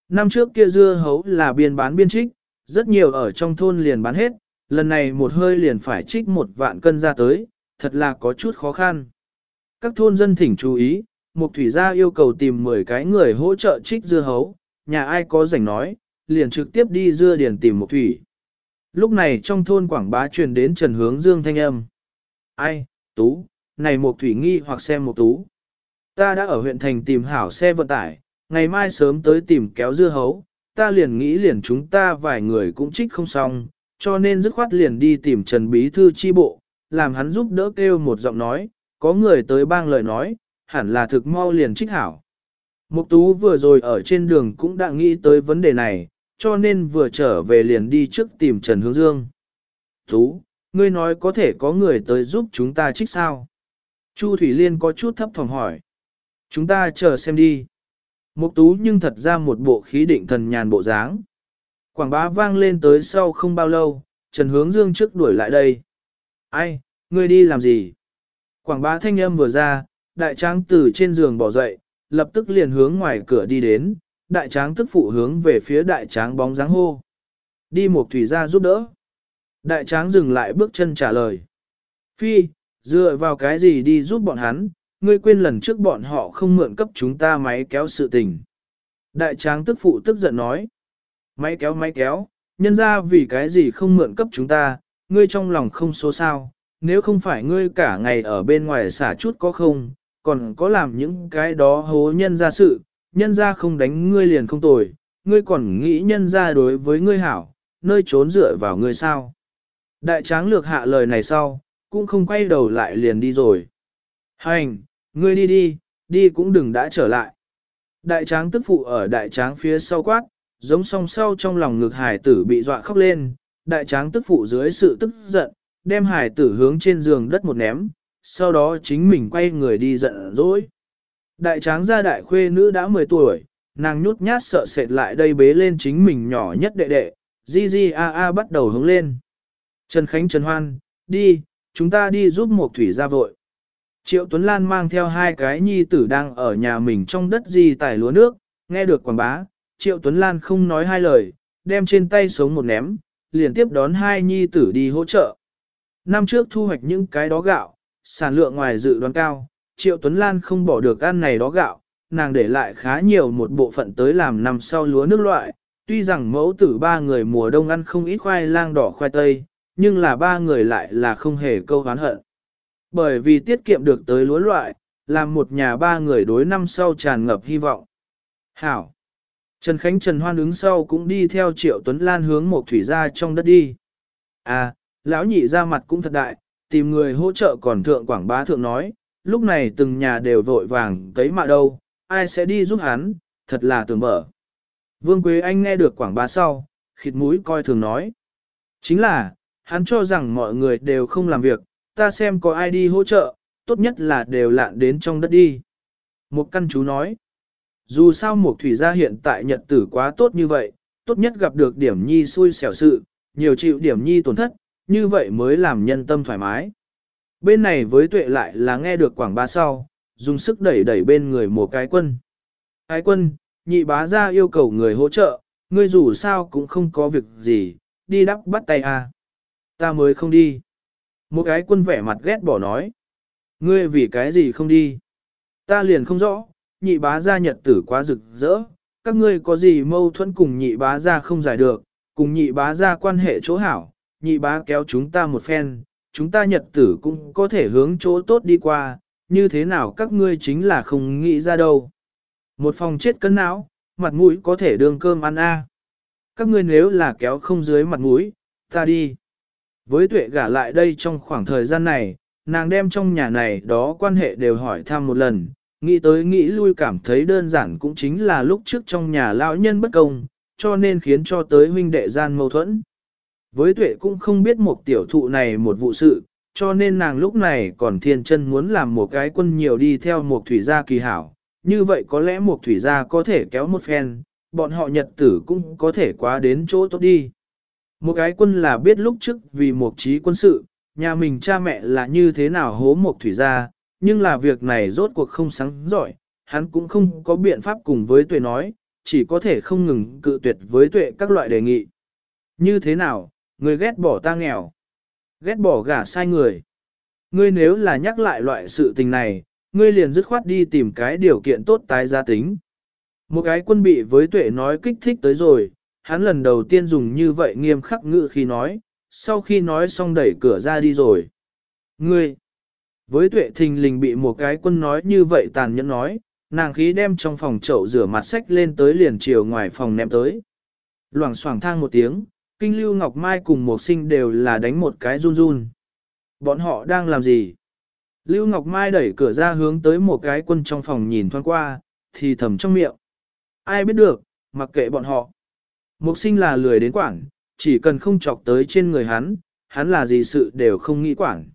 Năm trước kia dưa hấu là biên bán biên trích, rất nhiều ở trong thôn liền bán hết, lần này một hơi liền phải trích một vạn cân ra tới, thật là có chút khó khăn. Các thôn dân thỉnh chú ý, Mục Thủy gia yêu cầu tìm 10 cái người hỗ trợ trích dưa hấu, nhà ai có rảnh nói, liền trực tiếp đi dưa điền tìm Mục Thủy. Lúc này trong thôn Quảng Bá truyền đến Trần Hướng Dương thanh âm. Ai, Tú, này Mục Thủy nghi hoặc xem Mục Tú. Ta đã ở huyện thành tìm hảo xe vận tải, ngày mai sớm tới tìm kéo dưa hấu, ta liền nghĩ liền chúng ta vài người cũng trích không xong, cho nên dứt khoát liền đi tìm Trần Bí Thư chi bộ, làm hắn giúp đỡ kêu một giọng nói, có người tới bang lời nói, hẳn là thực mau liền trích hảo. Mục Tú vừa rồi ở trên đường cũng đã nghĩ tới vấn đề này, cho nên vừa trở về liền đi trước tìm Trần Hướng Dương. Tú, ngươi nói có thể có người tới giúp chúng ta trích sao? Chu Thủy Liên có chút thấp thỏm hỏi. Chúng ta chờ xem đi. Mục tú nhưng thật ra một bộ khí định thần nhàn bộ dáng. Quảng bá vang lên tới sau không bao lâu, Trần Hướng Dương trước đuổi lại đây. Ai, ngươi đi làm gì? Quảng bá thanh âm vừa ra, đại tráng từ trên giường bỏ dậy, lập tức liền hướng ngoài cửa đi đến, đại tráng tức phụ hướng về phía đại tráng bóng dáng hô. Đi một thủy ra giúp đỡ. Đại tráng dừng lại bước chân trả lời. Phi, dựa vào cái gì đi giúp bọn hắn, ngươi quên lần trước bọn họ không mượn cấp chúng ta máy kéo sự tình. Đại tráng tức phụ tức giận nói. Máy kéo máy kéo, nhân ra vì cái gì không mượn cấp chúng ta, ngươi trong lòng không số sao, nếu không phải ngươi cả ngày ở bên ngoài xả chút có không, còn có làm những cái đó hố nhân ra sự, nhân ra không đánh ngươi liền không tồi, ngươi còn nghĩ nhân ra đối với ngươi hảo, nơi trốn dựa vào ngươi sao. Đại tráng lược hạ lời này sau, cũng không quay đầu lại liền đi rồi. Hành, ngươi đi đi, đi cũng đừng đã trở lại. Đại tráng tức phụ ở đại tráng phía sau quát, giống song sau trong lòng ngực hải tử bị dọa khóc lên, đại tráng tức phụ dưới sự tức giận, đem hải tử hướng trên giường đất một ném, sau đó chính mình quay người đi giận dỗi. Đại tráng gia đại khuê nữ đã 10 tuổi, nàng nhút nhát sợ sệt lại đây bế lên chính mình nhỏ nhất đệ đệ, di di a a bắt đầu hướng lên. Trần Khánh Trần Hoan, đi, chúng ta đi giúp một thủy ra vội. Triệu Tuấn Lan mang theo hai cái nhi tử đang ở nhà mình trong đất di tải lúa nước, nghe được quảng bá, Triệu Tuấn Lan không nói hai lời, đem trên tay sống một ném, liền tiếp đón hai nhi tử đi hỗ trợ. Năm trước thu hoạch những cái đó gạo, sản lượng ngoài dự đoán cao, Triệu Tuấn Lan không bỏ được ăn này đó gạo, nàng để lại khá nhiều một bộ phận tới làm năm sau lúa nước loại, tuy rằng mẫu tử ba người mùa đông ăn không ít khoai lang đỏ khoai tây, nhưng là ba người lại là không hề câu hán hận. Bởi vì tiết kiệm được tới lúa loại, làm một nhà ba người đối năm sau tràn ngập hy vọng. Hảo! Trần Khánh Trần Hoan ứng sau cũng đi theo Triệu Tuấn Lan hướng một thủy ra trong đất đi. À, lão nhị ra mặt cũng thật đại, tìm người hỗ trợ còn thượng quảng bá thượng nói, lúc này từng nhà đều vội vàng cấy mạ đâu, ai sẽ đi giúp hắn, thật là tưởng mở. Vương Quế Anh nghe được quảng bá sau, khịt mũi coi thường nói. Chính là, hắn cho rằng mọi người đều không làm việc, ta xem có ai đi hỗ trợ, tốt nhất là đều lạn đến trong đất đi. Một căn chú nói, dù sao một thủy gia hiện tại nhật tử quá tốt như vậy, tốt nhất gặp được điểm nhi xui xẻo sự, nhiều chịu điểm nhi tổn thất, như vậy mới làm nhân tâm thoải mái. Bên này với tuệ lại là nghe được quảng ba sau, dùng sức đẩy đẩy bên người một cái quân. Cái quân, nhị bá ra yêu cầu người hỗ trợ, ngươi dù sao cũng không có việc gì, đi đắp bắt tay à. Ta mới không đi. Một cái quân vẻ mặt ghét bỏ nói. Ngươi vì cái gì không đi? Ta liền không rõ, nhị bá gia nhật tử quá rực rỡ, các ngươi có gì mâu thuẫn cùng nhị bá gia không giải được, cùng nhị bá gia quan hệ chỗ hảo, nhị bá kéo chúng ta một phen, chúng ta nhật tử cũng có thể hướng chỗ tốt đi qua, như thế nào các ngươi chính là không nghĩ ra đâu. Một phòng chết cân não, mặt mũi có thể đương cơm ăn a. À. Các ngươi nếu là kéo không dưới mặt mũi, ta đi. Với tuệ gả lại đây trong khoảng thời gian này, nàng đem trong nhà này đó quan hệ đều hỏi thăm một lần, nghĩ tới nghĩ lui cảm thấy đơn giản cũng chính là lúc trước trong nhà lão nhân bất công, cho nên khiến cho tới huynh đệ gian mâu thuẫn. Với tuệ cũng không biết một tiểu thụ này một vụ sự, cho nên nàng lúc này còn thiên chân muốn làm một cái quân nhiều đi theo một thủy gia kỳ hảo, như vậy có lẽ một thủy gia có thể kéo một phen, bọn họ nhật tử cũng có thể quá đến chỗ tốt đi. Một cái quân là biết lúc trước vì một trí quân sự, nhà mình cha mẹ là như thế nào hố một thủy gia, nhưng là việc này rốt cuộc không sáng giỏi, hắn cũng không có biện pháp cùng với tuệ nói, chỉ có thể không ngừng cự tuyệt với tuệ các loại đề nghị. Như thế nào, người ghét bỏ ta nghèo, ghét bỏ gả sai người. Ngươi nếu là nhắc lại loại sự tình này, ngươi liền dứt khoát đi tìm cái điều kiện tốt tái gia tính. Một cái quân bị với tuệ nói kích thích tới rồi, hắn lần đầu tiên dùng như vậy nghiêm khắc ngữ khi nói, sau khi nói xong đẩy cửa ra đi rồi. Ngươi, với tuệ thình lình bị một cái quân nói như vậy tàn nhẫn nói, nàng khí đem trong phòng chậu rửa mặt sách lên tới liền chiều ngoài phòng ném tới. Loảng xoảng thang một tiếng, kinh lưu ngọc mai cùng một sinh đều là đánh một cái run run. Bọn họ đang làm gì? Lưu Ngọc Mai đẩy cửa ra hướng tới một cái quân trong phòng nhìn thoáng qua, thì thầm trong miệng. Ai biết được, mặc kệ bọn họ. Mục sinh là lười đến quảng, chỉ cần không chọc tới trên người hắn, hắn là gì sự đều không nghĩ quảng.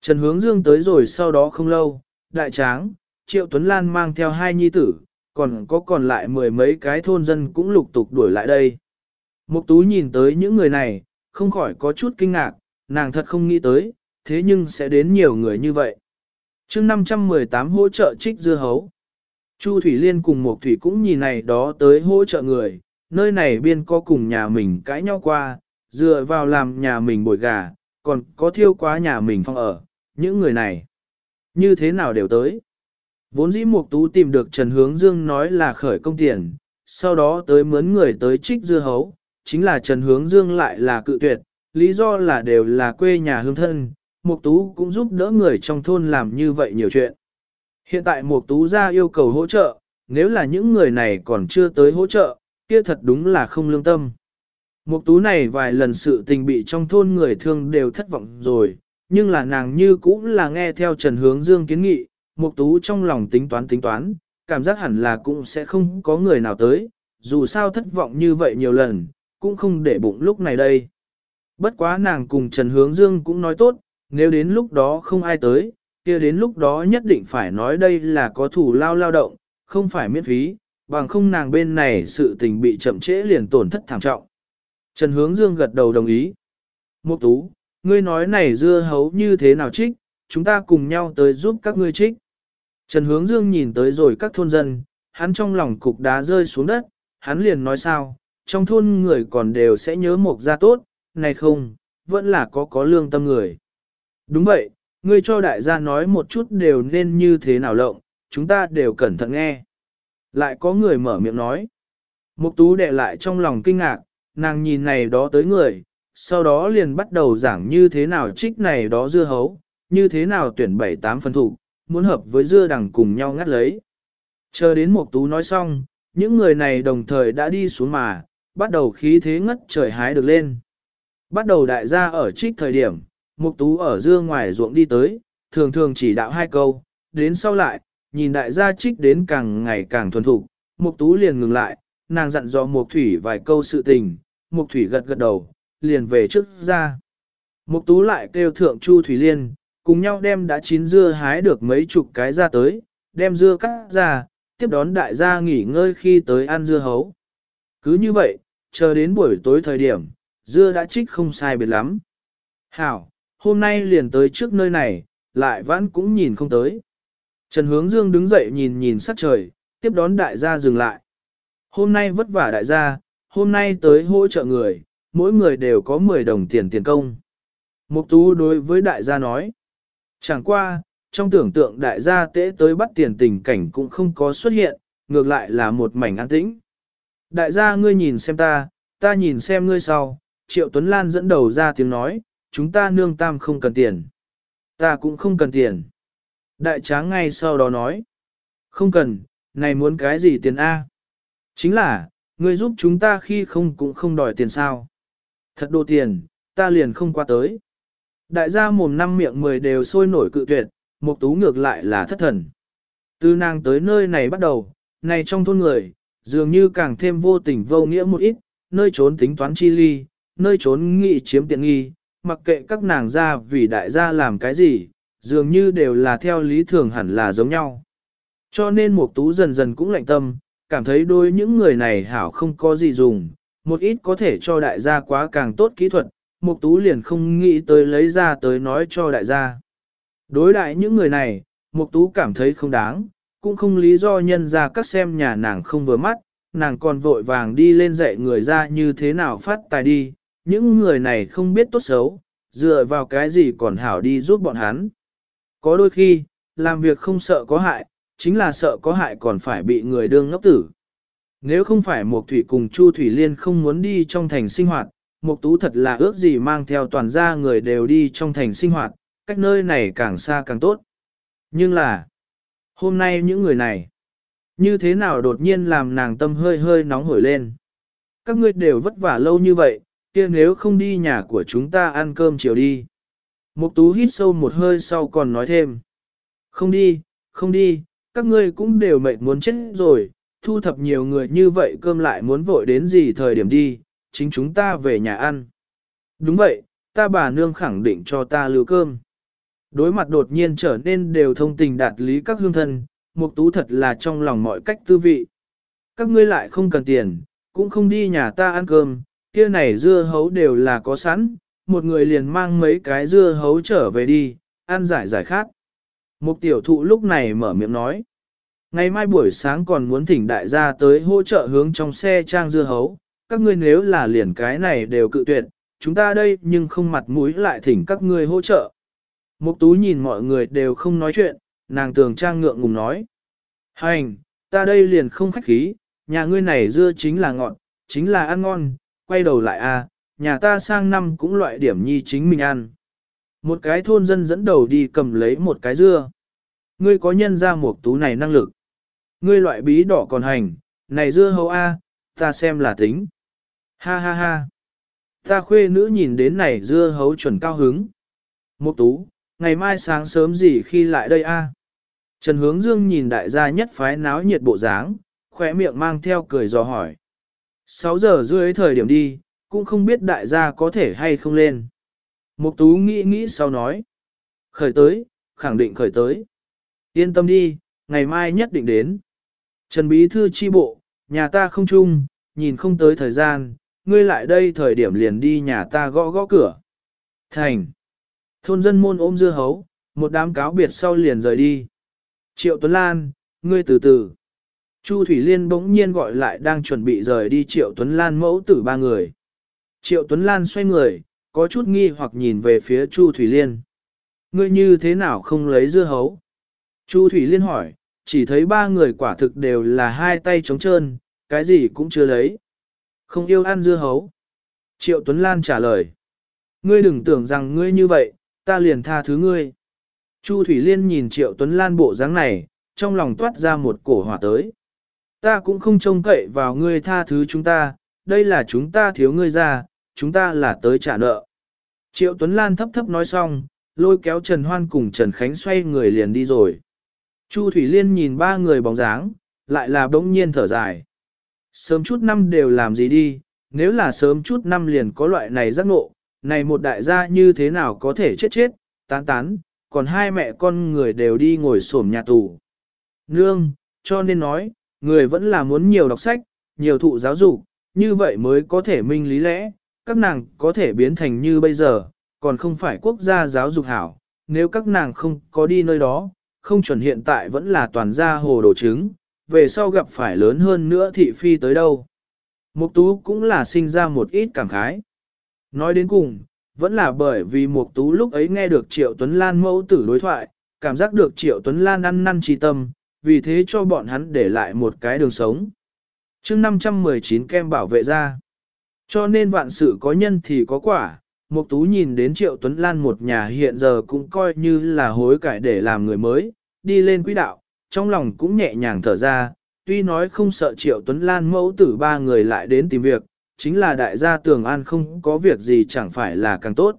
Trần hướng dương tới rồi sau đó không lâu, đại tráng, triệu Tuấn Lan mang theo hai nhi tử, còn có còn lại mười mấy cái thôn dân cũng lục tục đuổi lại đây. Mục tú nhìn tới những người này, không khỏi có chút kinh ngạc, nàng thật không nghĩ tới, thế nhưng sẽ đến nhiều người như vậy. chương 518 hỗ trợ trích dưa hấu. Chu Thủy Liên cùng Mục Thủy cũng nhìn này đó tới hỗ trợ người, nơi này biên có cùng nhà mình cãi nhau qua, dựa vào làm nhà mình bồi gà, còn có thiêu quá nhà mình phong ở, những người này. Như thế nào đều tới. Vốn dĩ Mục Tú tìm được Trần Hướng Dương nói là khởi công tiền, sau đó tới mướn người tới trích dưa hấu, chính là Trần Hướng Dương lại là cự tuyệt, lý do là đều là quê nhà hương thân, Mục Tú cũng giúp đỡ người trong thôn làm như vậy nhiều chuyện. Hiện tại Mục Tú ra yêu cầu hỗ trợ, nếu là những người này còn chưa tới hỗ trợ, kia thật đúng là không lương tâm. Mục Tú này vài lần sự tình bị trong thôn người thương đều thất vọng rồi, nhưng là nàng như cũng là nghe theo Trần Hướng Dương kiến nghị, Mục Tú trong lòng tính toán tính toán, cảm giác hẳn là cũng sẽ không có người nào tới, dù sao thất vọng như vậy nhiều lần, cũng không để bụng lúc này đây. Bất quá nàng cùng Trần Hướng Dương cũng nói tốt, nếu đến lúc đó không ai tới, kia đến lúc đó nhất định phải nói đây là có thủ lao lao động, không phải miễn phí, bằng không nàng bên này sự tình bị chậm trễ liền tổn thất thảm trọng. Trần Hướng Dương gật đầu đồng ý. Mục tú, ngươi nói này dưa hấu như thế nào trích, chúng ta cùng nhau tới giúp các ngươi trích. Trần Hướng Dương nhìn tới rồi các thôn dân, hắn trong lòng cục đá rơi xuống đất, hắn liền nói sao, trong thôn người còn đều sẽ nhớ mộc gia tốt, này không, vẫn là có có lương tâm người. Đúng vậy, ngươi cho đại gia nói một chút đều nên như thế nào lộng, chúng ta đều cẩn thận nghe. Lại có người mở miệng nói. Mục tú đệ lại trong lòng kinh ngạc, nàng nhìn này đó tới người, sau đó liền bắt đầu giảng như thế nào trích này đó dưa hấu, như thế nào tuyển bảy tám phân thủ, muốn hợp với dưa đằng cùng nhau ngắt lấy. Chờ đến Mục tú nói xong, những người này đồng thời đã đi xuống mà, bắt đầu khí thế ngất trời hái được lên. Bắt đầu đại gia ở trích thời điểm, Mục Tú ở dưa ngoài ruộng đi tới, thường thường chỉ đạo hai câu, đến sau lại, nhìn đại gia trích đến càng ngày càng thuần thục, Mục Tú liền ngừng lại, nàng dặn dò Mục Thủy vài câu sự tình, Mục Thủy gật gật đầu, liền về trước ra. Mục Tú lại kêu thượng Chu Thủy Liên, cùng nhau đem đã chín dưa hái được mấy chục cái ra tới, đem dưa cắt ra, tiếp đón đại gia nghỉ ngơi khi tới ăn dưa hấu. Cứ như vậy, chờ đến buổi tối thời điểm, dưa đã trích không sai biệt lắm. Hảo, hôm nay liền tới trước nơi này, lại vãn cũng nhìn không tới. Trần Hướng Dương đứng dậy nhìn nhìn sắc trời, tiếp đón đại gia dừng lại. Hôm nay vất vả đại gia, hôm nay tới hỗ trợ người, mỗi người đều có 10 đồng tiền tiền công. Mục tú đối với đại gia nói. Chẳng qua, trong tưởng tượng đại gia tế tới bắt tiền tình cảnh cũng không có xuất hiện, ngược lại là một mảnh an tĩnh. Đại gia ngươi nhìn xem ta, ta nhìn xem ngươi sau, Triệu Tuấn Lan dẫn đầu ra tiếng nói, chúng ta nương tam không cần tiền. Ta cũng không cần tiền. Đại tráng ngay sau đó nói, không cần, này muốn cái gì tiền A? Chính là, ngươi giúp chúng ta khi không cũng không đòi tiền sao. Thật đồ tiền, ta liền không qua tới. Đại gia mồm năm miệng mười đều sôi nổi cự tuyệt, Mục tú ngược lại là thất thần. Từ nàng tới nơi này bắt đầu, này trong thôn người, dường như càng thêm vô tình vô nghĩa một ít, nơi trốn tính toán chi ly, nơi trốn nghị chiếm tiện nghi, mặc kệ các nàng ra vì đại gia làm cái gì, dường như đều là theo lý thường hẳn là giống nhau. Cho nên Mục tú dần dần cũng lạnh tâm, cảm thấy đôi những người này hảo không có gì dùng, một ít có thể cho đại gia quá càng tốt kỹ thuật, Mục tú liền không nghĩ tới lấy ra tới nói cho đại gia. Đối đại những người này, Mục Tú cảm thấy không đáng, cũng không lý do nhân ra các xem nhà nàng không vừa mắt, nàng còn vội vàng đi lên dạy người ra như thế nào phát tài đi, những người này không biết tốt xấu, dựa vào cái gì còn hảo đi giúp bọn hắn. Có đôi khi, làm việc không sợ có hại, chính là sợ có hại còn phải bị người đương ngốc tử. Nếu không phải Mục Thủy cùng Chu Thủy Liên không muốn đi trong thành sinh hoạt, Mục Tú thật là ước gì mang theo toàn gia người đều đi trong thành sinh hoạt, cách nơi này càng xa càng tốt. Nhưng là, hôm nay những người này, như thế nào đột nhiên làm nàng tâm hơi hơi nóng hổi lên. Các ngươi đều vất vả lâu như vậy, kia nếu không đi nhà của chúng ta ăn cơm chiều đi. Mục tú hít sâu một hơi sau còn nói thêm. Không đi, không đi, các ngươi cũng đều mệt muốn chết rồi, thu thập nhiều người như vậy cơm lại muốn vội đến gì thời điểm đi, chính chúng ta về nhà ăn. Đúng vậy, ta bà nương khẳng định cho ta lưu cơm. Đối mặt đột nhiên trở nên đều thông tình đạt lý các hương thân, mục tú thật là trong lòng mọi cách tư vị. Các ngươi lại không cần tiền, cũng không đi nhà ta ăn cơm, kia này dưa hấu đều là có sẵn, một người liền mang mấy cái dưa hấu trở về đi, ăn giải giải khát. Mục tiểu thụ lúc này mở miệng nói. Ngày mai buổi sáng còn muốn thỉnh đại gia tới hỗ trợ hướng trong xe trang dưa hấu, các ngươi nếu là liền cái này đều cự tuyệt, chúng ta đây nhưng không mặt mũi lại thỉnh các ngươi hỗ trợ. Mục tú nhìn mọi người đều không nói chuyện, nàng tường trang ngượng ngùng nói. Hành, ta đây liền không khách khí, nhà ngươi này dưa chính là ngọn, chính là ăn ngon, quay đầu lại a, à, nhà ta sang năm cũng loại điểm nhi chính mình ăn. Một cái thôn dân dẫn đầu đi cầm lấy một cái dưa. Ngươi có nhân ra mục tú này năng lực. Ngươi loại bí đỏ còn hành, này dưa hấu a, ta xem là tính. Ha ha ha. Ta khuê nữ nhìn đến này dưa hấu chuẩn cao hứng. Mục tú, ngày mai sáng sớm gì khi lại đây a? Trần Hướng Dương nhìn đại gia nhất phái náo nhiệt bộ dáng, khỏe miệng mang theo cười dò hỏi. 6 giờ rưỡi thời điểm đi, cũng không biết đại gia có thể hay không lên. Mục tú nghĩ nghĩ sau nói. Khởi tới, khẳng định khởi tới. Yên tâm đi, ngày mai nhất định đến. Trần Bí Thư chi bộ, nhà ta không chung, nhìn không tới thời gian, ngươi lại đây thời điểm liền đi nhà ta gõ gõ cửa. Thành. Thôn dân môn ôm dưa hấu, một đám cáo biệt sau liền rời đi. Triệu Tuấn Lan, ngươi từ từ. Chu Thủy Liên bỗng nhiên gọi lại đang chuẩn bị rời đi Triệu Tuấn Lan mẫu tử ba người. Triệu Tuấn Lan xoay người, có chút nghi hoặc nhìn về phía Chu Thủy Liên. Ngươi như thế nào không lấy dưa hấu? Chu Thủy Liên hỏi, chỉ thấy ba người quả thực đều là hai tay trống trơn, cái gì cũng chưa lấy. Không yêu ăn dưa hấu. Triệu Tuấn Lan trả lời. Ngươi đừng tưởng rằng ngươi như vậy, ta liền tha thứ ngươi. Chu Thủy Liên nhìn Triệu Tuấn Lan bộ dáng này, trong lòng toát ra một cổ hỏa tới. Ta cũng không trông cậy vào ngươi tha thứ chúng ta, đây là chúng ta thiếu ngươi ra, chúng ta là tới trả nợ. Triệu Tuấn Lan thấp thấp nói xong, lôi kéo Trần Hoan cùng Trần Khánh xoay người liền đi rồi. Chu Thủy Liên nhìn ba người bóng dáng, lại là bỗng nhiên thở dài. Sớm chút năm đều làm gì đi, nếu là sớm chút năm liền có loại này giác ngộ, này một đại gia như thế nào có thể chết chết, tán tán, còn hai mẹ con người đều đi ngồi xổm nhà tù. Nương, cho nên nói, người vẫn là muốn nhiều đọc sách, nhiều thụ giáo dục, như vậy mới có thể minh lý lẽ, các nàng có thể biến thành như bây giờ, còn không phải quốc gia giáo dục hảo, nếu các nàng không có đi nơi đó, không chuẩn hiện tại vẫn là toàn gia hồ đồ trứng, về sau gặp phải lớn hơn nữa thị phi tới đâu. Mục tú cũng là sinh ra một ít cảm khái. Nói đến cùng, vẫn là bởi vì Mục tú lúc ấy nghe được Triệu Tuấn Lan mẫu tử đối thoại, cảm giác được Triệu Tuấn Lan ăn năn trì tâm, vì thế cho bọn hắn để lại một cái đường sống. chương 519 kem bảo vệ ra. Cho nên vạn sự có nhân thì có quả, Mục Tú nhìn đến Triệu Tuấn Lan một nhà hiện giờ cũng coi như là hối cải để làm người mới, đi lên quỹ đạo, trong lòng cũng nhẹ nhàng thở ra, tuy nói không sợ Triệu Tuấn Lan mẫu tử ba người lại đến tìm việc, chính là đại gia Tường An không có việc gì chẳng phải là càng tốt.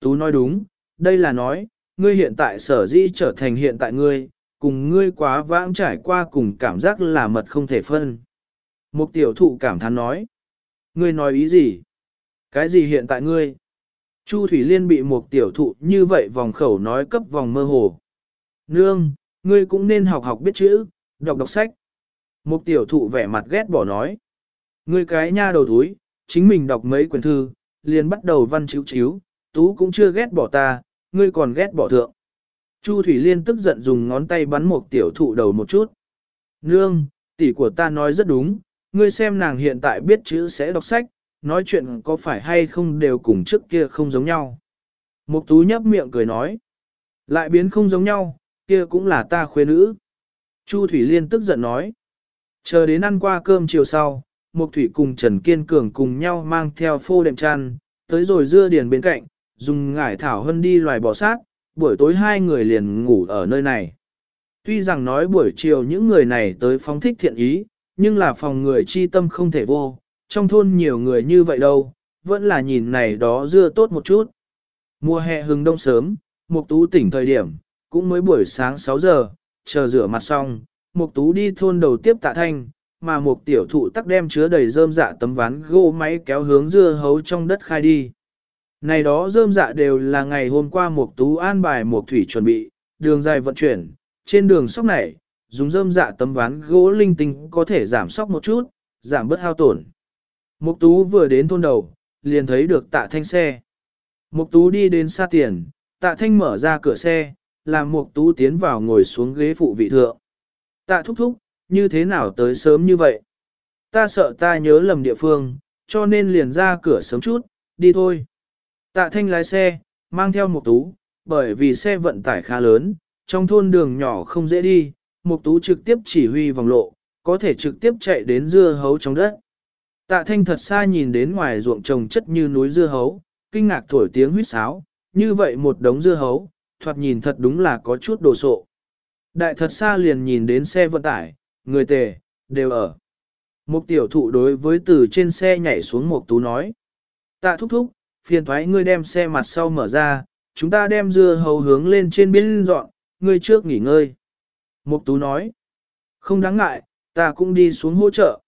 Tú nói đúng, đây là nói, ngươi hiện tại sở dĩ trở thành hiện tại ngươi, cùng ngươi quá vãng trải qua cùng cảm giác là mật không thể phân. Một tiểu thụ cảm thán nói, ngươi nói ý gì? Cái gì hiện tại ngươi? Chu Thủy Liên bị một tiểu thụ như vậy vòng khẩu nói cấp vòng mơ hồ. Nương, ngươi cũng nên học học biết chữ, đọc đọc sách. Một tiểu thụ vẻ mặt ghét bỏ nói. Ngươi cái nha đầu túi, chính mình đọc mấy quyển thư, liền bắt đầu văn chiếu chiếu, tú cũng chưa ghét bỏ ta, ngươi còn ghét bỏ thượng. Chu Thủy Liên tức giận dùng ngón tay bắn một tiểu thụ đầu một chút. Nương, tỷ của ta nói rất đúng, ngươi xem nàng hiện tại biết chữ sẽ đọc sách, nói chuyện có phải hay không đều cùng trước kia không giống nhau. Mục tú nhấp miệng cười nói. Lại biến không giống nhau, kia cũng là ta khuê nữ. Chu Thủy Liên tức giận nói. Chờ đến ăn qua cơm chiều sau, Mục Thủy cùng Trần Kiên Cường cùng nhau mang theo phô đệm chăn, tới rồi dưa điền bên cạnh, dùng ngải thảo hân đi loài bò sát, buổi tối hai người liền ngủ ở nơi này. Tuy rằng nói buổi chiều những người này tới phóng thích thiện ý, nhưng là phòng người chi tâm không thể vô, trong thôn nhiều người như vậy đâu, vẫn là nhìn này đó dưa tốt một chút. Mùa hè hừng đông sớm, Mục Tú tỉnh thời điểm, cũng mới buổi sáng 6 giờ, chờ rửa mặt xong, Mục Tú đi thôn đầu tiếp tạ thanh, mà mục tiểu thụ tắc đem chứa đầy rơm dạ tấm ván gỗ máy kéo hướng dưa hấu trong đất khai đi. Này đó rơm dạ đều là ngày hôm qua Mục Tú an bài Mục Thủy chuẩn bị, đường dài vận chuyển, trên đường sóc này, dùng rơm dạ tấm ván gỗ linh tinh có thể giảm sóc một chút, giảm bớt hao tổn. Mục Tú vừa đến thôn đầu, liền thấy được tạ thanh xe. Mục Tú đi đến xa tiền, tạ thanh mở ra cửa xe, làm Mục Tú tiến vào ngồi xuống ghế phụ vị thượng. Tạ thúc thúc, như thế nào tới sớm như vậy? Ta sợ ta nhớ lầm địa phương, cho nên liền ra cửa sớm chút, đi thôi. Tạ thanh lái xe, mang theo Mục Tú, bởi vì xe vận tải khá lớn, trong thôn đường nhỏ không dễ đi, Mục Tú trực tiếp chỉ huy vòng lộ, có thể trực tiếp chạy đến dưa hấu trong đất. Tạ thanh thật xa nhìn đến ngoài ruộng trồng chất như núi dưa hấu, kinh ngạc thổi tiếng huýt sáo, như vậy một đống dưa hấu, thoạt nhìn thật đúng là có chút đồ sộ. Đại thật xa liền nhìn đến xe vận tải, người tề, đều ở. Một tiểu thụ đối với từ trên xe nhảy xuống một tú nói. Tạ thúc thúc, phiền thoái ngươi đem xe mặt sau mở ra, chúng ta đem dưa hấu hướng lên trên biên dọn, ngươi trước nghỉ ngơi. Mục tú nói, không đáng ngại, ta cũng đi xuống hỗ trợ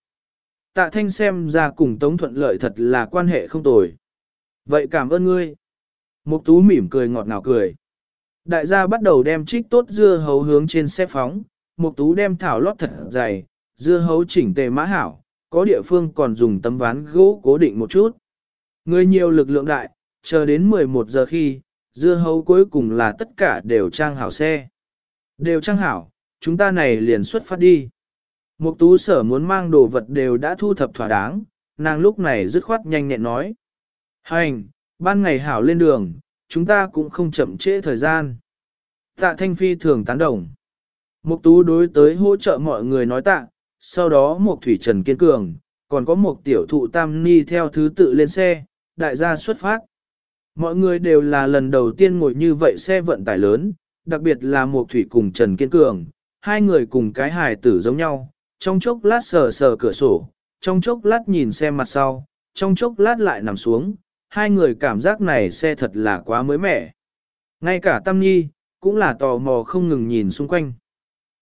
tạ thanh xem ra cùng Tống Thuận Lợi thật là quan hệ không tồi. Vậy cảm ơn ngươi. Mục tú mỉm cười ngọt ngào cười. Đại gia bắt đầu đem trích tốt dưa hấu hướng trên xe phóng, mục tú đem thảo lót thật dày, dưa hấu chỉnh tề mã hảo, có địa phương còn dùng tấm ván gỗ cố định một chút. Người nhiều lực lượng đại, chờ đến 11 giờ khi, dưa hấu cuối cùng là tất cả đều trang hảo xe. Đều trang hảo, chúng ta này liền xuất phát đi. Mục tú sở muốn mang đồ vật đều đã thu thập thỏa đáng, nàng lúc này dứt khoát nhanh nhẹn nói. Hành, ban ngày hảo lên đường, chúng ta cũng không chậm trễ thời gian. Tạ Thanh Phi thường tán đồng. Mục tú đối tới hỗ trợ mọi người nói tạ, sau đó Mục thủy trần kiên cường, còn có Mục tiểu thụ tam ni theo thứ tự lên xe, đại gia xuất phát. Mọi người đều là lần đầu tiên ngồi như vậy xe vận tải lớn, đặc biệt là Mục thủy cùng Trần Kiên Cường, hai người cùng cái hài tử giống nhau, trong chốc lát sờ sờ cửa sổ, trong chốc lát nhìn xem mặt sau, trong chốc lát lại nằm xuống, hai người cảm giác này xe thật là quá mới mẻ. Ngay cả Tâm Nhi, cũng là tò mò không ngừng nhìn xung quanh.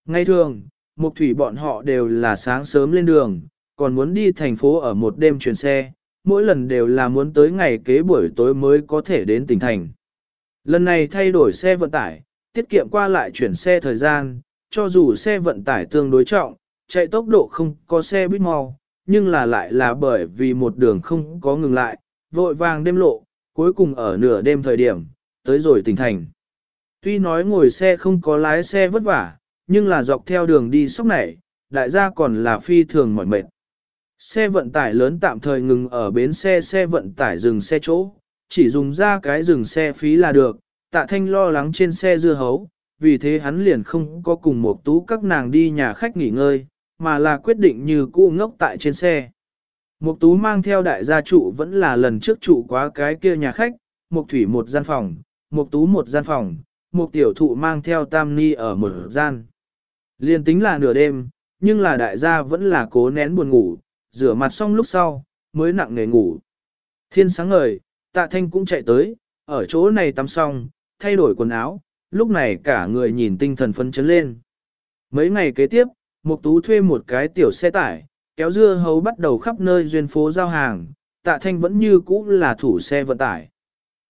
Ngay thường, Mục Thủy bọn họ đều là sáng sớm lên đường, còn muốn đi thành phố ở một đêm chuyển xe, mỗi lần đều là muốn tới ngày kế buổi tối mới có thể đến tỉnh thành. Lần này thay đổi xe vận tải, tiết kiệm qua lại chuyển xe thời gian, cho dù xe vận tải tương đối trọng, chạy tốc độ không có xe buýt mau, nhưng là lại là bởi vì một đường không có ngừng lại, vội vàng đêm lộ, cuối cùng ở nửa đêm thời điểm, tới rồi tỉnh thành. Tuy nói ngồi xe không có lái xe vất vả, nhưng là dọc theo đường đi sóc này, đại gia còn là phi thường mỏi mệt. Xe vận tải lớn tạm thời ngừng ở bến xe xe vận tải dừng xe chỗ, chỉ dùng ra cái dừng xe phí là được, tạ thanh lo lắng trên xe dưa hấu, vì thế hắn liền không có cùng một tú các nàng đi nhà khách nghỉ ngơi, mà là quyết định như cũ ngốc tại trên xe. Mục tú mang theo đại gia trụ vẫn là lần trước trụ quá cái kia nhà khách, mục thủy một gian phòng, mục tú một gian phòng, mục tiểu thụ mang theo tam ni ở một gian. Liên tính là nửa đêm, nhưng là đại gia vẫn là cố nén buồn ngủ, rửa mặt xong lúc sau, mới nặng nề ngủ. Thiên sáng ngời, tạ thanh cũng chạy tới, ở chỗ này tắm xong, thay đổi quần áo, lúc này cả người nhìn tinh thần phấn chấn lên. Mấy ngày kế tiếp, Mục Tú thuê một cái tiểu xe tải, kéo dưa hấu bắt đầu khắp nơi duyên phố giao hàng, tạ thanh vẫn như cũ là thủ xe vận tải.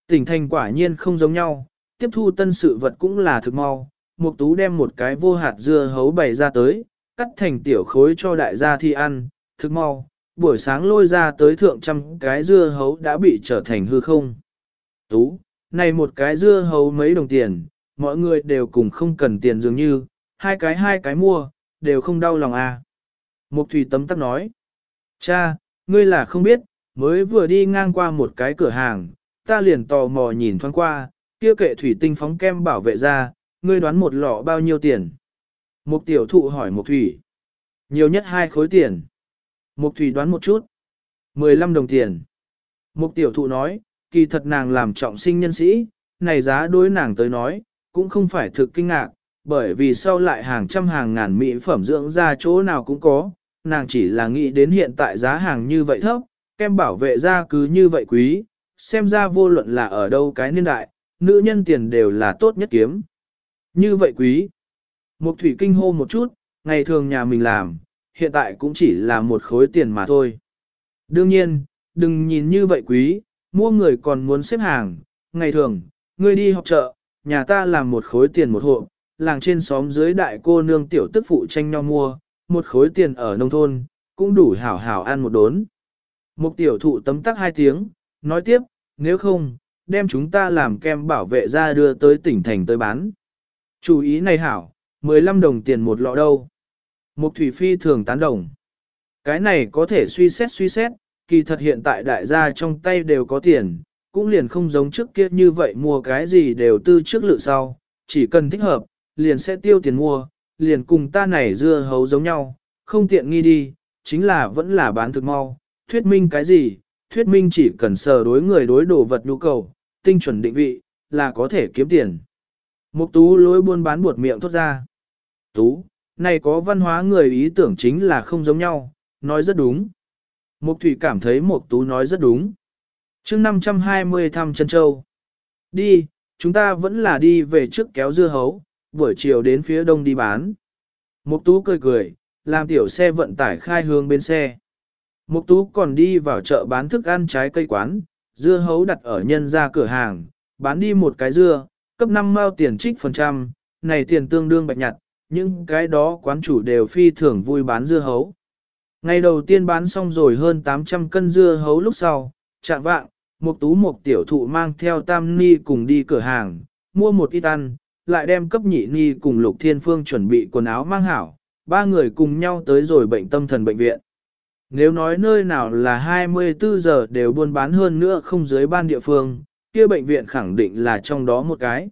Tỉnh thành quả nhiên không giống nhau, tiếp thu tân sự vật cũng là thực mau. Mục Tú đem một cái vô hạt dưa hấu bày ra tới, cắt thành tiểu khối cho đại gia thi ăn, thực mau, buổi sáng lôi ra tới thượng trăm cái dưa hấu đã bị trở thành hư không. Tú, này một cái dưa hấu mấy đồng tiền, mọi người đều cùng không cần tiền dường như, hai cái hai cái mua, đều không đau lòng à. Mục thủy tấm tắc nói, cha, ngươi là không biết, mới vừa đi ngang qua một cái cửa hàng, ta liền tò mò nhìn thoáng qua, kia kệ thủy tinh phóng kem bảo vệ ra, ngươi đoán một lọ bao nhiêu tiền. Mục tiểu thụ hỏi mục thủy, nhiều nhất hai khối tiền. Mục thủy đoán một chút, 15 đồng tiền. Mục tiểu thụ nói, kỳ thật nàng làm trọng sinh nhân sĩ, này giá đối nàng tới nói, cũng không phải thực kinh ngạc, bởi vì sau lại hàng trăm hàng ngàn mỹ phẩm dưỡng ra chỗ nào cũng có, nàng chỉ là nghĩ đến hiện tại giá hàng như vậy thấp, kem bảo vệ da cứ như vậy quý, xem ra vô luận là ở đâu cái niên đại, nữ nhân tiền đều là tốt nhất kiếm. Như vậy quý. Mục thủy kinh hô một chút, ngày thường nhà mình làm, hiện tại cũng chỉ là một khối tiền mà thôi. Đương nhiên, đừng nhìn như vậy quý, mua người còn muốn xếp hàng, ngày thường, ngươi đi học chợ, nhà ta làm một khối tiền một hộp, làng trên xóm dưới đại cô nương tiểu tức phụ tranh nhau mua, một khối tiền ở nông thôn, cũng đủ hảo hảo ăn một đốn. Một tiểu thụ tấm tắc hai tiếng, nói tiếp, nếu không, đem chúng ta làm kem bảo vệ ra đưa tới tỉnh thành tới bán. Chú ý này hảo, 15 đồng tiền một lọ đâu. Một thủy phi thường tán đồng. Cái này có thể suy xét suy xét, kỳ thật hiện tại đại gia trong tay đều có tiền, cũng liền không giống trước kia như vậy mua cái gì đều tư trước lự sau, chỉ cần thích hợp, liền sẽ tiêu tiền mua, liền cùng ta này dưa hấu giống nhau, không tiện nghi đi, chính là vẫn là bán thực mau, thuyết minh cái gì, thuyết minh chỉ cần sờ đối người đối đồ vật nhu cầu, tinh chuẩn định vị, là có thể kiếm tiền. Mục tú lối buôn bán buột miệng thốt ra. Tú, này có văn hóa người ý tưởng chính là không giống nhau, nói rất đúng. Mục thủy cảm thấy mục tú nói rất đúng. Trước 520 thăm chân châu. Đi, chúng ta vẫn là đi về trước kéo dưa hấu, buổi chiều đến phía đông đi bán. Mục tú cười cười, làm tiểu xe vận tải khai hướng bên xe. Mục tú còn đi vào chợ bán thức ăn trái cây quán, dưa hấu đặt ở nhân ra cửa hàng, bán đi một cái dưa, cấp 5 mao tiền trích phần trăm, này tiền tương đương bạch nhặt, nhưng cái đó quán chủ đều phi thường vui bán dưa hấu. Ngày đầu tiên bán xong rồi hơn 800 cân dưa hấu lúc sau, chạm vạng, một tú một tiểu thụ mang theo tam ni cùng đi cửa hàng, mua một ít ăn, lại đem cấp nhị ni cùng lục thiên phương chuẩn bị quần áo mang hảo, ba người cùng nhau tới rồi bệnh tâm thần bệnh viện. Nếu nói nơi nào là 24 giờ đều buôn bán hơn nữa không dưới ban địa phương, kia bệnh viện khẳng định là trong đó một cái.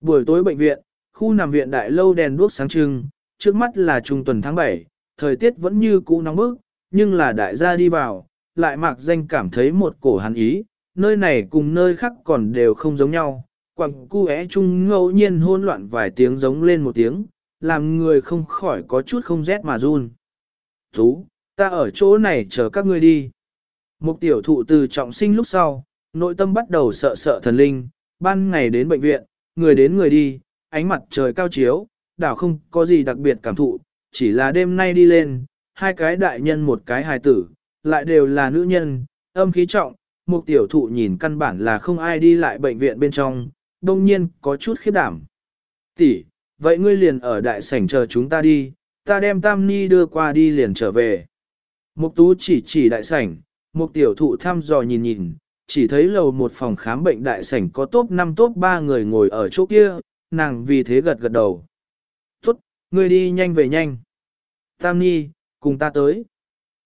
Buổi tối bệnh viện, khu nằm viện đại lâu đèn đuốc sáng trưng, trước mắt là trung tuần tháng 7, thời tiết vẫn như cũ nóng bức, nhưng là đại gia đi vào, lại mặc danh cảm thấy một cổ hàn ý, nơi này cùng nơi khác còn đều không giống nhau. Quặng cu é chung ngẫu nhiên hôn loạn vài tiếng giống lên một tiếng, làm người không khỏi có chút không rét mà run. Thú, ta ở chỗ này chờ các ngươi đi. Một tiểu thụ từ trọng sinh lúc sau, nội tâm bắt đầu sợ sợ thần linh, ban ngày đến bệnh viện, người đến người đi, ánh mặt trời cao chiếu, đảo không có gì đặc biệt cảm thụ, chỉ là đêm nay đi lên, hai cái đại nhân một cái hài tử, lại đều là nữ nhân, âm khí trọng, một tiểu thụ nhìn căn bản là không ai đi lại bệnh viện bên trong, đông nhiên có chút khiếp đảm. Tỷ, vậy ngươi liền ở đại sảnh chờ chúng ta đi, ta đem Tam Ni đưa qua đi liền trở về. Mục tú chỉ chỉ đại sảnh, một tiểu thụ thăm dò nhìn nhìn, chỉ thấy lầu một phòng khám bệnh đại sảnh có top 5 top 3 người ngồi ở chỗ kia, nàng vì thế gật gật đầu. Tốt, ngươi đi nhanh về nhanh. Tam Ni, cùng ta tới.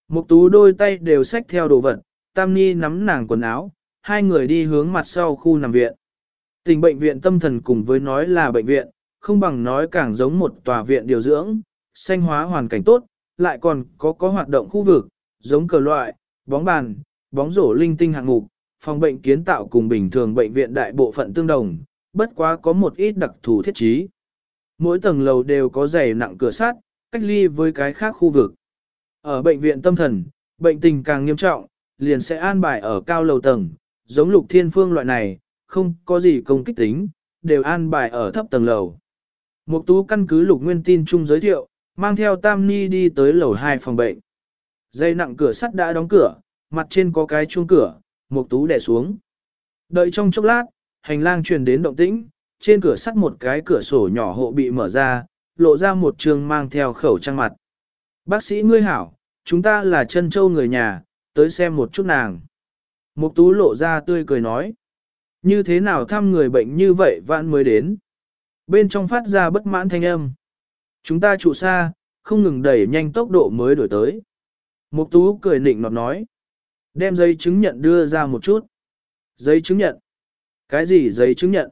Mục tú đôi tay đều xách theo đồ vật, Tam Ni nắm nàng quần áo, hai người đi hướng mặt sau khu nằm viện. Tình bệnh viện tâm thần cùng với nói là bệnh viện, không bằng nói càng giống một tòa viện điều dưỡng, xanh hóa hoàn cảnh tốt, lại còn có có hoạt động khu vực, giống cờ loại, bóng bàn, bóng rổ linh tinh hạng mục, phòng bệnh kiến tạo cùng bình thường bệnh viện đại bộ phận tương đồng, bất quá có một ít đặc thù thiết trí. Mỗi tầng lầu đều có dày nặng cửa sắt, cách ly với cái khác khu vực. Ở bệnh viện tâm thần, bệnh tình càng nghiêm trọng, liền sẽ an bài ở cao lầu tầng, giống lục thiên phương loại này, không có gì công kích tính, đều an bài ở thấp tầng lầu. Mục tú căn cứ lục nguyên tin chung giới thiệu, mang theo Tam Ni đi tới lầu 2 phòng bệnh. Dây nặng cửa sắt đã đóng cửa, mặt trên có cái chuông cửa, mục tú đè xuống. Đợi trong chốc lát, hành lang truyền đến động tĩnh, trên cửa sắt một cái cửa sổ nhỏ hộ bị mở ra, lộ ra một trường mang theo khẩu trang mặt. Bác sĩ ngươi hảo, chúng ta là chân châu người nhà, tới xem một chút nàng. Mục tú lộ ra tươi cười nói. Như thế nào thăm người bệnh như vậy vãn mới đến. Bên trong phát ra bất mãn thanh âm. Chúng ta trụ xa, không ngừng đẩy nhanh tốc độ mới đổi tới. Mục tú cười nịnh nọt nói. Đem giấy chứng nhận đưa ra một chút. Giấy chứng nhận. Cái gì giấy chứng nhận?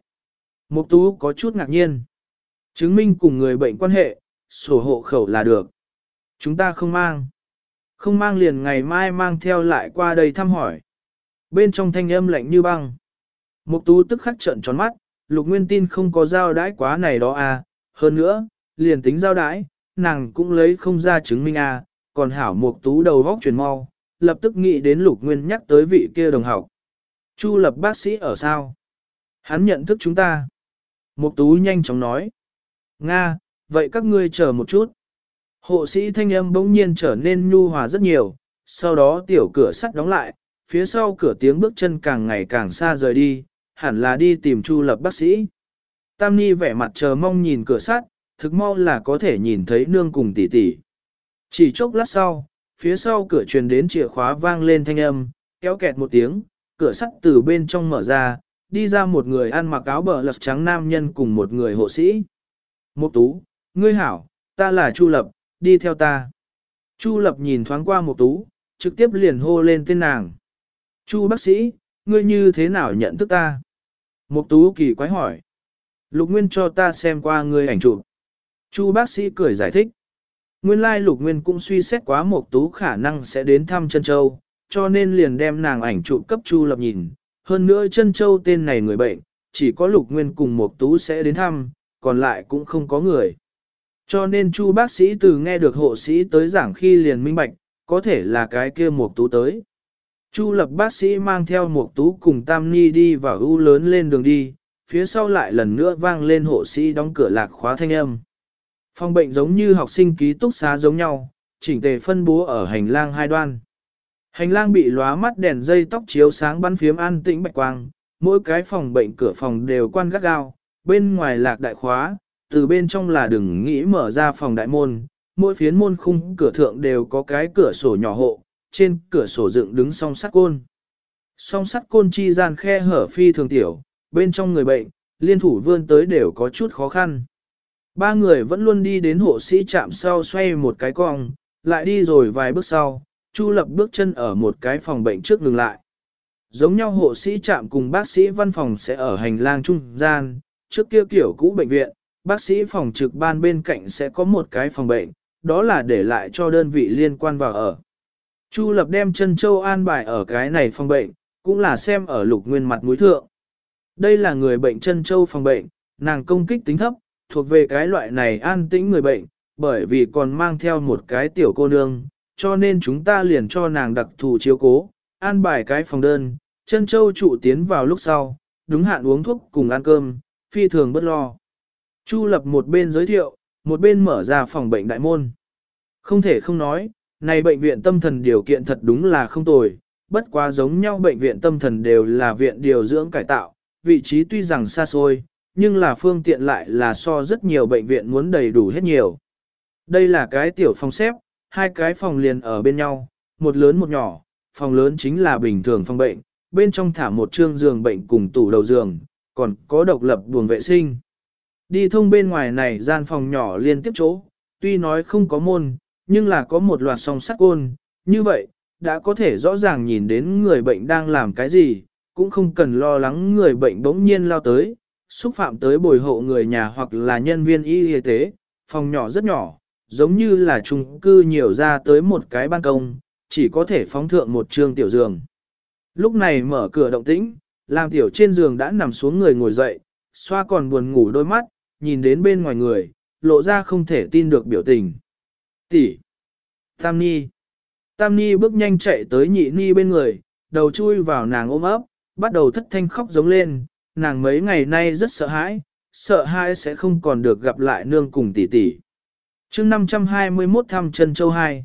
Mục tú có chút ngạc nhiên. Chứng minh cùng người bệnh quan hệ, sổ hộ khẩu là được. Chúng ta không mang. Không mang liền ngày mai mang theo lại qua đây thăm hỏi. Bên trong thanh âm lạnh như băng. Mục tú tức khắc trợn tròn mắt, lục nguyên tin không có giao đãi quá này đó à, hơn nữa, liền tính giao đãi, nàng cũng lấy không ra chứng minh à, còn hảo mục tú đầu vóc chuyển mau, lập tức nghĩ đến lục nguyên nhắc tới vị kia đồng học. Chu lập bác sĩ ở sao? Hắn nhận thức chúng ta. Mục tú nhanh chóng nói. Nga, vậy các ngươi chờ một chút. Hộ sĩ thanh âm bỗng nhiên trở nên nhu hòa rất nhiều, sau đó tiểu cửa sắt đóng lại, phía sau cửa tiếng bước chân càng ngày càng xa rời đi, hẳn là đi tìm Chu Lập bác sĩ. Tam Ni vẻ mặt chờ mong nhìn cửa sắt, thực mau là có thể nhìn thấy nương cùng tỷ tỷ. Chỉ chốc lát sau, phía sau cửa truyền đến chìa khóa vang lên thanh âm, kéo kẹt một tiếng, cửa sắt từ bên trong mở ra, đi ra một người ăn mặc áo bờ lật trắng nam nhân cùng một người hộ sĩ. Một tú, ngươi hảo, ta là Chu Lập, đi theo ta. Chu Lập nhìn thoáng qua một tú, trực tiếp liền hô lên tên nàng. Chu bác sĩ, ngươi như thế nào nhận thức ta? Mục tú kỳ quái hỏi. Lục Nguyên cho ta xem qua ngươi ảnh chụp. Chu bác sĩ cười giải thích. Nguyên lai Lục Nguyên cũng suy xét quá Mục tú khả năng sẽ đến thăm Trân châu, cho nên liền đem nàng ảnh chụp cấp Chu Lập nhìn. Hơn nữa Trân châu tên này người bệnh, chỉ có Lục Nguyên cùng Mục tú sẽ đến thăm, còn lại cũng không có người. Cho nên Chu bác sĩ từ nghe được hộ sĩ tới giảng khi liền minh bạch, có thể là cái kia Mục tú tới. Chu lập bác sĩ mang theo một tú cùng Tam Ni đi vào ưu lớn lên đường đi, phía sau lại lần nữa vang lên hộ sĩ đóng cửa lạc khóa thanh âm. Phòng bệnh giống như học sinh ký túc xá giống nhau, chỉnh tề phân bố ở hành lang hai đoan. Hành lang bị lóa mắt đèn dây tóc chiếu sáng bắn phiếm an tĩnh bạch quang, mỗi cái phòng bệnh cửa phòng đều quan gắt gao, bên ngoài lạc đại khóa, từ bên trong là đừng nghĩ mở ra phòng đại môn, mỗi phiến môn khung cửa thượng đều có cái cửa sổ nhỏ hộ, trên cửa sổ dựng đứng song sắt côn. Song sắt côn chi gian khe hở phi thường tiểu, bên trong người bệnh, liên thủ vươn tới đều có chút khó khăn. Ba người vẫn luôn đi đến hộ sĩ chạm sau xoay một cái cong, lại đi rồi vài bước sau, Chu Lập bước chân ở một cái phòng bệnh trước ngừng lại. Giống nhau hộ sĩ chạm cùng bác sĩ văn phòng sẽ ở hành lang trung gian, trước kia kiểu cũ bệnh viện, bác sĩ phòng trực ban bên cạnh sẽ có một cái phòng bệnh, đó là để lại cho đơn vị liên quan vào ở. Chu Lập đem chân châu an bài ở cái này phòng bệnh, cũng là xem ở lục nguyên mặt mũi thượng. Đây là người bệnh chân châu phòng bệnh, nàng công kích tính thấp, thuộc về cái loại này an tĩnh người bệnh, bởi vì còn mang theo một cái tiểu cô nương, cho nên chúng ta liền cho nàng đặc thù chiếu cố, an bài cái phòng đơn, chân châu trụ tiến vào lúc sau, đúng hạn uống thuốc cùng ăn cơm, phi thường bất lo. Chu lập một bên giới thiệu, một bên mở ra phòng bệnh đại môn. Không thể không nói, này bệnh viện tâm thần điều kiện thật đúng là không tồi, bất quá giống nhau bệnh viện tâm thần đều là viện điều dưỡng cải tạo, vị trí tuy rằng xa xôi, nhưng là phương tiện lại là so rất nhiều bệnh viện muốn đầy đủ hết nhiều. Đây là cái tiểu phòng xếp, hai cái phòng liền ở bên nhau, một lớn một nhỏ, phòng lớn chính là bình thường phòng bệnh, bên trong thả một trương giường bệnh cùng tủ đầu giường, còn có độc lập buồng vệ sinh. Đi thông bên ngoài này gian phòng nhỏ liên tiếp chỗ, tuy nói không có môn, nhưng là có một loạt song sắt côn, như vậy, đã có thể rõ ràng nhìn đến người bệnh đang làm cái gì, cũng không cần lo lắng người bệnh bỗng nhiên lao tới, xúc phạm tới bồi hộ người nhà hoặc là nhân viên y y tế, phòng nhỏ rất nhỏ, giống như là chung cư nhiều ra tới một cái ban công, chỉ có thể phóng thượng một trường tiểu giường. Lúc này mở cửa động tĩnh, làm tiểu trên giường đã nằm xuống người ngồi dậy, xoa còn buồn ngủ đôi mắt, nhìn đến bên ngoài người, lộ ra không thể tin được biểu tình. Tỷ! Tam Ni! Tam Ni bước nhanh chạy tới nhị Ni bên người, đầu chui vào nàng ôm ấp, bắt đầu thất thanh khóc giống lên, nàng mấy ngày nay rất sợ hãi, sợ hãi sẽ không còn được gặp lại nương cùng tỷ tỷ. chương 521 thăm chân châu 2